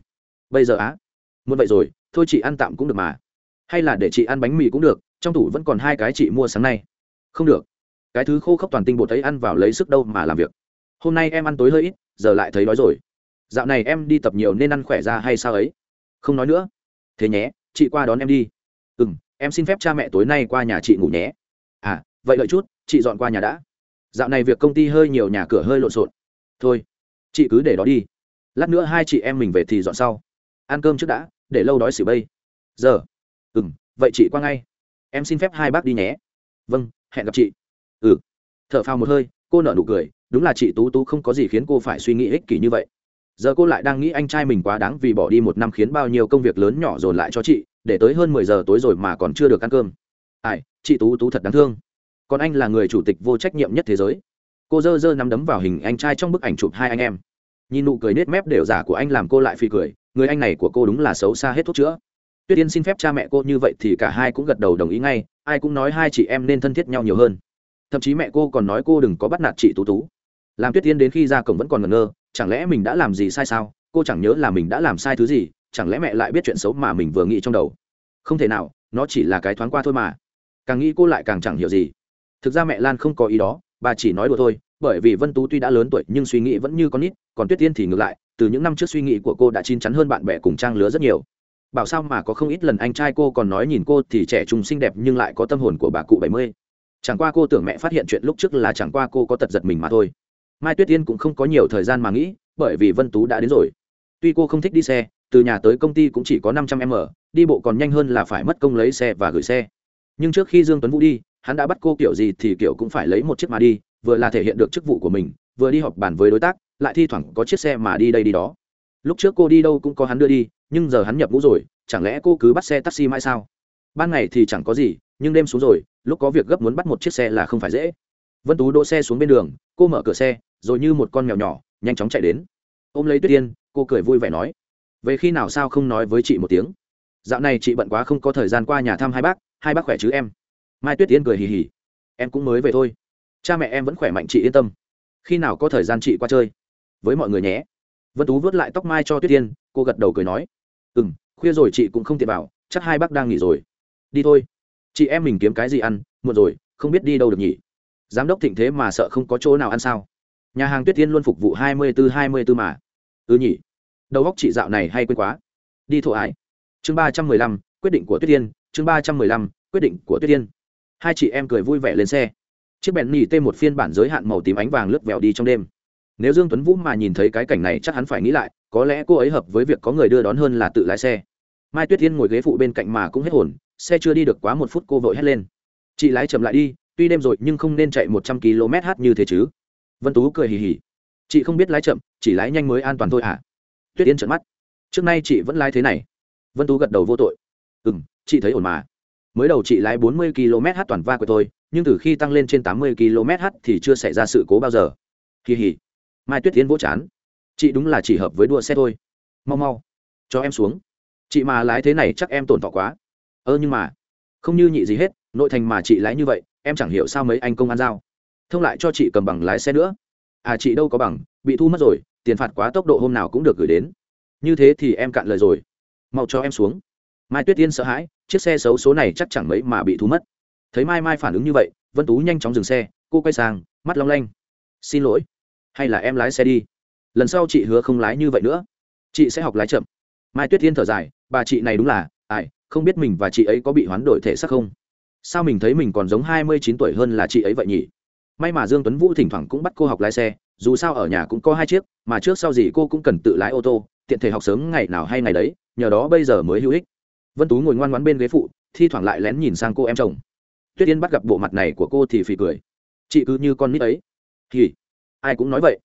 Bây giờ á? Muốn vậy rồi, thôi chị ăn tạm cũng được mà. Hay là để chị ăn bánh mì cũng được, trong tủ vẫn còn hai cái chị mua sáng nay. Không được cái thứ khô khốc toàn tinh bột ấy ăn vào lấy sức đâu mà làm việc. Hôm nay em ăn tối hơi ít, giờ lại thấy đói rồi. Dạo này em đi tập nhiều nên ăn khỏe ra hay sao ấy? Không nói nữa. Thế nhé, chị qua đón em đi. Ừ m em xin phép cha mẹ tối nay qua nhà chị ngủ nhé. À vậy đợi chút, chị dọn qua nhà đã. Dạo này việc công ty hơi nhiều, nhà cửa hơi lộn xộn. Thôi, chị cứ để đó đi. Lát nữa hai chị em mình về thì dọn sau. Ăn cơm trước đã, để lâu đói xỉu bây. Giờ. Ừ m vậy chị qua ngay. Em xin phép hai bác đi nhé. Vâng hẹn gặp chị ừ. T h ở phao một hơi, cô nở nụ cười, đúng là chị tú tú không có gì khiến cô phải suy nghĩ ích kỷ như vậy. Giờ cô lại đang nghĩ anh trai mình quá đáng vì bỏ đi một năm khiến bao nhiêu công việc lớn nhỏ dồn lại cho chị, để tới hơn mười giờ tối rồi mà còn chưa được ăn cơm. Ai, chị tú tú thật đáng thương. Còn anh là người chủ tịch vô trách nhiệm nhất thế giới. Cô dơ dơ nắm đấm vào hình anh trai trong bức ảnh chụp hai anh em. Nhìn nụ cười nết mép đều giả của anh làm cô lại phì cười, người anh này của cô đúng là xấu xa hết thuốc chữa. Tuyết yên xin phép cha mẹ cô như vậy thì cả hai cũng gật đầu đồng ý ngay, ai cũng nói hai chị em nên thân thiết nhau nhiều hơn thậm chí mẹ cô còn nói cô đừng có bắt nạt chị tú tú. Làm tuyết tiên đến khi ra cổng vẫn còn ngẩn ngơ, chẳng lẽ mình đã làm gì sai sao? Cô chẳng nhớ là mình đã làm sai thứ gì, chẳng lẽ mẹ lại biết chuyện xấu mà mình vừa nghĩ trong đầu? Không thể nào, nó chỉ là cái thoáng qua thôi mà. Càng nghĩ cô lại càng chẳng hiểu gì. Thực ra mẹ lan không có ý đó, bà chỉ nói đùa thôi, bởi vì vân tú tuy đã lớn tuổi nhưng suy nghĩ vẫn như con nít, còn tuyết tiên thì ngược lại, từ những năm trước suy nghĩ của cô đã chín chắn hơn bạn bè cùng trang lứa rất nhiều. Bảo sao mà có không ít lần anh trai cô còn nói nhìn cô thì trẻ trung xinh đẹp nhưng lại có tâm hồn của bà cụ bảy mươi chẳng qua cô tưởng mẹ phát hiện chuyện lúc trước là chẳng qua cô có tật giật mình mà thôi. Mai tuyết tiên cũng không có nhiều thời gian mà nghĩ, bởi vì vân tú đã đến rồi. Tuy cô không thích đi xe, từ nhà tới công ty cũng chỉ có năm trăm m đi bộ còn nhanh hơn là phải mất công lấy xe và gửi xe. Nhưng trước khi dương tuấn vũ đi, hắn đã bắt cô kiểu gì thì kiểu cũng phải lấy một chiếc mà đi, vừa là thể hiện được chức vụ của mình, vừa đi họp bàn với đối tác, lại thi thoảng có chiếc xe mà đi đây đi đó. Lúc trước cô đi đâu cũng có hắn đưa đi, nhưng giờ hắn nhập ngũ rồi, chẳng lẽ cô cứ bắt xe taxi mãi sao? Ban ngày thì chẳng có gì nhưng đêm xuống rồi, lúc có việc gấp muốn bắt một chiếc xe là không phải dễ. Vân tú đỗ xe xuống bên đường, cô mở cửa xe, rồi như một con mèo nhỏ, nhanh chóng chạy đến. Ôm lấy tuyết tiên cô cười vui vẻ nói, về khi nào sao không nói với chị một tiếng? Dạo này chị bận quá không có thời gian qua nhà thăm hai bác hai bác khỏe chứ em? Mai tuyết tiên cười hì hì, em cũng mới về thôi. Cha mẹ em vẫn khỏe mạnh, chị yên tâm. Khi nào có thời gian chị qua chơi? Với mọi người nhé. Vân tú vớt lại tóc mai cho tuyết tiên cô gật đầu cười nói ừ m khuya rồi chị cũng không tiện bảo chắc hai bác đang nghỉ rồi. Đi thôi chị em mình kiếm cái gì ăn, muộn rồi, không biết đi đâu được nhỉ? Giám đốc thịnh thế mà sợ không có chỗ nào ăn sao? Nhà hàng tuyết tiên luôn phục vụ hai mươi bốn hai mươi bốn mà. Ừ nhỉ. Đầu góc chị dạo này hay quên quá. Đi thổ ải chương ba trăm mười lăm, quyết định của tuyết tiên chương ba trăm mười lăm, quyết định của tuyết tiên hai chị em cười vui vẻ lên xe. Chiếc bèn nỉ tê một phiên bản giới hạn màu tím ánh vàng lướt vèo đi trong đêm. Nếu dương tuấn vũ mà nhìn thấy cái cảnh này chắc hắn phải nghĩ lại, có lẽ cô ấy hợp với việc có người đưa đón hơn là tự lái xe. Mai tuyết tiên ngồi ghế phụ bên cạnh mà cũng hết hồn xe chưa đi được quá một phút cô vội hét lên. Chị lái chậm lại đi, tuy đêm rồi nhưng không nên chạy một trăm km h như thế chứ. Vân tú cười hì hì. Chị không biết lái chậm, chỉ lái nhanh mới an toàn thôi à tuyết yên trợn mắt. Trước nay chị vẫn lái thế này. Vân tú gật đầu vô tội. Ừ m chị thấy ổn mà. Mới đầu chị lái bốn mươi km h toàn va của tôi, nhưng từ khi tăng lên trên tám mươi km h thì chưa xảy ra sự cố bao giờ. Hì hì. Mai tuyết yên vỗ chán. Chị đúng là chỉ hợp với đua xe thôi. Mau mau. Cho em xuống. Chị mà lái thế này chắc em tổn thọ quá ơ, nhưng mà, không như nhị gì hết, nội thành mà chị lái như vậy, em chẳng hiểu sao mấy anh công an giao. Thông lại cho chị cầm bằng lái xe nữa. À chị đâu có bằng, bị thu mất rồi, tiền phạt quá tốc độ hôm nào cũng được gửi đến. Như thế thì em cạn lời rồi. Mau cho em xuống. Mai tuyết tiên sợ hãi, chiếc xe xấu số này chắc chẳng mấy mà bị thu mất. Thấy mai mai phản ứng như vậy, vân tú nhanh chóng dừng xe, cô quay sang, mắt long lanh. Xin lỗi. Hay là em lái xe đi. Lần sau chị hứa không lái như vậy nữa. Chị sẽ học lái chậm. Mai tuyết tiên thở dài, bà chị này đúng là, ai không biết mình và chị ấy có bị hoán đổi thể xác không? Sao mình thấy mình còn giống hai mươi chín tuổi hơn là chị ấy vậy nhỉ? May mà dương tuấn vũ thỉnh thoảng cũng bắt cô học lái xe, dù sao ở nhà cũng có hai chiếc, mà trước sau gì cô cũng cần tự lái ô tô, tiện thể học sớm ngày nào hay ngày đấy, nhờ đó bây giờ mới hữu ích. Vân tú ngồi ngoan ngoãn bên ghế phụ, thi thoảng lại lén nhìn sang cô em chồng. Tuyết yên bắt gặp bộ mặt này của cô thì phì cười. Chị cứ như con nít ấy. Thì ai cũng nói vậy.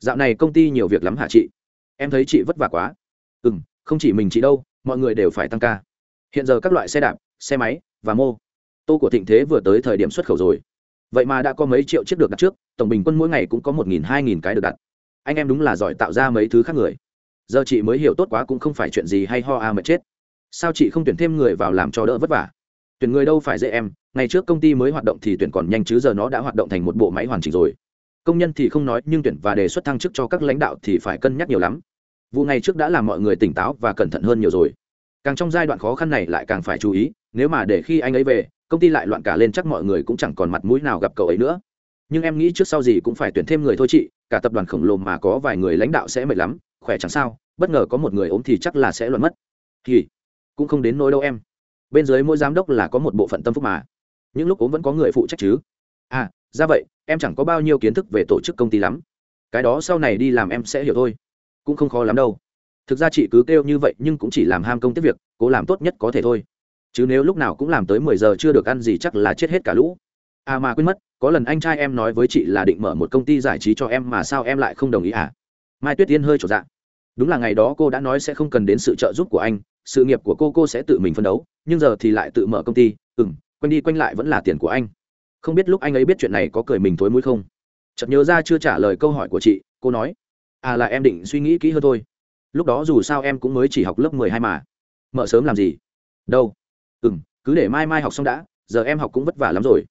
Dạo này công ty nhiều việc lắm hả chị? Em thấy chị vất vả quá. Ừ m không chỉ mình chị đâu, mọi người đều phải tăng ca hiện giờ các loại xe đạp, xe máy và mô tô của thịnh thế vừa tới thời điểm xuất khẩu rồi. Vậy mà đã có mấy triệu chiếc được đặt trước, tổng bình quân mỗi ngày cũng có một nghìn, hai nghìn cái được đặt. Anh em đúng là giỏi tạo ra mấy thứ khác người. Giờ chị mới hiểu tốt quá cũng không phải chuyện gì hay ho a à mà chết. Sao chị không tuyển thêm người vào làm cho đỡ vất vả? Tuyển người đâu phải dễ em, ngày trước công ty mới hoạt động thì tuyển còn nhanh chứ giờ nó đã hoạt động thành một bộ máy hoàn chỉnh rồi. Công nhân thì không nói, nhưng tuyển và đề xuất thăng chức cho các lãnh đạo thì phải cân nhắc nhiều lắm. Vụ ngày trước đã làm mọi người tỉnh táo và cẩn thận hơn nhiều rồi càng trong giai đoạn khó khăn này lại càng phải chú ý, nếu mà để khi anh ấy về, công ty lại loạn cả lên chắc mọi người cũng chẳng còn mặt mũi nào gặp cậu ấy nữa. Nhưng em nghĩ trước sau gì cũng phải tuyển thêm người thôi chị, cả tập đoàn khổng lồ mà có vài người lãnh đạo sẽ mệt lắm, khỏe chẳng sao, bất ngờ có một người ốm thì chắc là sẽ loạn mất. Thì, cũng không đến nỗi đâu em. Bên dưới mỗi giám đốc là có một bộ phận tâm phúc mà. Những lúc ốm vẫn có người phụ trách chứ. À ra vậy, em chẳng có bao nhiêu kiến thức về tổ chức công ty lắm. Cái đó sau này đi làm em sẽ hiểu thôi. Cũng không khó lắm đâu thực ra chị cứ kêu như vậy nhưng cũng chỉ làm ham công tiếp việc, cố làm tốt nhất có thể thôi. Chứ nếu lúc nào cũng làm tới mười giờ chưa được ăn gì chắc là chết hết cả lũ. À mà quên mất, có lần anh trai em nói với chị là định mở một công ty giải trí cho em mà sao em lại không đồng ý à? Mai tuyết tiên hơi trột dạ. Đúng là ngày đó cô đã nói sẽ không cần đến sự trợ giúp của anh, sự nghiệp của cô cô sẽ tự mình phân đấu, nhưng giờ thì lại tự mở công ty ừ m quanh đi quanh lại vẫn là tiền của anh. Không biết lúc anh ấy biết chuyện này có cười mình thối mũi không? Chợt nhớ ra chưa trả lời câu hỏi của chị, cô nói à là em định suy nghĩ kỹ hơn thôi lúc đó dù sao em cũng mới chỉ học lớp mười hai mà. Mở sớm làm gì? Đâu? Ừ m cứ để mai mai học xong đã, giờ em học cũng vất vả lắm rồi.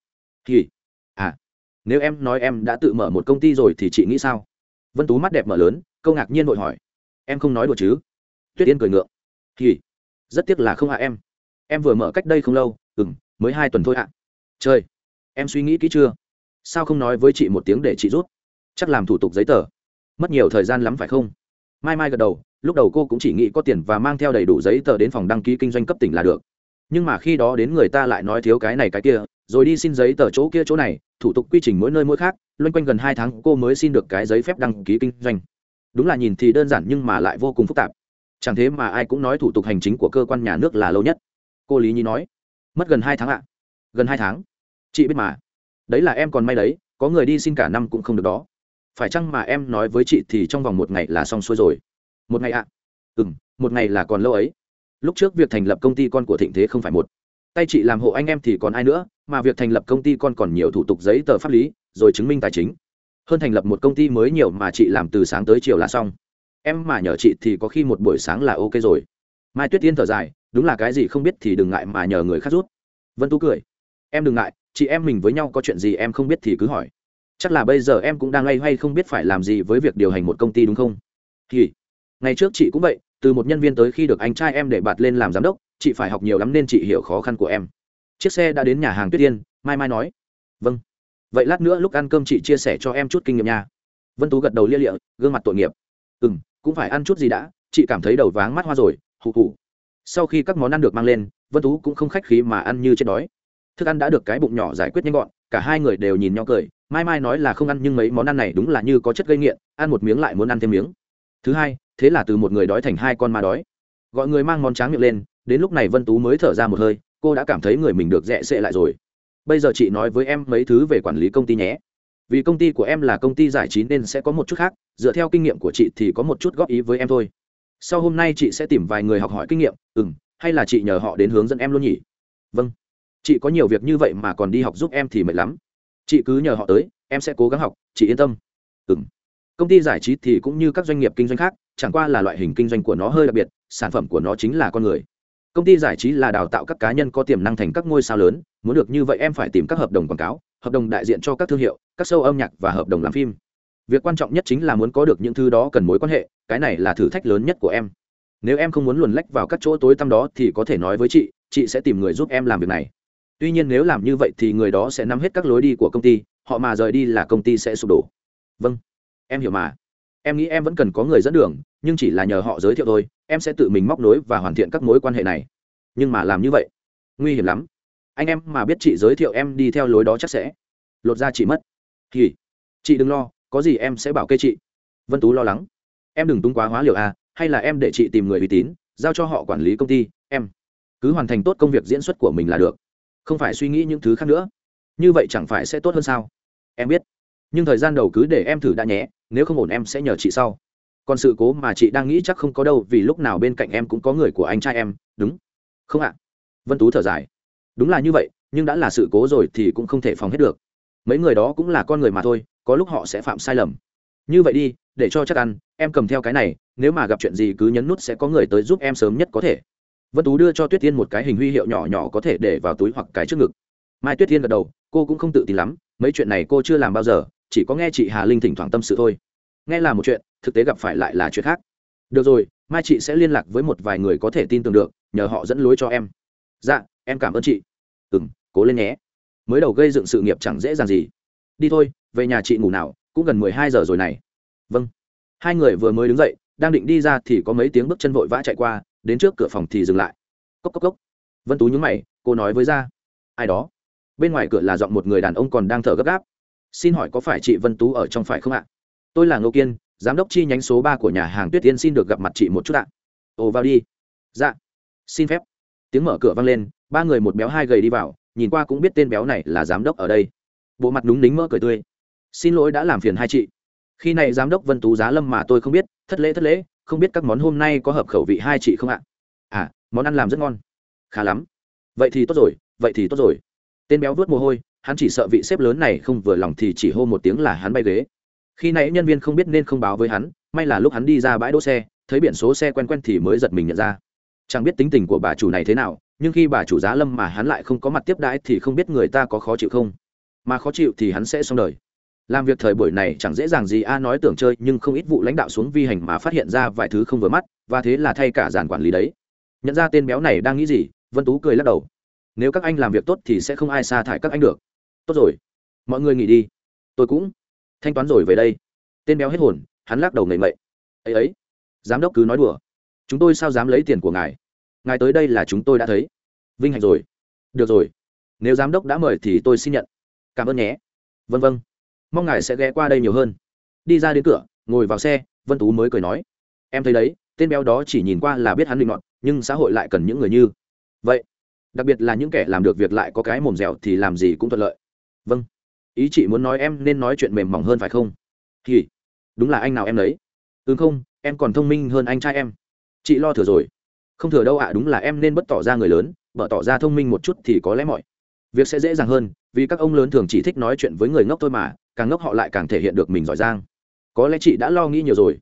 Thì à nếu em nói em đã tự mở một công ty rồi thì chị nghĩ sao? Vân tú mắt đẹp mở lớn, câu ngạc nhiên vội hỏi. Em không nói đùa chứ? Tuyết yên cười ngượng. Thì, rất tiếc là không ạ em. Em vừa mở cách đây không lâu ừ m mới hai tuần thôi ạ. À. chơi em suy nghĩ kỹ chưa? Sao không nói với chị một tiếng để chị rút? Chắc làm thủ tục giấy tờ. Mất nhiều thời gian lắm phải không? Mai mai gật đầu, lúc đầu cô cũng chỉ nghĩ có tiền và mang theo đầy đủ giấy tờ đến phòng đăng ký kinh doanh cấp tỉnh là được. Nhưng mà khi đó đến người ta lại nói thiếu cái này cái kia, rồi đi xin giấy tờ chỗ kia chỗ này, thủ tục quy trình mỗi nơi mỗi khác, loanh quanh gần hai tháng cô mới xin được cái giấy phép đăng ký kinh doanh. Đúng là nhìn thì đơn giản nhưng mà lại vô cùng phức tạp. Chẳng thế mà ai cũng nói thủ tục hành chính của cơ quan nhà nước là lâu nhất. Cô lý nhi nói, mất gần hai tháng ạ. Gần hai tháng? Chị biết mà. Đấy là em còn may đấy, có người đi xin cả năm cũng không được đó phải chăng mà em nói với chị thì trong vòng một ngày là xong xuôi rồi? Một ngày ạ. À? ừ m một ngày là còn lâu ấy. Lúc trước việc thành lập công ty con của thịnh thế không phải một. Tay chị làm hộ anh em thì còn ai nữa, mà việc thành lập công ty con còn nhiều thủ tục giấy tờ pháp lý, rồi chứng minh tài chính. Hơn thành lập một công ty mới nhiều mà chị làm từ sáng tới chiều là xong. Em mà nhờ chị thì có khi một buổi sáng là ok rồi. Mai tuyết tiên thở dài, đúng là cái gì không biết thì đừng ngại mà nhờ người khác rút. Vân tú cười, em đừng ngại, chị em mình với nhau có chuyện gì em không biết thì cứ hỏi chắc là bây giờ em cũng đang ngay hay không biết phải làm gì với việc điều hành một công ty đúng không? Thì, ngày trước chị cũng vậy, từ một nhân viên tới khi được anh trai em để bạt lên làm giám đốc, chị phải học nhiều lắm nên chị hiểu khó khăn của em. Chiếc xe đã đến nhà hàng tuyết tiên mai mai nói. Vâng. Vậy lát nữa lúc ăn cơm chị chia sẻ cho em chút kinh nghiệm nha. Vân tú gật đầu lia lịa, gương mặt tội nghiệp. Ừ m cũng phải ăn chút gì đã, chị cảm thấy đầu váng mắt hoa rồi hụ hụ sau khi các món ăn được mang lên, vân tú cũng không khách khí mà ăn như chết đói. Thức ăn đã được cái bụng nhỏ giải quyết nhanh gọn, cả hai người đều nhìn nhau cười mai mai nói là không ăn nhưng mấy món ăn này đúng là như có chất gây nghiện, ăn một miếng lại muốn ăn thêm miếng. Thứ hai, thế là từ một người đói thành hai con ma đói. Gọi người mang món tráng miệng lên, đến lúc này vân tú mới thở ra một hơi, cô đã cảm thấy người mình được rẽ sệ lại rồi. Bây giờ chị nói với em mấy thứ về quản lý công ty nhé. Vì công ty của em là công ty giải trí nên sẽ có một chút khác, dựa theo kinh nghiệm của chị thì có một chút góp ý với em thôi. Sau hôm nay chị sẽ tìm vài người học hỏi kinh nghiệm ừ m hay là chị nhờ họ đến hướng dẫn em luôn nhỉ? Vâng. Chị có nhiều việc như vậy mà còn đi học giúp em thì mệt lắm chị cứ nhờ họ tới, em sẽ cố gắng học, chị yên tâm. Ừ m công ty giải trí thì cũng như các doanh nghiệp kinh doanh khác, chẳng qua là loại hình kinh doanh của nó hơi đặc biệt, sản phẩm của nó chính là con người. Công ty giải trí là đào tạo các cá nhân có tiềm năng thành các ngôi sao lớn, muốn được như vậy em phải tìm các hợp đồng quảng cáo, hợp đồng đại diện cho các thương hiệu, các show âm nhạc và hợp đồng làm phim. Việc quan trọng nhất chính là muốn có được những thứ đó cần mối quan hệ, cái này là thử thách lớn nhất của em. Nếu em không muốn luồn lách vào các chỗ tối tăm đó thì có thể nói với chị chị sẽ tìm người giúp em làm việc này tuy nhiên nếu làm như vậy thì người đó sẽ nắm hết các lối đi của công ty, họ mà rời đi là công ty sẽ sụp đổ. Vâng. Em hiểu mà. Em nghĩ em vẫn cần có người dẫn đường, nhưng chỉ là nhờ họ giới thiệu thôi, em sẽ tự mình móc nối và hoàn thiện các mối quan hệ này. Nhưng mà làm như vậy, nguy hiểm lắm. Anh em mà biết chị giới thiệu em đi theo lối đó chắc sẽ lột ra chị mất. Thì chị đừng lo, có gì em sẽ bảo kê chị. Vân tú lo lắng. Em đừng túng quá hóa liều à hay là em để chị tìm người uy tín, giao cho họ quản lý công ty, em. Cứ hoàn thành tốt công việc diễn xuất của mình là được không phải suy nghĩ những thứ khác nữa. Như vậy chẳng phải sẽ tốt hơn sao? Em biết. Nhưng thời gian đầu cứ để em thử đã nhé, nếu không ổn em sẽ nhờ chị sau. Còn sự cố mà chị đang nghĩ chắc không có đâu, vì lúc nào bên cạnh em cũng có người của anh trai em, đúng? Không ạ. Vân tú thở dài. Đúng là như vậy, nhưng đã là sự cố rồi thì cũng không thể phòng hết được. Mấy người đó cũng là con người mà thôi, có lúc họ sẽ phạm sai lầm. Như vậy đi, để cho chắc ăn, em cầm theo cái này, nếu mà gặp chuyện gì cứ nhấn nút sẽ có người tới giúp em sớm nhất có thể vân tú đưa cho tuyết tiên một cái hình huy hiệu nhỏ nhỏ có thể để vào túi hoặc cái trước ngực. Mai tuyết tiên gật đầu, cô cũng không tự tin lắm, mấy chuyện này cô chưa làm bao giờ, chỉ có nghe chị hà linh thỉnh thoảng tâm sự thôi. Nghe là một chuyện, thực tế gặp phải lại là chuyện khác. Được rồi, mai chị sẽ liên lạc với một vài người có thể tin tưởng được, nhờ họ dẫn lối cho em. Dạ em cảm ơn chị. Ừ m cố lên nhé. Mới đầu gây dựng sự nghiệp chẳng dễ dàng gì. Đi thôi, về nhà chị ngủ nào, cũng gần mười hai giờ rồi này. Vâng. Hai người vừa mới đứng dậy, đang định đi ra thì có mấy tiếng bước chân vội vã chạy qua đến trước cửa phòng thì dừng lại. Cốc cốc cốc. Vân tú nhúng mày, cô nói với ra. Ai đó? Bên ngoài cửa là giọng một người đàn ông còn đang thở gấp gáp. Xin hỏi có phải chị vân tú ở trong phải không ạ? Tôi là ngô kiên, giám đốc chi nhánh số ba của nhà hàng tuyết tiên xin được gặp mặt chị một chút ạ. Ồ, vào đi. Dạ. Xin phép. Tiếng mở cửa vang lên, ba người một béo hai gầy đi vào, nhìn qua cũng biết tên béo này là giám đốc ở đây. Bộ mặt đúng đính mỡ cười tươi. Xin lỗi đã làm phiền hai chị. Khi này giám đốc vân tú giá lâm mà tôi không biết, thất lễ thất lễ không biết các món hôm nay có hợp khẩu vị hai chị không ạ? À món ăn làm rất ngon. Khá lắm. Vậy thì tốt rồi, vậy thì tốt rồi. Tên béo vớt mồ hôi, hắn chỉ sợ vị xếp lớn này không vừa lòng thì chỉ hô một tiếng là hắn bay ghế. Khi nãy nhân viên không biết nên không báo với hắn, may là lúc hắn đi ra bãi đỗ xe, thấy biển số xe quen quen thì mới giật mình nhận ra. Chẳng biết tính tình của bà chủ này thế nào, nhưng khi bà chủ giá lâm mà hắn lại không có mặt tiếp đãi thì không biết người ta có khó chịu không. Mà khó chịu thì hắn sẽ xong đời làm việc thời buổi này chẳng dễ dàng gì a, nói tưởng chơi, nhưng không ít vụ lãnh đạo xuống vi hành mà phát hiện ra vài thứ không vừa mắt, và thế là thay cả giàn quản lý đấy. Nhận ra tên béo này đang nghĩ gì, vân tú cười lắc đầu. Nếu các anh làm việc tốt thì sẽ không ai sa thải các anh được. Tốt rồi. Mọi người nghỉ đi. Tôi cũng. Thanh toán rồi về đây. Tên béo hết hồn, hắn lắc đầu ngậy. Mậy ấy ấy. Giám đốc cứ nói đùa. Chúng tôi sao dám lấy tiền của ngài? Ngài tới đây là chúng tôi đã thấy. Vinh hạnh rồi. Được rồi. Nếu giám đốc đã mời thì tôi xin nhận. Cảm ơn nhé. Vân vân mong ngài sẽ ghé qua đây nhiều hơn. Đi ra đến cửa, ngồi vào xe, vân tú mới cười nói. Em thấy đấy, tên béo đó chỉ nhìn qua là biết hắn định ngọn nhưng xã hội lại cần những người như vậy. Đặc biệt là những kẻ làm được việc lại có cái mồm dẻo thì làm gì cũng thuận lợi. Vâng. Ý chị muốn nói em nên nói chuyện mềm mỏng hơn phải không? Thì, đúng là anh nào em đấy? Ừ không, em còn thông minh hơn anh trai em. Chị lo thừa rồi. Không thừa đâu ạ, đúng là em nên bất tỏ ra người lớn, bở tỏ ra thông minh một chút thì có lẽ mọi việc sẽ dễ dàng hơn, vì các ông lớn thường chỉ thích nói chuyện với người ngốc thôi mà càng ngốc họ lại càng thể hiện được mình giỏi giang. Có lẽ chị đã lo nghĩ nhiều rồi.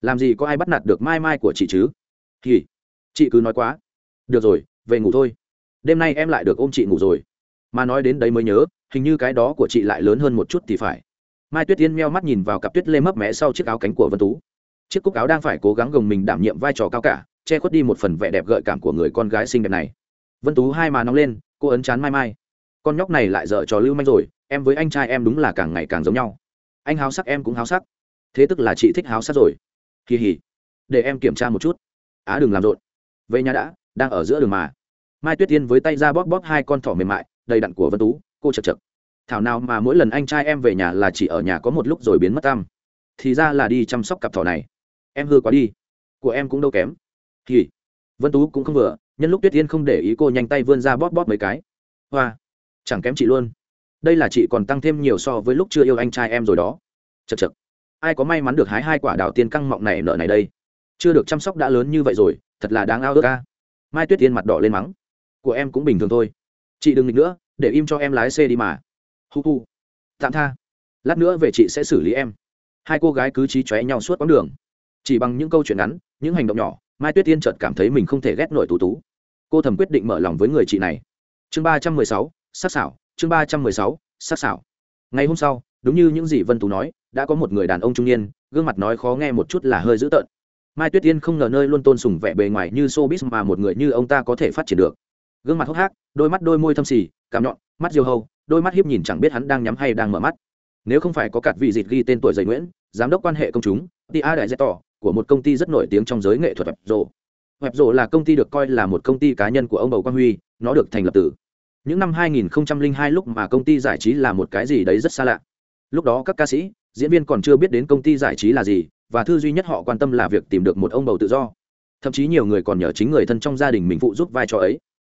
Làm gì có ai bắt nạt được mai mai của chị chứ? Thì, chị cứ nói quá. Được rồi, về ngủ thôi. Đêm nay em lại được ôm chị ngủ rồi. Mà nói đến đấy mới nhớ, hình như cái đó của chị lại lớn hơn một chút thì phải. Mai tuyết tiên meo mắt nhìn vào cặp tuyết lê mấp mé sau chiếc áo cánh của vân tú. Chiếc cúc áo đang phải cố gắng gồng mình đảm nhiệm vai trò cao cả, che khuất đi một phần vẻ đẹp gợi cảm của người con gái xinh đẹp này. Vân tú hai mà nóng lên, cô ấn chán mai mai. Con nhóc này lại dở trò lưu manh rồi em với anh trai em đúng là càng ngày càng giống nhau. Anh háo sắc em cũng háo sắc. Thế tức là chị thích háo sắc rồi. Kỳ hỉ để em kiểm tra một chút. Á đừng làm rộn. Về nhà đã, đang ở giữa đường mà. Mai tuyết tiên với tay ra bóp bóp hai con thỏ mềm mại, đầy đặn của vân tú, cô chật chật. Thảo nào mà mỗi lần anh trai em về nhà là chỉ ở nhà có một lúc rồi biến mất tam thì ra là đi chăm sóc cặp thỏ này. Em hư quá đi. Của em cũng đâu kém. Thì vân tú cũng không vừa, nhân lúc tuyết tiên không để ý cô nhanh tay vươn ra bóp bóp mấy cái. Hoa. Chẳng kém chị luôn đây là chị còn tăng thêm nhiều so với lúc chưa yêu anh trai em rồi đó. Chật chật ai có may mắn được hái hai quả đào tiên căng mọng này nợ này đây? Chưa được chăm sóc đã lớn như vậy rồi, thật là đáng ao ước ca mai tuyết tiên mặt đỏ lên mắng. Của em cũng bình thường thôi. Chị đừng nghịch nữa, để im cho em lái xe đi mà. Hu hu. Tạm tha. Lát nữa về chị sẽ xử lý em. Hai cô gái cứ trí chóe nhau suốt quãng đường. Chỉ bằng những câu chuyện ngắn, những hành động nhỏ, mai tuyết tiên chợt cảm thấy mình không thể ghét nổi tú tú. Cô thầm quyết định mở lòng với người chị này. Chương ba trăm mười sáu, sắc xảo chương ba trăm mười sáu, sắc xảo ngày hôm sau, đúng như những gì vân tú nói, đã có một người đàn ông trung niên, gương mặt nói khó nghe một chút là hơi dữ tợn. Mai tuyết tiên không ngờ nơi luôn tôn sùng vẻ bề ngoài như showbiz mà một người như ông ta có thể phát triển được. Gương mặt hốc hác, đôi mắt đôi môi thâm xì, cảm nhọn, mắt diêu hâu, đôi mắt hiếp nhìn chẳng biết hắn đang nhắm hay đang mở mắt. Nếu không phải có cạt vị dịt ghi tên tuổi dày nguyễn, giám đốc quan hệ công chúng tia đại dạy tỏ, của một công ty rất nổi tiếng trong giới nghệ thuật web rộ web rộ là công ty được coi là một công ty cá nhân của ông bầu quang huy, nó được thành lập từ những năm 2002 lúc mà công ty giải trí là một cái gì đấy rất xa lạ. Lúc đó các ca sĩ, diễn viên còn chưa biết đến công ty giải trí là gì, và thư duy nhất họ quan tâm là việc tìm được một ông bầu tự do. Thậm chí nhiều người còn nhờ chính người thân trong gia đình mình phụ giúp vai trò ấy.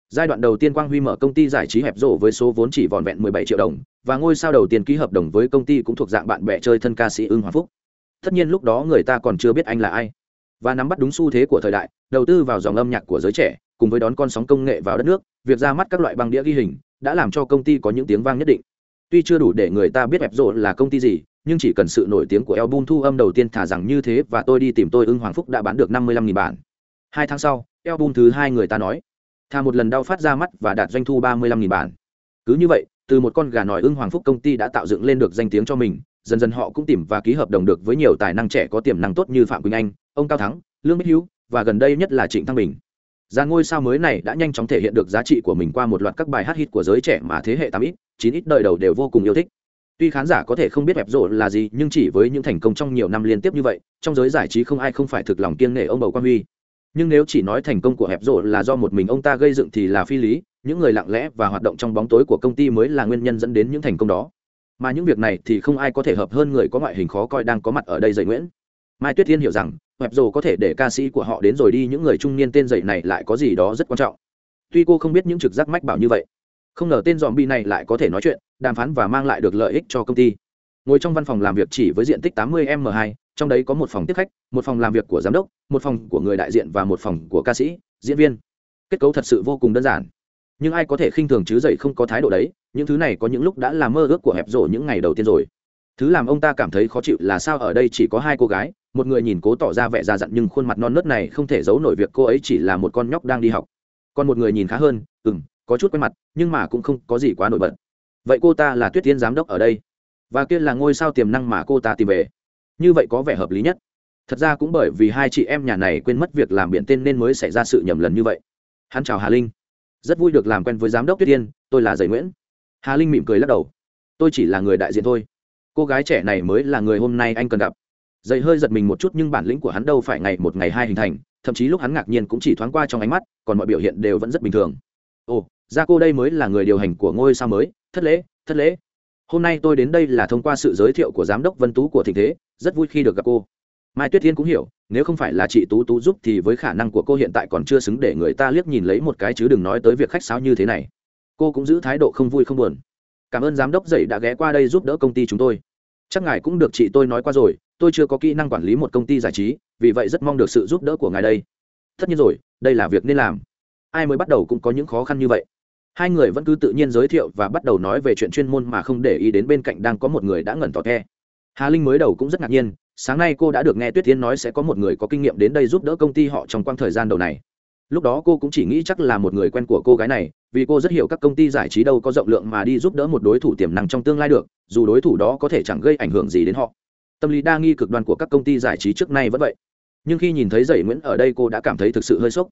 Giai đoạn đầu tiên quang huy mở công ty giải trí hẹp rộ với số vốn chỉ vòn vẹn 17 triệu đồng, và ngôi sao đầu tiên ký hợp đồng với công ty cũng thuộc dạng bạn bè chơi thân ca sĩ ưng hoàng phúc. Tất nhiên lúc đó người ta còn chưa biết anh là ai và nắm bắt đúng xu thế của thời đại, đầu tư vào dòng âm nhạc của giới trẻ, cùng với đón con sóng công nghệ vào đất nước, việc ra mắt các loại băng đĩa ghi hình đã làm cho công ty có những tiếng vang nhất định. Tuy chưa đủ để người ta biết ép rộ là công ty gì, nhưng chỉ cần sự nổi tiếng của album thu âm đầu tiên thả rằng như thế và tôi đi tìm tôi ưng hoàng phúc đã bán được năm mươi lăm nghìn bản. Hai tháng sau, album thứ hai người ta nói thà một lần đau phát ra mắt và đạt doanh thu ba mươi lăm nghìn bản. Cứ như vậy, từ một con gà nòi ưng hoàng phúc công ty đã tạo dựng lên được danh tiếng cho mình dần dần họ cũng tìm và ký hợp đồng được với nhiều tài năng trẻ có tiềm năng tốt như phạm quỳnh anh ông cao thắng lương bích hữu và gần đây nhất là trịnh thăng bình Già ngôi sao mới này đã nhanh chóng thể hiện được giá trị của mình qua một loạt các bài hát hit của giới trẻ mà thế hệ tám ít, chín ít đời đầu đều vô cùng yêu thích. Tuy khán giả có thể không biết hẹp rộ là gì, nhưng chỉ với những thành công trong nhiều năm liên tiếp như vậy, trong giới giải trí không ai không phải thực lòng kiêng nể ông bầu quang huy. Nhưng nếu chỉ nói thành công của hẹp rộ là do một mình ông ta gây dựng thì là phi lý, những người lặng lẽ và hoạt động trong bóng tối của công ty mới là nguyên nhân dẫn đến những thành công đó. Mà những việc này thì không ai có thể hợp hơn người có ngoại hình khó coi đang có mặt ở đây dậy Nguyễn. Mai Tuyết Thiên hiểu rằng, web rồ có thể để ca sĩ của họ đến rồi đi những người trung niên tên dậy này lại có gì đó rất quan trọng. Tuy cô không biết những trực giác mách bảo như vậy không ngờ tên dòm bi này lại có thể nói chuyện đàm phán và mang lại được lợi ích cho công ty. Ngồi trong văn phòng làm việc chỉ với diện tích 80 m 2 trong đấy có một phòng tiếp khách một phòng làm việc của giám đốc một phòng của người đại diện và một phòng của ca sĩ diễn viên. Kết cấu thật sự vô cùng đơn giản nhưng ai có thể khinh thường chứ dậy không có thái độ đấy, những thứ này có những lúc đã là mơ ước của hẹp rổ những ngày đầu tiên rồi. Thứ làm ông ta cảm thấy khó chịu là sao ở đây chỉ có hai cô gái, một người nhìn cố tỏ ra vẻ già dặn nhưng khuôn mặt non nớt này không thể giấu nổi việc cô ấy chỉ là một con nhóc đang đi học. Còn một người nhìn khá hơn ừ m có chút quen mặt, nhưng mà cũng không có gì quá nổi bật. Vậy cô ta là tuyết tiên giám đốc ở đây? Và kia là ngôi sao tiềm năng mà cô ta tìm về? Như vậy có vẻ hợp lý nhất. Thật ra cũng bởi vì hai chị em nhà này quên mất việc làm biện tên nên mới xảy ra sự nhầm lần như vậy. Hắn chào hà linh rất vui được làm quen với giám đốc tuyết yên, tôi là giày nguyễn. Hà linh mỉm cười lắc đầu. Tôi chỉ là người đại diện thôi. Cô gái trẻ này mới là người hôm nay anh cần gặp. Dậy hơi giật mình một chút nhưng bản lĩnh của hắn đâu phải ngày một ngày hai hình thành, thậm chí lúc hắn ngạc nhiên cũng chỉ thoáng qua trong ánh mắt, còn mọi biểu hiện đều vẫn rất bình thường. Ồ, ra cô đây mới là người điều hành của ngôi sao mới. Thất lễ thất lễ. Hôm nay tôi đến đây là thông qua sự giới thiệu của giám đốc vân tú của thịnh thế. Rất vui khi được gặp cô mai tuyết thiên cũng hiểu, nếu không phải là chị tú tú giúp thì với khả năng của cô hiện tại còn chưa xứng để người ta liếc nhìn lấy một cái chứ đừng nói tới việc khách sáo như thế này. Cô cũng giữ thái độ không vui không buồn. Cảm ơn giám đốc dậy đã ghé qua đây giúp đỡ công ty chúng tôi. Chắc ngài cũng được chị tôi nói qua rồi, tôi chưa có kỹ năng quản lý một công ty giải trí, vì vậy rất mong được sự giúp đỡ của ngài đây. Tất nhiên rồi, đây là việc nên làm. Ai mới bắt đầu cũng có những khó khăn như vậy. Hai người vẫn cứ tự nhiên giới thiệu và bắt đầu nói về chuyện chuyên môn mà không để ý đến bên cạnh đang có một người đã ngẩn tỏ the. Hà linh mới đầu cũng rất ngạc nhiên sáng nay cô đã được nghe tuyết Thiên nói sẽ có một người có kinh nghiệm đến đây giúp đỡ công ty họ trong quãng thời gian đầu này. Lúc đó cô cũng chỉ nghĩ chắc là một người quen của cô gái này, vì cô rất hiểu các công ty giải trí đâu có rộng lượng mà đi giúp đỡ một đối thủ tiềm năng trong tương lai được, dù đối thủ đó có thể chẳng gây ảnh hưởng gì đến họ. Tâm lý đa nghi cực đoan của các công ty giải trí trước nay vẫn vậy. Nhưng khi nhìn thấy dây nguyễn ở đây cô đã cảm thấy thực sự hơi sốc.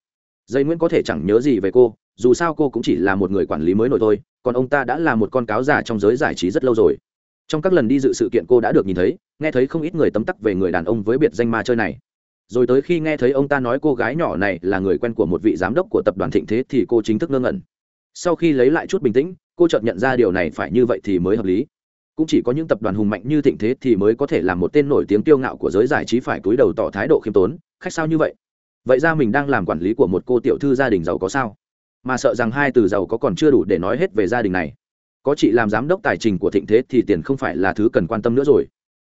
Dây nguyễn có thể chẳng nhớ gì về cô, dù sao cô cũng chỉ là một người quản lý mới nổi thôi, còn ông ta đã là một con cáo già trong giới giải trí rất lâu rồi trong các lần đi dự sự kiện cô đã được nhìn thấy, nghe thấy không ít người tấm tắc về người đàn ông với biệt danh ma chơi này. Rồi tới khi nghe thấy ông ta nói cô gái nhỏ này là người quen của một vị giám đốc của tập đoàn thịnh thế thì cô chính thức ngơ ngẩn. Sau khi lấy lại chút bình tĩnh, cô chợt nhận ra điều này phải như vậy thì mới hợp lý. Cũng chỉ có những tập đoàn hùng mạnh như thịnh thế thì mới có thể làm một tên nổi tiếng tiêu ngạo của giới giải trí phải cúi đầu tỏ thái độ khiêm tốn. Khách sao như vậy? Vậy ra mình đang làm quản lý của một cô tiểu thư gia đình giàu có sao? Mà sợ rằng hai từ giàu có còn chưa đủ để nói hết về gia đình này có chị làm giám đốc tài trình của thịnh thế thì tiền không phải là thứ cần quan tâm nữa rồi.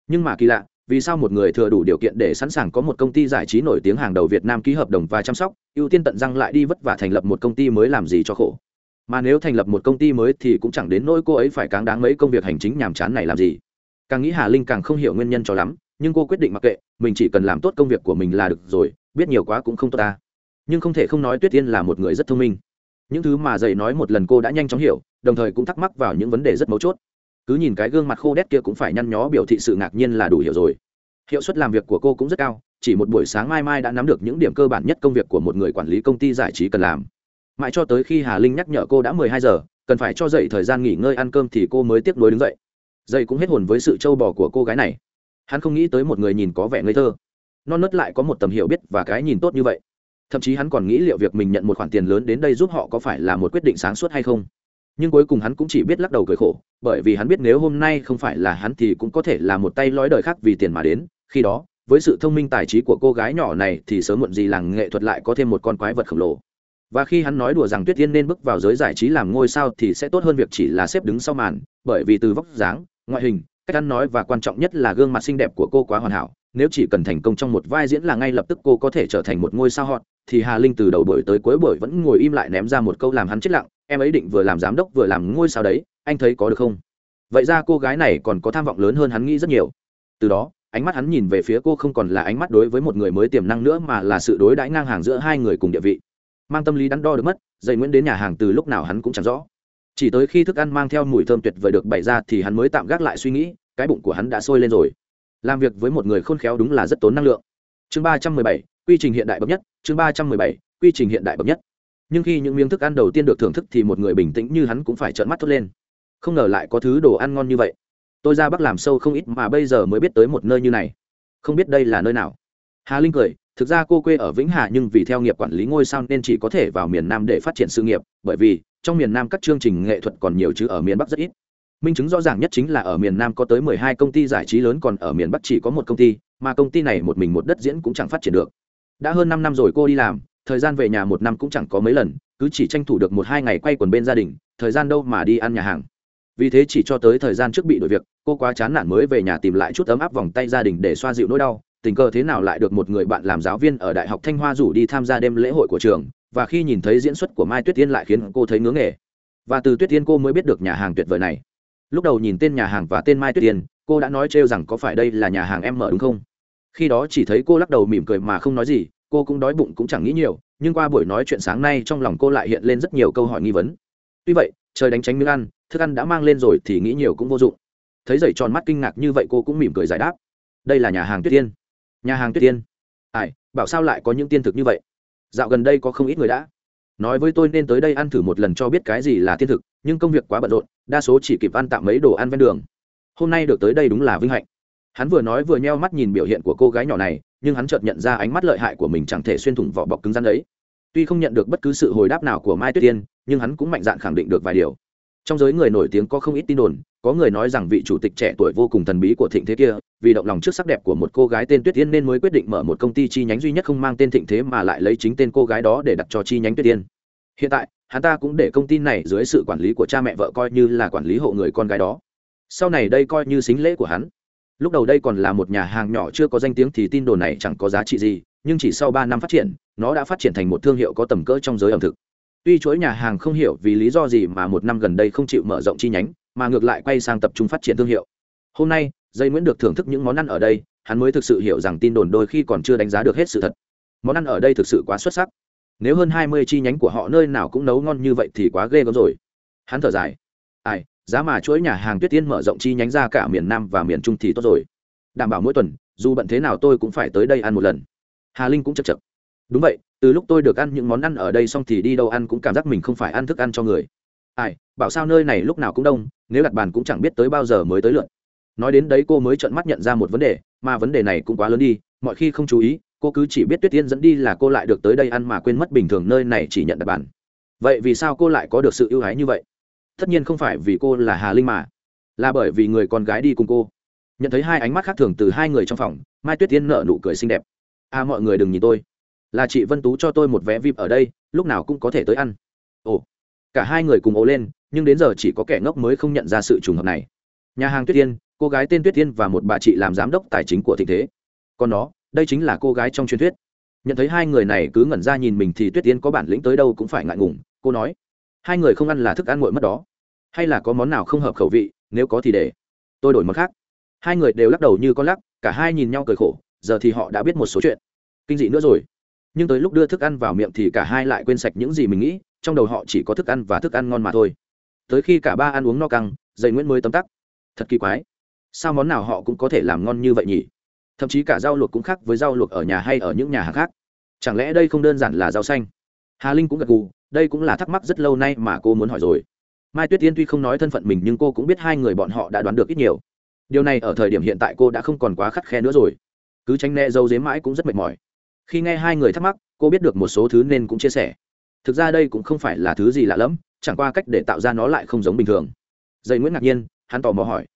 Nhưng mà kỳ lạ, vì sao một người thừa đủ điều kiện để sẵn sàng có một công ty giải trí nổi tiếng hàng đầu việt nam ký hợp đồng và chăm sóc, ưu tiên tận răng lại đi vất vả thành lập một công ty mới làm gì cho khổ. Mà nếu thành lập một công ty mới thì cũng chẳng đến nỗi cô ấy phải cáng đáng mấy công việc hành chính nhàm chán này làm gì. Càng nghĩ hà linh càng không hiểu nguyên nhân cho lắm, nhưng cô quyết định mặc kệ, mình chỉ cần làm tốt công việc của mình là được rồi, biết nhiều quá cũng không tốt ta. Nhưng không thể không nói tuyết tiên là một người rất thông minh. Những thứ mà dạy nói một lần cô đã nhanh chóng hiểu đồng thời cũng thắc mắc vào những vấn đề rất mấu chốt. Cứ nhìn cái gương mặt khô đét kia cũng phải nhăn nhó biểu thị sự ngạc nhiên là đủ hiểu rồi. Hiệu suất làm việc của cô cũng rất cao, chỉ một buổi sáng mai mai đã nắm được những điểm cơ bản nhất công việc của một người quản lý công ty giải trí cần làm. Mãi cho tới khi hà linh nhắc nhở cô đã mười hai giờ, cần phải cho dậy thời gian nghỉ ngơi ăn cơm thì cô mới tiếp nối đứng dậy. Dậy cũng hết hồn với sự trâu bò của cô gái này. Hắn không nghĩ tới một người nhìn có vẻ ngây thơ. Non nớt lại có một tầm hiểu biết và cái nhìn tốt như vậy. Thậm chí hắn còn nghĩ liệu việc mình nhận một khoản tiền lớn đến đây giúp họ có phải là một quyết định sáng suốt hay không nhưng cuối cùng hắn cũng chỉ biết lắc đầu cười khổ, bởi vì hắn biết nếu hôm nay không phải là hắn thì cũng có thể là một tay lõi đời khác vì tiền mà đến. Khi đó, với sự thông minh tài trí của cô gái nhỏ này thì sớm muộn gì làng nghệ thuật lại có thêm một con quái vật khổng lồ. Và khi hắn nói đùa rằng tuyết tiên nên bước vào giới giải trí làm ngôi sao thì sẽ tốt hơn việc chỉ là xếp đứng sau màn, bởi vì từ vóc dáng, ngoại hình, cách ăn nói và quan trọng nhất là gương mặt xinh đẹp của cô quá hoàn hảo. Nếu chỉ cần thành công trong một vai diễn là ngay lập tức cô có thể trở thành một ngôi sao hot, thì hà linh từ đầu buổi tới cuối buổi vẫn ngồi im lại ném ra một câu làm hắn chết lặng em ấy định vừa làm giám đốc vừa làm ngôi sao đấy, anh thấy có được không? Vậy ra cô gái này còn có tham vọng lớn hơn hắn nghĩ rất nhiều. Từ đó, ánh mắt hắn nhìn về phía cô không còn là ánh mắt đối với một người mới tiềm năng nữa mà là sự đối đãi ngang hàng giữa hai người cùng địa vị. Mang tâm lý đắn đo được mất dây nguyễn đến nhà hàng từ lúc nào hắn cũng chẳng rõ. Chỉ tới khi thức ăn mang theo mùi thơm tuyệt vời được bày ra thì hắn mới tạm gác lại suy nghĩ, cái bụng của hắn đã sôi lên rồi. Làm việc với một người khôn khéo đúng là rất tốn năng lượng. Chương ba trăm mười bảy, quy trình hiện đại bậc nhất, chương ba trăm mười bảy, quy trình hiện đại bậc nhất nhưng khi những miếng thức ăn đầu tiên được thưởng thức thì một người bình tĩnh như hắn cũng phải trợn mắt thốt lên. Không ngờ lại có thứ đồ ăn ngon như vậy. Tôi ra bắc làm sâu không ít mà bây giờ mới biết tới một nơi như này. Không biết đây là nơi nào. Hà linh cười, thực ra cô quê ở vĩnh hà nhưng vì theo nghiệp quản lý ngôi sao nên chỉ có thể vào miền nam để phát triển sự nghiệp, bởi vì trong miền nam các chương trình nghệ thuật còn nhiều chứ ở miền bắc rất ít. Minh chứng rõ ràng nhất chính là ở miền nam có tới mười hai công ty giải trí lớn còn ở miền bắc chỉ có một công ty, mà công ty này một mình một đất diễn cũng chẳng phát triển được. Đã hơn năm năm rồi cô đi làm thời gian về nhà một năm cũng chẳng có mấy lần, cứ chỉ tranh thủ được một hai ngày quay quần bên gia đình, thời gian đâu mà đi ăn nhà hàng. Vì thế chỉ cho tới thời gian trước bị đổi việc, cô quá chán nản mới về nhà tìm lại chút ấm áp vòng tay gia đình để xoa dịu nỗi đau, tình cờ thế nào lại được một người bạn làm giáo viên ở đại học thanh hoa rủ đi tham gia đêm lễ hội của trường, và khi nhìn thấy diễn xuất của mai tuyết tiên lại khiến cô thấy ngứa nghề. Và từ tuyết tiên cô mới biết được nhà hàng tuyệt vời này. Lúc đầu nhìn tên nhà hàng và tên mai tuyết tiên cô đã nói trêu rằng có phải đây là nhà hàng em mở đúng không? Khi đó chỉ thấy cô lắc đầu mỉm cười mà không nói gì cô cũng đói bụng cũng chẳng nghĩ nhiều, nhưng qua buổi nói chuyện sáng nay trong lòng cô lại hiện lên rất nhiều câu hỏi nghi vấn. Tuy vậy, trời đánh tránh miếng ăn, thức ăn đã mang lên rồi thì nghĩ nhiều cũng vô dụng. Thấy giày tròn mắt kinh ngạc như vậy cô cũng mỉm cười giải đáp. Đây là nhà hàng tuyết tiên. Nhà hàng tuyết tiên? Ai, bảo sao lại có những tiên thực như vậy? Dạo gần đây có không ít người đã. Nói với tôi nên tới đây ăn thử một lần cho biết cái gì là tiên thực, nhưng công việc quá bận rộn, đa số chỉ kịp ăn tạm mấy đồ ăn ven đường. Hôm nay được tới đây đúng là vinh hạnh. Hắn vừa nói vừa nheo mắt nhìn biểu hiện của cô gái nhỏ này nhưng hắn chợt nhận ra ánh mắt lợi hại của mình chẳng thể xuyên thủng vỏ bọc cứng rắn ấy. Tuy không nhận được bất cứ sự hồi đáp nào của mai tuyết tiên nhưng hắn cũng mạnh dạn khẳng định được vài điều. Trong giới người nổi tiếng có không ít tin đồn, có người nói rằng vị chủ tịch trẻ tuổi vô cùng thần bí của thịnh thế kia, vì động lòng trước sắc đẹp của một cô gái tên tuyết tiên nên mới quyết định mở một công ty chi nhánh duy nhất không mang tên thịnh thế mà lại lấy chính tên cô gái đó để đặt cho chi nhánh tuyết tiên hiện tại, hắn ta cũng để công ty này dưới sự quản lý của cha mẹ vợ coi như là quản lý hộ người con gái đó. Sau này đây coi như xính lễ của hắn lúc đầu đây còn là một nhà hàng nhỏ chưa có danh tiếng thì tin đồn này chẳng có giá trị gì, nhưng chỉ sau ba năm phát triển, nó đã phát triển thành một thương hiệu có tầm cỡ trong giới ẩm thực. Tuy chuỗi nhà hàng không hiểu vì lý do gì mà một năm gần đây không chịu mở rộng chi nhánh, mà ngược lại quay sang tập trung phát triển thương hiệu. Hôm nay, dây nguyễn được thưởng thức những món ăn ở đây, hắn mới thực sự hiểu rằng tin đồn đôi khi còn chưa đánh giá được hết sự thật. Món ăn ở đây thực sự quá xuất sắc. Nếu hơn hai mươi chi nhánh của họ nơi nào cũng nấu ngon như vậy thì quá ghê gớm rồi. Hắn thở dài giá mà chuỗi nhà hàng tuyết tiên mở rộng chi nhánh ra cả miền nam và miền trung thì tốt rồi. Đảm bảo mỗi tuần, dù bận thế nào tôi cũng phải tới đây ăn một lần. Hà linh cũng chật chật. Đúng vậy, từ lúc tôi được ăn những món ăn ở đây xong thì đi đâu ăn cũng cảm giác mình không phải ăn thức ăn cho người. Ai, bảo sao nơi này lúc nào cũng đông, nếu đặt bàn cũng chẳng biết tới bao giờ mới tới lượt. Nói đến đấy cô mới trợn mắt nhận ra một vấn đề, mà vấn đề này cũng quá lớn đi, mọi khi không chú ý, cô cứ chỉ biết tuyết tiên dẫn đi là cô lại được tới đây ăn mà quên mất bình thường nơi này chỉ nhận đặt bàn. Vậy vì sao cô lại có được sự ưu ái như vậy? Tất nhiên không phải vì cô là hà linh mà, là bởi vì người con gái đi cùng cô. Nhận thấy hai ánh mắt khác thường từ hai người trong phòng, mai tuyết tiên nở nụ cười xinh đẹp. À mọi người đừng nhìn tôi. Là chị vân tú cho tôi một vé vip ở đây, lúc nào cũng có thể tới ăn. Ồ, cả hai người cùng ố lên, nhưng đến giờ chỉ có kẻ ngốc mới không nhận ra sự trùng hợp này. Nhà hàng tuyết tiên, cô gái tên tuyết tiên và một bà chị làm giám đốc tài chính của thịnh thế. Còn đó đây chính là cô gái trong truyền thuyết. Nhận thấy hai người này cứ ngẩn ra nhìn mình thì tuyết tiên có bản lĩnh tới đâu cũng phải ngại ngùng. Cô nói hai người không ăn là thức ăn nguội mất đó. Hay là có món nào không hợp khẩu vị, nếu có thì để. Tôi đổi món khác. Hai người đều lắc đầu như con lắc, cả hai nhìn nhau cười khổ, giờ thì họ đã biết một số chuyện. Kinh dị nữa rồi. Nhưng tới lúc đưa thức ăn vào miệng thì cả hai lại quên sạch những gì mình nghĩ, trong đầu họ chỉ có thức ăn và thức ăn ngon mà thôi. Tới khi cả ba ăn uống no căng dây nguyễn mới tấm tắc. Thật kỳ quái. Sao món nào họ cũng có thể làm ngon như vậy nhỉ? Thậm chí cả rau luộc cũng khác với rau luộc ở nhà hay ở những nhà hàng khác. Chẳng lẽ đây không đơn giản là rau xanh? Hà linh cũng gật gù, đây cũng là thắc mắc rất lâu nay mà cô muốn hỏi rồi. Mai tuyết tiên tuy không nói thân phận mình nhưng cô cũng biết hai người bọn họ đã đoán được ít nhiều. Điều này ở thời điểm hiện tại cô đã không còn quá khắt khe nữa rồi. Cứ tránh né dâu dế mãi cũng rất mệt mỏi. Khi nghe hai người thắc mắc, cô biết được một số thứ nên cũng chia sẻ. Thực ra đây cũng không phải là thứ gì lạ lẫm, chẳng qua cách để tạo ra nó lại không giống bình thường. Dây nguyễn ngạc nhiên, hắn tò mò hỏi.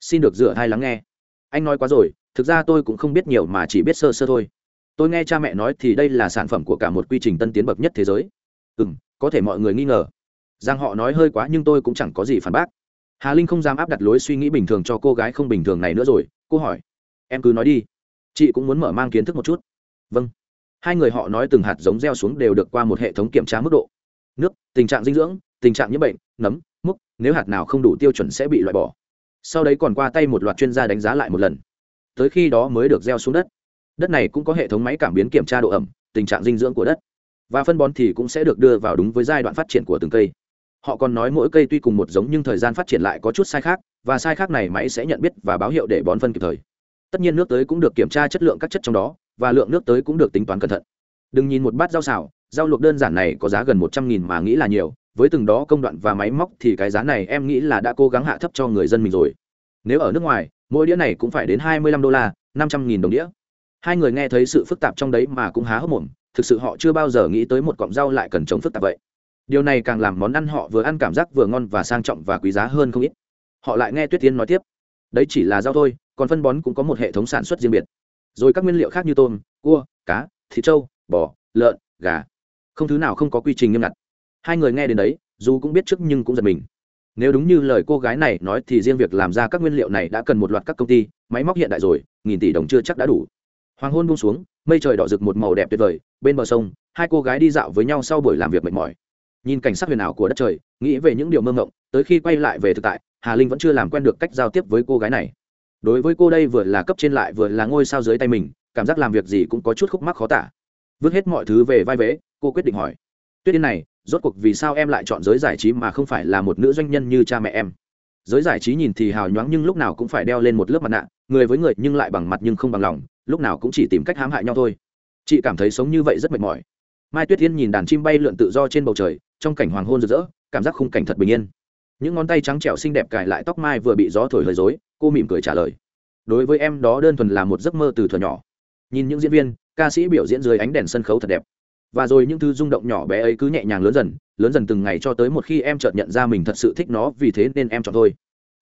Xin được dựa hai lắng nghe. Anh nói quá rồi, thực ra tôi cũng không biết nhiều mà chỉ biết sơ sơ thôi tôi nghe cha mẹ nói thì đây là sản phẩm của cả một quy trình tân tiến bậc nhất thế giới. Ừ m có thể mọi người nghi ngờ. Rằng họ nói hơi quá nhưng tôi cũng chẳng có gì phản bác. Hà linh không dám áp đặt lối suy nghĩ bình thường cho cô gái không bình thường này nữa rồi. Cô hỏi, em cứ nói đi. Chị cũng muốn mở mang kiến thức một chút. Vâng. Hai người họ nói từng hạt giống gieo xuống đều được qua một hệ thống kiểm tra mức độ. Nước, tình trạng dinh dưỡng, tình trạng nhiễm bệnh, nấm, múc, nếu hạt nào không đủ tiêu chuẩn sẽ bị loại bỏ. Sau đấy còn qua tay một loạt chuyên gia đánh giá lại một lần. Tới khi đó mới được gieo xuống đất đất này cũng có hệ thống máy cảm biến kiểm tra độ ẩm, tình trạng dinh dưỡng của đất. Và phân bón thì cũng sẽ được đưa vào đúng với giai đoạn phát triển của từng cây. Họ còn nói mỗi cây tuy cùng một giống nhưng thời gian phát triển lại có chút sai khác, và sai khác này máy sẽ nhận biết và báo hiệu để bón phân kịp thời. Tất nhiên nước tới cũng được kiểm tra chất lượng các chất trong đó, và lượng nước tới cũng được tính toán cẩn thận. Đừng nhìn một bát rau xào, rau luộc đơn giản này có giá gần một trăm nghìn mà nghĩ là nhiều, với từng đó công đoạn và máy móc thì cái giá này em nghĩ là đã cố gắng hạ thấp cho người dân mình rồi. Nếu ở nước ngoài, mỗi đĩa này cũng phải đến hai mươi lăm đô la, năm trăm nghìn đồng đĩa hai người nghe thấy sự phức tạp trong đấy mà cũng há hốc mồm, thực sự họ chưa bao giờ nghĩ tới một cọng rau lại cần chống phức tạp vậy. Điều này càng làm món ăn họ vừa ăn cảm giác vừa ngon và sang trọng và quý giá hơn không ít. Họ lại nghe tuyết tiến nói tiếp. Đấy chỉ là rau thôi, còn phân bón cũng có một hệ thống sản xuất riêng biệt. Rồi các nguyên liệu khác như tôm, cua, cá, thịt trâu, bò, lợn, gà. Không thứ nào không có quy trình nghiêm ngặt. Hai người nghe đến đấy, dù cũng biết trước nhưng cũng giật mình. Nếu đúng như lời cô gái này nói thì riêng việc làm ra các nguyên liệu này đã cần một loạt các công ty, máy móc hiện đại rồi, nghìn tỷ đồng chưa chắc đã đủ hoàng hôn buông xuống, mây trời đỏ rực một màu đẹp tuyệt vời, bên bờ sông, hai cô gái đi dạo với nhau sau buổi làm việc mệt mỏi. Nhìn cảnh sắc huyền ảo của đất trời, nghĩ về những điều mơ ngộng tới khi quay lại về thực tại, hà linh vẫn chưa làm quen được cách giao tiếp với cô gái này. Đối với cô đây vừa là cấp trên lại vừa là ngôi sao dưới tay mình, cảm giác làm việc gì cũng có chút khúc mắc khó tả. Vứt hết mọi thứ về vai vế, cô quyết định hỏi. Tuyết yên này, rốt cuộc vì sao em lại chọn giới giải trí mà không phải là một nữ doanh nhân như cha mẹ em? Giới giải trí nhìn thì hào nhoáng nhưng lúc nào cũng phải đeo lên một lớp mặt nạ, người với người nhưng lại bằng mặt nhưng không bằng lòng lúc nào cũng chỉ tìm cách hãm hại nhau thôi. Chị cảm thấy sống như vậy rất mệt mỏi. Mai tuyết yên nhìn đàn chim bay lượn tự do trên bầu trời, trong cảnh hoàng hôn rực rỡ, cảm giác khung cảnh thật bình yên. Những ngón tay trắng trẻo xinh đẹp cài lại tóc mai vừa bị gió thổi hơi dối cô mỉm cười trả lời. Đối với em, đó đơn thuần là một giấc mơ từ thuở nhỏ. Nhìn những diễn viên, ca sĩ biểu diễn dưới ánh đèn sân khấu thật đẹp. Và rồi những thứ rung động nhỏ bé ấy cứ nhẹ nhàng lớn dần lớn dần từng ngày cho tới một khi em chợt nhận ra mình thật sự thích nó, vì thế nên em chọn thôi.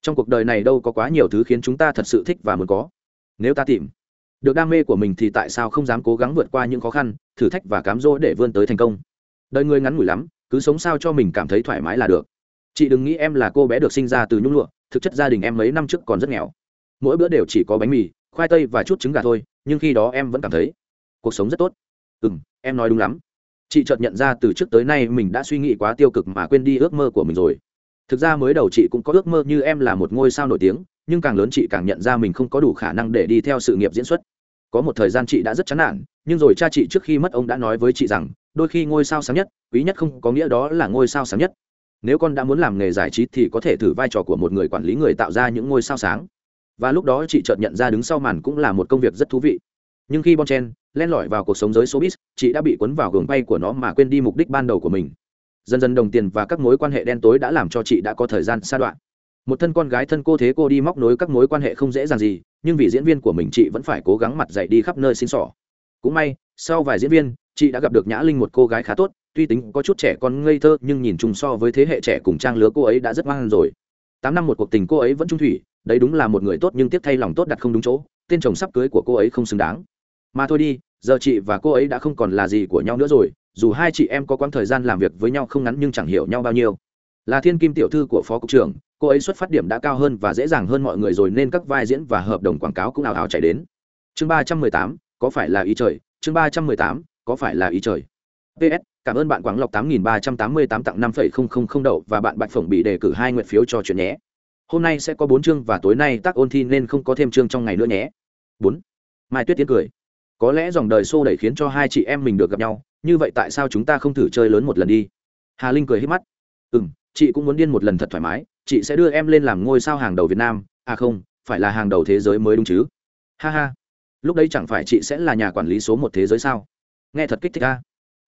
Trong cuộc đời này đâu có quá nhiều thứ khiến chúng ta thật sự thích và muốn có. Nếu ta tìm được đam mê của mình thì tại sao không dám cố gắng vượt qua những khó khăn, thử thách và cám dỗ để vươn tới thành công? Đời người ngắn ngủi lắm, cứ sống sao cho mình cảm thấy thoải mái là được. Chị đừng nghĩ em là cô bé được sinh ra từ nhung lụa, thực chất gia đình em mấy năm trước còn rất nghèo. Mỗi bữa đều chỉ có bánh mì, khoai tây và chút trứng gà thôi, nhưng khi đó em vẫn cảm thấy cuộc sống rất tốt. Ừ m em nói đúng lắm. Chị chợt nhận ra từ trước tới nay mình đã suy nghĩ quá tiêu cực mà quên đi ước mơ của mình rồi. Thực ra mới đầu chị cũng có ước mơ như em là một ngôi sao nổi tiếng nhưng càng lớn chị càng nhận ra mình không có đủ khả năng để đi theo sự nghiệp diễn xuất. Có một thời gian chị đã rất chán nản, nhưng rồi cha chị trước khi mất ông đã nói với chị rằng, đôi khi ngôi sao sáng nhất, quý nhất không có nghĩa đó là ngôi sao sáng nhất. Nếu con đã muốn làm nghề giải trí thì có thể thử vai trò của một người quản lý người tạo ra những ngôi sao sáng. Và lúc đó chị chợt nhận ra đứng sau màn cũng là một công việc rất thú vị. Nhưng khi bon chen, len lỏi vào cuộc sống giới showbiz, chị đã bị cuốn vào gường bay của nó mà quên đi mục đích ban đầu của mình. Dần dần đồng tiền và các mối quan hệ đen tối đã làm cho chị đã có thời gian xa đoạn một thân con gái thân cô thế cô đi móc nối các mối quan hệ không dễ dàng gì, nhưng vì diễn viên của mình, chị vẫn phải cố gắng mặt dậy đi khắp nơi xin xỏ cũng may, sau vài diễn viên, chị đã gặp được nhã linh một cô gái khá tốt, tuy tính có chút trẻ con ngây thơ, nhưng nhìn chung so với thế hệ trẻ cùng trang lứa cô ấy đã rất ngoan rồi. Tám năm một cuộc tình cô ấy vẫn trung thủy, đấy đúng là một người tốt nhưng tiếc thay lòng tốt đặt không đúng chỗ, tên chồng sắp cưới của cô ấy không xứng đáng. Mà thôi đi, giờ chị và cô ấy đã không còn là gì của nhau nữa rồi, dù hai chị em có quãng thời gian làm việc với nhau không ngắn nhưng chẳng hiểu nhau bao nhiêu. Là thiên kim tiểu thư của phó cục trưởng cô ấy xuất phát điểm đã cao hơn và dễ dàng hơn mọi người rồi nên các vai diễn và hợp đồng quảng cáo cũng ào ào chạy đến. Chương ba trăm mười tám, có phải là ý trời? Chương ba trăm mười tám, có phải là ý trời? Ps cảm ơn bạn quảng lộc tám nghìn ba trăm tám mươi tám tặng năm phẩy không không không đậu và bạn bạch phổng bị đề cử hai nguyện phiếu cho chuyện nhé. Hôm nay sẽ có bốn chương và tối nay tác ôn thi nên không có thêm chương trong ngày nữa nhé. Bốn. Mai tuyết tiến cười. Có lẽ dòng đời xô đẩy khiến cho hai chị em mình được gặp nhau. Như vậy tại sao chúng ta không thử chơi lớn một lần đi? Hà linh cười hết mắt. Ừ m chị cũng muốn điên một lần thật thoải mái, chị sẽ đưa em lên làm ngôi sao hàng đầu việt nam. À không, phải là hàng đầu thế giới mới đúng chứ. Ha ha. Lúc đấy chẳng phải chị sẽ là nhà quản lý số một thế giới sao? Nghe thật kích thích ca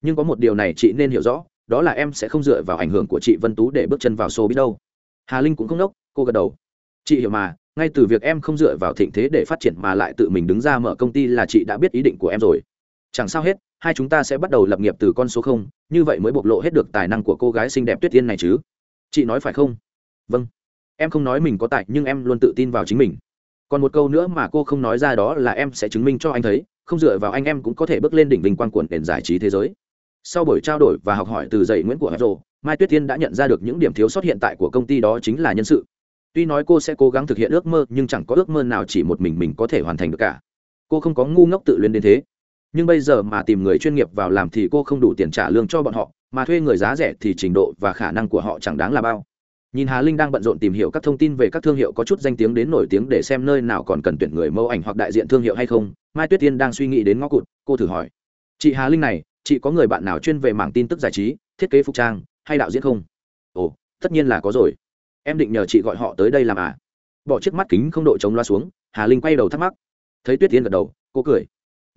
nhưng có một điều này chị nên hiểu rõ, đó là em sẽ không dựa vào ảnh hưởng của chị vân tú để bước chân vào show biết đâu. Hà linh cũng không đốc, cô gật đầu. Chị hiểu mà, ngay từ việc em không dựa vào thịnh thế để phát triển mà lại tự mình đứng ra mở công ty là chị đã biết ý định của em rồi. Chẳng sao hết, hai chúng ta sẽ bắt đầu lập nghiệp từ con số không, như vậy mới bộc lộ hết được tài năng của cô gái xinh đẹp tuyết tiên này chứ chị nói phải không? Vâng. Em không nói mình có tài nhưng em luôn tự tin vào chính mình. Còn một câu nữa mà cô không nói ra đó là em sẽ chứng minh cho anh thấy không dựa vào anh em cũng có thể bước lên đỉnh vinh quang của nền giải trí thế giới. Sau buổi trao đổi và học hỏi từ dạy nguyễn của Hero, mai tuyết tiên đã nhận ra được những điểm thiếu sót hiện tại của công ty đó chính là nhân sự. Tuy nói cô sẽ cố gắng thực hiện ước mơ nhưng chẳng có ước mơ nào chỉ một mình mình có thể hoàn thành được cả. Cô không có ngu ngốc tự luyến đến thế nhưng bây giờ mà tìm người chuyên nghiệp vào làm thì cô không đủ tiền trả lương cho bọn họ, mà thuê người giá rẻ thì trình độ và khả năng của họ chẳng đáng là bao. Nhìn hà linh đang bận rộn tìm hiểu các thông tin về các thương hiệu có chút danh tiếng đến nổi tiếng để xem nơi nào còn cần tuyển người mẫu ảnh hoặc đại diện thương hiệu hay không, mai tuyết tiên đang suy nghĩ đến ngõ cụt, cô thử hỏi. Chị hà linh này, chị có người bạn nào chuyên về mảng tin tức giải trí, thiết kế phục trang, hay đạo diễn không? Ồ, tất nhiên là có rồi. Em định nhờ chị gọi họ tới đây làm à? Bỏ chiếc mắt kính không độ chống loa xuống, hà linh quay đầu thắc mắc. Thấy tuyết tiên gật đầu, cô cười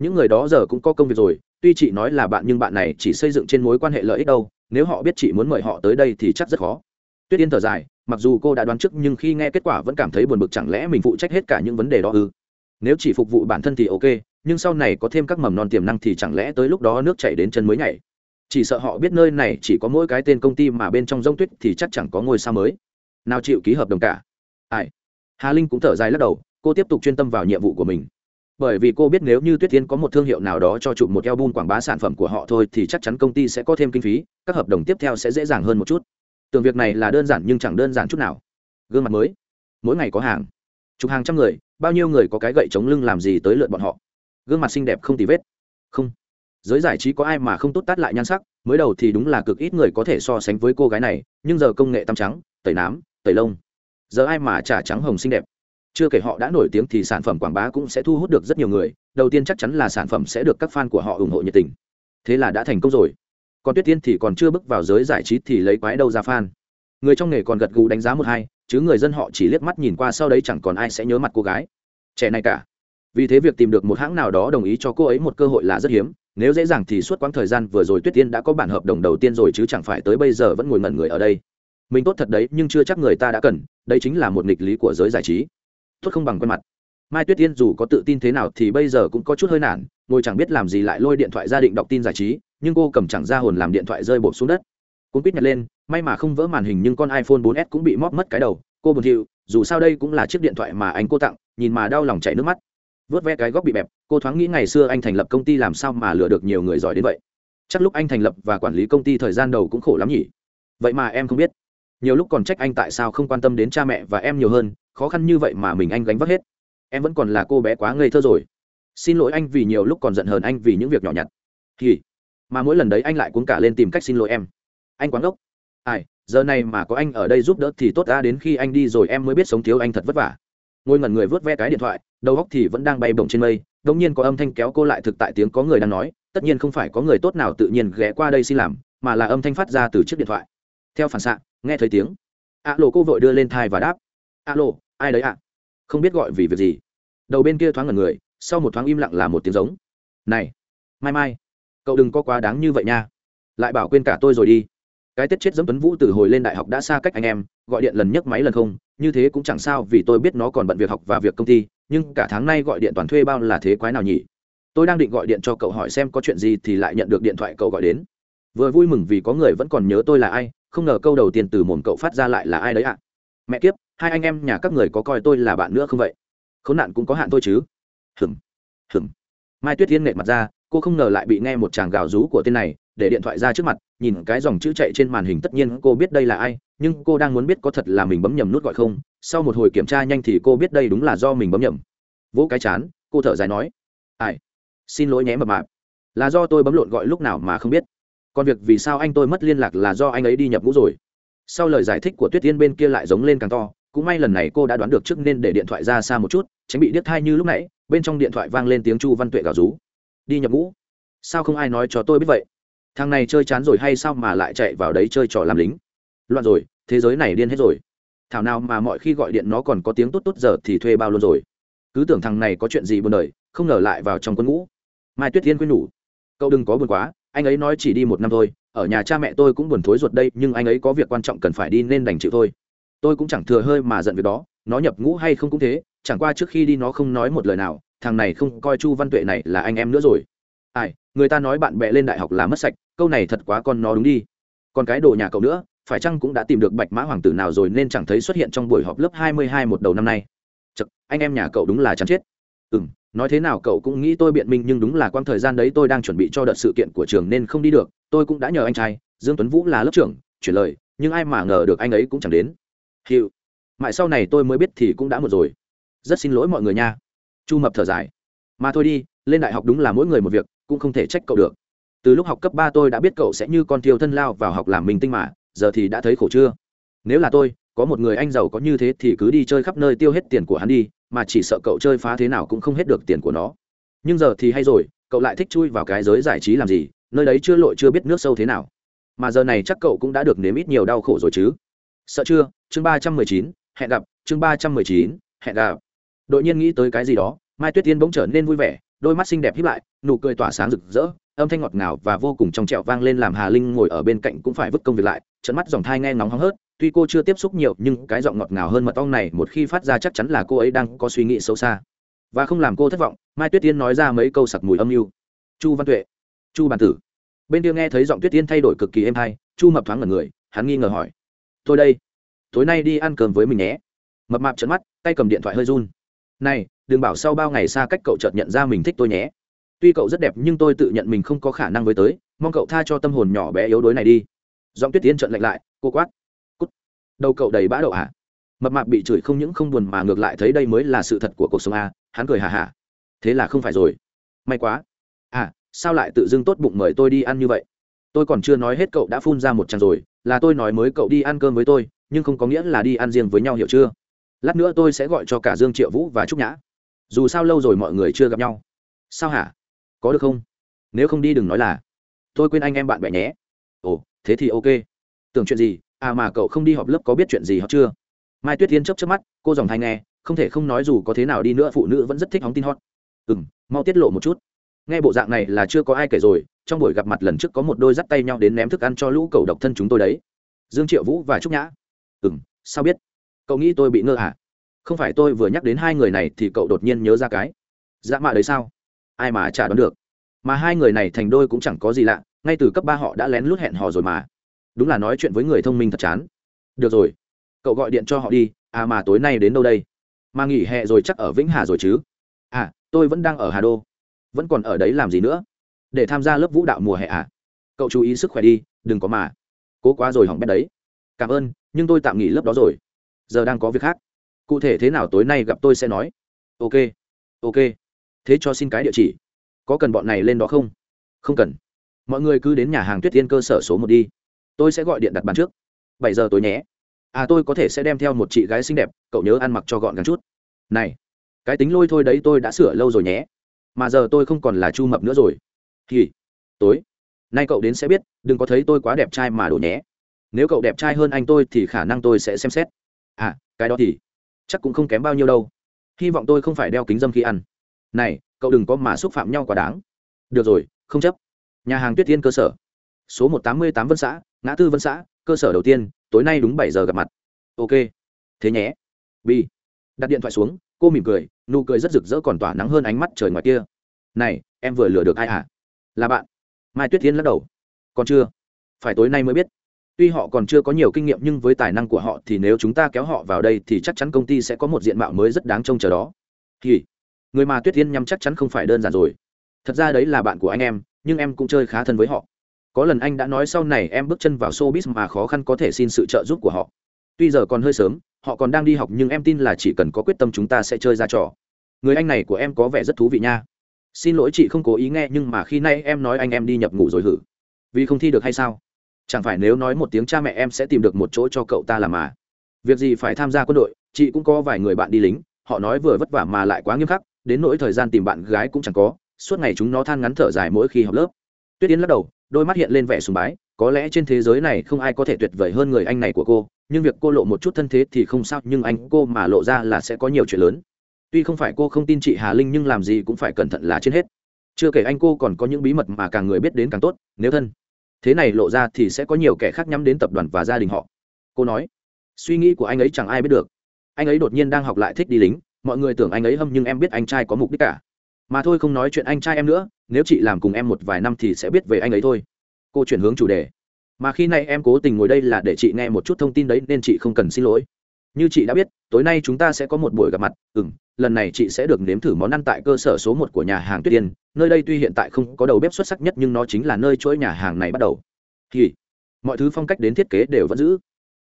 những người đó giờ cũng có công việc rồi, tuy chị nói là bạn nhưng bạn này chỉ xây dựng trên mối quan hệ lợi ích đâu, nếu họ biết chị muốn mời họ tới đây thì chắc rất khó. Tuyết yên thở dài, mặc dù cô đã đoán trước nhưng khi nghe kết quả vẫn cảm thấy buồn bực chẳng lẽ mình phụ trách hết cả những vấn đề đó ư? Nếu chỉ phục vụ bản thân thì ok, nhưng sau này có thêm các mầm non tiềm năng thì chẳng lẽ tới lúc đó nước chảy đến chân mới nhảy? Chỉ sợ họ biết nơi này chỉ có mỗi cái tên công ty mà bên trong rông tuyết thì chắc chẳng có ngôi sao mới. Nào chịu ký hợp đồng cả. Ai? Hà linh cũng thở dài lắc đầu, cô tiếp tục chuyên tâm vào nhiệm vụ của mình bởi vì cô biết nếu như tuyết thiên có một thương hiệu nào đó cho chụp một album quảng bá sản phẩm của họ thôi thì chắc chắn công ty sẽ có thêm kinh phí, các hợp đồng tiếp theo sẽ dễ dàng hơn một chút. Tưởng việc này là đơn giản nhưng chẳng đơn giản chút nào. Gương mặt mới. Mỗi ngày có hàng. Chục hàng trăm người, bao nhiêu người có cái gậy chống lưng làm gì tới lượt bọn họ. Gương mặt xinh đẹp không tì vết. Không. Giới giải trí có ai mà không tốt tát lại nhan sắc, mới đầu thì đúng là cực ít người có thể so sánh với cô gái này, nhưng giờ công nghệ tăm trắng, tẩy nám, tẩy lông. Giờ ai mà trả trắng hồng xinh đẹp chưa kể họ đã nổi tiếng thì sản phẩm quảng bá cũng sẽ thu hút được rất nhiều người, đầu tiên chắc chắn là sản phẩm sẽ được các fan của họ ủng hộ nhiệt tình. Thế là đã thành công rồi. Còn tuyết tiên thì còn chưa bước vào giới giải trí thì lấy quái đâu ra fan. Người trong nghề còn gật gù đánh giá một hai, chứ người dân họ chỉ liếc mắt nhìn qua sau đấy chẳng còn ai sẽ nhớ mặt cô gái. Trẻ này cả. Vì thế việc tìm được một hãng nào đó đồng ý cho cô ấy một cơ hội là rất hiếm. Nếu dễ dàng thì suốt quãng thời gian vừa rồi tuyết tiên đã có bản hợp đồng đầu tiên rồi chứ chẳng phải tới bây giờ vẫn ngồi ngẩn người ở đây. Mình tốt thật đấy, nhưng chưa chắc người ta đã cần. Đây chính là một nghịch lý của giới giải trí tốt không bằng quen mặt. Mai tuyết tiên dù có tự tin thế nào thì bây giờ cũng có chút hơi nản, ngồi chẳng biết làm gì lại lôi điện thoại ra định đọc tin giải trí, nhưng cô cầm chẳng ra hồn làm điện thoại rơi bột xuống đất. Cũng quýt nhặt lên, may mà không vỡ màn hình nhưng con iphone 4s cũng bị móp mất cái đầu, cô buồn thiu, dù sao đây cũng là chiếc điện thoại mà anh cô tặng, nhìn mà đau lòng chảy nước mắt. Vớt ve cái góc bị bẹp, cô thoáng nghĩ ngày xưa anh thành lập công ty làm sao mà lừa được nhiều người giỏi đến vậy. Chắc lúc anh thành lập và quản lý công ty thời gian đầu cũng khổ lắm nhỉ. Vậy mà em không biết nhiều lúc còn trách anh tại sao không quan tâm đến cha mẹ và em nhiều hơn, khó khăn như vậy mà mình anh gánh vác hết. Em vẫn còn là cô bé quá ngây thơ rồi. Xin lỗi anh vì nhiều lúc còn giận hờn anh vì những việc nhỏ nhặt. Thì mà mỗi lần đấy anh lại cuống cả lên tìm cách xin lỗi em. Anh quán ốc ai, giờ này mà có anh ở đây giúp đỡ thì tốt ra đến khi anh đi rồi em mới biết sống thiếu anh thật vất vả. Ngồi ngẩn người vớt ve cái điện thoại, đầu góc thì vẫn đang bay bổng trên mây đông nhiên có âm thanh kéo cô lại thực tại tiếng có người đang nói, tất nhiên không phải có người tốt nào tự nhiên ghé qua đây xin làm, mà là âm thanh phát ra từ chiếc điện thoại. Theo phản xạ nghe thấy tiếng ạ lộ cô vội đưa lên thai và đáp ạ lộ ai đấy ạ? Không biết gọi vì việc gì? Đầu bên kia thoáng ngẩn người, sau một thoáng im lặng là một tiếng giống, này, mai mai, cậu đừng có quá đáng như vậy nha. Lại bảo quên cả tôi rồi đi. Cái tết chết dẫm tuấn vũ từ hồi lên đại học đã xa cách anh em, gọi điện lần nhấc máy lần không, như thế cũng chẳng sao vì tôi biết nó còn bận việc học và việc công ty, nhưng cả tháng nay gọi điện toàn thuê bao là thế quái nào nhỉ? Tôi đang định gọi điện cho cậu hỏi xem có chuyện gì thì lại nhận được điện thoại cậu gọi đến. Vừa vui mừng vì có người vẫn còn nhớ tôi là ai không ngờ câu đầu tiên từ mồm cậu phát ra lại là ai đấy ạ? Mẹ kiếp, hai anh em nhà các người có coi tôi là bạn nữa không vậy? Khốn nạn cũng có hạn thôi chứ. Hừng hừng mai tuyết thiên nệ mặt ra, cô không ngờ lại bị nghe một chàng gào rú của tên này, để điện thoại ra trước mặt, nhìn cái dòng chữ chạy trên màn hình tất nhiên cô biết đây là ai, nhưng cô đang muốn biết có thật là mình bấm nhầm nút gọi không. Sau một hồi kiểm tra nhanh thì cô biết đây đúng là do mình bấm nhầm. Vỗ cái chán, cô thở dài nói, ai, xin lỗi nhé mập mạp. Là do tôi bấm lộn gọi lúc nào mà không biết còn việc vì sao anh tôi mất liên lạc là do anh ấy đi nhập ngũ rồi? Sau lời giải thích của tuyết tiên bên kia lại giống lên càng to, cũng may lần này cô đã đoán được trước nên để điện thoại ra xa một chút, tránh bị điếc thai như lúc nãy, bên trong điện thoại vang lên tiếng chu văn tuệ gào rú. Đi nhập ngũ? Sao không ai nói cho tôi biết vậy? Thằng này chơi chán rồi hay sao mà lại chạy vào đấy chơi trò làm lính? Loạn rồi, thế giới này điên hết rồi. Thảo nào mà mọi khi gọi điện nó còn có tiếng tốt tốt giờ thì thuê bao luôn rồi. Cứ tưởng thằng này có chuyện gì buồn đời, không ngờ lại vào trong quân ngũ. Mai tuyết Thiên khuyên nhủ, cậu đừng có buồn quá anh ấy nói chỉ đi một năm thôi ở nhà cha mẹ tôi cũng buồn thối ruột đây nhưng anh ấy có việc quan trọng cần phải đi nên đành chịu thôi. Tôi cũng chẳng thừa hơi mà giận việc đó nó nhập ngũ hay không cũng thế chẳng qua trước khi đi nó không nói một lời nào thằng này không coi chu văn tuệ này là anh em nữa rồi. Ai người ta nói bạn bè lên đại học là mất sạch câu này thật quá con nó đúng đi. Còn cái đồ nhà cậu nữa phải chăng cũng đã tìm được bạch mã hoàng tử nào rồi nên chẳng thấy xuất hiện trong buổi họp lớp hai mươi hai một đầu năm nay. Chật, anh em nhà cậu đúng là chán chết ừ m nói thế nào cậu cũng nghĩ tôi biện minh nhưng đúng là quãng thời gian đấy tôi đang chuẩn bị cho đợt sự kiện của trường nên không đi được, tôi cũng đã nhờ anh trai, dương tuấn vũ là lớp trưởng, chuyển lời, nhưng ai mà ngờ được anh ấy cũng chẳng đến. Hiệu. Mãi sau này tôi mới biết thì cũng đã một rồi. Rất xin lỗi mọi người nha. Chu mập thở dài. Mà thôi đi, lên đại học đúng là mỗi người một việc, cũng không thể trách cậu được. Từ lúc học cấp ba tôi đã biết cậu sẽ như con thiêu thân lao vào học làm mình tinh mà, giờ thì đã thấy khổ chưa? Nếu là tôi, có một người anh giàu có như thế thì cứ đi chơi khắp nơi tiêu hết tiền của hắn đi mà chỉ sợ cậu chơi phá thế nào cũng không hết được tiền của nó. Nhưng giờ thì hay rồi, cậu lại thích chui vào cái giới giải trí làm gì, nơi đấy chưa lội chưa biết nước sâu thế nào. Mà giờ này chắc cậu cũng đã được nếm ít nhiều đau khổ rồi chứ. Sợ chưa? Chương ba trăm mười chín, hẹn gặp. Chương ba trăm mười chín, hẹn gặp. Đội nhiên nghĩ tới cái gì đó, mai tuyết tiên bỗng trở nên vui vẻ, đôi mắt xinh đẹp hiếp lại, nụ cười tỏa sáng rực rỡ, âm thanh ngọt ngào và vô cùng trong trẹo vang lên làm hà linh ngồi ở bên cạnh cũng phải vứt công việc lại trận mắt dòng thai nghe ngóng hóng hớt tuy cô chưa tiếp xúc nhiều, nhưng cái giọng ngọt ngào hơn mật ong này một khi phát ra chắc chắn là cô ấy đang có suy nghĩ sâu xa. Và không làm cô thất vọng, mai tuyết tiên nói ra mấy câu sặc mùi âm mưu. Chu văn tuệ, chu bản tử. Bên kia nghe thấy giọng tuyết tiên thay đổi cực kỳ êm hay, chu mập thoáng ngẩn người, hắn nghi ngờ hỏi. Tôi đây, tối nay đi ăn cơm với mình nhé. Mập mạp trận mắt, tay cầm điện thoại hơi run. Này, đừng bảo sau bao ngày xa cách cậu chợt nhận ra mình thích tôi nhé. Tuy cậu rất đẹp nhưng tôi tự nhận mình không có khả năng với tới, mong cậu tha cho tâm hồn nhỏ bé yếu đuối này đi. Giọng tuyết tiến trận lạnh lại, cô quát đầu cậu đầy bã đậu hả mập mạp bị chửi không những không buồn mà ngược lại thấy đây mới là sự thật của cuộc sống a hắn cười hà hả thế là không phải rồi. May quá. À sao lại tự dưng tốt bụng mời tôi đi ăn như vậy? Tôi còn chưa nói hết cậu đã phun ra một tràng rồi, là tôi nói mới cậu đi ăn cơm với tôi, nhưng không có nghĩa là đi ăn riêng với nhau hiểu chưa? Lát nữa tôi sẽ gọi cho cả dương triệu vũ và trúc nhã. Dù sao lâu rồi mọi người chưa gặp nhau. Sao hả? Có được không? Nếu không đi đừng nói là. Tôi quên anh em bạn bè nhé. Ồ, thế thì ok. Tưởng chuyện gì? À mà cậu không đi họp lớp có biết chuyện gì họ chưa? Mai tuyết tiên chấp chấp mắt, cô dòng thai nghe, không thể không nói dù có thế nào đi nữa phụ nữ vẫn rất thích hóng tin hot. Ừ m mau tiết lộ một chút. Nghe bộ dạng này là chưa có ai kể rồi, trong buổi gặp mặt lần trước có một đôi dắt tay nhau đến ném thức ăn cho lũ cầu độc thân chúng tôi đấy. Dương triệu vũ và trúc nhã. Ừ m sao biết? Cậu nghĩ tôi bị ngơ à? Không phải tôi vừa nhắc đến hai người này thì cậu đột nhiên nhớ ra cái. Dạ mạ đấy sao? Ai mà chả đoán được. Mà hai người này thành đôi cũng chẳng có gì lạ, ngay từ cấp ba họ đã lén lút hẹn hò rồi mà đúng là nói chuyện với người thông minh thật chán. Được rồi, cậu gọi điện cho họ đi à mà tối nay đến đâu đây? Mà nghỉ hè rồi chắc ở vĩnh hà rồi chứ? À tôi vẫn đang ở hà đô. Vẫn còn ở đấy làm gì nữa? Để tham gia lớp vũ đạo mùa hè à? Cậu chú ý sức khỏe đi, đừng có mà. Cố quá rồi hỏng bét đấy. Cảm ơn, nhưng tôi tạm nghỉ lớp đó rồi. Giờ đang có việc khác. Cụ thể thế nào tối nay gặp tôi sẽ nói. Ok ok. Thế cho xin cái địa chỉ. Có cần bọn này lên đó không? Không cần. Mọi người cứ đến nhà hàng tuyết tiên cơ sở số một đi tôi sẽ gọi điện đặt bàn trước. Bảy giờ tối nhé. À tôi có thể sẽ đem theo một chị gái xinh đẹp, cậu nhớ ăn mặc cho gọn gàng chút. Này, cái tính lôi thôi đấy tôi đã sửa lâu rồi nhé. Mà giờ tôi không còn là chu mập nữa rồi. Thì tối. Nay cậu đến sẽ biết, đừng có thấy tôi quá đẹp trai mà đổ nhé. Nếu cậu đẹp trai hơn anh tôi thì khả năng tôi sẽ xem xét. À cái đó thì chắc cũng không kém bao nhiêu đâu. Hy vọng tôi không phải đeo kính dâm khi ăn. Này, cậu đừng có mà xúc phạm nhau quá đáng. Được rồi, không chấp. Nhà hàng tuyết tiên cơ sở. Số một tám mươi tám vân xã ngã tư vân xã, cơ sở đầu tiên, tối nay đúng bảy giờ gặp mặt. Ok. Thế nhé. Bi đặt điện thoại xuống, cô mỉm cười, nụ cười rất rực rỡ còn tỏa nắng hơn ánh mắt trời ngoài kia. Này, em vừa lừa được ai hả? Là bạn. Mai tuyết Thiên lắc đầu. Còn chưa. Phải tối nay mới biết. Tuy họ còn chưa có nhiều kinh nghiệm nhưng với tài năng của họ thì nếu chúng ta kéo họ vào đây thì chắc chắn công ty sẽ có một diện mạo mới rất đáng trông chờ đó. Thì người mà tuyết thiên nhắm chắc chắn không phải đơn giản rồi. Thật ra đấy là bạn của anh em, nhưng em cũng chơi khá thân với họ có lần anh đã nói sau này em bước chân vào showbiz mà khó khăn có thể xin sự trợ giúp của họ. Tuy giờ còn hơi sớm, họ còn đang đi học nhưng em tin là chỉ cần có quyết tâm chúng ta sẽ chơi ra trò. Người anh này của em có vẻ rất thú vị nha. Xin lỗi chị không cố ý nghe nhưng mà khi nay em nói anh em đi nhập ngủ rồi hử? Vì không thi được hay sao? Chẳng phải nếu nói một tiếng cha mẹ em sẽ tìm được một chỗ cho cậu ta làm mà. Việc gì phải tham gia quân đội, chị cũng có vài người bạn đi lính, họ nói vừa vất vả mà lại quá nghiêm khắc, đến nỗi thời gian tìm bạn gái cũng chẳng có, suốt ngày chúng nó than ngắn thở dài mỗi khi học lớp. Tuyết yến lắc đầu đôi mắt hiện lên vẻ sùng bái, có lẽ trên thế giới này không ai có thể tuyệt vời hơn người anh này của cô, nhưng việc cô lộ một chút thân thế thì không sao, nhưng anh cô mà lộ ra là sẽ có nhiều chuyện lớn. Tuy không phải cô không tin chị hà linh, nhưng làm gì cũng phải cẩn thận là trên hết. Chưa kể anh cô còn có những bí mật mà càng người biết đến càng tốt, nếu thân. Thế này lộ ra thì sẽ có nhiều kẻ khác nhắm đến tập đoàn và gia đình họ. Cô nói, suy nghĩ của anh ấy chẳng ai biết được. Anh ấy đột nhiên đang học lại thích đi lính. Mọi người tưởng anh ấy hâm nhưng em biết anh trai có mục đích cả mà thôi không nói chuyện anh trai em nữa, nếu chị làm cùng em một vài năm thì sẽ biết về anh ấy thôi. Cô chuyển hướng chủ đề. Mà khi nay em cố tình ngồi đây là để chị nghe một chút thông tin đấy nên chị không cần xin lỗi. Như chị đã biết, tối nay chúng ta sẽ có một buổi gặp mặt. Ừ m lần này chị sẽ được nếm thử món ăn tại cơ sở số một của nhà hàng tuyết tiên nơi đây tuy hiện tại không có đầu bếp xuất sắc nhất nhưng nó chính là nơi chuỗi nhà hàng này bắt đầu. Thì, mọi thứ phong cách đến thiết kế đều vẫn giữ.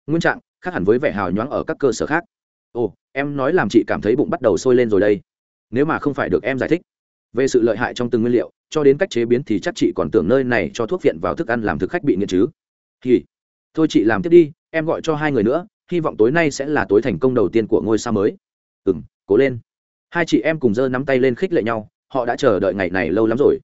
Nguyên trạng, khác hẳn với vẻ hào nhoáng ở các cơ sở khác. Ồ, em nói làm chị cảm thấy bụng bắt đầu sôi lên rồi đây. Nếu mà không phải được em giải thích về sự lợi hại trong từng nguyên liệu, cho đến cách chế biến thì chắc chị còn tưởng nơi này cho thuốc viện vào thức ăn làm thực khách bị nghiện chứ. Thì, thôi chị làm tiếp đi, em gọi cho hai người nữa, hy vọng tối nay sẽ là tối thành công đầu tiên của ngôi sao mới. Ừ m cố lên. Hai chị em cùng giơ nắm tay lên khích lệ nhau, họ đã chờ đợi ngày này lâu lắm rồi.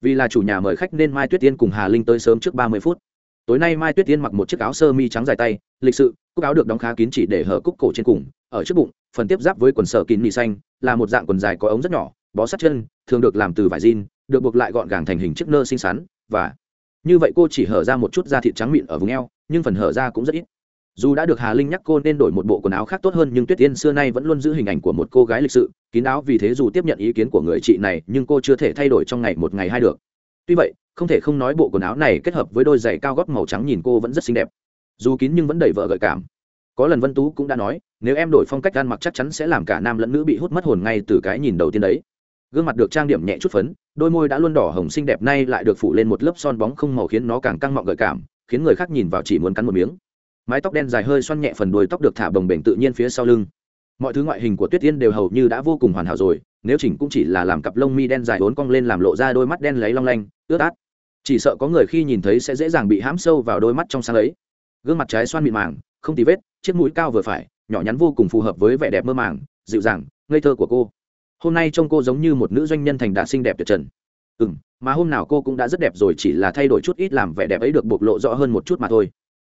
Vì là chủ nhà mời khách nên mai tuyết tiên cùng hà linh tới sớm trước ba mươi phút. Tối nay mai tuyết tiên mặc một chiếc áo sơ mi trắng dài tay, lịch sự, cúc áo được đóng khá kín chỉ để hở cúc cổ trên cùng, ở trước bụng, phần tiếp giáp với quần sở kín mì xanh, là một dạng quần dài có ống rất nhỏ bó sát chân, thường được làm từ vải jean, được buộc lại gọn gàng thành hình chiếc nơ xinh xắn, và như vậy cô chỉ hở ra một chút da thịt trắng mịn ở vùng eo, nhưng phần hở ra cũng rất ít. Dù đã được hà linh nhắc cô nên đổi một bộ quần áo khác tốt hơn, nhưng tuyết tiên xưa nay vẫn luôn giữ hình ảnh của một cô gái lịch sự, kín áo vì thế dù tiếp nhận ý kiến của người chị này, nhưng cô chưa thể thay đổi trong ngày một ngày hai được. Tuy vậy, không thể không nói bộ quần áo này kết hợp với đôi giày cao gót màu trắng nhìn cô vẫn rất xinh đẹp. Dù kín nhưng vẫn đầy vợ gợi cảm. Có lần vân tú cũng đã nói, nếu em đổi phong cách ăn mặc chắc chắn sẽ làm cả nam lẫn nữ bị hút mất hồn ngay từ cái nhìn đầu tiên đấy gương mặt được trang điểm nhẹ chút phấn, đôi môi đã luôn đỏ hồng xinh đẹp nay lại được phủ lên một lớp son bóng không màu khiến nó càng căng mọng gợi cảm, khiến người khác nhìn vào chỉ muốn cắn một miếng. Mái tóc đen dài hơi xoăn nhẹ phần đuôi tóc được thả bồng bềnh tự nhiên phía sau lưng. Mọi thứ ngoại hình của tuyết tiên đều hầu như đã vô cùng hoàn hảo rồi, nếu chỉnh cũng chỉ là làm cặp lông mi đen dài vốn cong lên làm lộ ra đôi mắt đen lấy long lanh, ướt át. Chỉ sợ có người khi nhìn thấy sẽ dễ dàng bị hãm sâu vào đôi mắt trong sáng ấy. Gương mặt trái xoan mịn màng, không tì vết, chiếc mũi cao vừa phải, nhỏ nhắn vô cùng phù hợp với vẻ đẹp mơ màng, dịu dàng, ngây thơ của cô hôm nay trông cô giống như một nữ doanh nhân thành đạt xinh đẹp tuyệt trần. Ừ m mà hôm nào cô cũng đã rất đẹp rồi, chỉ là thay đổi chút ít làm vẻ đẹp ấy được bộc lộ rõ hơn một chút mà thôi.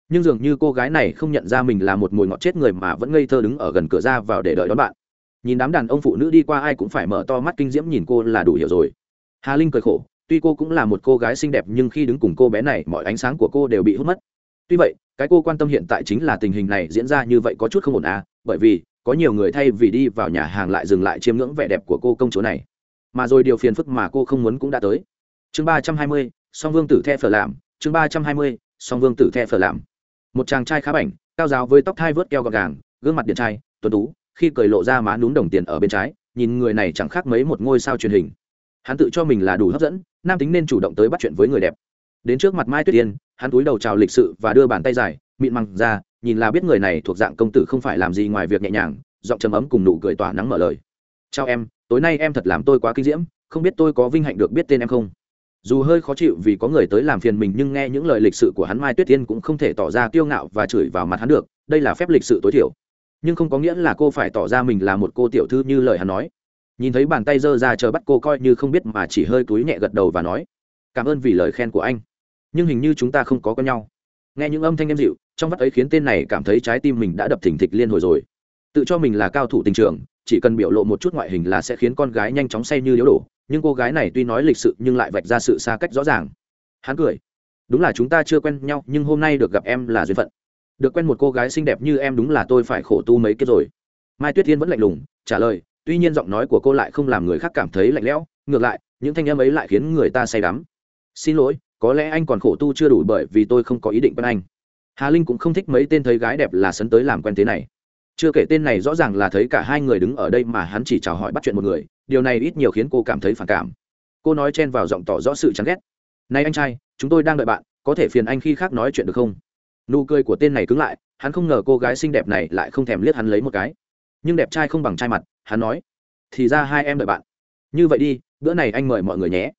Nhưng dường như cô gái này không nhận ra mình là một mùi ngọt chết người mà vẫn ngây thơ đứng ở gần cửa ra vào để đợi đón bạn. Nhìn đám đàn ông phụ nữ đi qua ai cũng phải mở to mắt kinh diễm nhìn cô là đủ hiểu rồi. Hà linh cười khổ, tuy cô cũng là một cô gái xinh đẹp nhưng khi đứng cùng cô bé này, mọi ánh sáng của cô đều bị hút mất. Tuy vậy, cái cô quan tâm hiện tại chính là tình hình này diễn ra như vậy có chút không ổn à bởi vì có nhiều người thay vì đi vào nhà hàng lại dừng lại chiêm ngưỡng vẻ đẹp của cô công chúa này. Mà rồi điều phiền phức mà cô không muốn cũng đã tới. Chương ba trăm hai mươi, song vương tử the phở làm chương ba trăm hai mươi, song vương tử the phở làm một chàng trai khá bảnh, cao giáo với tóc thai vớt keo gọt gàng, gương mặt điện trai, tuấn tú, khi cười lộ ra má núm đồng tiền ở bên trái, nhìn người này chẳng khác mấy một ngôi sao truyền hình. Hắn tự cho mình là đủ hấp dẫn, nam tính nên chủ động tới bắt chuyện với người đẹp. Đến trước mặt mai tuyết tiên hắn túi đầu chào lịch sự và đưa bàn tay dài, mịn măng ra nhìn là biết người này thuộc dạng công tử không phải làm gì ngoài việc nhẹ nhàng, giọng trầm ấm cùng nụ cười tỏa nắng mở lời. Chào em, tối nay em thật làm tôi quá kinh diễm, không biết tôi có vinh hạnh được biết tên em không? Dù hơi khó chịu vì có người tới làm phiền mình nhưng nghe những lời lịch sự của hắn mai tuyết tiên cũng không thể tỏ ra kiêu ngạo và chửi vào mặt hắn được, đây là phép lịch sự tối thiểu. Nhưng không có nghĩa là cô phải tỏ ra mình là một cô tiểu thư như lời hắn nói. Nhìn thấy bàn tay giơ ra chờ bắt cô coi như không biết mà chỉ hơi túi nhẹ gật đầu và nói, cảm ơn vì lời khen của anh. Nhưng hình như chúng ta không có con nhau. Nghe những âm thanh em dịu trong vắt ấy khiến tên này cảm thấy trái tim mình đã đập thình thịch liên hồi rồi. Tự cho mình là cao thủ tình trường, chỉ cần biểu lộ một chút ngoại hình là sẽ khiến con gái nhanh chóng say như liễu đổ, nhưng cô gái này tuy nói lịch sự nhưng lại vạch ra sự xa cách rõ ràng. Hắn cười. Đúng là chúng ta chưa quen nhau, nhưng hôm nay được gặp em là duyên phận. Được quen một cô gái xinh đẹp như em đúng là tôi phải khổ tu mấy kiếp rồi. Mai tuyết thiên vẫn lạnh lùng, trả lời, tuy nhiên giọng nói của cô lại không làm người khác cảm thấy lạnh lẽo, ngược lại, những thanh âm ấy lại khiến người ta say đắm. Xin lỗi, có lẽ anh còn khổ tu chưa đủ bởi vì tôi không có ý định quen anh hà linh cũng không thích mấy tên thấy gái đẹp là sấn tới làm quen thế này. Chưa kể tên này rõ ràng là thấy cả hai người đứng ở đây mà hắn chỉ chào hỏi bắt chuyện một người, điều này ít nhiều khiến cô cảm thấy phản cảm. Cô nói chen vào giọng tỏ rõ sự chán ghét. Này anh trai, chúng tôi đang đợi bạn, có thể phiền anh khi khác nói chuyện được không? Nụ cười của tên này cứng lại, hắn không ngờ cô gái xinh đẹp này lại không thèm liếc hắn lấy một cái. Nhưng đẹp trai không bằng trai mặt, hắn nói, thì ra hai em đợi bạn. Như vậy đi, bữa này anh mời mọi người nhé.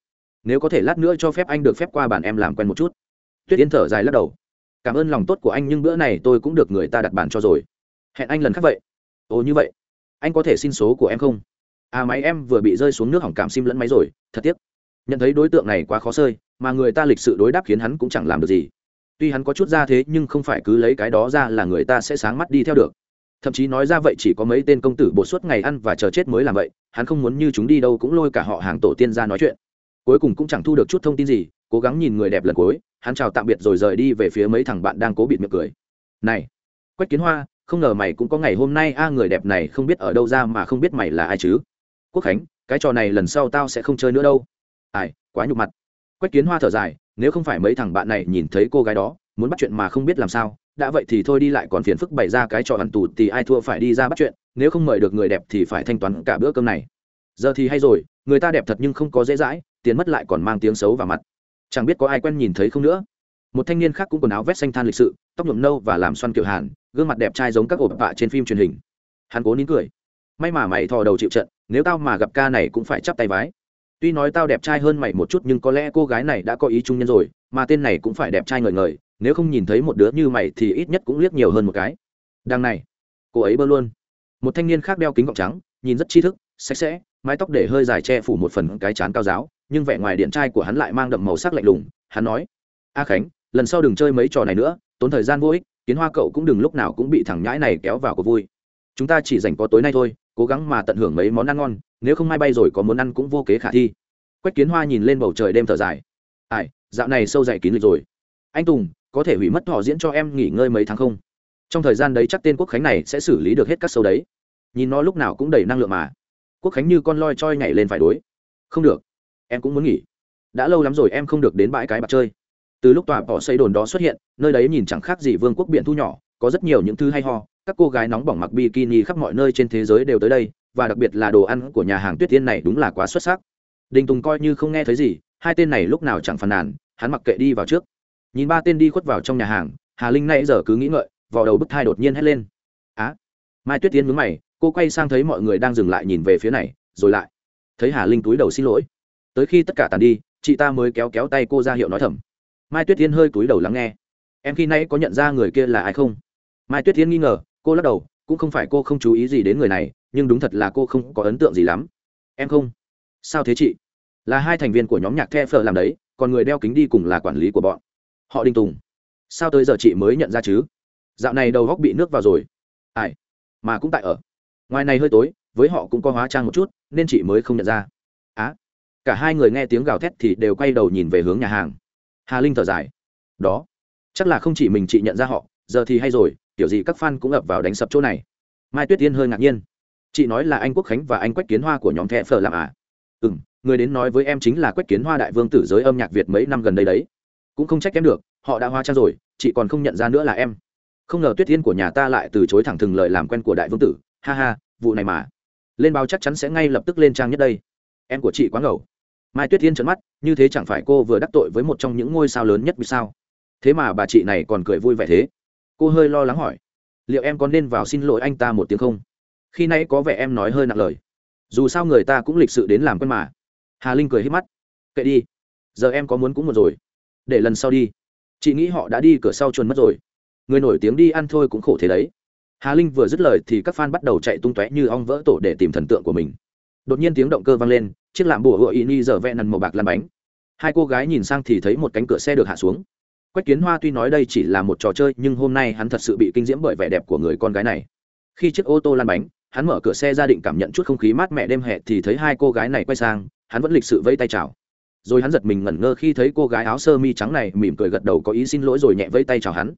Nếu có thể lát nữa cho phép anh được phép qua bàn em làm quen một chút. Tuyết yến thở dài lắc đầu cảm ơn lòng tốt của anh nhưng bữa này tôi cũng được người ta đặt bàn cho rồi. Hẹn anh lần khác vậy. Ồ, như vậy. Anh có thể xin số của em không? À máy em vừa bị rơi xuống nước hỏng cảm sim lẫn máy rồi, thật tiếc. Nhận thấy đối tượng này quá khó sơi mà người ta lịch sự đối đáp khiến hắn cũng chẳng làm được gì. Tuy hắn có chút ra thế nhưng không phải cứ lấy cái đó ra là người ta sẽ sáng mắt đi theo được. Thậm chí nói ra vậy chỉ có mấy tên công tử bột suốt ngày ăn và chờ chết mới làm vậy, hắn không muốn như chúng đi đâu cũng lôi cả họ hàng tổ tiên ra nói chuyện. Cuối cùng cũng chẳng thu được chút thông tin gì cố gắng nhìn người đẹp lần cuối, hắn chào tạm biệt rồi rời đi về phía mấy thằng bạn đang cố bịt miệng cười. Này, quách kiến hoa, không ngờ mày cũng có ngày hôm nay, a, người đẹp này không biết ở đâu ra mà không biết mày là ai chứ? Quốc khánh, cái trò này lần sau tao sẽ không chơi nữa đâu. Ai, quá nhục mặt. Quách kiến hoa thở dài, nếu không phải mấy thằng bạn này nhìn thấy cô gái đó, muốn bắt chuyện mà không biết làm sao, đã vậy thì thôi đi lại còn phiền phức bày ra cái trò hằn tù thì ai thua phải đi ra bắt chuyện, nếu không mời được người đẹp thì phải thanh toán cả bữa cơm này. Giờ thì hay rồi, người ta đẹp thật nhưng không có dễ dãi, tiền mất lại còn mang tiếng xấu vào mặt chẳng biết có ai quen nhìn thấy không nữa. Một thanh niên khác cũng quần áo vét xanh than lịch sự, tóc nhuộm nâu và làm xoăn kiểu hàn, gương mặt đẹp trai giống các ổ bạ trên phim truyền hình. Hắn cố nín cười. May mà mày thò đầu chịu trận, nếu tao mà gặp ca này cũng phải chắp tay vái. Tuy nói tao đẹp trai hơn mày một chút nhưng có lẽ cô gái này đã có ý trung nhân rồi, mà tên này cũng phải đẹp trai ngời ngời, nếu không nhìn thấy một đứa như mày thì ít nhất cũng liếc nhiều hơn một cái. Đằng này, cô ấy bơ luôn. Một thanh niên khác đeo kính gọng trắng, nhìn rất tri thức, sạch sẽ, mái tóc để hơi dài che phủ một phần cái chán cao giáo nhưng vẻ ngoài điện trai của hắn lại mang đậm màu sắc lạnh lùng, hắn nói, a khánh, lần sau đừng chơi mấy trò này nữa, tốn thời gian vô ích, kiến hoa cậu cũng đừng lúc nào cũng bị thằng nhãi này kéo vào cuộc vui. Chúng ta chỉ dành có tối nay thôi, cố gắng mà tận hưởng mấy món ăn ngon, nếu không mai bay rồi có muốn ăn cũng vô kế khả thi. Quách kiến hoa nhìn lên bầu trời đêm thở dài, ai, dạo này sâu dày kín lịch rồi. Anh tùng, có thể hủy mất họ diễn cho em nghỉ ngơi mấy tháng không? Trong thời gian đấy chắc tên quốc khánh này sẽ xử lý được hết các sâu đấy. Nhìn nó lúc nào cũng đầy năng lượng mà. Quốc khánh như con loi choi nhảy lên phải đối. Không được em cũng muốn nghỉ. Đã lâu lắm rồi em không được đến bãi cái bạc chơi. Từ lúc tòa bỏ xây đồn đó xuất hiện, nơi đấy nhìn chẳng khác gì vương quốc biển thu nhỏ, có rất nhiều những thứ hay ho, các cô gái nóng bỏng mặc bikini khắp mọi nơi trên thế giới đều tới đây, và đặc biệt là đồ ăn của nhà hàng tuyết tiên này đúng là quá xuất sắc. Đình tùng coi như không nghe thấy gì, hai tên này lúc nào chẳng phàn nàn, hắn mặc kệ đi vào trước. Nhìn ba tên đi khuất vào trong nhà hàng, hà linh nay giờ cứ nghĩ ngợi vào đầu bức thai đột nhiên hét lên. Á! Mai tuyết tiên mướn mày, cô quay sang thấy mọi người đang dừng lại nhìn về phía này, rồi lại. Thấy hà linh túi đầu xin lỗi tới khi tất cả tàn đi, chị ta mới kéo kéo tay cô ra hiệu nói thầm. Mai tuyết tiên hơi cúi đầu lắng nghe. Em khi nãy có nhận ra người kia là ai không? Mai tuyết tiên nghi ngờ, cô lắc đầu, cũng không phải cô không chú ý gì đến người này, nhưng đúng thật là cô không có ấn tượng gì lắm. Em không? Sao thế chị? Là hai thành viên của nhóm nhạc the phở làm đấy, còn người đeo kính đi cùng là quản lý của bọn. Họ đinh tùng. Sao tới giờ chị mới nhận ra chứ? Dạo này đầu góc bị nước vào rồi. Ai? Mà cũng tại ở. Ngoài này hơi tối, với họ cũng có hóa trang một chút, nên chị mới không nhận ra. Á? Cả hai người nghe tiếng gào thét thì đều quay đầu nhìn về hướng nhà hàng. Hà linh thở dài. Đó, chắc là không chỉ mình chị nhận ra họ, giờ thì hay rồi, kiểu gì các fan cũng ập vào đánh sập chỗ này. Mai tuyết tiên hơi ngạc nhiên. Chị nói là anh quốc khánh và anh quách kiến hoa của nhóm thẹ phở làm à? Ừ m người đến nói với em chính là quách kiến hoa đại vương tử giới âm nhạc việt mấy năm gần đây đấy. Cũng không trách em được, họ đã hoa trang rồi, chị còn không nhận ra nữa là em. Không ngờ tuyết tiên của nhà ta lại từ chối thẳng thừng lời làm quen của đại vương tử. Ha ha, vụ này mà. Lên báo chắc chắn sẽ ngay lập tức lên trang nhất đây em của chị quá ngầu. Mai tuyết thiên trợn mắt, như thế chẳng phải cô vừa đắc tội với một trong những ngôi sao lớn nhất vì sao? Thế mà bà chị này còn cười vui vẻ thế. Cô hơi lo lắng hỏi, liệu em có nên vào xin lỗi anh ta một tiếng không? Khi nãy có vẻ em nói hơi nặng lời. Dù sao người ta cũng lịch sự đến làm quen mà. Hà linh cười hít mắt, kệ đi, giờ em có muốn cũng một rồi. Để lần sau đi. Chị nghĩ họ đã đi cửa sau chuồn mất rồi. Người nổi tiếng đi ăn thôi cũng khổ thế đấy. Hà linh vừa dứt lời thì các fan bắt đầu chạy tung tóe như ong vỡ tổ để tìm thần tượng của mình. Đột nhiên tiếng động cơ vang lên chiếc lạm bùa hựa ini ni giờ vẹn nằn màu bạc lăn bánh. Hai cô gái nhìn sang thì thấy một cánh cửa xe được hạ xuống. Quách kiến hoa tuy nói đây chỉ là một trò chơi, nhưng hôm nay hắn thật sự bị kinh diễm bởi vẻ đẹp của người con gái này. Khi chiếc ô tô lăn bánh, hắn mở cửa xe ra định cảm nhận chút không khí mát mẻ đêm hè thì thấy hai cô gái này quay sang, hắn vẫn lịch sự vẫy tay chào. Rồi hắn giật mình ngẩn ngơ khi thấy cô gái áo sơ mi trắng này mỉm cười gật đầu có ý xin lỗi rồi nhẹ vẫy tay chào hắn.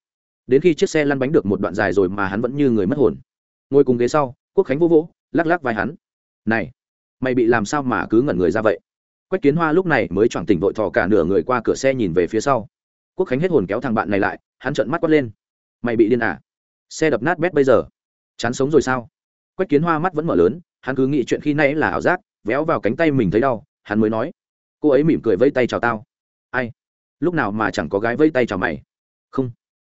Đến khi chiếc xe lăn bánh được một đoạn dài rồi mà hắn vẫn như người mất hồn. Ngồi cùng ghế sau, quốc khánh vô vỗ, lắc lắc vai hắn. Này mày bị làm sao mà cứ ngẩn người ra vậy? Quách kiến hoa lúc này mới choàng tỉnh vội thò cả nửa người qua cửa xe nhìn về phía sau. Quốc khánh hết hồn kéo thằng bạn này lại, hắn trợn mắt quát lên. Mày bị điên à? Xe đập nát bét bây giờ. Chán sống rồi sao? Quách kiến hoa mắt vẫn mở lớn, hắn cứ nghĩ chuyện khi nay là ảo giác, véo vào cánh tay mình thấy đau, hắn mới nói. Cô ấy mỉm cười vây tay chào tao. Ai? Lúc nào mà chẳng có gái vây tay chào mày? Không.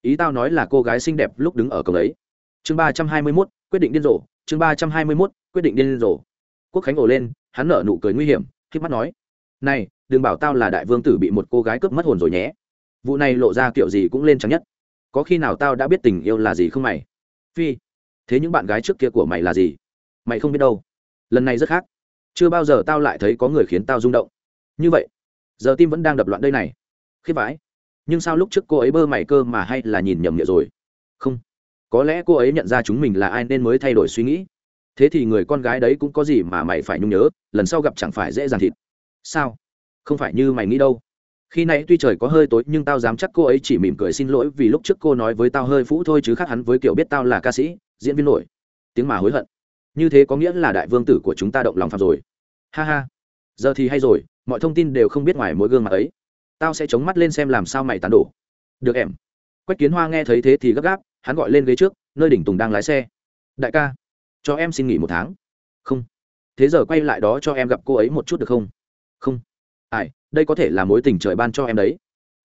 Ý tao nói là cô gái xinh đẹp lúc đứng ở cổng ấy. Chương ba trăm hai mươi mốt, quyết định điên rồ. Chương ba trăm hai mươi mốt, quyết định điên rồ quốc khánh ồ lên, hắn nở nụ cười nguy hiểm khi mắt nói, này, đừng bảo tao là đại vương tử bị một cô gái cướp mất hồn rồi nhé. Vụ này lộ ra kiểu gì cũng lên trắng nhất. Có khi nào tao đã biết tình yêu là gì không mày? Phi, thế những bạn gái trước kia của mày là gì? Mày không biết đâu. Lần này rất khác. Chưa bao giờ tao lại thấy có người khiến tao rung động. Như vậy, giờ tim vẫn đang đập loạn đây này. Khiếp vãi. Nhưng sao lúc trước cô ấy bơ mày cơ mà hay là nhìn nhầm nhựa rồi? Không. Có lẽ cô ấy nhận ra chúng mình là ai nên mới thay đổi suy nghĩ thế thì người con gái đấy cũng có gì mà mày phải nhung nhớ, lần sau gặp chẳng phải dễ dàng thịt. Sao? Không phải như mày nghĩ đâu. Khi nãy tuy trời có hơi tối, nhưng tao dám chắc cô ấy chỉ mỉm cười xin lỗi vì lúc trước cô nói với tao hơi phũ thôi chứ khác hắn với kiểu biết tao là ca sĩ, diễn viên nổi. Tiếng mà hối hận. Như thế có nghĩa là đại vương tử của chúng ta động lòng phạm rồi. Ha ha. Giờ thì hay rồi, mọi thông tin đều không biết ngoài mỗi gương mặt ấy. Tao sẽ chống mắt lên xem làm sao mày tán đổ. Được em. Quách kiến hoa nghe thấy thế thì gấp gáp, hắn gọi lên ghế trước, nơi đỉnh tùng đang lái xe. Đại ca cho em xin nghỉ một tháng. Không. Thế giờ quay lại đó cho em gặp cô ấy một chút được không? Không. Ai, đây có thể là mối tình trời ban cho em đấy.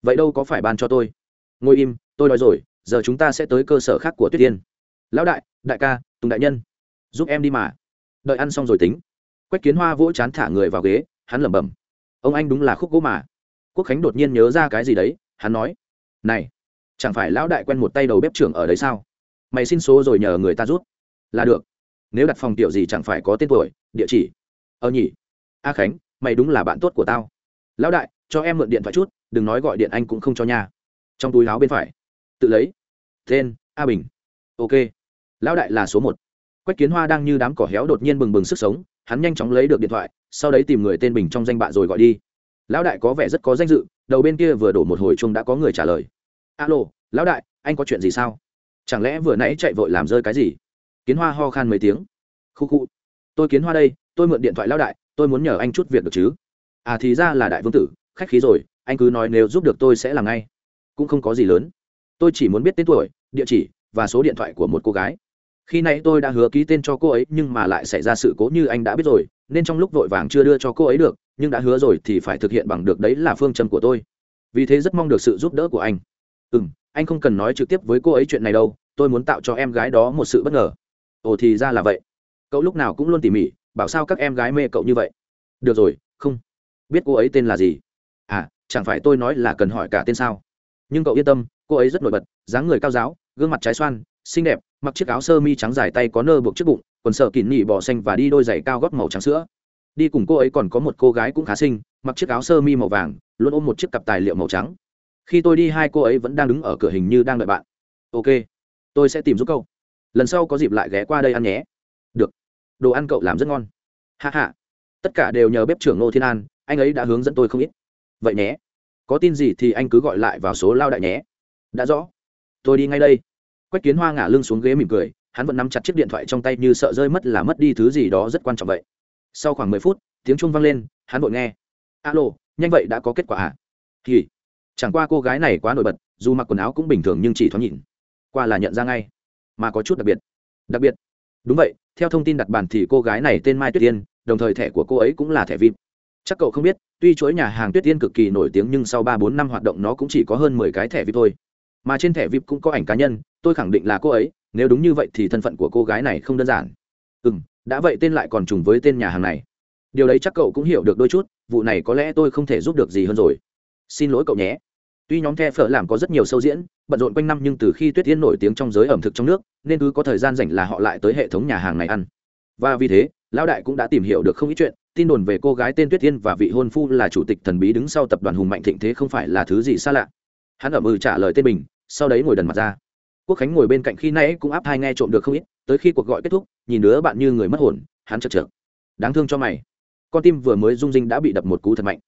Vậy đâu có phải ban cho tôi? Ngồi im, tôi nói rồi, giờ chúng ta sẽ tới cơ sở khác của tuyết tiên lão đại đại ca, tùng đại nhân. Giúp em đi mà. Đợi ăn xong rồi tính. Quách kiến hoa vỗ chán thả người vào ghế, hắn lẩm bẩm. Ông anh đúng là khúc gỗ mà. Quốc khánh đột nhiên nhớ ra cái gì đấy, hắn nói. Này, chẳng phải lão đại quen một tay đầu bếp trưởng ở đấy sao? Mày xin số rồi nhờ người ta rút là được nếu đặt phòng tiểu gì chẳng phải có tên tuổi, địa chỉ. Ờ nhỉ. A khánh, mày đúng là bạn tốt của tao. Lão đại, cho em mượn điện thoại chút, đừng nói gọi điện anh cũng không cho nha. Trong túi láo bên phải. Tự lấy. Tên, a bình. Ok. Lão đại là số một. Quách kiến hoa đang như đám cỏ héo đột nhiên bừng bừng sức sống, hắn nhanh chóng lấy được điện thoại, sau đấy tìm người tên bình trong danh bạ rồi gọi đi. Lão đại có vẻ rất có danh dự, đầu bên kia vừa đổ một hồi chung đã có người trả lời. Alo, lão đại, anh có chuyện gì sao? Chẳng lẽ vừa nãy chạy vội làm rơi cái gì? Kiến hoa ho khan mấy tiếng. Khu khu. Tôi kiến hoa đây, tôi mượn điện thoại lao đại, tôi muốn nhờ anh chút việc được chứ? À thì ra là đại vương tử, khách khí rồi, anh cứ nói nếu giúp được tôi sẽ làm ngay. Cũng không có gì lớn. Tôi chỉ muốn biết tên tuổi, địa chỉ, và số điện thoại của một cô gái. Khi nãy tôi đã hứa ký tên cho cô ấy, nhưng mà lại xảy ra sự cố như anh đã biết rồi, nên trong lúc vội vàng chưa đưa cho cô ấy được, nhưng đã hứa rồi thì phải thực hiện bằng được, đấy là phương châm của tôi. Vì thế rất mong được sự giúp đỡ của anh. Ừ m anh không cần nói trực tiếp với cô ấy chuyện này đâu, tôi muốn tạo cho em gái đó một sự bất ngờ ồ, thì ra là vậy. Cậu lúc nào cũng luôn tỉ mỉ, bảo sao các em gái mê cậu như vậy? Được rồi, không. Biết cô ấy tên là gì? À chẳng phải tôi nói là cần hỏi cả tên sao? Nhưng cậu yên tâm, cô ấy rất nổi bật, dáng người cao giáo, gương mặt trái xoan, xinh đẹp, mặc chiếc áo sơ mi trắng dài tay có nơ buộc trước bụng, quần sợ kín nỉ bò xanh và đi đôi giày cao gót màu trắng sữa. Đi cùng cô ấy còn có một cô gái cũng khá xinh, mặc chiếc áo sơ mi màu vàng, luôn ôm một chiếc cặp tài liệu màu trắng. Khi tôi đi, hai cô ấy vẫn đang đứng ở cửa hình như đang đợi bạn. Ok, tôi sẽ tìm giúp cậu lần sau có dịp lại ghé qua đây ăn nhé. Được. Đồ ăn cậu làm rất ngon. Hạ hạ tất cả đều nhờ bếp trưởng ngô thiên an, anh ấy đã hướng dẫn tôi không ít. Vậy nhé. Có tin gì thì anh cứ gọi lại vào số lao đại nhé. Đã rõ. Tôi đi ngay đây. Quách kiến hoa ngả lưng xuống ghế mỉm cười, hắn vẫn nắm chặt chiếc điện thoại trong tay như sợ rơi mất là mất đi thứ gì đó rất quan trọng vậy. Sau khoảng mười phút, tiếng chuông vang lên, hắn vội nghe. Alo, nhanh vậy, đã có kết quả à? Thì chẳng qua cô gái này quá nổi bật, dù mặc quần áo cũng bình thường nhưng chỉ thoáng nhìn. Qua là nhận ra ngay mà có chút đặc biệt. Đặc biệt? Đúng vậy, theo thông tin đặt bàn thì cô gái này tên mai tuyết tiên đồng thời thẻ của cô ấy cũng là thẻ vip. Chắc cậu không biết, tuy chuỗi nhà hàng tuyết tiên cực kỳ nổi tiếng nhưng sau ba bốn năm hoạt động nó cũng chỉ có hơn mười cái thẻ vip thôi. Mà trên thẻ vip cũng có ảnh cá nhân, tôi khẳng định là cô ấy, nếu đúng như vậy thì thân phận của cô gái này không đơn giản. Ừ m đã vậy tên lại còn trùng với tên nhà hàng này. Điều đấy chắc cậu cũng hiểu được đôi chút, vụ này có lẽ tôi không thể giúp được gì hơn rồi. Xin lỗi cậu nhé tuy nhóm the phở làm có rất nhiều sâu diễn, bận rộn quanh năm nhưng từ khi tuyết yên nổi tiếng trong giới ẩm thực trong nước, nên cứ có thời gian rảnh là họ lại tới hệ thống nhà hàng này ăn. Và vì thế, lão đại cũng đã tìm hiểu được không ít chuyện, tin đồn về cô gái tên tuyết yên và vị hôn phu là chủ tịch thần bí đứng sau tập đoàn hùng mạnh thịnh thế không phải là thứ gì xa lạ. Hắn ở ừ trả lời tên mình, sau đấy ngồi đần mặt ra. Quốc khánh ngồi bên cạnh khi nãy cũng áp hai nghe trộm được không ít, tới khi cuộc gọi kết thúc, nhìn đứa bạn như người mất hồn, hắn chật chược. Đáng thương cho mày. Con tim vừa mới rung rinh đã bị đập một cú thật mạnh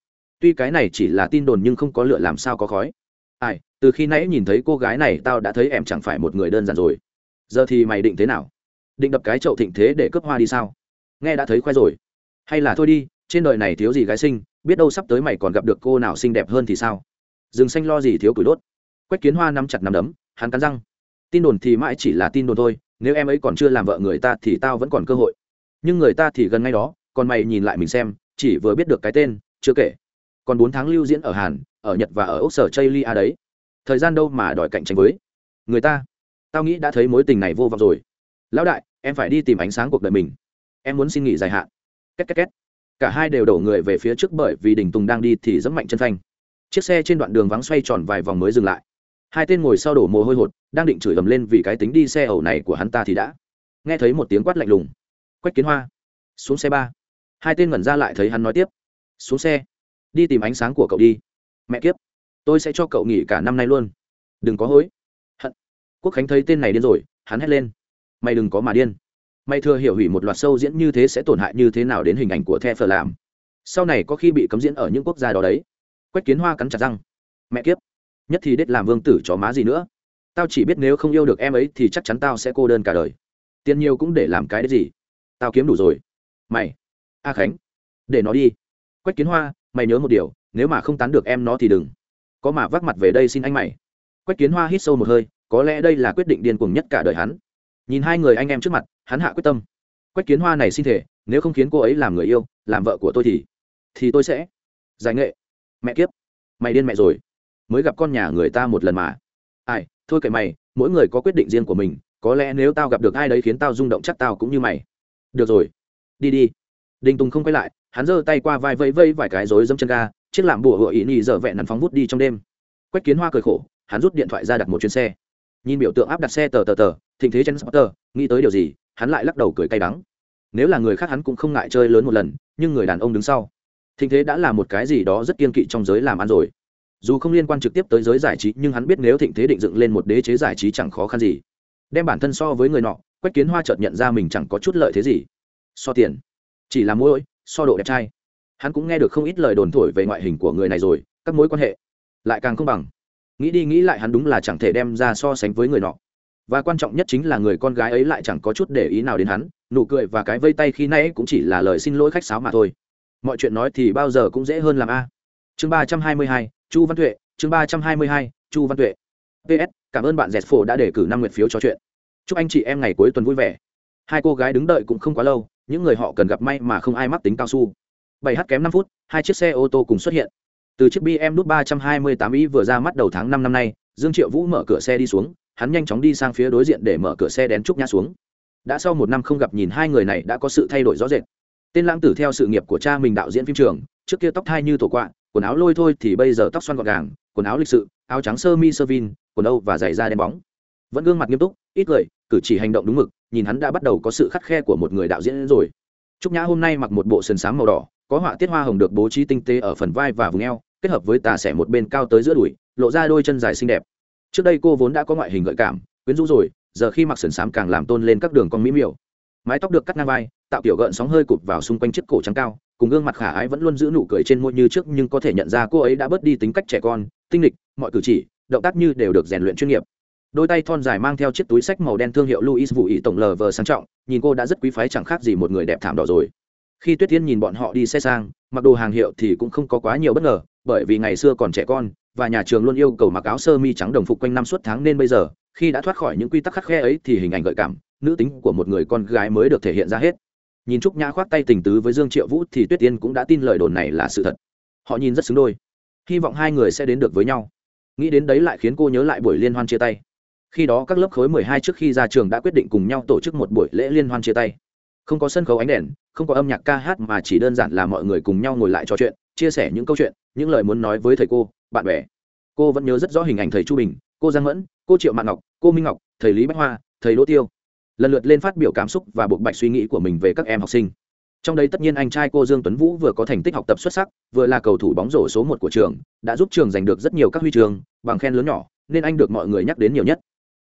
tuy cái này chỉ là tin đồn nhưng không có lựa làm sao có khói. Ai, từ khi nãy nhìn thấy cô gái này tao đã thấy em chẳng phải một người đơn giản rồi. Giờ thì mày định thế nào? Định đập cái chậu thịnh thế để cướp hoa đi sao? Nghe đã thấy khoe rồi. Hay là thôi đi, trên đời này thiếu gì gái sinh biết đâu sắp tới mày còn gặp được cô nào xinh đẹp hơn thì sao? Rừng xanh lo gì thiếu củi đốt. Quách kiến hoa nắm chặt nắm đấm, hắn cắn răng. Tin đồn thì mãi chỉ là tin đồn thôi, nếu em ấy còn chưa làm vợ người ta thì tao vẫn còn cơ hội. Nhưng người ta thì gần ngay đó, còn mày nhìn lại mình xem, chỉ vừa biết được cái tên, chưa kể còn bốn tháng lưu diễn ở hàn, ở nhật và ở ốc sở chây lia đấy. Thời gian đâu mà đòi cạnh tranh với người ta? Tao nghĩ đã thấy mối tình này vô vọng rồi. Lão đại, em phải đi tìm ánh sáng cuộc đời mình. Em muốn xin nghỉ dài hạn. Két két két. Cả hai đều đổ người về phía trước bởi vì đình tùng đang đi thì dẫm mạnh chân phanh. Chiếc xe trên đoạn đường vắng xoay tròn vài vòng mới dừng lại. Hai tên ngồi sau đổ mồ hôi hột, đang định chửi ầm lên vì cái tính đi xe ẩu này của hắn ta thì đã. Nghe thấy một tiếng quát lạnh lùng. Quách kiến hoa. Xuống xe ba. Hai tên ngẩn ra lại thấy hắn nói tiếp. Xuống xe đi tìm ánh sáng của cậu đi. Mẹ kiếp, tôi sẽ cho cậu nghỉ cả năm nay luôn. Đừng có hối. Hận. Quốc khánh thấy tên này điên rồi, hắn hét lên. Mày đừng có mà điên. Mày thừa hiểu hủy một loạt sâu diễn như thế sẽ tổn hại như thế nào đến hình ảnh của the phở làm. Sau này có khi bị cấm diễn ở những quốc gia đó đấy. Quách kiến hoa cắn chặt răng. Mẹ kiếp. Nhất thì đết làm vương tử chó má gì nữa. Tao chỉ biết nếu không yêu được em ấy thì chắc chắn tao sẽ cô đơn cả đời. Tiền nhiều cũng để làm cái đấy gì. Tao kiếm đủ rồi. Mày. A khánh. Để nó đi. Quách kiến hoa mày nhớ một điều, nếu mà không tán được em nó thì đừng. Có mà vác mặt về đây xin anh mày. Quách kiến hoa hít sâu một hơi, có lẽ đây là quyết định điên cuồng nhất cả đời hắn. Nhìn hai người anh em trước mặt, hắn hạ quyết tâm. Quách kiến hoa này xin thể nếu không khiến cô ấy làm người yêu, làm vợ của tôi thì thì tôi sẽ giải nghệ. Mẹ kiếp, mày điên mẹ rồi. Mới gặp con nhà người ta một lần mà. Ai, thôi kệ mày, mỗi người có quyết định riêng của mình, có lẽ nếu tao gặp được ai đấy khiến tao rung động chắc tao cũng như mày. Được rồi, đi đi. Đinh tùng không quay lại hắn giơ tay qua vai vẫy vẫy vài cái rối dâm chân ga, chiếc làm bùa hựa ý nhì dở vẹn nắn phóng vút đi trong đêm. Quách kiến hoa cười khổ, hắn rút điện thoại ra đặt một chuyến xe. Nhìn biểu tượng áp đặt xe tờ tờ tờ, thịnh thế chen tờ nghĩ tới điều gì, hắn lại lắc đầu cười cay đắng. Nếu là người khác hắn cũng không ngại chơi lớn một lần, nhưng người đàn ông đứng sau. Thịnh thế đã là một cái gì đó rất kiên kỵ trong giới làm ăn rồi. Dù không liên quan trực tiếp tới giới giải trí, nhưng hắn biết nếu thịnh thế định dựng lên một đế chế giải trí chẳng khó khăn gì. Đem bản thân so với người nọ, quách kiến hoa chợt nhận ra mình chẳng có chút lợi thế gì. So tiền. Chỉ là mỗi so độ đẹp trai. Hắn cũng nghe được không ít lời đồn thổi về ngoại hình của người này rồi, các mối quan hệ lại càng không bằng. Nghĩ đi nghĩ lại hắn đúng là chẳng thể đem ra so sánh với người nọ. Và quan trọng nhất chính là người con gái ấy lại chẳng có chút để ý nào đến hắn, nụ cười và cái vây tay khi nãy cũng chỉ là lời xin lỗi khách sáo mà thôi. Mọi chuyện nói thì bao giờ cũng dễ hơn làm a. Chương ba trăm hai mươi hai, chu văn tuệ, chương ba trăm hai mươi hai, chu văn tuệ. Ps cảm ơn bạn dẹt phổ đã đề cử năm nguyện phiếu cho chuyện. Chúc anh chị em ngày cuối tuần vui vẻ. Hai cô gái đứng đợi cũng không quá lâu những người họ cần gặp may mà không ai mắc tính cao su. Bảy h kém năm phút, hai chiếc xe ô tô cùng xuất hiện. Từ chiếc bm nút ba trăm vừa ra mắt đầu tháng năm năm nay, dương triệu vũ mở cửa xe đi xuống, hắn nhanh chóng đi sang phía đối diện để mở cửa xe đén trúc nhã xuống. Đã sau một năm không gặp nhìn hai người này đã có sự thay đổi rõ rệt. Tên lãng tử theo sự nghiệp của cha mình đạo diễn phim trường, trước kia tóc thai như tổ quạ, quần áo lôi thôi thì bây giờ tóc xoăn gọn gàng, quần áo lịch sự, áo trắng sơ mi sơ vin, quần âu và giày da đen bóng vẫn gương mặt nghiêm túc, ít cười, cử chỉ hành động đúng mực, nhìn hắn đã bắt đầu có sự khắt khe của một người đạo diễn rồi. Trúc nhã hôm nay mặc một bộ sườn m màu đỏ, có họa tiết hoa hồng được bố trí tinh tế ở phần vai và vùng eo, kết hợp với tà xẻ một bên cao tới giữa đùi, lộ ra đôi chân dài xinh đẹp. Trước đây cô vốn đã có ngoại hình gợi cảm, quyến rũ rồi, giờ khi mặc sườn m càng làm tôn lên các đường con mỹ miều. Mái tóc được cắt ngang vai, tạo kiểu gợn sóng hơi cụt vào xung quanh chiếc cổ trắng cao, cùng gương mặt khả ái vẫn luôn giữ nụ cười trên môi như trước, nhưng có thể nhận ra cô ấy đã bớt đi tính cách trẻ con, tinh lịch mọi cử chỉ, động tác như đều được rèn luyện chuyên nghiệp đôi tay thon dài mang theo chiếc túi sách màu đen thương hiệu Louis Vũ ý tổng lờ vờ sang trọng, nhìn cô đã rất quý phái chẳng khác gì một người đẹp thảm đỏ rồi. Khi Tuyết Tiên nhìn bọn họ đi xe sang, mặc đồ hàng hiệu thì cũng không có quá nhiều bất ngờ, bởi vì ngày xưa còn trẻ con và nhà trường luôn yêu cầu mặc áo sơ mi trắng đồng phục quanh năm suốt tháng nên bây giờ, khi đã thoát khỏi những quy tắc khắc khe ấy thì hình ảnh gợi cảm, nữ tính của một người con gái mới được thể hiện ra hết. Nhìn Trúc Nhã khoác tay tình tứ với Dương Triệu Vũ thì Tuyết Tiên cũng đã tin lời đồn này là sự thật. Họ nhìn rất xứng đôi, hy vọng hai người sẽ đến được với nhau. Nghĩ đến đấy lại khiến cô nhớ lại buổi liên hoan chia tay khi đó các lớp khối 12 trước khi ra trường đã quyết định cùng nhau tổ chức một buổi lễ liên hoan chia tay. Không có sân khấu ánh đèn, không có âm nhạc ca hát mà chỉ đơn giản là mọi người cùng nhau ngồi lại trò chuyện, chia sẻ những câu chuyện, những lời muốn nói với thầy cô, bạn bè. Cô vẫn nhớ rất rõ hình ảnh thầy chu bình, cô giang mẫn, cô triệu mạng ngọc, cô minh ngọc, thầy lý bách hoa, thầy đỗ tiêu. Lần lượt lên phát biểu cảm xúc và buộc bạch suy nghĩ của mình về các em học sinh. Trong đây tất nhiên anh trai cô dương tuấn vũ vừa có thành tích học tập xuất sắc, vừa là cầu thủ bóng rổ số một của trường, đã giúp trường giành được rất nhiều các huy trường bằng khen lớn nhỏ, nên anh được mọi người nhắc đến nhiều nhất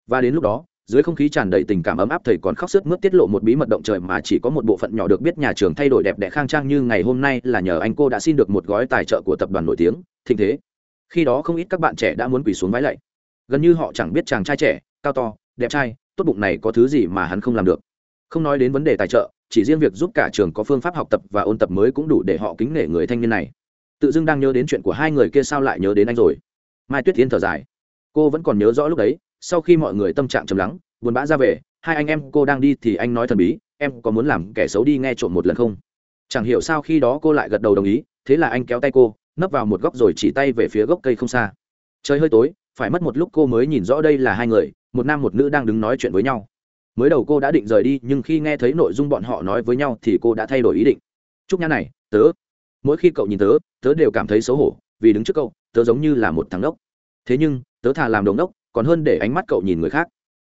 và đến lúc đó, dưới không khí tràn đầy tình cảm ấm áp, thầy còn khóc sức mướt tiết lộ một bí mật động trời mà chỉ có một bộ phận nhỏ được biết nhà trường thay đổi đẹp đẽ khang trang như ngày hôm nay là nhờ anh cô đã xin được một gói tài trợ của tập đoàn nổi tiếng, thịnh thế. Khi đó không ít các bạn trẻ đã muốn quỳ xuống vái lạy. Gần như họ chẳng biết chàng trai trẻ, cao to, đẹp trai, tốt bụng này có thứ gì mà hắn không làm được. Không nói đến vấn đề tài trợ, chỉ riêng việc giúp cả trường có phương pháp học tập và ôn tập mới cũng đủ để họ kính nể người thanh niên này. Tự dưng đang nhớ đến chuyện của hai người kia sao lại nhớ đến anh rồi? Mai tuyết tiến thở dài. Cô vẫn còn nhớ rõ lúc đấy sau khi mọi người tâm trạng trầm lắng, buồn bã ra về, hai anh em cô đang đi thì anh nói thần bí, em có muốn làm kẻ xấu đi nghe trộm một lần không? Chẳng hiểu sao khi đó cô lại gật đầu đồng ý, thế là anh kéo tay cô, nấp vào một góc rồi chỉ tay về phía gốc cây không xa. Trời hơi tối, phải mất một lúc cô mới nhìn rõ đây là hai người, một nam một nữ đang đứng nói chuyện với nhau. Mới đầu cô đã định rời đi, nhưng khi nghe thấy nội dung bọn họ nói với nhau thì cô đã thay đổi ý định. Chúc nhã này, tớ. Mỗi khi cậu nhìn tớ tớ đều cảm thấy xấu hổ, vì đứng trước cậu, tớ giống như là một thằng đốc thế nhưng, tớ thà làm đồng đốc còn hơn để ánh mắt cậu nhìn người khác.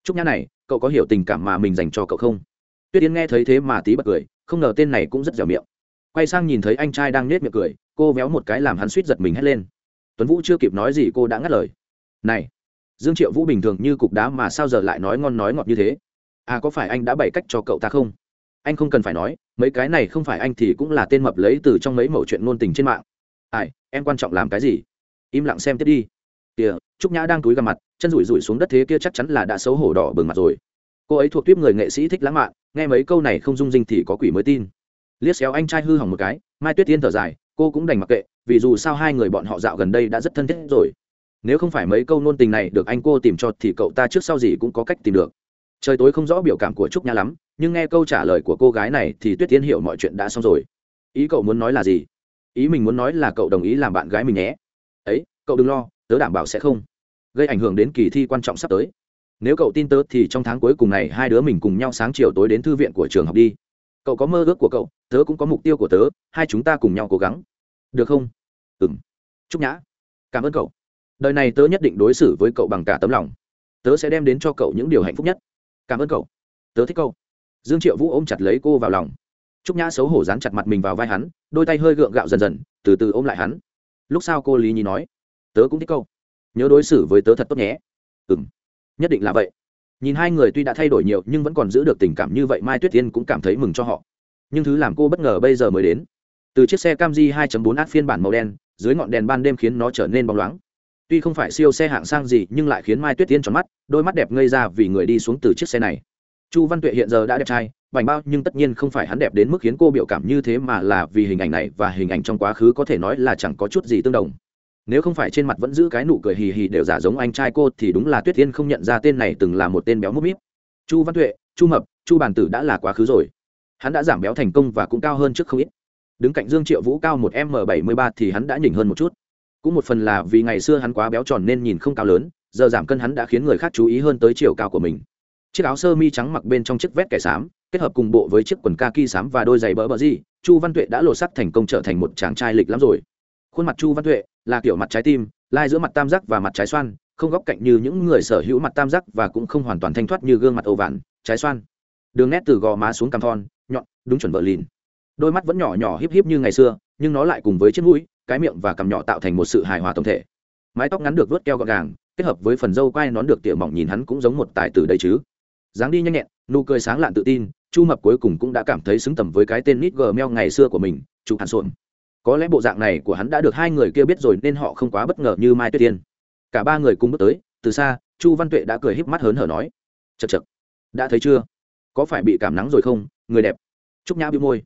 Chúc nhã này, cậu có hiểu tình cảm mà mình dành cho cậu không? Tuyết yến nghe thấy thế mà tí bật cười, không ngờ tên này cũng rất dẻo miệng. Quay sang nhìn thấy anh trai đang nết miệng cười, cô véo một cái làm hắn suýt giật mình hét lên. Tuấn vũ chưa kịp nói gì cô đã ngắt lời. Này, dương triệu vũ bình thường như cục đá mà sao giờ lại nói ngon nói ngọt như thế? À có phải anh đã bày cách cho cậu ta không? Anh không cần phải nói, mấy cái này không phải anh thì cũng là tên mập lấy từ trong mấy mẫu chuyện ngôn tình trên mạng. Ai, em quan trọng làm cái gì? Im lặng xem tiếp đi kìa, trúc nhã đang túi gằm mặt, chân rủi rủi xuống đất thế kia chắc chắn là đã xấu hổ đỏ bừng mặt rồi. Cô ấy thuộc tuyếp người nghệ sĩ thích lãng mạn, nghe mấy câu này không dung dinh thì có quỷ mới tin. Liếc xéo anh trai hư hỏng một cái, mai tuyết tiên thở dài, cô cũng đành mặc kệ, vì dù sao hai người bọn họ dạo gần đây đã rất thân thiết rồi. Nếu không phải mấy câu nôn tình này được anh cô tìm cho thì cậu ta trước sau gì cũng có cách tìm được. Trời tối không rõ biểu cảm của trúc nhã lắm, nhưng nghe câu trả lời của cô gái này thì tuyết tiên hiểu mọi chuyện đã xong rồi. Ý cậu muốn nói là gì? Ý mình muốn nói là cậu đồng ý làm bạn gái mình nhé. Ấy, cậu đừng lo tớ đảm bảo sẽ không gây ảnh hưởng đến kỳ thi quan trọng sắp tới. Nếu cậu tin tớ thì trong tháng cuối cùng này hai đứa mình cùng nhau sáng chiều tối đến thư viện của trường học đi. Cậu có mơ ước của cậu, tớ cũng có mục tiêu của tớ, hai chúng ta cùng nhau cố gắng. Được không? Ừ m chúc nhã. Cảm ơn cậu. Đời này tớ nhất định đối xử với cậu bằng cả tấm lòng. Tớ sẽ đem đến cho cậu những điều hạnh phúc nhất. Cảm ơn cậu. Tớ thích cậu. Dương triệu vũ ôm chặt lấy cô vào lòng. Trúc nhã xấu hổ dán chặt mặt mình vào vai hắn, đôi tay hơi gượng gạo dần dần, từ từ ôm lại hắn. Lúc sau cô lý nhi nói tớ cũng thích câu. Nhớ đối xử với tớ thật tốt nhé. Ừ m nhất định là vậy. Nhìn hai người tuy đã thay đổi nhiều nhưng vẫn còn giữ được tình cảm như vậy, mai tuyết tiên cũng cảm thấy mừng cho họ. Nhưng thứ làm cô bất ngờ bây giờ mới đến. Từ chiếc xe cam di 2.4 át phiên bản màu đen, dưới ngọn đèn ban đêm khiến nó trở nên bóng loáng. Tuy không phải siêu xe hạng sang gì, nhưng lại khiến mai tuyết tiên tròn mắt, đôi mắt đẹp ngây ra vì người đi xuống từ chiếc xe này. Chu văn tuệ hiện giờ đã đẹp trai, bảnh bao nhưng tất nhiên không phải hắn đẹp đến mức khiến cô biểu cảm như thế mà là vì hình ảnh này và hình ảnh trong quá khứ có thể nói là chẳng có chút gì tương đồng nếu không phải trên mặt vẫn giữ cái nụ cười hì hì đều giả giống anh trai cô thì đúng là tuyết tiên không nhận ra tên này từng là một tên béo múp míp. Chu văn tuệ chu mập chu bàn tử đã là quá khứ rồi. Hắn đã giảm béo thành công và cũng cao hơn trước không ít. Đứng cạnh dương triệu vũ cao một m bảy mươi ba thì hắn đã nhỉnh hơn một chút. Cũng một phần là vì ngày xưa hắn quá béo tròn nên nhìn không cao lớn giờ giảm cân hắn đã khiến người khác chú ý hơn tới chiều cao của mình. Chiếc áo sơ mi trắng mặc bên trong chiếc vét kẻ xám kết hợp cùng bộ với chiếc quần kaki xám và đôi giày bỡ bỡ di, chu văn tuệ đã lột sắc thành công trở thành một chàng trai lịch lắm rồi. Khuôn mặt chu văn tuệ là kiểu mặt trái tim, lai giữa mặt tam giác và mặt trái xoan, không góc cạnh như những người sở hữu mặt tam giác và cũng không hoàn toàn thanh thoát như gương mặt ầu vạn, trái xoan. Đường nét từ gò má xuống cằm thon, nhọn, đúng chuẩn vợ lìn. Đôi mắt vẫn nhỏ nhỏ híp híp như ngày xưa, nhưng nó lại cùng với chiếc mũi, cái miệng và cằm nhỏ tạo thành một sự hài hòa tổng thể. Mái tóc ngắn được vớt keo gọn gàng, kết hợp với phần râu quai nón được tỉa mỏng nhìn hắn cũng giống một tài tử đây chứ. Dáng đi nhanh nhẹn, nụ cười sáng lạn tự tin, chu mập cuối cùng cũng đã cảm thấy xứng tầm với cái tên nít gờ meo ngày xưa của mình chụp hàn sộn có lẽ bộ dạng này của hắn đã được hai người kia biết rồi nên họ không quá bất ngờ như mai tuyết tiên. Cả ba người cùng bước tới, từ xa, chu văn tuệ đã cười híp mắt hớn hở nói chật chật đã thấy chưa? Có phải bị cảm nắng rồi không? Người đẹp. Trúc nhã bị môi,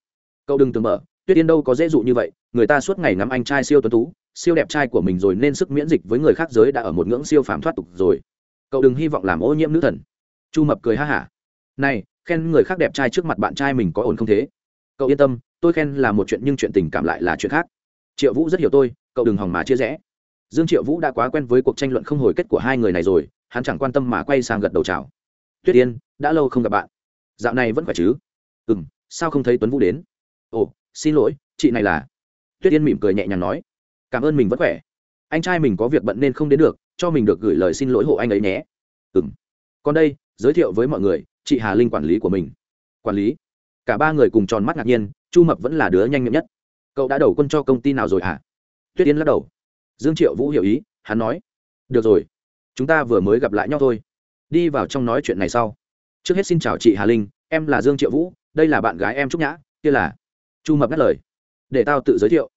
cậu đừng tưởng mở, tuyết tiên đâu có dễ dụ như vậy, người ta suốt ngày ngắm anh trai siêu tuấn tú, siêu đẹp trai của mình rồi nên sức miễn dịch với người khác giới đã ở một ngưỡng siêu phàm thoát tục rồi. Cậu đừng hy vọng làm ô nhiễm nữ thần. Chu mập cười ha hả, này, khen người khác đẹp trai trước mặt bạn trai mình có ổn không thế? Cậu yên tâm, tôi khen là một chuyện nhưng chuyện tình cảm lại là chuyện khác. Triệu vũ rất hiểu tôi, cậu đừng hòng mà chia rẽ. Dương triệu vũ đã quá quen với cuộc tranh luận không hồi kết của hai người này rồi, hắn chẳng quan tâm mà quay sang gật đầu chào. Tuyết yên, đã lâu không gặp bạn. Dạo này vẫn khỏe chứ? Ừ m sao không thấy tuấn vũ đến? Ồ, xin lỗi, chị này là? Tuyết yên mỉm cười nhẹ nhàng nói. Cảm ơn mình vẫn khỏe. Anh trai mình có việc bận nên không đến được, cho mình được gửi lời xin lỗi hộ anh ấy nhé. Ừ m còn đây, giới thiệu với mọi người, chị hà linh quản lý của mình. Quản lý? Cả ba người cùng tròn mắt ngạc nhiên, chu mập vẫn là đứa nhanh nhậm nhất. Cậu đã đầu quân cho công ty nào rồi hả? À? tuyết yến lắc đầu. Dương triệu vũ hiểu ý, hắn nói. Được rồi, chúng ta vừa mới gặp lại nhau thôi. Đi vào trong nói chuyện này sau. Trước hết xin chào chị hà linh, em là dương triệu vũ, đây là bạn gái em trúc nhã, kia là. Chu mập ngắt lời. Để tao tự giới thiệu.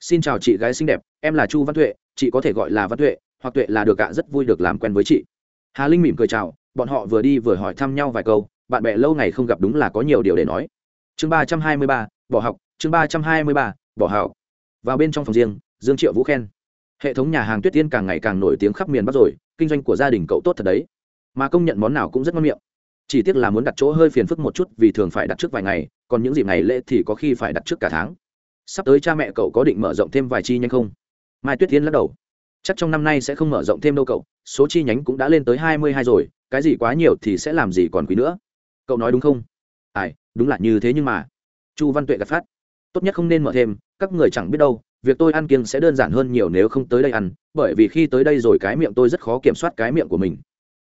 Xin chào chị gái xinh đẹp, em là chu văn tuệ, chị có thể gọi là văn tuệ, hoặc tuệ là được ạ, rất vui được làm quen với chị. Hà linh mỉm cười chào, bọn họ vừa đi vừa hỏi thăm nhau vài câu, bạn bè lâu ngày không gặp đúng là có nhiều điều để nói chương ba trăm hai mươi ba, bỏ học. Chương ba trăm hai mươi ba, bỏ học. Vào bên trong phòng riêng, dương triệu vũ khen. Hệ thống nhà hàng tuyết tiên càng ngày càng nổi tiếng khắp miền bắc rồi, kinh doanh của gia đình cậu tốt thật đấy. Mà công nhận món nào cũng rất ngon miệng. Chỉ tiếc là muốn đặt chỗ hơi phiền phức một chút vì thường phải đặt trước vài ngày, còn những dịp ngày lễ thì có khi phải đặt trước cả tháng. Sắp tới cha mẹ cậu có định mở rộng thêm vài chi nhanh không? Mai tuyết tiên lắc đầu. Chắc trong năm nay sẽ không mở rộng thêm đâu cậu, số chi nhánh cũng đã lên tới hai mươi hai rồi, cái gì quá nhiều thì sẽ làm gì còn quý nữa. Cậu nói đúng không? Ai? Đúng là như thế nhưng mà. Chu văn tuệ gạt phát. Tốt nhất không nên mở thêm, các người chẳng biết đâu, việc tôi ăn kiêng sẽ đơn giản hơn nhiều nếu không tới đây ăn, bởi vì khi tới đây rồi cái miệng tôi rất khó kiểm soát cái miệng của mình.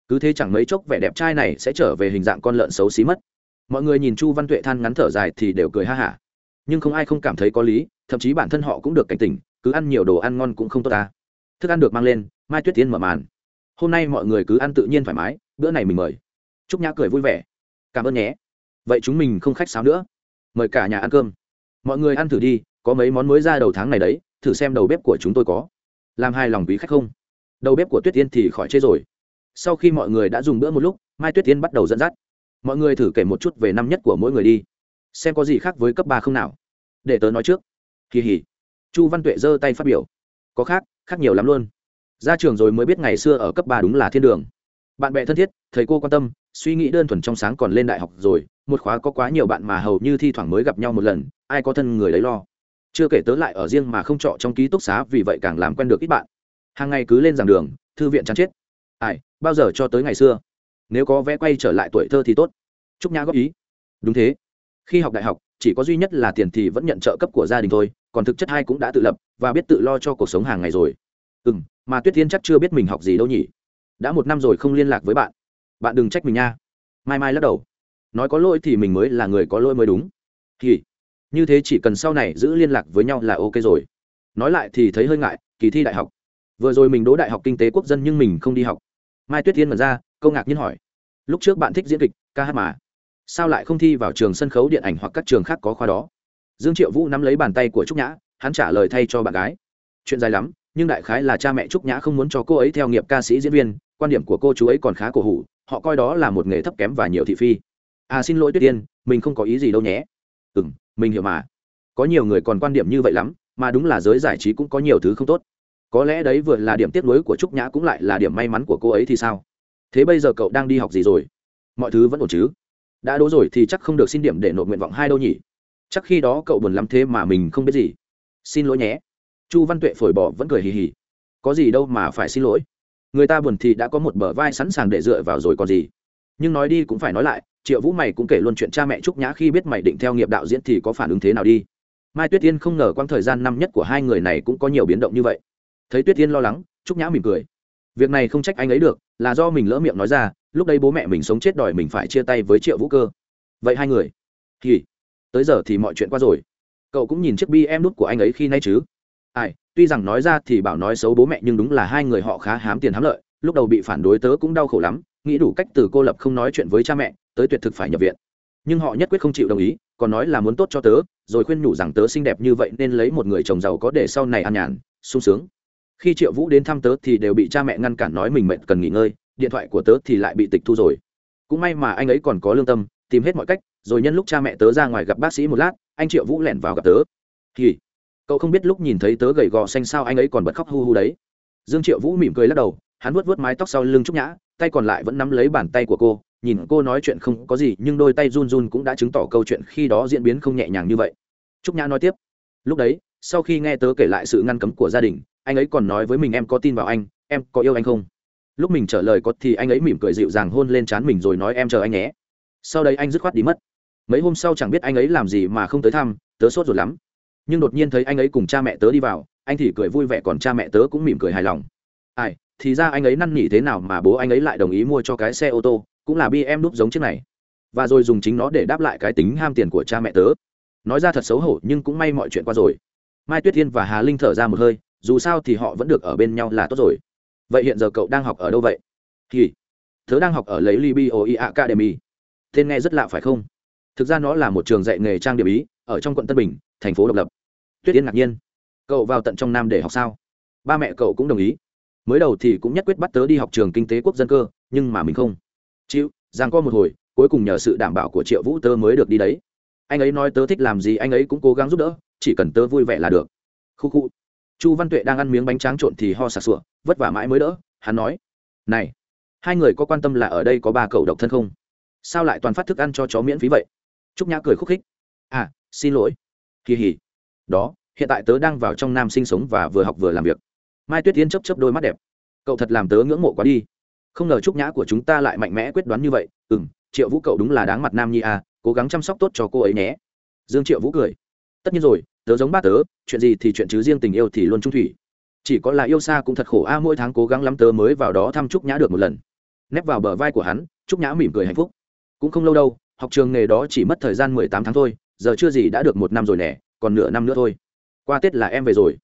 Cứ thế chẳng mấy chốc vẻ đẹp trai này sẽ trở về hình dạng con lợn xấu xí mất. Mọi người nhìn chu văn tuệ than ngắn thở dài thì đều cười ha hả. Nhưng không ai không cảm thấy có lý, thậm chí bản thân họ cũng được cảnh tỉnh, cứ ăn nhiều đồ ăn ngon cũng không tốt ta. Thức ăn được mang lên, mai tuyết tiên mở màn. Hôm nay mọi người cứ ăn tự nhiên thoải mái, bữa này mình mời. Trúc nhã cười vui vẻ. Cảm ơn nhé vậy chúng mình không khách sáo nữa. Mời cả nhà ăn cơm. Mọi người ăn thử đi, có mấy món mới ra đầu tháng này đấy, thử xem đầu bếp của chúng tôi có. Làm hài lòng quý khách không? Đầu bếp của tuyết tiên thì khỏi chê rồi. Sau khi mọi người đã dùng bữa một lúc, mai tuyết tiên bắt đầu dẫn dắt. Mọi người thử kể một chút về năm nhất của mỗi người đi. Xem có gì khác với cấp ba không nào. Để tớ nói trước. Kỳ hỉ. Chu văn tuệ giơ tay phát biểu. Có khác khác nhiều lắm luôn. Ra trường rồi mới biết ngày xưa ở cấp ba đúng là thiên đường bạn bè thân thiết, thầy cô quan tâm, suy nghĩ đơn thuần trong sáng còn lên đại học rồi, một khóa có quá nhiều bạn mà hầu như thi thoảng mới gặp nhau một lần, ai có thân người lấy lo. Chưa kể tớ lại ở riêng mà không trọ trong ký túc xá, vì vậy càng làm quen được ít bạn. Hàng ngày cứ lên giảng đường, thư viện chán chết. Ai, bao giờ cho tới ngày xưa? Nếu có vé quay trở lại tuổi thơ thì tốt. Trúc nhã góp ý. Đúng thế. Khi học đại học, chỉ có duy nhất là tiền thì vẫn nhận trợ cấp của gia đình thôi, còn thực chất hai cũng đã tự lập, và biết tự lo cho cuộc sống hàng ngày rồi. Ừ m mà tuyết tiên chắc chưa biết mình học gì đâu nhỉ? Đã một năm rồi không liên lạc với bạn. Bạn đừng trách mình nha. Mai mai lắc đầu. Nói có lỗi thì mình mới là người có lỗi mới đúng. Thì như thế chỉ cần sau này giữ liên lạc với nhau là ok rồi. Nói lại thì thấy hơi ngại, kỳ thi đại học. Vừa rồi mình đỗ đại học kinh tế quốc dân nhưng mình không đi học. Mai tuyết tiên mật ra, câu ngạc nhiên hỏi. Lúc trước bạn thích diễn kịch, ca hát mà. Sao lại không thi vào trường sân khấu điện ảnh hoặc các trường khác có khoa đó? Dương triệu vũ nắm lấy bàn tay của trúc nhã, hắn trả lời thay cho bạn gái. Chuyện dài lắm, nhưng đại khái là cha mẹ trúc nhã không muốn cho cô ấy theo nghiệp ca sĩ diễn viên quan điểm của cô chú ấy còn khá cổ hủ, họ coi đó là một nghề thấp kém và nhiều thị phi. À xin lỗi tuyết tiên mình không có ý gì đâu nhé. Ừ m mình hiểu mà. Có nhiều người còn quan điểm như vậy lắm, mà đúng là giới giải trí cũng có nhiều thứ không tốt. Có lẽ đấy vừa là điểm tiếc nuối của trúc nhã cũng lại là điểm may mắn của cô ấy thì sao? Thế bây giờ cậu đang đi học gì rồi? Mọi thứ vẫn ổn chứ? Đã đố rồi thì chắc không được xin điểm để nộp nguyện vọng hai đâu nhỉ? Chắc khi đó cậu buồn lắm thế mà mình không biết gì. Xin lỗi nhé. Chu văn tuệ phổi bỏ vẫn cười hì hì. Có gì đâu mà phải xin lỗi người ta buồn thì đã có một bờ vai sẵn sàng để dựa vào rồi còn gì. Nhưng nói đi cũng phải nói lại, triệu vũ mày cũng kể luôn chuyện cha mẹ trúc nhã khi biết mày định theo nghiệp đạo diễn thì có phản ứng thế nào đi. Mai tuyết yên không ngờ quãng thời gian năm nhất của hai người này cũng có nhiều biến động như vậy. Thấy tuyết yên lo lắng, trúc nhã mỉm cười. Việc này không trách anh ấy được, là do mình lỡ miệng nói ra, lúc đây bố mẹ mình sống chết đòi mình phải chia tay với triệu vũ cơ. Vậy hai người? Thì, tới giờ thì mọi chuyện qua rồi. Cậu cũng nhìn chiếc bi em đút của anh ấy khi nay chứ? Ai, tuy rằng nói ra thì bảo nói xấu bố mẹ nhưng đúng là hai người họ khá hám tiền hám lợi, lúc đầu bị phản đối tớ cũng đau khổ lắm, nghĩ đủ cách từ cô lập không nói chuyện với cha mẹ, tới tuyệt thực phải nhập viện. Nhưng họ nhất quyết không chịu đồng ý, còn nói là muốn tốt cho tớ, rồi khuyên nhủ rằng tớ xinh đẹp như vậy nên lấy một người chồng giàu có để sau này an nhàn, sung sướng. Khi triệu vũ đến thăm tớ thì đều bị cha mẹ ngăn cản nói mình mệt cần nghỉ ngơi, điện thoại của tớ thì lại bị tịch thu rồi. Cũng may mà anh ấy còn có lương tâm, tìm hết mọi cách, rồi nhân lúc cha mẹ tớ ra ngoài gặp bác sĩ một lát, anh triệu vũ lẻn vào gặp tớ. Thì cậu không biết lúc nhìn thấy tớ gầy gò xanh sao anh ấy còn bật khóc hu hu đấy. Dương triệu vũ mỉm cười lắc đầu, hắn vuốt vuốt mái tóc sau lưng trúc nhã, tay còn lại vẫn nắm lấy bàn tay của cô, nhìn cô nói chuyện không có gì, nhưng đôi tay run run cũng đã chứng tỏ câu chuyện khi đó diễn biến không nhẹ nhàng như vậy. Trúc nhã nói tiếp, lúc đấy, sau khi nghe tớ kể lại sự ngăn cấm của gia đình, anh ấy còn nói với mình em có tin vào anh, em có yêu anh không? Lúc mình trả lời có thì anh ấy mỉm cười dịu dàng hôn lên trán mình rồi nói em chờ anh nhé. Sau đấy anh dứt khoát đi mất. Mấy hôm sau chẳng biết anh ấy làm gì mà không tới thăm, tớ sốt rồi lắm nhưng đột nhiên thấy anh ấy cùng cha mẹ tớ đi vào, anh thì cười vui vẻ còn cha mẹ tớ cũng mỉm cười hài lòng. Ai, thì ra anh ấy năn nỉ thế nào mà bố anh ấy lại đồng ý mua cho cái xe ô tô, cũng là bm đúc giống chiếc này. Và rồi dùng chính nó để đáp lại cái tính ham tiền của cha mẹ tớ. Nói ra thật xấu hổ nhưng cũng may mọi chuyện qua rồi. Mai tuyết thiên và hà linh thở ra một hơi, dù sao thì họ vẫn được ở bên nhau là tốt rồi. Vậy hiện giờ cậu đang học ở đâu vậy? Thì tớ đang học ở lấy libya academy. Tên nghe rất lạ phải không? Thực ra nó là một trường dạy nghề trang điểm ý, ở trong quận tân bình, thành phố độc lập tuyết yên ngạc nhiên. Cậu vào tận trong nam để học sao? Ba mẹ cậu cũng đồng ý. Mới đầu thì cũng nhất quyết bắt tớ đi học trường kinh tế quốc dân cơ, nhưng mà mình không. Chịu, giang co một hồi, cuối cùng nhờ sự đảm bảo của triệu vũ tớ mới được đi đấy. Anh ấy nói tớ thích làm gì anh ấy cũng cố gắng giúp đỡ, chỉ cần tớ vui vẻ là được. Khu khu. Chu văn tuệ đang ăn miếng bánh tráng trộn thì ho sạc sụa, vất vả mãi mới đỡ, hắn nói. Này, hai người có quan tâm là ở đây có ba cậu độc thân không? Sao lại toàn phát thức ăn cho chó miễn phí vậy? Trúc nhã cười khúc khích. À xin lỗi. Kỳ hỉ đó, hiện tại tớ đang vào trong nam sinh sống và vừa học vừa làm việc. Mai tuyết tiến chấp chấp đôi mắt đẹp. Cậu thật làm tớ ngưỡng mộ quá đi. Không ngờ trúc nhã của chúng ta lại mạnh mẽ quyết đoán như vậy. Ừ m triệu vũ cậu đúng là đáng mặt nam nhi à cố gắng chăm sóc tốt cho cô ấy nhé. Dương triệu vũ cười. Tất nhiên rồi, tớ giống ba tớ, chuyện gì thì chuyện chứ riêng tình yêu thì luôn trung thủy. Chỉ có là yêu xa cũng thật khổ a, mỗi tháng cố gắng lắm tớ mới vào đó thăm trúc nhã được một lần. Nép vào bờ vai của hắn, trúc nhã mỉm cười hạnh phúc. Cũng không lâu đâu, học trường nghề đó chỉ mất thời gian mười tám tháng thôi, giờ chưa gì đã được một năm rồi nè còn nửa năm nữa thôi. Qua tết là em về rồi.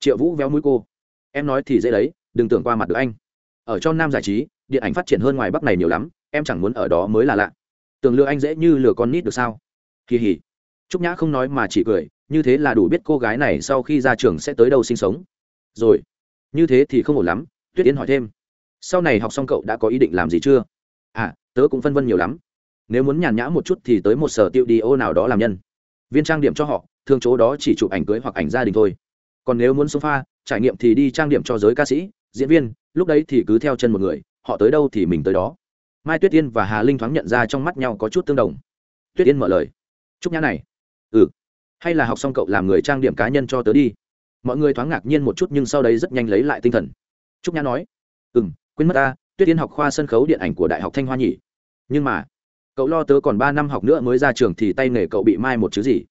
Triệu vũ véo mũi cô. Em nói thì dễ đấy, đừng tưởng qua mặt được anh. Ở trong nam giải trí, điện ảnh phát triển hơn ngoài bắc này nhiều lắm, em chẳng muốn ở đó mới là lạ. Tưởng lừa anh dễ như lừa con nít được sao? Kỳ hỉ. Trúc nhã không nói mà chỉ cười, như thế là đủ biết cô gái này sau khi ra trường sẽ tới đâu sinh sống. Rồi. Như thế thì không ổn lắm, tuyết yến hỏi thêm. Sau này học xong cậu đã có ý định làm gì chưa? À tớ cũng phân vân nhiều lắm. Nếu muốn nhàn nhã một chút thì tới một sở tiệu đi ô nào đó làm nhân. Viên trang điểm cho họ thường chỗ đó chỉ chụp ảnh cưới hoặc ảnh gia đình thôi. Còn nếu muốn sofa, trải nghiệm thì đi trang điểm cho giới ca sĩ, diễn viên, lúc đấy thì cứ theo chân một người, họ tới đâu thì mình tới đó. Mai tuyết yên và hà linh thoáng nhận ra trong mắt nhau có chút tương đồng. Tuyết yên mở lời. Chúc nhã này. Ừ. Hay là học xong cậu làm người trang điểm cá nhân cho tớ đi. Mọi người thoáng ngạc nhiên một chút nhưng sau đấy rất nhanh lấy lại tinh thần. Trúc nhã nói. Ừ m quên mất ta, tuyết yên học khoa sân khấu điện ảnh của đại học thanh hoa nhỉ? Nhưng mà, cậu lo tớ còn ba năm học nữa mới ra trường thì tay nghề cậu bị mai một chứ gì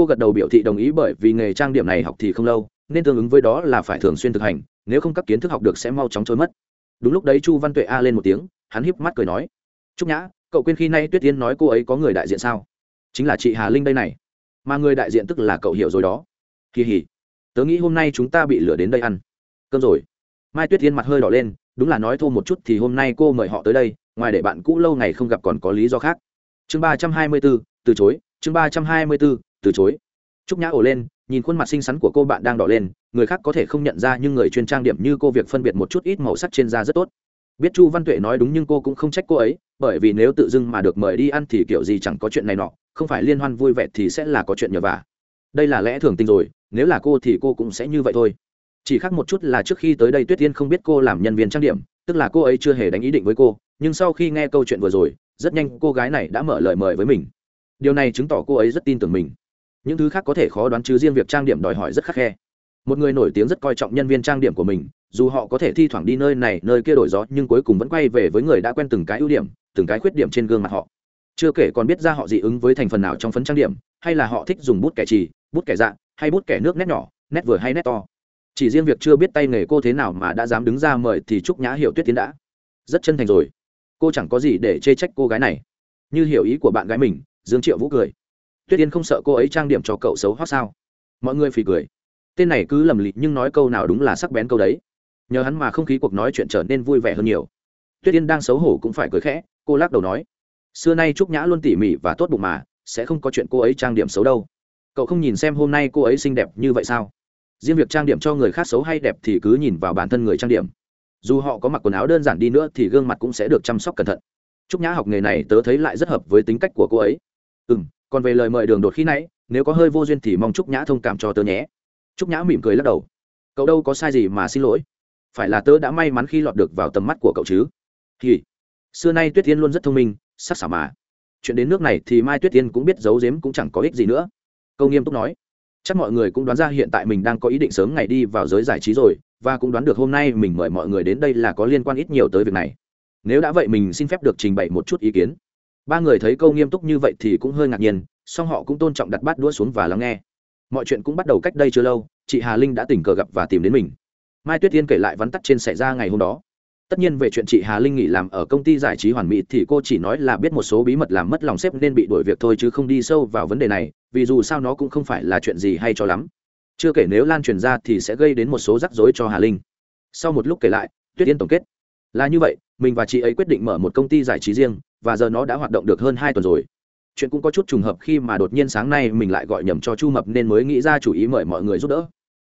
cô gật đầu biểu thị đồng ý bởi vì nghề trang điểm này học thì không lâu, nên tương ứng với đó là phải thường xuyên thực hành, nếu không các kiến thức học được sẽ mau chóng trôi mất. Đúng lúc đấy chu văn tuệ a lên một tiếng, hắn híp mắt cười nói, trúc nhã, cậu quên khi nay tuyết tiên nói cô ấy có người đại diện sao? Chính là chị hà linh đây này. Mà người đại diện tức là cậu hiểu rồi đó. Kỳ hỉ. Tớ nghĩ hôm nay chúng ta bị lửa đến đây ăn cơm rồi. Mai tuyết tiên mặt hơi đỏ lên, đúng là nói thô một chút thì hôm nay cô mời họ tới đây, ngoài để bạn cũ lâu ngày không gặp còn có lý do khác. Chương ba trăm hai mươi bốn từ chối. Chương ba trăm hai mươi bốn từ chối. Trúc nhã ổ lên, nhìn khuôn mặt xinh xắn của cô bạn đang đỏ lên, người khác có thể không nhận ra nhưng người chuyên trang điểm như cô việc phân biệt một chút ít màu sắc trên da rất tốt. Biết chu văn tuệ nói đúng nhưng cô cũng không trách cô ấy, bởi vì nếu tự dưng mà được mời đi ăn thì kiểu gì chẳng có chuyện này nọ, không phải liên hoan vui vẻ thì sẽ là có chuyện nhờ vả. Đây là lẽ thường tình rồi, nếu là cô thì cô cũng sẽ như vậy thôi. Chỉ khác một chút là trước khi tới đây tuyết tiên không biết cô làm nhân viên trang điểm, tức là cô ấy chưa hề đánh ý định với cô, nhưng sau khi nghe câu chuyện vừa rồi, rất nhanh cô gái này đã mở lời mời với mình. Điều này chứng tỏ cô ấy rất tin tưởng mình những thứ khác có thể khó đoán chứ riêng việc trang điểm đòi hỏi rất khắc khe. Một người nổi tiếng rất coi trọng nhân viên trang điểm của mình, dù họ có thể thi thoảng đi nơi này, nơi kia đổi gió, nhưng cuối cùng vẫn quay về với người đã quen từng cái ưu điểm, từng cái khuyết điểm trên gương mặt họ. Chưa kể còn biết ra họ dị ứng với thành phần nào trong phấn trang điểm, hay là họ thích dùng bút kẻ trì, bút kẻ dạng hay bút kẻ nước nét nhỏ, nét vừa hay nét to. Chỉ riêng việc chưa biết tay nghề cô thế nào mà đã dám đứng ra mời thì trúc nhã hiểu tuyết tiến đã. Rất chân thành rồi. Cô chẳng có gì để chê trách cô gái này. Như hiểu ý của bạn gái mình, dương triệu vũ cười tuyết yên không sợ cô ấy trang điểm cho cậu xấu hoác sao? Mọi người phì cười. Tên này cứ lầm lì nhưng nói câu nào đúng là sắc bén câu đấy. Nhờ hắn mà không khí cuộc nói chuyện trở nên vui vẻ hơn nhiều. Tuyết yên đang xấu hổ cũng phải cười khẽ, cô lắc đầu nói, xưa nay trúc nhã luôn tỉ mỉ và tốt bụng mà, sẽ không có chuyện cô ấy trang điểm xấu đâu. Cậu không nhìn xem hôm nay cô ấy xinh đẹp như vậy sao? Riêng việc trang điểm cho người khác xấu hay đẹp thì cứ nhìn vào bản thân người trang điểm. Dù họ có mặc quần áo đơn giản đi nữa thì gương mặt cũng sẽ được chăm sóc cẩn thận. Trúc nhã học nghề này tớ thấy lại rất hợp với tính cách của cô ấy. Ừ m còn về lời mời đường đột khi nãy, nếu có hơi vô duyên thì mong trúc nhã thông cảm cho tớ nhé. Trúc nhã mỉm cười lắc đầu. Cậu đâu có sai gì mà xin lỗi. Phải là tớ đã may mắn khi lọt được vào tầm mắt của cậu chứ? Thì xưa nay tuyết tiên luôn rất thông minh, sắc xảo mà. Chuyện đến nước này thì mai tuyết tiên cũng biết giấu giếm cũng chẳng có ích gì nữa. Câu nghiêm túc nói. Chắc mọi người cũng đoán ra hiện tại mình đang có ý định sớm ngày đi vào giới giải trí rồi, và cũng đoán được hôm nay mình mời mọi người đến đây là có liên quan ít nhiều tới việc này. Nếu đã vậy mình xin phép được trình bày một chút ý kiến ba người thấy câu nghiêm túc như vậy thì cũng hơi ngạc nhiên, song họ cũng tôn trọng đặt bát đũa xuống và lắng nghe. Mọi chuyện cũng bắt đầu cách đây chưa lâu, chị hà linh đã tình cờ gặp và tìm đến mình. Mai tuyết tiên kể lại vắn tắt trên xảy ra ngày hôm đó. Tất nhiên về chuyện chị hà linh nghỉ làm ở công ty giải trí hoàn mỹ thì cô chỉ nói là biết một số bí mật làm mất lòng sếp nên bị đuổi việc thôi chứ không đi sâu vào vấn đề này, vì dù sao nó cũng không phải là chuyện gì hay cho lắm. Chưa kể nếu lan truyền ra thì sẽ gây đến một số rắc rối cho hà linh. Sau một lúc kể lại, tuyết yên tổng kết. Là như vậy, mình và chị ấy quyết định mở một công ty giải trí riêng và giờ nó đã hoạt động được hơn hai tuần rồi. Chuyện cũng có chút trùng hợp khi mà đột nhiên sáng nay mình lại gọi nhầm cho chu mập nên mới nghĩ ra chủ ý mời mọi người giúp đỡ.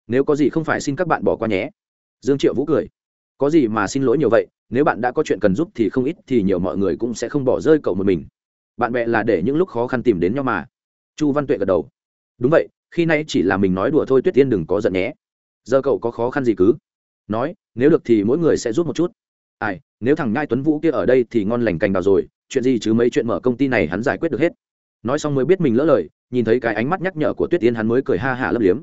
Nếu có gì không phải xin các bạn bỏ qua nhé. Dương triệu vũ cười. Có gì mà xin lỗi nhiều vậy, nếu bạn đã có chuyện cần giúp thì không ít thì nhiều mọi người cũng sẽ không bỏ rơi cậu một mình. Bạn bè là để những lúc khó khăn tìm đến nhau mà. Chu văn tuệ gật đầu. Đúng vậy, khi nay chỉ là mình nói đùa thôi, tuyết tiên đừng có giận nhé. Giờ cậu có khó khăn gì cứ nói, nếu được thì mỗi người sẽ giúp một chút ai, nếu thằng ngai tuấn vũ kia ở đây thì ngon lành cành đào rồi, chuyện gì chứ mấy chuyện mở công ty này hắn giải quyết được hết. Nói xong mới biết mình lỡ lời, nhìn thấy cái ánh mắt nhắc nhở của tuyết tiên hắn mới cười ha hả lấp liếm.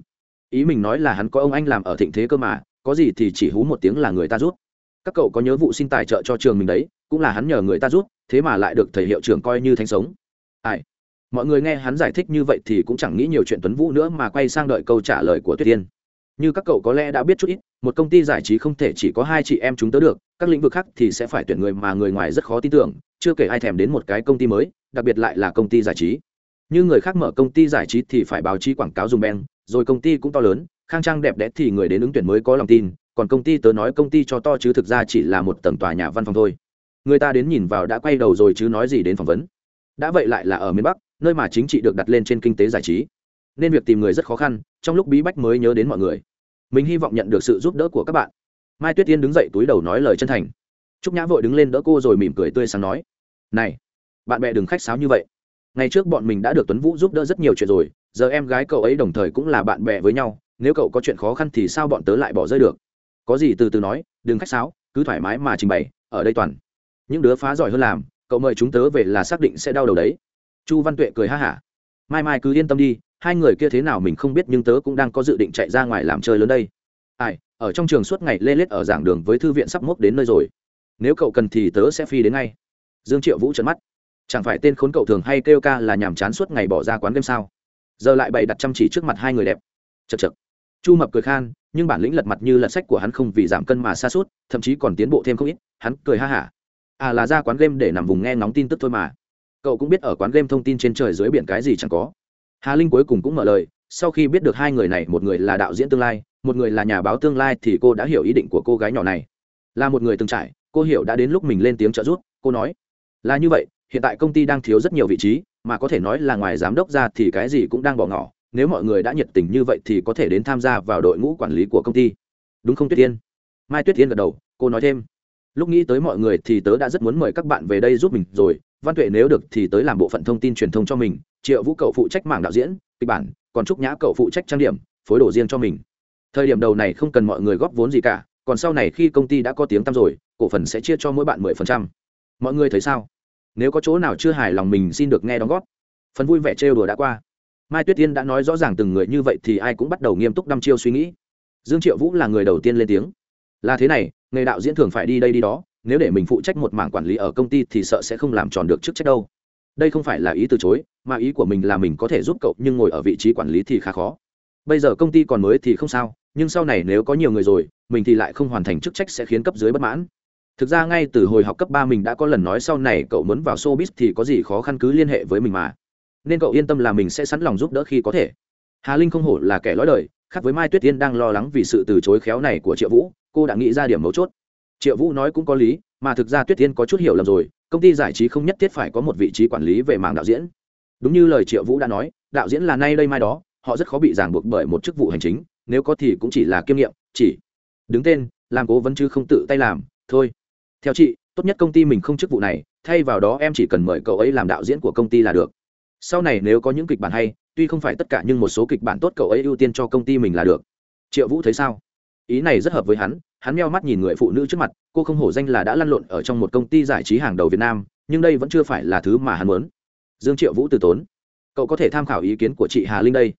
Ý mình nói là hắn có ông anh làm ở thịnh thế cơ mà, có gì thì chỉ hú một tiếng là người ta rút. Các cậu có nhớ vụ xin tài trợ cho trường mình đấy, cũng là hắn nhờ người ta rút, thế mà lại được thầy hiệu trưởng coi như thánh sống. Ai? Mọi người nghe hắn giải thích như vậy thì cũng chẳng nghĩ nhiều chuyện tuấn vũ nữa mà quay sang đợi câu trả lời của tuyết tiên như các cậu có lẽ đã biết chút ít, một công ty giải trí không thể chỉ có hai chị em chúng tớ được, các lĩnh vực khác thì sẽ phải tuyển người mà người ngoài rất khó tin tưởng, chưa kể ai thèm đến một cái công ty mới, đặc biệt lại là công ty giải trí. Như người khác mở công ty giải trí thì phải báo chí quảng cáo dùng beng, rồi công ty cũng to lớn, khang trang đẹp đẽ thì người đến ứng tuyển mới có lòng tin, còn công ty tớ nói công ty cho to chứ thực ra chỉ là một tầng tòa nhà văn phòng thôi. Người ta đến nhìn vào đã quay đầu rồi chứ nói gì đến phỏng vấn. Đã vậy lại là ở miền bắc, nơi mà chính trị được đặt lên trên kinh tế giải trí nên việc tìm người rất khó khăn, trong lúc bí bách mới nhớ đến mọi người. Mình hy vọng nhận được sự giúp đỡ của các bạn. Mai tuyết tiên đứng dậy túi đầu nói lời chân thành. Trúc nhã vội đứng lên đỡ cô rồi mỉm cười tươi sáng nói, này, bạn bè đừng khách sáo như vậy. Ngày trước bọn mình đã được tuấn vũ giúp đỡ rất nhiều chuyện rồi, giờ em gái cậu ấy đồng thời cũng là bạn bè với nhau, nếu cậu có chuyện khó khăn thì sao bọn tớ lại bỏ rơi được? Có gì từ từ nói, đừng khách sáo, cứ thoải mái mà trình bày, ở đây toàn. Những đứa phá giỏi hơn làm, cậu mời chúng tớ về là xác định sẽ đau đầu đấy. Chu văn tuệ cười ha hả, mai mai cứ yên tâm đi hai người kia thế nào mình không biết nhưng tớ cũng đang có dự định chạy ra ngoài làm chơi lớn đây. Ai, ở trong trường suốt ngày lê lết ở giảng đường với thư viện sắp mốc đến nơi rồi. Nếu cậu cần thì tớ sẽ phi đến ngay. Dương triệu vũ trấn mắt. Chẳng phải tên khốn cậu thường hay kêu ca là nhàm chán suốt ngày bỏ ra quán game sao? Giờ lại bày đặt chăm chỉ trước mặt hai người đẹp. Chật chật chu mập cười khan, nhưng bản lĩnh lật mặt như lật sách của hắn không vì giảm cân mà xa suốt, thậm chí còn tiến bộ thêm không ít, hắn cười ha hả. À là ra quán game để nằm vùng nghe ngóng tin tức thôi mà. Cậu cũng biết ở quán game thông tin trên trời dưới biển cái gì chẳng có hà linh cuối cùng cũng mở lời, sau khi biết được hai người này, một người là đạo diễn tương lai, một người là nhà báo tương lai thì cô đã hiểu ý định của cô gái nhỏ này. Là một người từng trải, cô hiểu đã đến lúc mình lên tiếng trợ giúp, cô nói. Là như vậy, hiện tại công ty đang thiếu rất nhiều vị trí, mà có thể nói là ngoài giám đốc ra thì cái gì cũng đang bỏ ngỏ. Nếu mọi người đã nhiệt tình như vậy thì có thể đến tham gia vào đội ngũ quản lý của công ty. Đúng không tuyết tiên mai tuyết tiên gật đầu, cô nói thêm. Lúc nghĩ tới mọi người thì tớ đã rất muốn mời các bạn về đây giúp mình rồi văn tuệ nếu được thì tới làm bộ phận thông tin truyền thông cho mình, triệu vũ cậu phụ trách mảng đạo diễn, kịch bản, còn trúc nhã cậu phụ trách trang điểm, phối đồ riêng cho mình. Thời điểm đầu này không cần mọi người góp vốn gì cả, còn sau này khi công ty đã có tiếng tăm rồi, cổ phần sẽ chia cho mỗi bạn mười phần trăm. Mọi người thấy sao? Nếu có chỗ nào chưa hài lòng mình xin được nghe đóng góp. Phần vui vẻ trêu đùa đã qua. Mai tuyết tiên đã nói rõ ràng từng người như vậy thì ai cũng bắt đầu nghiêm túc đăm chiêu suy nghĩ. Dương triệu vũ là người đầu tiên lên tiếng. Là thế này nghề đạo diễn thường phải đi đây đi đó, nếu để mình phụ trách một mảng quản lý ở công ty thì sợ sẽ không làm tròn được chức trách đâu. Đây không phải là ý từ chối, mà ý của mình là mình có thể giúp cậu nhưng ngồi ở vị trí quản lý thì khá khó. Bây giờ công ty còn mới thì không sao, nhưng sau này nếu có nhiều người rồi, mình thì lại không hoàn thành chức trách sẽ khiến cấp dưới bất mãn. Thực ra ngay từ hồi học cấp ba mình đã có lần nói sau này cậu muốn vào showbiz thì có gì khó khăn cứ liên hệ với mình mà. Nên cậu yên tâm là mình sẽ sẵn lòng giúp đỡ khi có thể. Hà linh không hổ là kẻ lõi đời, khác với mai tuyết tiên đang lo lắng vì sự từ chối khéo này của triệu vũ cô đã nghĩ ra điểm mấu chốt. Triệu vũ nói cũng có lý, mà thực ra tuyết tiên có chút hiểu lầm rồi, công ty giải trí không nhất thiết phải có một vị trí quản lý về mảng đạo diễn. Đúng như lời triệu vũ đã nói, đạo diễn là nay đây mai đó, họ rất khó bị ràng buộc bởi một chức vụ hành chính, nếu có thì cũng chỉ là kiêm nghiệm chỉ đứng tên, làm cố vấn chứ không tự tay làm, thôi. Theo chị, tốt nhất công ty mình không chức vụ này, thay vào đó em chỉ cần mời cậu ấy làm đạo diễn của công ty là được. Sau này nếu có những kịch bản hay, tuy không phải tất cả nhưng một số kịch bản tốt cậu ấy ưu tiên cho công ty mình là được. Triệu vũ thấy sao? Ý này rất hợp với hắn hắn meo mắt nhìn người phụ nữ trước mặt, cô không hổ danh là đã lăn lộn ở trong một công ty giải trí hàng đầu việt nam, nhưng đây vẫn chưa phải là thứ mà hắn muốn. Dương triệu vũ từ tốn. Cậu có thể tham khảo ý kiến của chị hà linh đây.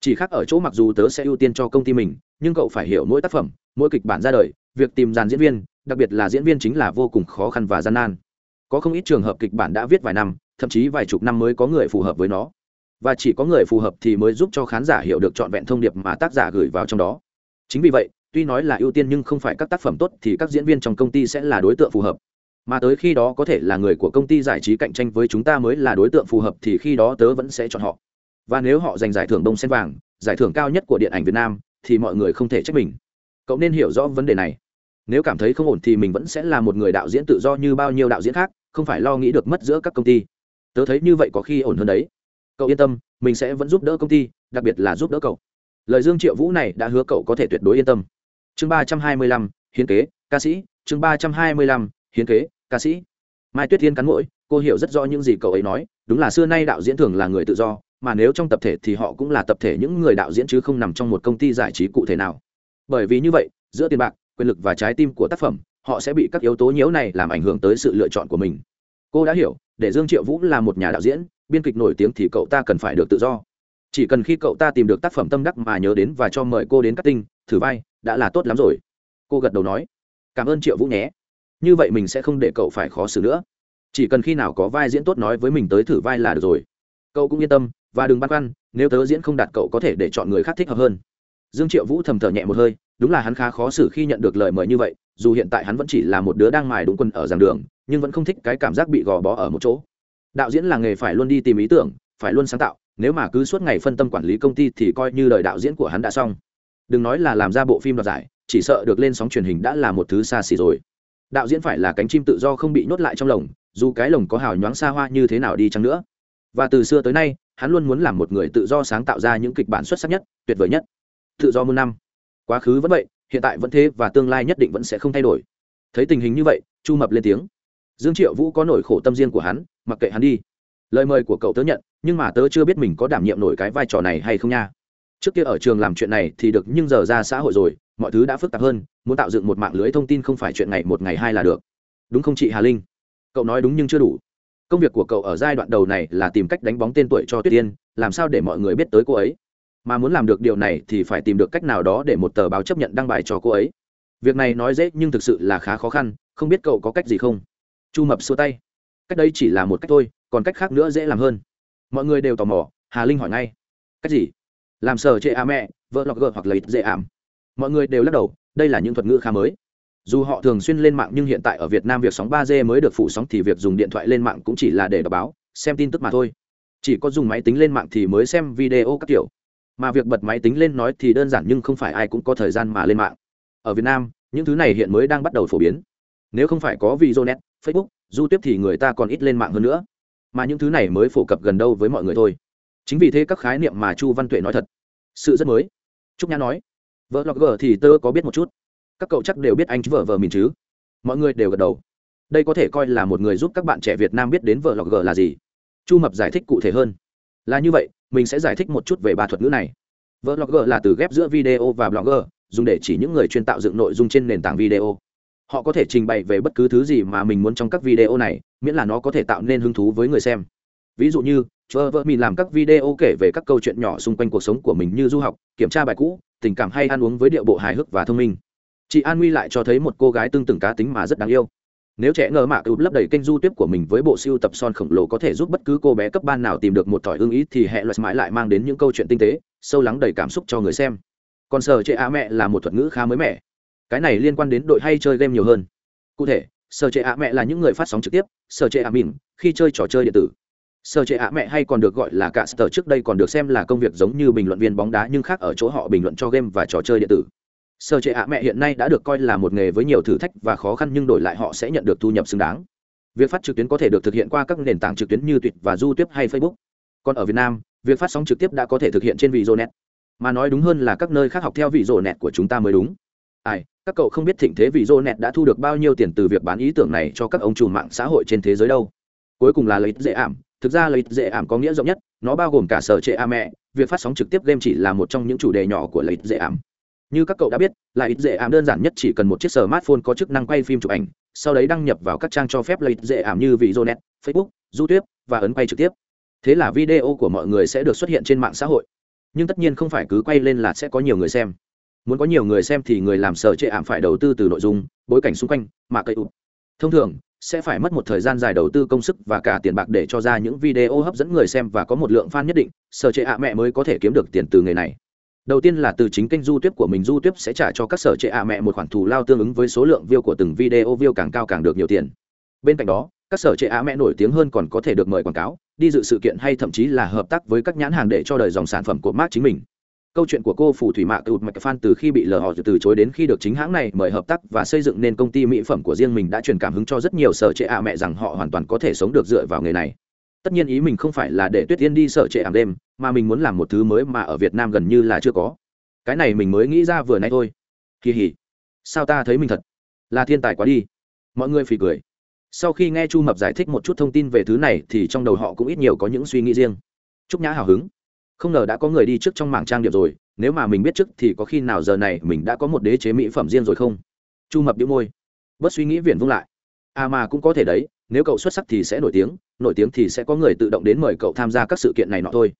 Chỉ khác ở chỗ mặc dù tớ sẽ ưu tiên cho công ty mình, nhưng cậu phải hiểu mỗi tác phẩm, mỗi kịch bản ra đời, việc tìm dàn diễn viên, đặc biệt là diễn viên chính là vô cùng khó khăn và gian nan. Có không ít trường hợp kịch bản đã viết vài năm, thậm chí vài chục năm mới có người phù hợp với nó. Và chỉ có người phù hợp thì mới giúp cho khán giả hiểu được trọn vẹn thông điệp mà tác giả gửi vào trong đó. Chính vì vậy tuy nói là ưu tiên nhưng không phải các tác phẩm tốt thì các diễn viên trong công ty sẽ là đối tượng phù hợp. Mà tới khi đó có thể là người của công ty giải trí cạnh tranh với chúng ta mới là đối tượng phù hợp thì khi đó tớ vẫn sẽ chọn họ. Và nếu họ giành giải thưởng đông sen vàng, giải thưởng cao nhất của điện ảnh việt nam, thì mọi người không thể trách mình. Cậu nên hiểu rõ vấn đề này. Nếu cảm thấy không ổn thì mình vẫn sẽ là một người đạo diễn tự do như bao nhiêu đạo diễn khác, không phải lo nghĩ được mất giữa các công ty. Tớ thấy như vậy có khi ổn hơn đấy. Cậu yên tâm, mình sẽ vẫn giúp đỡ công ty, đặc biệt là giúp đỡ cậu. Lời dương triệu vũ này đã hứa cậu có thể tuyệt đối yên tâm chương ba trăm hai mươi lăm, hiến kế, ca sĩ. Chương ba trăm hai mươi lăm, hiến kế, ca sĩ. Mai tuyết thiên cắn mũi cô hiểu rất rõ những gì cậu ấy nói. Đúng là xưa nay đạo diễn thường là người tự do, mà nếu trong tập thể thì họ cũng là tập thể những người đạo diễn chứ không nằm trong một công ty giải trí cụ thể nào. Bởi vì như vậy, giữa tiền bạc, quyền lực và trái tim của tác phẩm, họ sẽ bị các yếu tố nhiễu này làm ảnh hưởng tới sự lựa chọn của mình. Cô đã hiểu, để dương triệu vũ là một nhà đạo diễn, biên kịch nổi tiếng thì cậu ta cần phải được tự do. Chỉ cần khi cậu ta tìm được tác phẩm tâm đắc mà nhớ đến và cho mời cô đến cắt tinh thử vai đã là tốt lắm rồi. Cô gật đầu nói, cảm ơn triệu vũ nhé. Như vậy mình sẽ không để cậu phải khó xử nữa. Chỉ cần khi nào có vai diễn tốt nói với mình tới thử vai là được rồi. Cậu cũng yên tâm, và đừng băn khoăn, nếu tớ diễn không đạt cậu có thể để chọn người khác thích hợp hơn. Dương triệu vũ thầm thở nhẹ một hơi, đúng là hắn khá khó xử khi nhận được lời mời như vậy, dù hiện tại hắn vẫn chỉ là một đứa đang mài đúng quân ở giảng đường, nhưng vẫn không thích cái cảm giác bị gò bó ở một chỗ. Đạo diễn là nghề phải luôn đi tìm ý tưởng, phải luôn sáng tạo, nếu mà cứ suốt ngày phân tâm quản lý công ty thì coi như lời đạo diễn của hắn đã xong đừng nói là làm ra bộ phim đoạt giải, chỉ sợ được lên sóng truyền hình đã là một thứ xa xỉ rồi. Đạo diễn phải là cánh chim tự do không bị nhốt lại trong lồng, dù cái lồng có hào nhoáng xa hoa như thế nào đi chăng nữa. Và từ xưa tới nay, hắn luôn muốn làm một người tự do sáng tạo ra những kịch bản xuất sắc nhất, tuyệt vời nhất. Tự do muôn năm. Quá khứ vẫn vậy, hiện tại vẫn thế và tương lai nhất định vẫn sẽ không thay đổi. Thấy tình hình như vậy, chu mập lên tiếng. Dương triệu vũ có nổi khổ tâm riêng của hắn, mặc kệ hắn đi. Lời mời của cậu tớ nhận, nhưng mà tớ chưa biết mình có đảm nhiệm nổi cái vai trò này hay không nha trước kia ở trường làm chuyện này thì được nhưng giờ ra xã hội rồi mọi thứ đã phức tạp hơn muốn tạo dựng một mạng lưới thông tin không phải chuyện ngày một ngày hai là được. Đúng không chị hà linh? Cậu nói đúng nhưng chưa đủ. Công việc của cậu ở giai đoạn đầu này là tìm cách đánh bóng tên tuổi cho tuyết Tiên, làm sao để mọi người biết tới cô ấy? Mà muốn làm được điều này thì phải tìm được cách nào đó để một tờ báo chấp nhận đăng bài cho cô ấy. Việc này nói dễ nhưng thực sự là khá khó khăn không biết cậu có cách gì không? Chu mập xua tay. Cách đấy chỉ là một cách thôi còn cách khác nữa dễ làm hơn. Mọi người đều tò mò hà linh hỏi ngay. Cách gì? Làm sở chệ a mẹ, vợ lọc gờ hoặc là ít dễ ảm. Mọi người đều lắc đầu, đây là những thuật ngữ khá mới. Dù họ thường xuyên lên mạng nhưng hiện tại ở việt nam việc sóng ba g mới được phủ sóng thì việc dùng điện thoại lên mạng cũng chỉ là để đọc báo, xem tin tức mà thôi. Chỉ có dùng máy tính lên mạng thì mới xem video các kiểu. Mà việc bật máy tính lên nói thì đơn giản nhưng không phải ai cũng có thời gian mà lên mạng. Ở việt nam, những thứ này hiện mới đang bắt đầu phổ biến. Nếu không phải có video net, facebook, youtube thì người ta còn ít lên mạng hơn nữa. Mà những thứ này mới phổ cập gần đâu với mọi người thôi chính vì thế các khái niệm mà chu văn tuệ nói thật. Sự rất mới. Trúc nhã nói, vợ lọc gờ thì tớ có biết một chút. Các cậu chắc đều biết anh vợ vợ mình chứ? Mọi người đều gật đầu. Đây có thể coi là một người giúp các bạn trẻ việt nam biết đến vợ lọc gờ là gì. Chu mập giải thích cụ thể hơn, là như vậy, mình sẽ giải thích một chút về ba thuật ngữ này. Vợ lọc gờ là từ ghép giữa video và blogger, dùng để chỉ những người chuyên tạo dựng nội dung trên nền tảng video. Họ có thể trình bày về bất cứ thứ gì mà mình muốn trong các video này, miễn là nó có thể tạo nên hứng thú với người xem. Ví dụ như chờ vợ mình làm các video kể về các câu chuyện nhỏ xung quanh cuộc sống của mình như du học, kiểm tra bài cũ, tình cảm hay ăn uống với điệu bộ hài hước và thông minh. Chị an nguy lại cho thấy một cô gái tương từng cá tính mà rất đáng yêu. Nếu trẻ ngờ mạ ưu lấp đầy kênh du tiếp của mình với bộ siêu tập son khổng lồ có thể giúp bất cứ cô bé cấp ban nào tìm được một thỏi ưng ý thì hệ luật mãi lại mang đến những câu chuyện tinh tế, sâu lắng đầy cảm xúc cho người xem. Còn sở trệ á mẹ là một thuật ngữ khá mới mẻ. Cái này liên quan đến đội hay chơi game nhiều hơn. Cụ thể, sở trệ á mẹ là những người phát sóng trực tiếp, sở trệ á mình khi chơi trò chơi điện tử sở trệ ạ mẹ hay còn được gọi là cả sở trước đây còn được xem là công việc giống như bình luận viên bóng đá nhưng khác ở chỗ họ bình luận cho game và trò chơi điện tử. Sở trệ ạ mẹ hiện nay đã được coi là một nghề với nhiều thử thách và khó khăn nhưng đổi lại họ sẽ nhận được thu nhập xứng đáng. Việc phát trực tuyến có thể được thực hiện qua các nền tảng trực tuyến như tuyệt và du hay facebook. Còn ở việt nam, việc phát sóng trực tiếp đã có thể thực hiện trên vị net mà nói đúng hơn là các nơi khác học theo vị net của chúng ta mới đúng. Ai, các cậu không biết thịnh thế vị net đã thu được bao nhiêu tiền từ việc bán ý tưởng này cho các ông chủ mạng xã hội trên thế giới đâu. Cuối cùng là lợi ích dễ ảm thực ra lợi ích dễ ảm có nghĩa rộng nhất, nó bao gồm cả sở trệ a mẹ, việc phát sóng trực tiếp game chỉ là một trong những chủ đề nhỏ của lợi ích dễ ảm. Như các cậu đã biết là ít dễ ảm đơn giản nhất chỉ cần một chiếc smartphone có chức năng quay phim chụp ảnh, sau đấy đăng nhập vào các trang cho phép lợi dễ ảm như vị jonet facebook, youtube và ấn quay trực tiếp. Thế là video của mọi người sẽ được xuất hiện trên mạng xã hội. Nhưng tất nhiên không phải cứ quay lên là sẽ có nhiều người xem. Muốn có nhiều người xem thì người làm sở trệ ảm phải đầu tư từ nội dung, bối cảnh xung quanh, mà cây ụt thông thường sẽ phải mất một thời gian dài đầu tư công sức và cả tiền bạc để cho ra những video hấp dẫn người xem và có một lượng fan nhất định, sở trệ ạ mẹ mới có thể kiếm được tiền từ người này. Đầu tiên là từ chính kênh du tiếp của mình du tiếp sẽ trả cho các sở trệ ạ mẹ một khoản thù lao tương ứng với số lượng view của từng video, view càng cao càng được nhiều tiền. Bên cạnh đó, các sở trệ ạ mẹ nổi tiếng hơn còn có thể được mời quảng cáo, đi dự sự kiện hay thậm chí là hợp tác với các nhãn hàng để cho đời dòng sản phẩm của mark chính mình câu chuyện của cô phù thủy mạ cựu mạch phan từ khi bị lờ họ từ chối đến khi được chính hãng này mời hợp tác và xây dựng nên công ty mỹ phẩm của riêng mình đã truyền cảm hứng cho rất nhiều sở trệ ạ mẹ rằng họ hoàn toàn có thể sống được dựa vào nghề này. Tất nhiên ý mình không phải là để tuyết tiên đi sở trệ ảm đêm, mà mình muốn làm một thứ mới mà ở việt nam gần như là chưa có. Cái này mình mới nghĩ ra vừa nay thôi. Kỳ hỉ sao ta thấy mình thật? Là thiên tài quá đi. Mọi người phì cười. Sau khi nghe chu mập giải thích một chút thông tin về thứ này thì trong đầu họ cũng ít nhiều có những suy nghĩ riêng. Chúc nhã hào hứng không ngờ đã có người đi trước trong mảng trang điểm rồi, nếu mà mình biết trước thì có khi nào giờ này mình đã có một đế chế mỹ phẩm riêng rồi không? Chu mập đĩu môi. Bớt suy nghĩ viển vung lại. À mà cũng có thể đấy, nếu cậu xuất sắc thì sẽ nổi tiếng nổi tiếng thì sẽ có người tự động đến mời cậu tham gia các sự kiện này nọ thôi.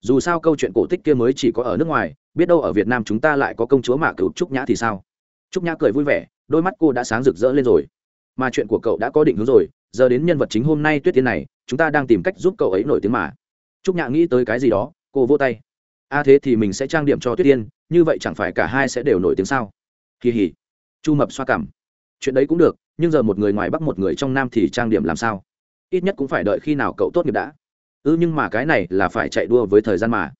Dù sao câu chuyện cổ tích kia mới chỉ có ở nước ngoài, biết đâu ở việt nam chúng ta lại có công chúa mạ cựu trúc nhã thì sao? Trúc nhã cười vui vẻ, đôi mắt cô đã sáng rực rỡ lên rồi. Mà chuyện của cậu đã có định hướng rồi, giờ đến nhân vật chính hôm nay tuyết tiên này, chúng ta đang tìm cách giúp cậu ấy nổi tiếng mà. Trúc nhã nghĩ tới cái gì đó cô vô tay. A thế thì mình sẽ trang điểm cho tuyết tiên như vậy chẳng phải cả hai sẽ đều nổi tiếng sao? Kỳ hỉ chu mập xoa cảm. Chuyện đấy cũng được, nhưng giờ một người ngoài bắc một người trong nam thì trang điểm làm sao? Ít nhất cũng phải đợi khi nào cậu tốt nghiệp đã. Ư nhưng mà cái này là phải chạy đua với thời gian mà.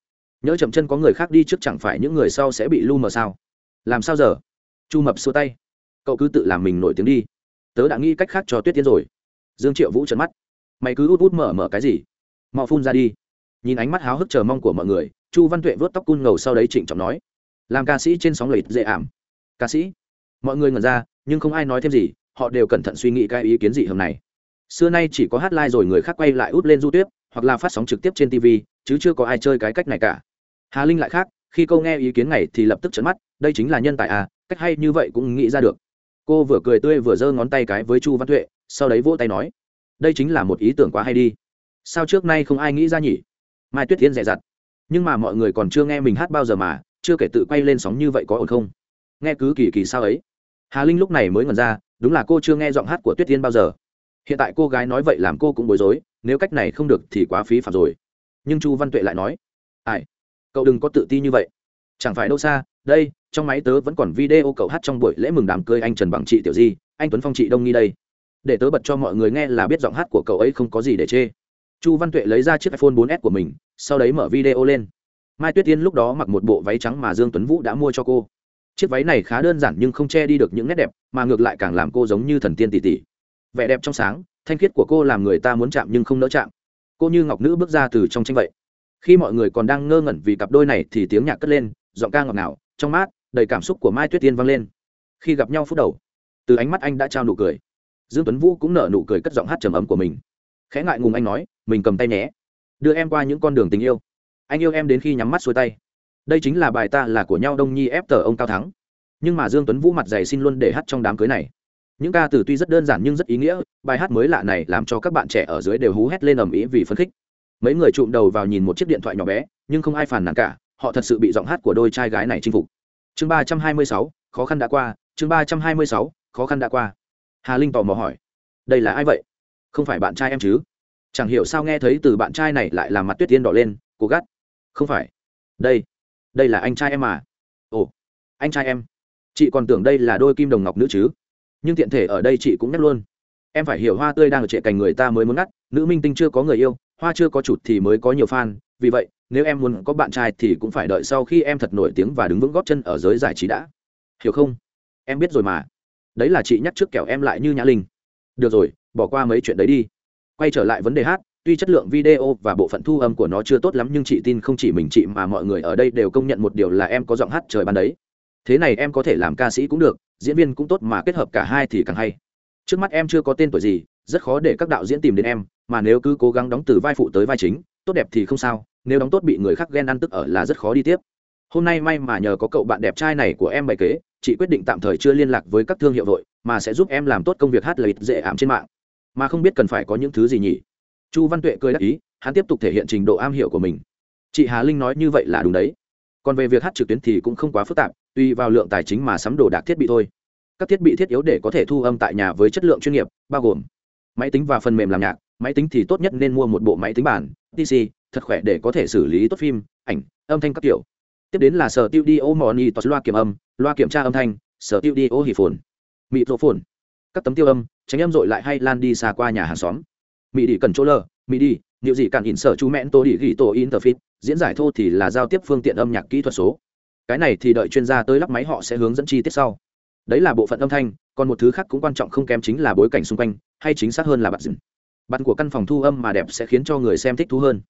Nhớ chậm chân có người khác đi trước chẳng phải những người sau sẽ bị lu mờ sao? Làm sao giờ? Chu mập xua tay. Cậu cứ tự làm mình nổi tiếng đi. Tớ đã nghĩ cách khác cho tuyết tiến rồi. Dương triệu vũ trấn mắt. Mày cứ út út mở mở cái gì? Mau phun ra đi nhìn ánh mắt háo hức chờ mong của mọi người, chu văn tuệ vớt tóc cun ngầu sau đấy trịnh trọng nói, làm ca sĩ trên sóng lầy dễ ảm. Ca sĩ? Mọi người ngẩn ra, nhưng không ai nói thêm gì, họ đều cẩn thận suy nghĩ cái ý kiến gì hôm này. Xưa nay chỉ có hát live rồi người khác quay lại út lên du tuyết hoặc là phát sóng trực tiếp trên tv chứ chưa có ai chơi cái cách này cả. Hà linh lại khác, khi câu nghe ý kiến này thì lập tức chấn mắt, đây chính là nhân tài à cách hay như vậy cũng nghĩ ra được. Cô vừa cười tươi vừa giơ ngón tay cái với chu văn tuệ, sau đấy vỗ tay nói, đây chính là một ý tưởng quá hay đi. Sao trước nay không ai nghĩ ra nhỉ? Mai tuyết thiên dè dặt. Nhưng mà mọi người còn chưa nghe mình hát bao giờ mà, chưa kể tự quay lên sóng như vậy có ổn không? Nghe cứ kỳ kỳ sao ấy. Hà linh lúc này mới ngần ra, đúng là cô chưa nghe giọng hát của tuyết tiên bao giờ. Hiện tại cô gái nói vậy làm cô cũng bối rối, nếu cách này không được thì quá phí phạm rồi. Nhưng chu văn tuệ lại nói, ai, cậu đừng có tự ti như vậy. Chẳng phải đâu xa, đây, trong máy tớ vẫn còn video cậu hát trong buổi lễ mừng đám cưới anh trần bằng chị tiểu di, anh tuấn phong chị đông nghi đây. Để tớ bật cho mọi người nghe là biết giọng hát của cậu ấy không có gì để chê chu văn tuệ lấy ra chiếc iphone 4s của mình, sau đấy mở video lên. Mai tuyết tiên lúc đó mặc một bộ váy trắng mà dương tuấn vũ đã mua cho cô. Chiếc váy này khá đơn giản nhưng không che đi được những nét đẹp, mà ngược lại càng làm cô giống như thần tiên tỷ tỷ. Vẻ đẹp trong sáng, thanh khiết của cô làm người ta muốn chạm nhưng không nỡ chạm. Cô như ngọc nữ bước ra từ trong tranh vậy. Khi mọi người còn đang ngơ ngẩn vì cặp đôi này thì tiếng nhạc cất lên, giọng ca ngọt ngào, trong mát, đầy cảm xúc của mai tuyết tiên vang lên. Khi gặp nhau phút đầu, từ ánh mắt anh đã trao nụ cười. Dương tuấn vũ cũng nở nụ cười cất giọng hát trầm ấm của mình khẽ ngại ngùng anh nói, mình cầm tay nhé. Đưa em qua những con đường tình yêu. Anh yêu em đến khi nhắm mắt xuôi tay. Đây chính là bài ta là của nhau đông nhi ép tờ ông cao thắng. Nhưng mà dương tuấn vũ mặt dày xin luôn để hát trong đám cưới này. Những ca từ tuy rất đơn giản nhưng rất ý nghĩa, bài hát mới lạ này làm cho các bạn trẻ ở dưới đều hú hét lên ầm ĩ vì phấn khích. Mấy người trụm đầu vào nhìn một chiếc điện thoại nhỏ bé, nhưng không ai phản nản cả, họ thật sự bị giọng hát của đôi trai gái này chinh phục. Chương ba trăm hai mươi sáu, khó khăn đã qua, chương ba trăm hai mươi sáu, khó khăn đã qua. Hà linh tò mò hỏi, đây là ai vậy? Không phải bạn trai em chứ? Chẳng hiểu sao nghe thấy từ bạn trai này lại làm mặt tuyết tiên đỏ lên cố gắt. Không phải. Đây. Đây là anh trai em à ồ. Anh trai em. Chị còn tưởng đây là đôi kim đồng ngọc nữ chứ? Nhưng tiện thể ở đây chị cũng nhắc luôn. Em phải hiểu hoa tươi đang ở trệ cành người ta mới muốn ngắt. Nữ minh tinh chưa có người yêu, hoa chưa có chụt thì mới có nhiều fan. Vì vậy, nếu em muốn có bạn trai thì cũng phải đợi sau khi em thật nổi tiếng và đứng vững góp chân ở giới giải trí đã. Hiểu không? Em biết rồi mà. Đấy là chị nhắc trước kẻo em lại như nhã linh. Được rồi bỏ qua mấy chuyện đấy đi. Quay trở lại vấn đề hát, tuy chất lượng video và bộ phận thu âm của nó chưa tốt lắm nhưng chị tin không chỉ mình chị mà mọi người ở đây đều công nhận một điều là em có giọng hát trời ban đấy. Thế này em có thể làm ca sĩ cũng được, diễn viên cũng tốt mà kết hợp cả hai thì càng hay. Trước mắt em chưa có tên tuổi gì, rất khó để các đạo diễn tìm đến em, mà nếu cứ cố gắng đóng từ vai phụ tới vai chính, tốt đẹp thì không sao, nếu đóng tốt bị người khác ghen ăn tức ở là rất khó đi tiếp. Hôm nay may mà nhờ có cậu bạn đẹp trai này của em bày kế, chị quyết định tạm thời chưa liên lạc với các thương hiệu vội, mà sẽ giúp em làm tốt công việc hát lợi dễ ảm trên mạng mà không biết cần phải có những thứ gì nhỉ? Chu văn tuệ cười đắc ý, hắn tiếp tục thể hiện trình độ am hiểu của mình. Chị hà linh nói như vậy là đúng đấy. Còn về việc hát trực tuyến thì cũng không quá phức tạp, tùy vào lượng tài chính mà sắm đồ đạc thiết bị thôi. Các thiết bị thiết yếu để có thể thu âm tại nhà với chất lượng chuyên nghiệp, bao gồm máy tính và phần mềm làm nhạc. Máy tính thì tốt nhất nên mua một bộ máy tính bản pc thật khỏe để có thể xử lý tốt phim, ảnh, âm thanh các kiểu. Tiếp đến là sở tiêu đi ô moni toa loa kiểm âm, loa kiểm tra âm thanh sở tiêu đi ô hỉ phồn mịt rộ phồn các tấm tiêu âm tránh em dội lại hay lan đi xa qua nhà hàng xóm. Mỹ đi cần chỗ lờ. Mỹ đi liệu gì cản in sở chú mẹn tô đi ghi tổ interfit. Diễn giải thô thì là giao tiếp phương tiện âm nhạc kỹ thuật số. Cái này thì đợi chuyên gia tới lắp máy họ sẽ hướng dẫn chi tiết sau. Đấy là bộ phận âm thanh, còn một thứ khác cũng quan trọng không kém chính là bối cảnh xung quanh, hay chính xác hơn là bạn dừng bạn của căn phòng thu âm mà đẹp sẽ khiến cho người xem thích thú hơn.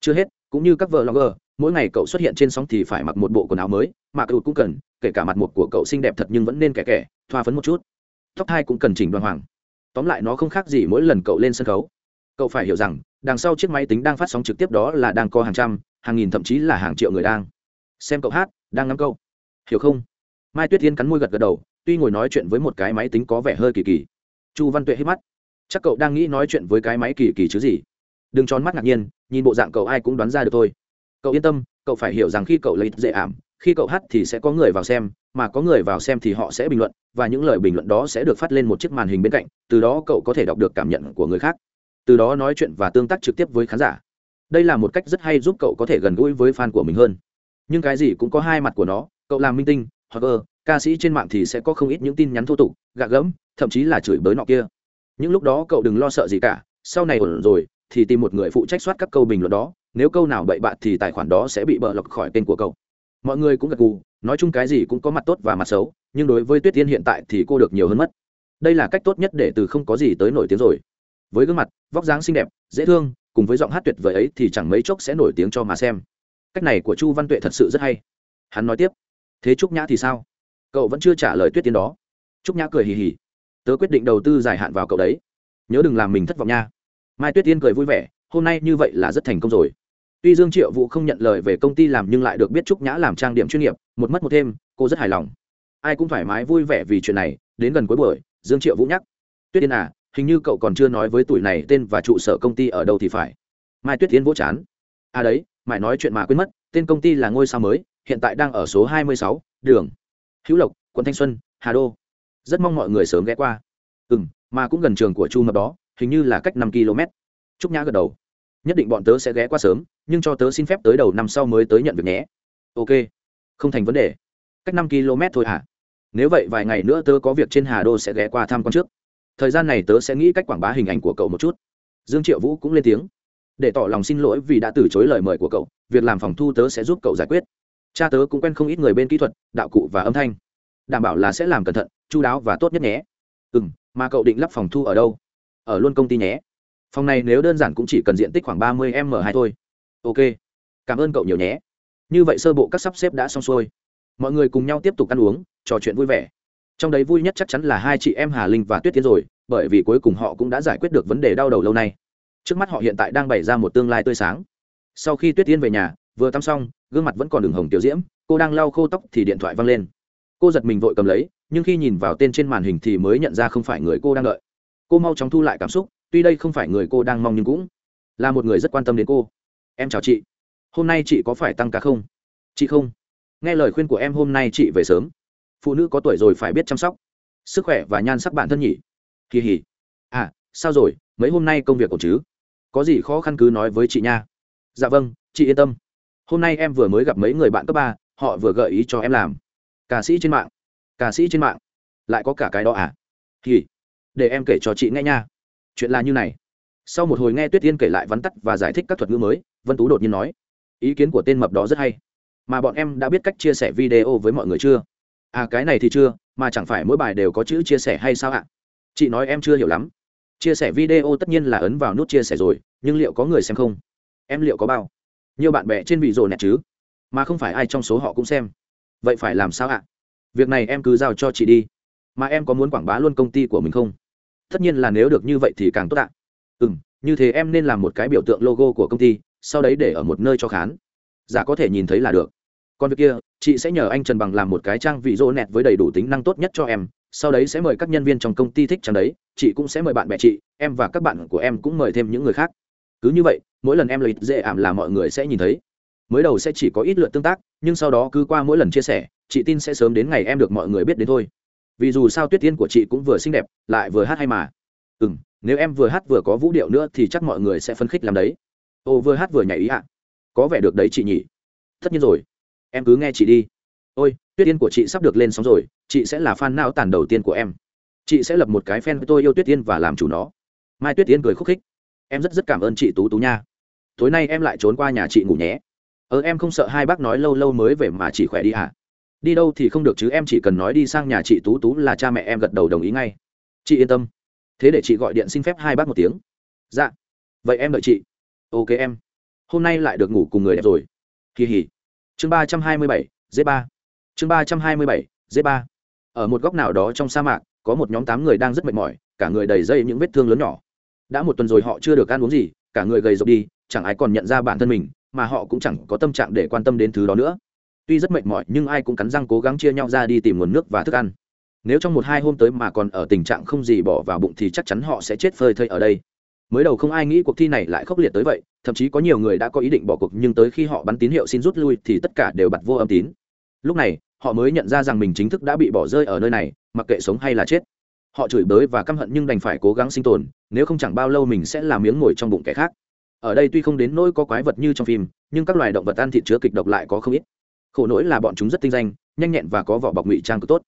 Chưa hết, cũng như các vợ blogger mỗi ngày cậu xuất hiện trên sóng thì phải mặc một bộ quần áo mới, mà cậu cũng cần, kể cả mặt một của cậu xinh đẹp thật nhưng vẫn nên kẻ kẻ, thoa phấn một chút. Tóc hai cũng cần chỉnh đoàn hoàng tóm lại nó không khác gì mỗi lần cậu lên sân khấu. Cậu phải hiểu rằng, đằng sau chiếc máy tính đang phát sóng trực tiếp đó là đang có hàng trăm, hàng nghìn thậm chí là hàng triệu người đang xem cậu hát, đang ngắm câu. Hiểu không? Mai tuyết yên cắn môi gật gật đầu, tuy ngồi nói chuyện với một cái máy tính có vẻ hơi kỳ kỳ. Chu văn tuệ hít mắt. Chắc cậu đang nghĩ nói chuyện với cái máy kỳ kỳ chứ gì? Đừng tròn mắt ngạc nhiên, nhìn bộ dạng cậu ai cũng đoán ra được thôi. Cậu yên tâm, cậu phải hiểu rằng khi cậu lấy dễ ảm, khi cậu hát thì sẽ có người vào xem mà có người vào xem thì họ sẽ bình luận, và những lời bình luận đó sẽ được phát lên một chiếc màn hình bên cạnh, từ đó cậu có thể đọc được cảm nhận của người khác. Từ đó nói chuyện và tương tác trực tiếp với khán giả. Đây là một cách rất hay giúp cậu có thể gần gũi với fan của mình hơn. Nhưng cái gì cũng có hai mặt của nó, cậu làm minh tinh hoặc ơ ca sĩ trên mạng thì sẽ có không ít những tin nhắn thô tục, gạ gẫm, thậm chí là chửi bới nọ kia. Những lúc đó cậu đừng lo sợ gì cả, sau này ổn rồi, thì tìm một người phụ trách soát các câu bình luận đó, nếu câu nào bậy bạ thì tài khoản đó sẽ bị bờ lọc khỏi tên của cậu mọi người cũng gật gù, nói chung cái gì cũng có mặt tốt và mặt xấu, nhưng đối với tuyết tiên hiện tại thì cô được nhiều hơn mất. Đây là cách tốt nhất để từ không có gì tới nổi tiếng rồi. Với gương mặt, vóc dáng xinh đẹp, dễ thương, cùng với giọng hát tuyệt vời ấy thì chẳng mấy chốc sẽ nổi tiếng cho mà xem. Cách này của chu văn tuệ thật sự rất hay. Hắn nói tiếp, thế trúc nhã thì sao? Cậu vẫn chưa trả lời tuyết tiên đó. Trúc nhã cười hì hì. Tớ quyết định đầu tư dài hạn vào cậu đấy. Nhớ đừng làm mình thất vọng nha. Mai tuyết tiên cười vui vẻ, hôm nay như vậy là rất thành công rồi tuy dương triệu vũ không nhận lời về công ty làm nhưng lại được biết trúc nhã làm trang điểm chuyên nghiệp một mất một thêm cô rất hài lòng. Ai cũng thoải mái vui vẻ vì chuyện này đến gần cuối buổi dương triệu vũ nhắc. Tuyết yên à hình như cậu còn chưa nói với tuổi này tên và trụ sở công ty ở đâu thì phải. Mai tuyết tiến vỗ chán. À đấy mãi nói chuyện mà quên mất tên công ty là ngôi sao mới hiện tại đang ở số 26, đường. Hữu lộc quận thanh xuân hà đô. Rất mong mọi người sớm ghé qua. Ừ m mà cũng gần trường của chu mập đó hình như là cách năm km trúc nhã gật đầu nhất định bọn tớ sẽ ghé qua sớm, nhưng cho tớ xin phép tới đầu năm sau mới tới nhận việc nhé. Ok, không thành vấn đề. Cách năm km thôi hả? Nếu vậy vài ngày nữa tớ có việc trên hà đô sẽ ghé qua thăm con trước. Thời gian này tớ sẽ nghĩ cách quảng bá hình ảnh của cậu một chút. Dương triệu vũ cũng lên tiếng. Để tỏ lòng xin lỗi vì đã từ chối lời mời của cậu, việc làm phòng thu tớ sẽ giúp cậu giải quyết. Cha tớ cũng quen không ít người bên kỹ thuật, đạo cụ và âm thanh. Đảm bảo là sẽ làm cẩn thận chú đáo và tốt nhất nhé. Ừ m mà cậu định lắp phòng thu ở đâu? Ở luôn công ty nhé phòng này nếu đơn giản cũng chỉ cần diện tích khoảng ba mươi m hai thôi. Ok. Cảm ơn cậu nhiều nhé. Như vậy sơ bộ các sắp xếp đã xong xuôi. Mọi người cùng nhau tiếp tục ăn uống, trò chuyện vui vẻ. Trong đấy vui nhất chắc chắn là hai chị em hà linh và tuyết tiến rồi, bởi vì cuối cùng họ cũng đã giải quyết được vấn đề đau đầu lâu nay. Trước mắt họ hiện tại đang bày ra một tương lai tươi sáng. Sau khi tuyết tiên về nhà, vừa tắm xong, gương mặt vẫn còn đường hồng tiểu diễm, cô đang lau khô tóc thì điện thoại văng lên. Cô giật mình vội cầm lấy, nhưng khi nhìn vào tên trên màn hình thì mới nhận ra không phải người cô đang đợi. Cô mau chóng thu lại cảm xúc tuy đây không phải người cô đang mong nhưng cũng là một người rất quan tâm đến cô. Em chào chị. Hôm nay chị có phải tăng ca không? Chị không. Nghe lời khuyên của em hôm nay chị về sớm. Phụ nữ có tuổi rồi phải biết chăm sóc. Sức khỏe và nhan sắc bản thân nhỉ? Kỳ hỉ. À sao rồi? Mấy hôm nay công việc ổn chứ? Có gì khó khăn cứ nói với chị nha. Dạ vâng chị yên tâm. Hôm nay em vừa mới gặp mấy người bạn cấp ba, họ vừa gợi ý cho em làm. Ca sĩ trên mạng. Ca sĩ trên mạng. Lại có cả cái đó à? Thì để em kể cho chị nghe nha chuyện là như này. Sau một hồi nghe tuyết tiên kể lại vắn tắt và giải thích các thuật ngữ mới, vân tú đột nhiên nói, ý kiến của tên mập đó rất hay. Mà bọn em đã biết cách chia sẻ video với mọi người chưa? À cái này thì chưa, mà chẳng phải mỗi bài đều có chữ chia sẻ hay sao ạ? Chị nói em chưa hiểu lắm. Chia sẻ video tất nhiên là ấn vào nút chia sẻ rồi, nhưng liệu có người xem không? Em liệu có bao? Nhiều bạn bè trên vị rồ nẹt chứ? Mà không phải ai trong số họ cũng xem. Vậy phải làm sao ạ? Việc này em cứ giao cho chị đi. Mà em có muốn quảng bá luôn công ty của mình không? Tất nhiên là nếu được như vậy thì càng tốt ạ. Ừ m như thế em nên làm một cái biểu tượng logo của công ty, sau đấy để ở một nơi cho khán. Giả có thể nhìn thấy là được. Còn việc kia, chị sẽ nhờ anh trần bằng làm một cái trang vị rô nẹt với đầy đủ tính năng tốt nhất cho em, sau đấy sẽ mời các nhân viên trong công ty thích trang đấy, chị cũng sẽ mời bạn bè chị, em và các bạn của em cũng mời thêm những người khác. Cứ như vậy, mỗi lần em lấy dễ ảm là mọi người sẽ nhìn thấy. Mới đầu sẽ chỉ có ít lượt tương tác, nhưng sau đó cứ qua mỗi lần chia sẻ, chị tin sẽ sớm đến ngày em được mọi người biết đến thôi vì dù sao tuyết tiên của chị cũng vừa xinh đẹp, lại vừa hát hay mà. Ừ m nếu em vừa hát vừa có vũ điệu nữa thì chắc mọi người sẽ phấn khích làm đấy. Ô, vừa hát vừa nhảy ý ạ. Có vẻ được đấy chị nhỉ. Tất nhiên rồi. Em cứ nghe chị đi. Ôi, tuyết tiên của chị sắp được lên sóng rồi, chị sẽ là fan nao tàn đầu tiên của em. Chị sẽ lập một cái fan với tôi yêu tuyết tiên và làm chủ nó. Mai tuyết tiên cười khúc khích. Em rất rất cảm ơn chị tú tú nha. Tối nay em lại trốn qua nhà chị ngủ nhé. Ờ em không sợ hai bác nói lâu lâu mới về mà chị khỏe đi ạ đi đâu thì không được chứ, em chỉ cần nói đi sang nhà chị tú tú là cha mẹ em gật đầu đồng ý ngay. Chị yên tâm. Thế để chị gọi điện xin phép hai bác một tiếng. Dạ. Vậy em đợi chị. Ok em. Hôm nay lại được ngủ cùng người đẹp rồi. Kỳ hỉ. Chương ba trăm hai mươi bảy z ba. Chương ba trăm hai mươi bảy z ba. Ở một góc nào đó trong sa mạc, có một nhóm tám người đang rất mệt mỏi, cả người đầy dây những vết thương lớn nhỏ. Đã một tuần rồi họ chưa được ăn uống gì, cả người gầy rộc đi, chẳng ai còn nhận ra bản thân mình, mà họ cũng chẳng có tâm trạng để quan tâm đến thứ đó nữa tuy rất mệt mỏi, nhưng ai cũng cắn răng cố gắng chia nhau ra đi tìm nguồn nước và thức ăn. Nếu trong một hai hôm tới mà còn ở tình trạng không gì bỏ vào bụng thì chắc chắn họ sẽ chết phơi thây ở đây. Mới đầu không ai nghĩ cuộc thi này lại khốc liệt tới vậy, thậm chí có nhiều người đã có ý định bỏ cuộc, nhưng tới khi họ bắn tín hiệu xin rút lui thì tất cả đều bật vô âm tín. Lúc này, họ mới nhận ra rằng mình chính thức đã bị bỏ rơi ở nơi này, mặc kệ sống hay là chết. Họ chửi bới và căm hận nhưng đành phải cố gắng sinh tồn, nếu không chẳng bao lâu mình sẽ làm miếng ngồi trong bụng kẻ khác. Ở đây tuy không đến nỗi có quái vật như trong phim, nhưng các loài động vật ăn thịt chứa kịch độc lại có không ít khổ nỗi là bọn chúng rất tinh danh, nhanh nhẹn và có vỏ bọc ngụy trang cực tốt.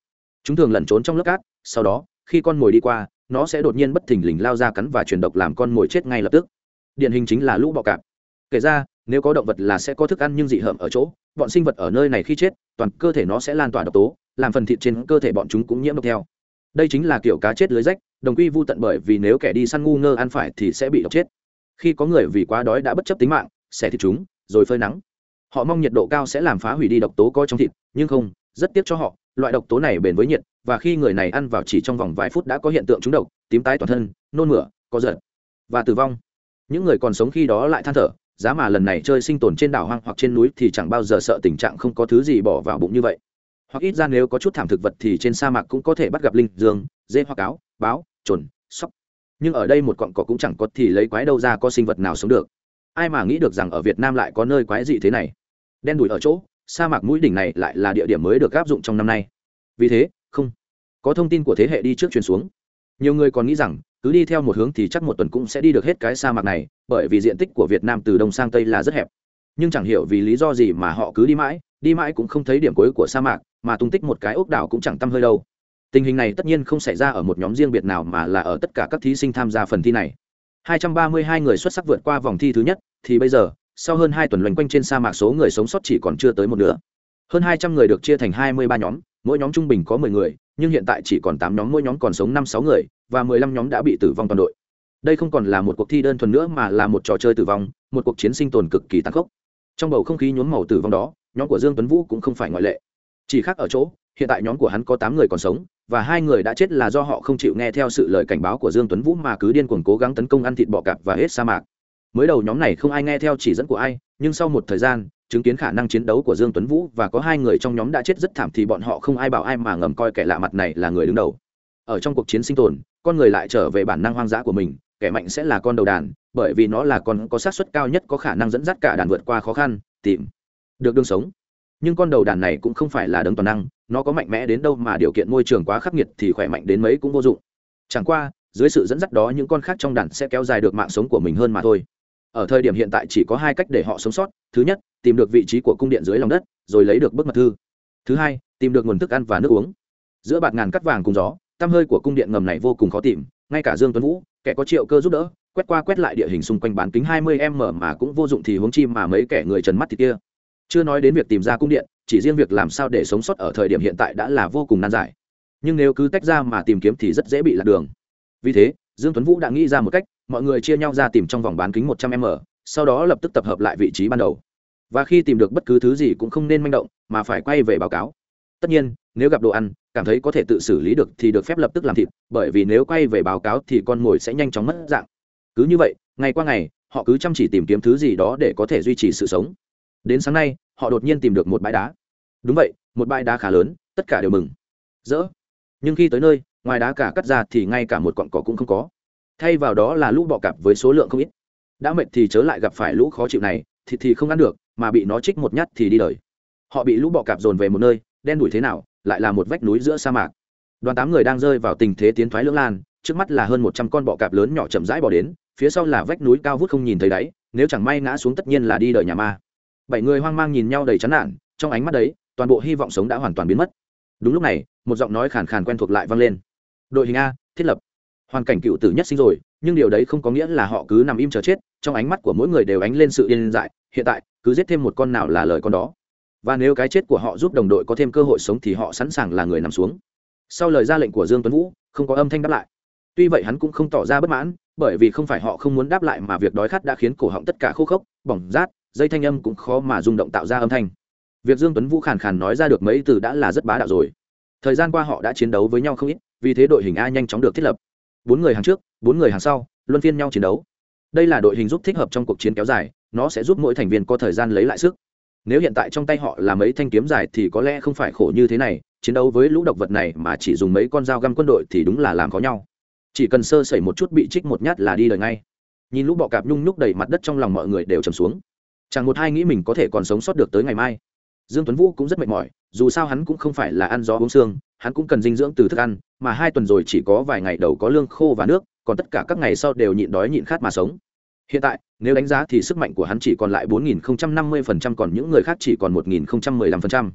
Chúng thường lẩn trốn trong lớp cát, sau đó, khi con mồi đi qua, nó sẽ đột nhiên bất thình lình lao ra cắn và truyền độc làm con mồi chết ngay lập tức. Điển hình chính là lũ bọ cạp. Kể ra, nếu có động vật là sẽ có thức ăn nhưng dị hợm ở chỗ, bọn sinh vật ở nơi này khi chết, toàn cơ thể nó sẽ lan tỏa độc tố, làm phần thịt trên cơ thể bọn chúng cũng nhiễm độc theo. Đây chính là kiểu cá chết lưới rách, đồng quy vô tận bởi vì nếu kẻ đi săn ngu ngơ ăn phải thì sẽ bị độc chết. Khi có người vì quá đói đã bất chấp tính mạng, xẻ thịt chúng, rồi phơi nắng họ mong nhiệt độ cao sẽ làm phá hủy đi độc tố có trong thịt, nhưng không, rất tiếc cho họ, loại độc tố này bền với nhiệt, và khi người này ăn vào chỉ trong vòng vài phút đã có hiện tượng trúng độc, tím tái toàn thân, nôn mửa có giật và tử vong. Những người còn sống khi đó lại than thở, giá mà lần này chơi sinh tồn trên đảo hoang hoặc trên núi thì chẳng bao giờ sợ tình trạng không có thứ gì bỏ vào bụng như vậy. Hoặc ít ra nếu có chút thảm thực vật thì trên sa mạc cũng có thể bắt gặp linh dương, dê hoa cáo báo, trồn, sóc. Nhưng ở đây một cọn cỏ cũng chẳng có thì lấy quái đâu ra có sinh vật nào sống được. Ai mà nghĩ được rằng ở việt nam lại có nơi quái dị thế này? Đen đủi ở chỗ, sa mạc mũi đỉnh này lại là địa điểm mới được áp dụng trong năm nay. Vì thế, không. Có thông tin của thế hệ đi trước truyền xuống. Nhiều người còn nghĩ rằng, cứ đi theo một hướng thì chắc một tuần cũng sẽ đi được hết cái sa mạc này, bởi vì diện tích của việt nam từ đông sang tây là rất hẹp. Nhưng chẳng hiểu vì lý do gì mà họ cứ đi mãi đi mãi cũng không thấy điểm cuối của sa mạc, mà tung tích một cái ốc đảo cũng chẳng tăm hơi đâu. Tình hình này tất nhiên không xảy ra ở một nhóm riêng biệt nào mà là ở tất cả các thí sinh tham gia phần thi này. 232 người xuất sắc vượt qua vòng thi thứ nhất, thì bây giờ sau hơn hai tuần loanh quanh trên sa mạc số người sống sót chỉ còn chưa tới một nửa. Hơn 200 người được chia thành 23 nhóm, mỗi nhóm trung bình có 10 người, nhưng hiện tại chỉ còn tám nhóm, mỗi nhóm còn sống 5-6 người, và 15 nhóm đã bị tử vong toàn đội. Đây không còn là một cuộc thi đơn thuần nữa mà là một trò chơi tử vong, một cuộc chiến sinh tồn cực kỳ tăng khốc. Trong bầu không khí nhuốm màu tử vong đó, nhóm của dương tuấn vũ cũng không phải ngoại lệ. Chỉ khác ở chỗ, hiện tại nhóm của hắn có tám người còn sống, và hai người đã chết là do họ không chịu nghe theo sự lời cảnh báo của dương tuấn vũ mà cứ điên cuồng cố gắng tấn công ăn thịt bọ cạp và hết sa mạc mới đầu nhóm này không ai nghe theo chỉ dẫn của ai, nhưng sau một thời gian, chứng kiến khả năng chiến đấu của dương tuấn vũ và có hai người trong nhóm đã chết rất thảm thì bọn họ không ai bảo ai mà ngầm coi kẻ lạ mặt này là người đứng đầu. Ở trong cuộc chiến sinh tồn, con người lại trở về bản năng hoang dã của mình, kẻ mạnh sẽ là con đầu đàn, bởi vì nó là con có xác suất cao nhất có khả năng dẫn dắt cả đàn vượt qua khó khăn, tìm được đường sống. Nhưng con đầu đàn này cũng không phải là đấng toàn năng, nó có mạnh mẽ đến đâu mà điều kiện môi trường quá khắc nghiệt thì khỏe mạnh đến mấy cũng vô dụng. Chẳng qua, dưới sự dẫn dắt đó những con khác trong đàn sẽ kéo dài được mạng sống của mình hơn mà thôi ở thời điểm hiện tại chỉ có hai cách để họ sống sót, thứ nhất, tìm được vị trí của cung điện dưới lòng đất, rồi lấy được bức mật thư. Thứ hai, tìm được nguồn thức ăn và nước uống. Giữa bạt ngàn cắt vàng cùng gió, tăm hơi của cung điện ngầm này vô cùng khó tìm, ngay cả dương tuấn vũ, kẻ có triệu cơ giúp đỡ, quét qua quét lại địa hình xung quanh bán kính 20 m mà cũng vô dụng thì huống chi mà mấy kẻ người trần mắt thì kia. Chưa nói đến việc tìm ra cung điện, chỉ riêng việc làm sao để sống sót ở thời điểm hiện tại đã là vô cùng nan giải. Nhưng nếu cứ tách ra mà tìm kiếm thì rất dễ bị lạc đường. Vì thế dương tuấn vũ đã nghĩ ra một cách, mọi người chia nhau ra tìm trong vòng bán kính 100 m, sau đó lập tức tập hợp lại vị trí ban đầu. Và khi tìm được bất cứ thứ gì cũng không nên manh động, mà phải quay về báo cáo. Tất nhiên, nếu gặp đồ ăn, cảm thấy có thể tự xử lý được thì được phép lập tức làm thịt, bởi vì nếu quay về báo cáo thì con mồi sẽ nhanh chóng mất dạng. Cứ như vậy, ngày qua ngày, họ cứ chăm chỉ tìm kiếm thứ gì đó để có thể duy trì sự sống. Đến sáng nay, họ đột nhiên tìm được một bãi đá. Đúng vậy, một bãi đá khá lớn, tất cả đều mừng. Rỡ. Nhưng khi tới nơi ngoài đá cả cắt ra thì ngay cả một cọn cỏ cũng không có. Thay vào đó là lũ bọ cạp với số lượng không ít. Đã mệt thì chớ lại gặp phải lũ khó chịu này thì thì không ăn được, mà bị nó trích một nhát thì đi đời. Họ bị lũ bọ cạp dồn về một nơi, đen đủi thế nào, lại là một vách núi giữa sa mạc. Đoàn tám người đang rơi vào tình thế tiến thoái lưỡng lan, trước mắt là hơn một trăm con bọ cạp lớn nhỏ chậm rãi bỏ đến, phía sau là vách núi cao vút không nhìn thấy đáy, nếu chẳng may ngã xuống tất nhiên là đi đời nhà ma. Bảy người hoang mang nhìn nhau đầy chán nản, trong ánh mắt đấy, toàn bộ hy vọng sống đã hoàn toàn biến mất. Đúng lúc này, một giọng nói khàn khàn quen thuộc lại vang lên đội hình a, thiết lập. Hoàn cảnh cựu tử nhất sinh rồi, nhưng điều đấy không có nghĩa là họ cứ nằm im chờ chết, trong ánh mắt của mỗi người đều ánh lên sự điên dại, hiện tại, cứ giết thêm một con nào là lời con đó. Và nếu cái chết của họ giúp đồng đội có thêm cơ hội sống thì họ sẵn sàng là người nằm xuống. Sau lời ra lệnh của dương tuấn vũ, không có âm thanh đáp lại. Tuy vậy hắn cũng không tỏ ra bất mãn, bởi vì không phải họ không muốn đáp lại mà việc đói khát đã khiến cổ họng tất cả khô khốc, bỏng rát, dây thanh âm cũng khó mà rung động tạo ra âm thanh. Việc dương tuấn vũ khàn khàn nói ra được mấy từ đã là rất bá đạo rồi. Thời gian qua họ đã chiến đấu với nhau không ít vì thế đội hình a nhanh chóng được thiết lập. Bốn người hàng trước, bốn người hàng sau, luân phiên nhau chiến đấu. Đây là đội hình giúp thích hợp trong cuộc chiến kéo dài, nó sẽ giúp mỗi thành viên có thời gian lấy lại sức. Nếu hiện tại trong tay họ là mấy thanh kiếm dài thì có lẽ không phải khổ như thế này, chiến đấu với lũ độc vật này mà chỉ dùng mấy con dao găm quân đội thì đúng là làm khó nhau. Chỉ cần sơ sẩy một chút bị trích một nhát là đi đời ngay. Nhìn lũ bọ cạp nhung nhúc đầy mặt đất trong lòng mọi người đều trầm xuống. Chẳng một ai nghĩ mình có thể còn sống sót được tới ngày mai dương tuấn vũ cũng rất mệt mỏi, dù sao hắn cũng không phải là ăn gió uống xương hắn cũng cần dinh dưỡng từ thức ăn, mà hai tuần rồi chỉ có vài ngày đầu có lương khô và nước, còn tất cả các ngày sau đều nhịn đói nhịn khát mà sống. Hiện tại, nếu đánh giá thì sức mạnh của hắn chỉ còn lại 4.050% còn những người khác chỉ còn 1.015%.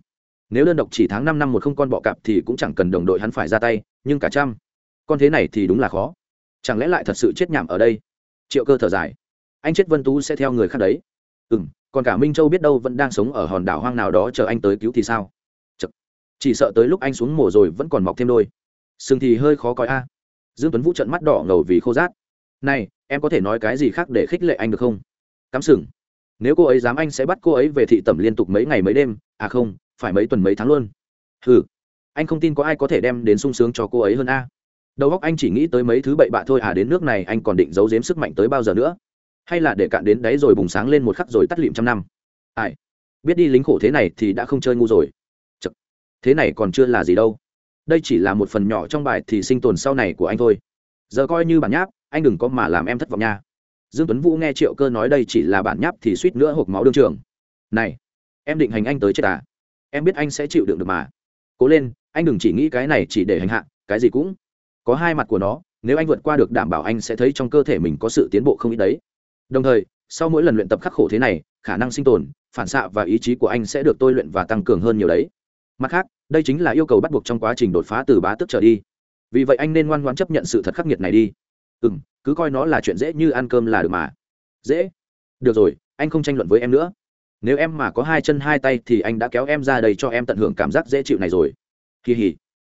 nếu đơn độc chỉ tháng năm năm một không con bọ cạp thì cũng chẳng cần đồng đội hắn phải ra tay, nhưng cả trăm. Con thế này thì đúng là khó. Chẳng lẽ lại thật sự chết nhảm ở đây? Triệu cơ thở dài. Anh chết vân tú sẽ theo người khác đấy. Ừ còn cả minh châu biết đâu vẫn đang sống ở hòn đảo hoang nào đó chờ anh tới cứu thì sao? Chật. chỉ sợ tới lúc anh xuống mổ rồi vẫn còn mọc thêm đôi. Sừng thì hơi khó coi a. Dương tuấn vũ trận mắt đỏ ngầu vì khô rát. Này, em có thể nói cái gì khác để khích lệ anh được không? Cắm sừng. Nếu cô ấy dám anh sẽ bắt cô ấy về thị tẩm liên tục mấy ngày mấy đêm. À không, phải mấy tuần mấy tháng luôn. Ừ anh không tin có ai có thể đem đến sung sướng cho cô ấy hơn a. Đầu óc anh chỉ nghĩ tới mấy thứ bậy bạ thôi à đến nước này anh còn định giấu giếm sức mạnh tới bao giờ nữa? Hay là để cạn đến đấy rồi bùng sáng lên một khắc rồi tắt lịm trăm năm? Ai? Biết đi lính khổ thế này thì đã không chơi ngu rồi. Chật. thế này còn chưa là gì đâu. Đây chỉ là một phần nhỏ trong bài thì sinh tồn sau này của anh thôi. Giờ coi như bản nháp, anh đừng có mà làm em thất vọng nha. Dương tuấn vũ nghe triệu cơ nói đây chỉ là bản nháp thì suýt nữa hộp máu đương trường. Này, em định hành anh tới chết à? Em biết anh sẽ chịu đựng được mà. Cố lên, anh đừng chỉ nghĩ cái này chỉ để hành hạ, cái gì cũng. Có hai mặt của nó, nếu anh vượt qua được đảm bảo anh sẽ thấy trong cơ thể mình có sự tiến bộ không ít đấy đồng thời, sau mỗi lần luyện tập khắc khổ thế này, khả năng sinh tồn, phản xạ và ý chí của anh sẽ được tôi luyện và tăng cường hơn nhiều đấy. Mặt khác, đây chính là yêu cầu bắt buộc trong quá trình đột phá từ bá tức trở đi. Vì vậy anh nên ngoan ngoãn chấp nhận sự thật khắc nghiệt này đi. Ừ m cứ coi nó là chuyện dễ như ăn cơm là được mà. Dễ. Được rồi, anh không tranh luận với em nữa. Nếu em mà có hai chân hai tay thì anh đã kéo em ra đây cho em tận hưởng cảm giác dễ chịu này rồi. Kỳ hỉ.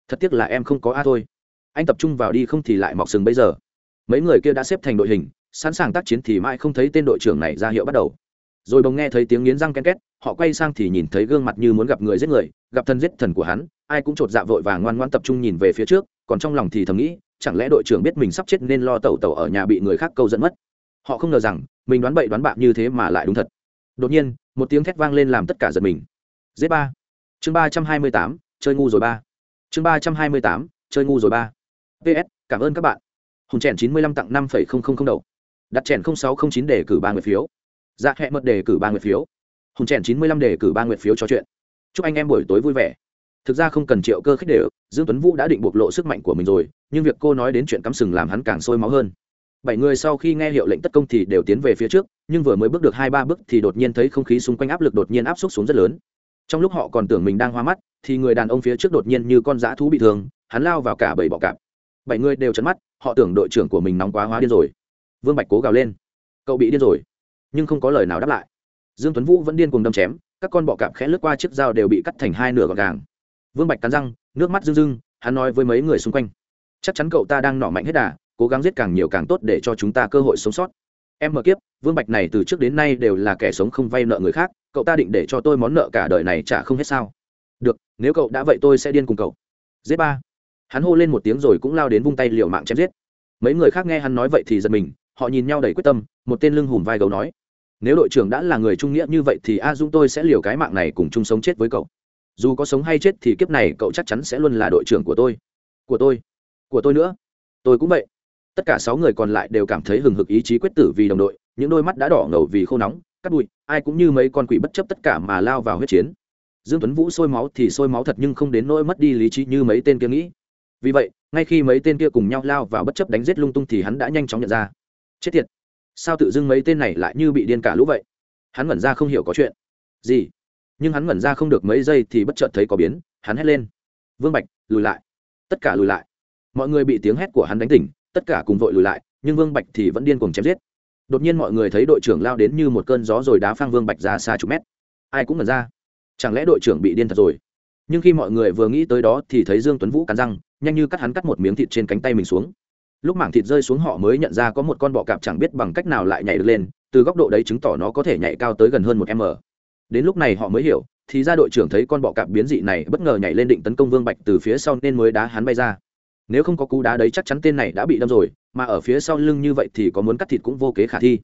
Thật tiếc là em không có a thôi. Anh tập trung vào đi không thì lại mọc sừng bây giờ. Mấy người kia đã xếp thành đội hình sẵn sàng tác chiến thì mãi không thấy tên đội trưởng này ra hiệu bắt đầu. Rồi bỗng nghe thấy tiếng nghiến răng ken két, họ quay sang thì nhìn thấy gương mặt như muốn gặp người giết người, gặp thân giết thần của hắn, ai cũng chột dạ vội và ngoan ngoan tập trung nhìn về phía trước, còn trong lòng thì thầm nghĩ, chẳng lẽ đội trưởng biết mình sắp chết nên lo tẩu tẩu ở nhà bị người khác câu dẫn mất. Họ không ngờ rằng, mình đoán bậy đoán bạ như thế mà lại đúng thật. Đột nhiên, một tiếng thét vang lên làm tất cả giật mình. Z ba. Chương ba trăm hai mươi tám, chơi ngu rồi ba. Chương ba trăm hai mươi tám, chơi ngu rồi ba. Ps cảm ơn các bạn. Hùng trẻn chín mươi lăm tặng năm phẩy không không không đậu đặt chèn sáu không chín để cử ba nguyệt phiếu. Dạ hẹ mật để cử ba nguyệt phiếu. Hùng chèn chín mươi lăm để cử ba nguyệt phiếu cho chuyện. Chúc anh em buổi tối vui vẻ. Thực ra không cần triệu cơ khích đều, dương tuấn vũ đã định bộc lộ sức mạnh của mình rồi, nhưng việc cô nói đến chuyện cắm sừng làm hắn càng sôi máu hơn. Bảy người sau khi nghe hiệu lệnh tất công thì đều tiến về phía trước, nhưng vừa mới bước được hai ba bước thì đột nhiên thấy không khí xung quanh áp lực đột nhiên áp suất xuống rất lớn. Trong lúc họ còn tưởng mình đang hoa mắt, thì người đàn ông phía trước đột nhiên như con dã thú bị thương, hắn lao vào cả bảy bọ cạp. Bảy người đều chấn mắt, họ tưởng đội trưởng của mình nóng quá hóa điên rồi vương bạch cố gào lên. Cậu bị điên rồi. Nhưng không có lời nào đáp lại. Dương tuấn vũ vẫn điên cùng đâm chém, các con bọ cạp khẽ lướt qua chiếc dao đều bị cắt thành hai nửa gọn gàng. Vương bạch cắn răng, nước mắt rưng rưng, hắn nói với mấy người xung quanh, chắc chắn cậu ta đang nọ mạnh hết đà, cố gắng giết càng nhiều càng tốt để cho chúng ta cơ hội sống sót. Em mở kiếp, vương bạch này từ trước đến nay đều là kẻ sống không vay nợ người khác, cậu ta định để cho tôi món nợ cả đời này trả không hết sao? Được, nếu cậu đã vậy tôi sẽ điên cùng cậu. Giết ba. Hắn hô lên một tiếng rồi cũng lao đến vung tay liều mạng chém giết. Mấy người khác nghe hắn nói vậy thì giật mình họ nhìn nhau đầy quyết tâm, một tên lưng hùm vai gấu nói, nếu đội trưởng đã là người trung nghĩa như vậy thì a dung tôi sẽ liều cái mạng này cùng chung sống chết với cậu. Dù có sống hay chết thì kiếp này cậu chắc chắn sẽ luôn là đội trưởng của tôi của tôi của tôi nữa. Tôi cũng vậy. Tất cả sáu người còn lại đều cảm thấy hừng hực ý chí quyết tử vì đồng đội, những đôi mắt đã đỏ ngầu vì khô nóng, cắt bụi, ai cũng như mấy con quỷ bất chấp tất cả mà lao vào huyết chiến. Dương tuấn vũ sôi máu thì sôi máu thật nhưng không đến nỗi mất đi lý trí như mấy tên kia nghĩ. Vì vậy, ngay khi mấy tên kia cùng nhau lao vào bất chấp đánh giết lung tung thì hắn đã nhanh chóng nhận ra chết tiệt, sao tự dưng mấy tên này lại như bị điên cả lũ vậy? Hắn ngẩn ra không hiểu có chuyện. Gì? Nhưng hắn ngẩn ra không được mấy giây thì bất chợt thấy có biến, hắn hét lên. Vương bạch, lùi lại. Tất cả lùi lại. Mọi người bị tiếng hét của hắn đánh tỉnh, tất cả cùng vội lùi lại, nhưng vương bạch thì vẫn điên cuồng chém giết. Đột nhiên mọi người thấy đội trưởng lao đến như một cơn gió rồi đá phang vương bạch ra xa chục mét. Ai cũng ngẩn ra. Chẳng lẽ đội trưởng bị điên thật rồi? Nhưng khi mọi người vừa nghĩ tới đó thì thấy dương tuấn vũ cắn răng, nhanh như cắt hắn cắt một miếng thịt trên cánh tay mình xuống lúc mảng thịt rơi xuống họ mới nhận ra có một con bọ cạp chẳng biết bằng cách nào lại nhảy được lên, từ góc độ đấy chứng tỏ nó có thể nhảy cao tới gần hơn một m. Đến lúc này họ mới hiểu, thì ra đội trưởng thấy con bọ cạp biến dị này bất ngờ nhảy lên định tấn công vương bạch từ phía sau nên mới đá hắn bay ra. Nếu không có cú đá đấy chắc chắn tên này đã bị đâm rồi, mà ở phía sau lưng như vậy thì có muốn cắt thịt cũng vô kế khả thi.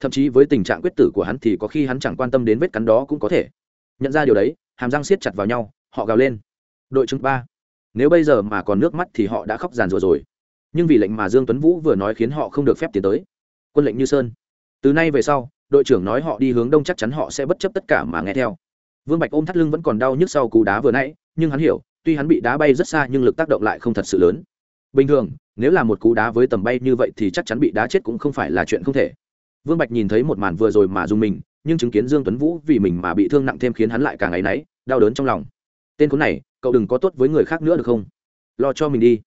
Thậm chí với tình trạng quyết tử của hắn thì có khi hắn chẳng quan tâm đến vết cắn đó cũng có thể. Nhận ra điều đấy, hàm răng siết chặt vào nhau, họ gào lên. Đội trưởng ba, nếu bây giờ mà còn nước mắt thì họ đã khóc giàn rùa rồi nhưng vì lệnh mà dương tuấn vũ vừa nói khiến họ không được phép tiến tới. Quân lệnh như sơn. Từ nay về sau, đội trưởng nói họ đi hướng đông chắc chắn họ sẽ bất chấp tất cả mà nghe theo. Vương bạch ôm thắt lưng vẫn còn đau nhức sau cú đá vừa nãy, nhưng hắn hiểu, tuy hắn bị đá bay rất xa nhưng lực tác động lại không thật sự lớn. Bình thường, nếu là một cú đá với tầm bay như vậy thì chắc chắn bị đá chết cũng không phải là chuyện không thể. Vương bạch nhìn thấy một màn vừa rồi mà dùng mình, nhưng chứng kiến dương tuấn vũ vì mình mà bị thương nặng thêm khiến hắn lại càng áy náy, đau đớn trong lòng. Tên khốn này, cậu đừng có tốt với người khác nữa được không? Lo cho mình đi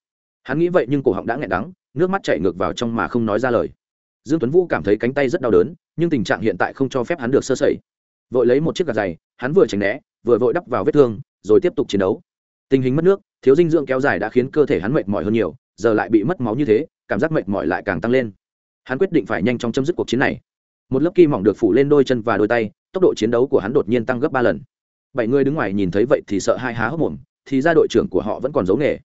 hắn nghĩ vậy nhưng cổ họng đã nghẹn đắng, nước mắt chảy ngược vào trong mà không nói ra lời. Dương tuấn vũ cảm thấy cánh tay rất đau đớn, nhưng tình trạng hiện tại không cho phép hắn được sơ sẩy. Vội lấy một chiếc gạt giày, hắn vừa tránh né, vừa vội đắp vào vết thương, rồi tiếp tục chiến đấu. Tình hình mất nước, thiếu dinh dưỡng kéo dài đã khiến cơ thể hắn mệt mỏi hơn nhiều, giờ lại bị mất máu như thế, cảm giác mệt mỏi lại càng tăng lên. Hắn quyết định phải nhanh chóng chấm dứt cuộc chiến này. Một lớp kim mỏng được phủ lên đôi chân và đôi tay, tốc độ chiến đấu của hắn đột nhiên tăng gấp ba lần. Bảy người đứng ngoài nhìn thấy vậy thì sợ hai há hốc mồm, thì ra đội trưởng của họ vẫn còn giấu nghề.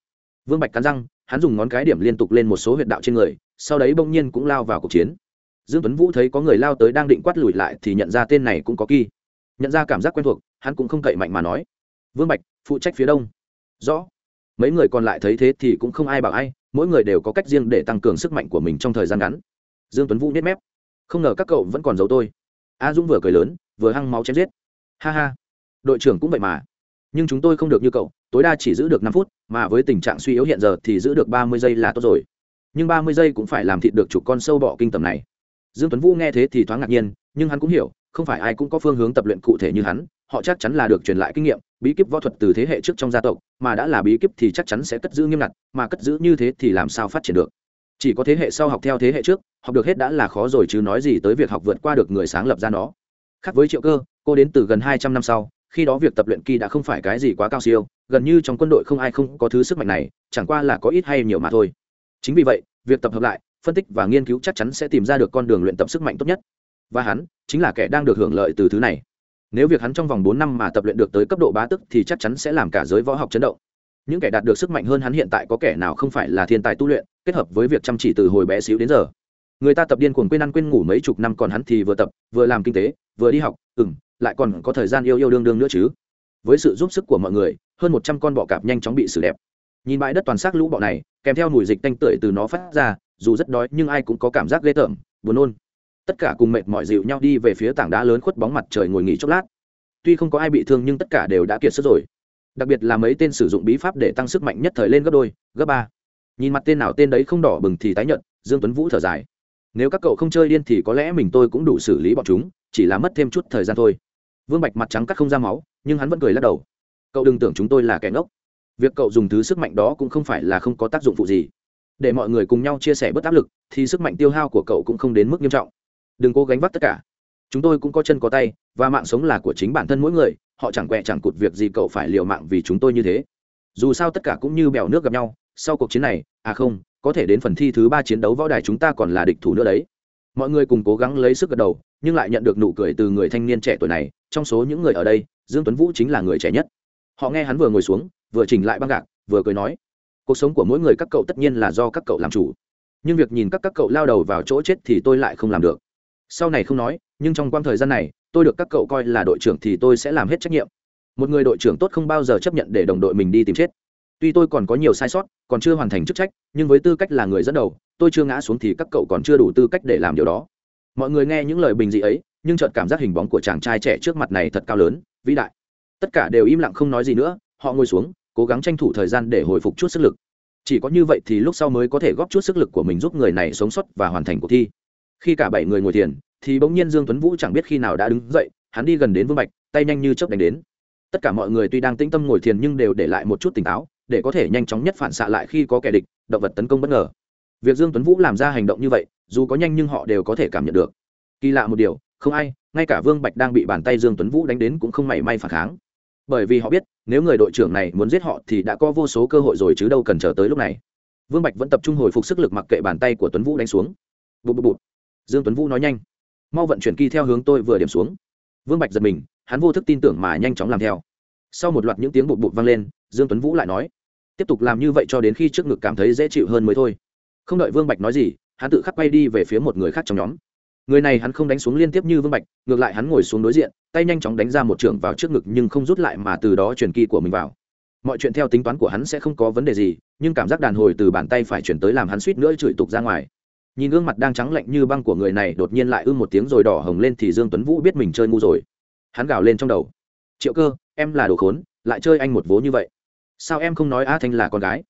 Vương bạch cắn răng hắn dùng ngón cái điểm liên tục lên một số huyệt đạo trên người, sau đấy bỗng nhiên cũng lao vào cuộc chiến. Dương tuấn vũ thấy có người lao tới đang định quát lùi lại thì nhận ra tên này cũng có kỳ. Nhận ra cảm giác quen thuộc, hắn cũng không cậy mạnh mà nói. Vương bạch, phụ trách phía đông. Rõ. Mấy người còn lại thấy thế thì cũng không ai bảo ai, mỗi người đều có cách riêng để tăng cường sức mạnh của mình trong thời gian ngắn. Dương tuấn vũ nhếch mép. Không ngờ các cậu vẫn còn giấu tôi. A dũng vừa cười lớn, vừa hăng máu chém giết. Ha ha. Đội trưởng cũng vậy mà nhưng chúng tôi không được như cậu, tối đa chỉ giữ được năm phút, mà với tình trạng suy yếu hiện giờ thì giữ được ba mươi giây là tốt rồi. Nhưng ba mươi giây cũng phải làm thịt được chủ con sâu bọ kinh tầm này. Dương tuấn vũ nghe thế thì thoáng ngạc nhiên, nhưng hắn cũng hiểu, không phải ai cũng có phương hướng tập luyện cụ thể như hắn, họ chắc chắn là được truyền lại kinh nghiệm, bí kíp võ thuật từ thế hệ trước trong gia tộc, mà đã là bí kíp thì chắc chắn sẽ cất giữ nghiêm ngặt, mà cất giữ như thế thì làm sao phát triển được? Chỉ có thế hệ sau học theo thế hệ trước, học được hết đã là khó rồi chứ nói gì tới việc học vượt qua được người sáng lập ra nó. Khác với triệu cơ, cô đến từ gần hai trăm năm sau khi đó việc tập luyện kỳ đã không phải cái gì quá cao siêu, gần như trong quân đội không ai không có thứ sức mạnh này, chẳng qua là có ít hay nhiều mà thôi. Chính vì vậy, việc tập hợp lại, phân tích và nghiên cứu chắc chắn sẽ tìm ra được con đường luyện tập sức mạnh tốt nhất. Và hắn chính là kẻ đang được hưởng lợi từ thứ này. Nếu việc hắn trong vòng bốn năm mà tập luyện được tới cấp độ bá tức thì chắc chắn sẽ làm cả giới võ học chấn động. Những kẻ đạt được sức mạnh hơn hắn hiện tại có kẻ nào không phải là thiên tài tu luyện, kết hợp với việc chăm chỉ từ hồi bé xíu đến giờ. Người ta tập điên cuồng quên ăn quên ngủ mấy chục năm còn hắn thì vừa tập, vừa làm kinh tế, vừa đi học ừ lại còn có thời gian yêu yêu đương đương nữa chứ. Với sự giúp sức của mọi người, hơn một trăm con bọ cạp nhanh chóng bị xử đẹp. Nhìn bãi đất toàn xác lũ bọ này, kèm theo mùi dịch tanh tưởi từ nó phát ra, dù rất đói nhưng ai cũng có cảm giác ghê tởm, buồn nôn. Tất cả cùng mệt mỏi dịu nhau đi về phía tảng đá lớn khuất bóng mặt trời ngồi nghỉ chốc lát. Tuy không có ai bị thương nhưng tất cả đều đã kiệt sức rồi. Đặc biệt là mấy tên sử dụng bí pháp để tăng sức mạnh nhất thời lên gấp đôi, gấp ba. Nhìn mặt tên nào tên đấy không đỏ bừng thì tái nhận dương tuấn vũ thở dài. Nếu các cậu không chơi điên thì có lẽ mình tôi cũng đủ xử lý bọn chúng, chỉ là mất thêm chút thời gian thôi vương bạch mặt trắng cắt không ra máu, nhưng hắn vẫn cười lắc đầu. Cậu đừng tưởng chúng tôi là kẻ ngốc. Việc cậu dùng thứ sức mạnh đó cũng không phải là không có tác dụng phụ gì. Để mọi người cùng nhau chia sẻ bớt áp lực, thì sức mạnh tiêu hao của cậu cũng không đến mức nghiêm trọng. Đừng cố gánh vác tất cả. Chúng tôi cũng có chân có tay, và mạng sống là của chính bản thân mỗi người, họ chẳng quẹ chẳng cụt việc gì cậu phải liều mạng vì chúng tôi như thế. Dù sao tất cả cũng như bèo nước gặp nhau, sau cuộc chiến này à không, có thể đến phần thi thứ ba chiến đấu võ đài chúng ta còn là địch thủ nữa đấy mọi người cùng cố gắng lấy sức gật đầu, nhưng lại nhận được nụ cười từ người thanh niên trẻ tuổi này. Trong số những người ở đây, dương tuấn vũ chính là người trẻ nhất. Họ nghe hắn vừa ngồi xuống, vừa chỉnh lại băng gạc, vừa cười nói, cuộc sống của mỗi người các cậu tất nhiên là do các cậu làm chủ. Nhưng việc nhìn các các cậu lao đầu vào chỗ chết thì tôi lại không làm được. Sau này không nói, nhưng trong quãng thời gian này, tôi được các cậu coi là đội trưởng thì tôi sẽ làm hết trách nhiệm. Một người đội trưởng tốt không bao giờ chấp nhận để đồng đội mình đi tìm chết. Tuy tôi còn có nhiều sai sót, còn chưa hoàn thành chức trách, nhưng với tư cách là người dẫn đầu tôi chưa ngã xuống thì các cậu còn chưa đủ tư cách để làm điều đó. Mọi người nghe những lời bình dị ấy, nhưng chợt cảm giác hình bóng của chàng trai trẻ trước mặt này thật cao lớn, vĩ đại. Tất cả đều im lặng không nói gì nữa, họ ngồi xuống, cố gắng tranh thủ thời gian để hồi phục chút sức lực. Chỉ có như vậy thì lúc sau mới có thể góp chút sức lực của mình giúp người này sống sót và hoàn thành cuộc thi. Khi cả bảy người ngồi thiền, thì bỗng nhiên dương tuấn vũ chẳng biết khi nào đã đứng dậy, hắn đi gần đến vương bạch, tay nhanh như chớp đánh đến. Tất cả mọi người tuy đang tĩnh tâm ngồi thiền nhưng đều để lại một chút tỉnh táo, để có thể nhanh chóng nhất phản xạ lại khi có kẻ địch, động vật tấn công bất ngờ việc dương tuấn vũ làm ra hành động như vậy, dù có nhanh nhưng họ đều có thể cảm nhận được. Kỳ lạ một điều, không ai, ngay cả vương bạch đang bị bàn tay dương tuấn vũ đánh đến cũng không mảy may phản kháng. Bởi vì họ biết, nếu người đội trưởng này muốn giết họ thì đã có vô số cơ hội rồi chứ đâu cần chờ tới lúc này. Vương bạch vẫn tập trung hồi phục sức lực mặc kệ bàn tay của tuấn vũ đánh xuống. Bụt bụt bụt dương tuấn vũ nói nhanh. Mau vận chuyển kỳ theo hướng tôi vừa điểm xuống. Vương bạch giật mình, hắn vô thức tin tưởng mà nhanh chóng làm theo. Sau một loạt những tiếng bụt bụt vang lên, dương tuấn vũ lại nói, tiếp tục làm như vậy cho đến khi trước ngực cảm thấy dễ chịu hơn mới thôi không đợi vương bạch nói gì, hắn tự khắc quay đi về phía một người khác trong nhóm. Người này hắn không đánh xuống liên tiếp như vương bạch, ngược lại hắn ngồi xuống đối diện, tay nhanh chóng đánh ra một trường vào trước ngực nhưng không rút lại mà từ đó chuyển kỳ của mình vào. Mọi chuyện theo tính toán của hắn sẽ không có vấn đề gì, nhưng cảm giác đàn hồi từ bàn tay phải chuyển tới làm hắn suýt nữa chửi tục ra ngoài. Nhìn gương mặt đang trắng lạnh như băng của người này đột nhiên lại ư một tiếng rồi đỏ hồng lên thì dương tuấn vũ biết mình chơi ngu rồi. Hắn gào lên trong đầu. Triệu cơ, em là đồ khốn, lại chơi anh một vố như vậy. Sao em không nói a thanh là con gái?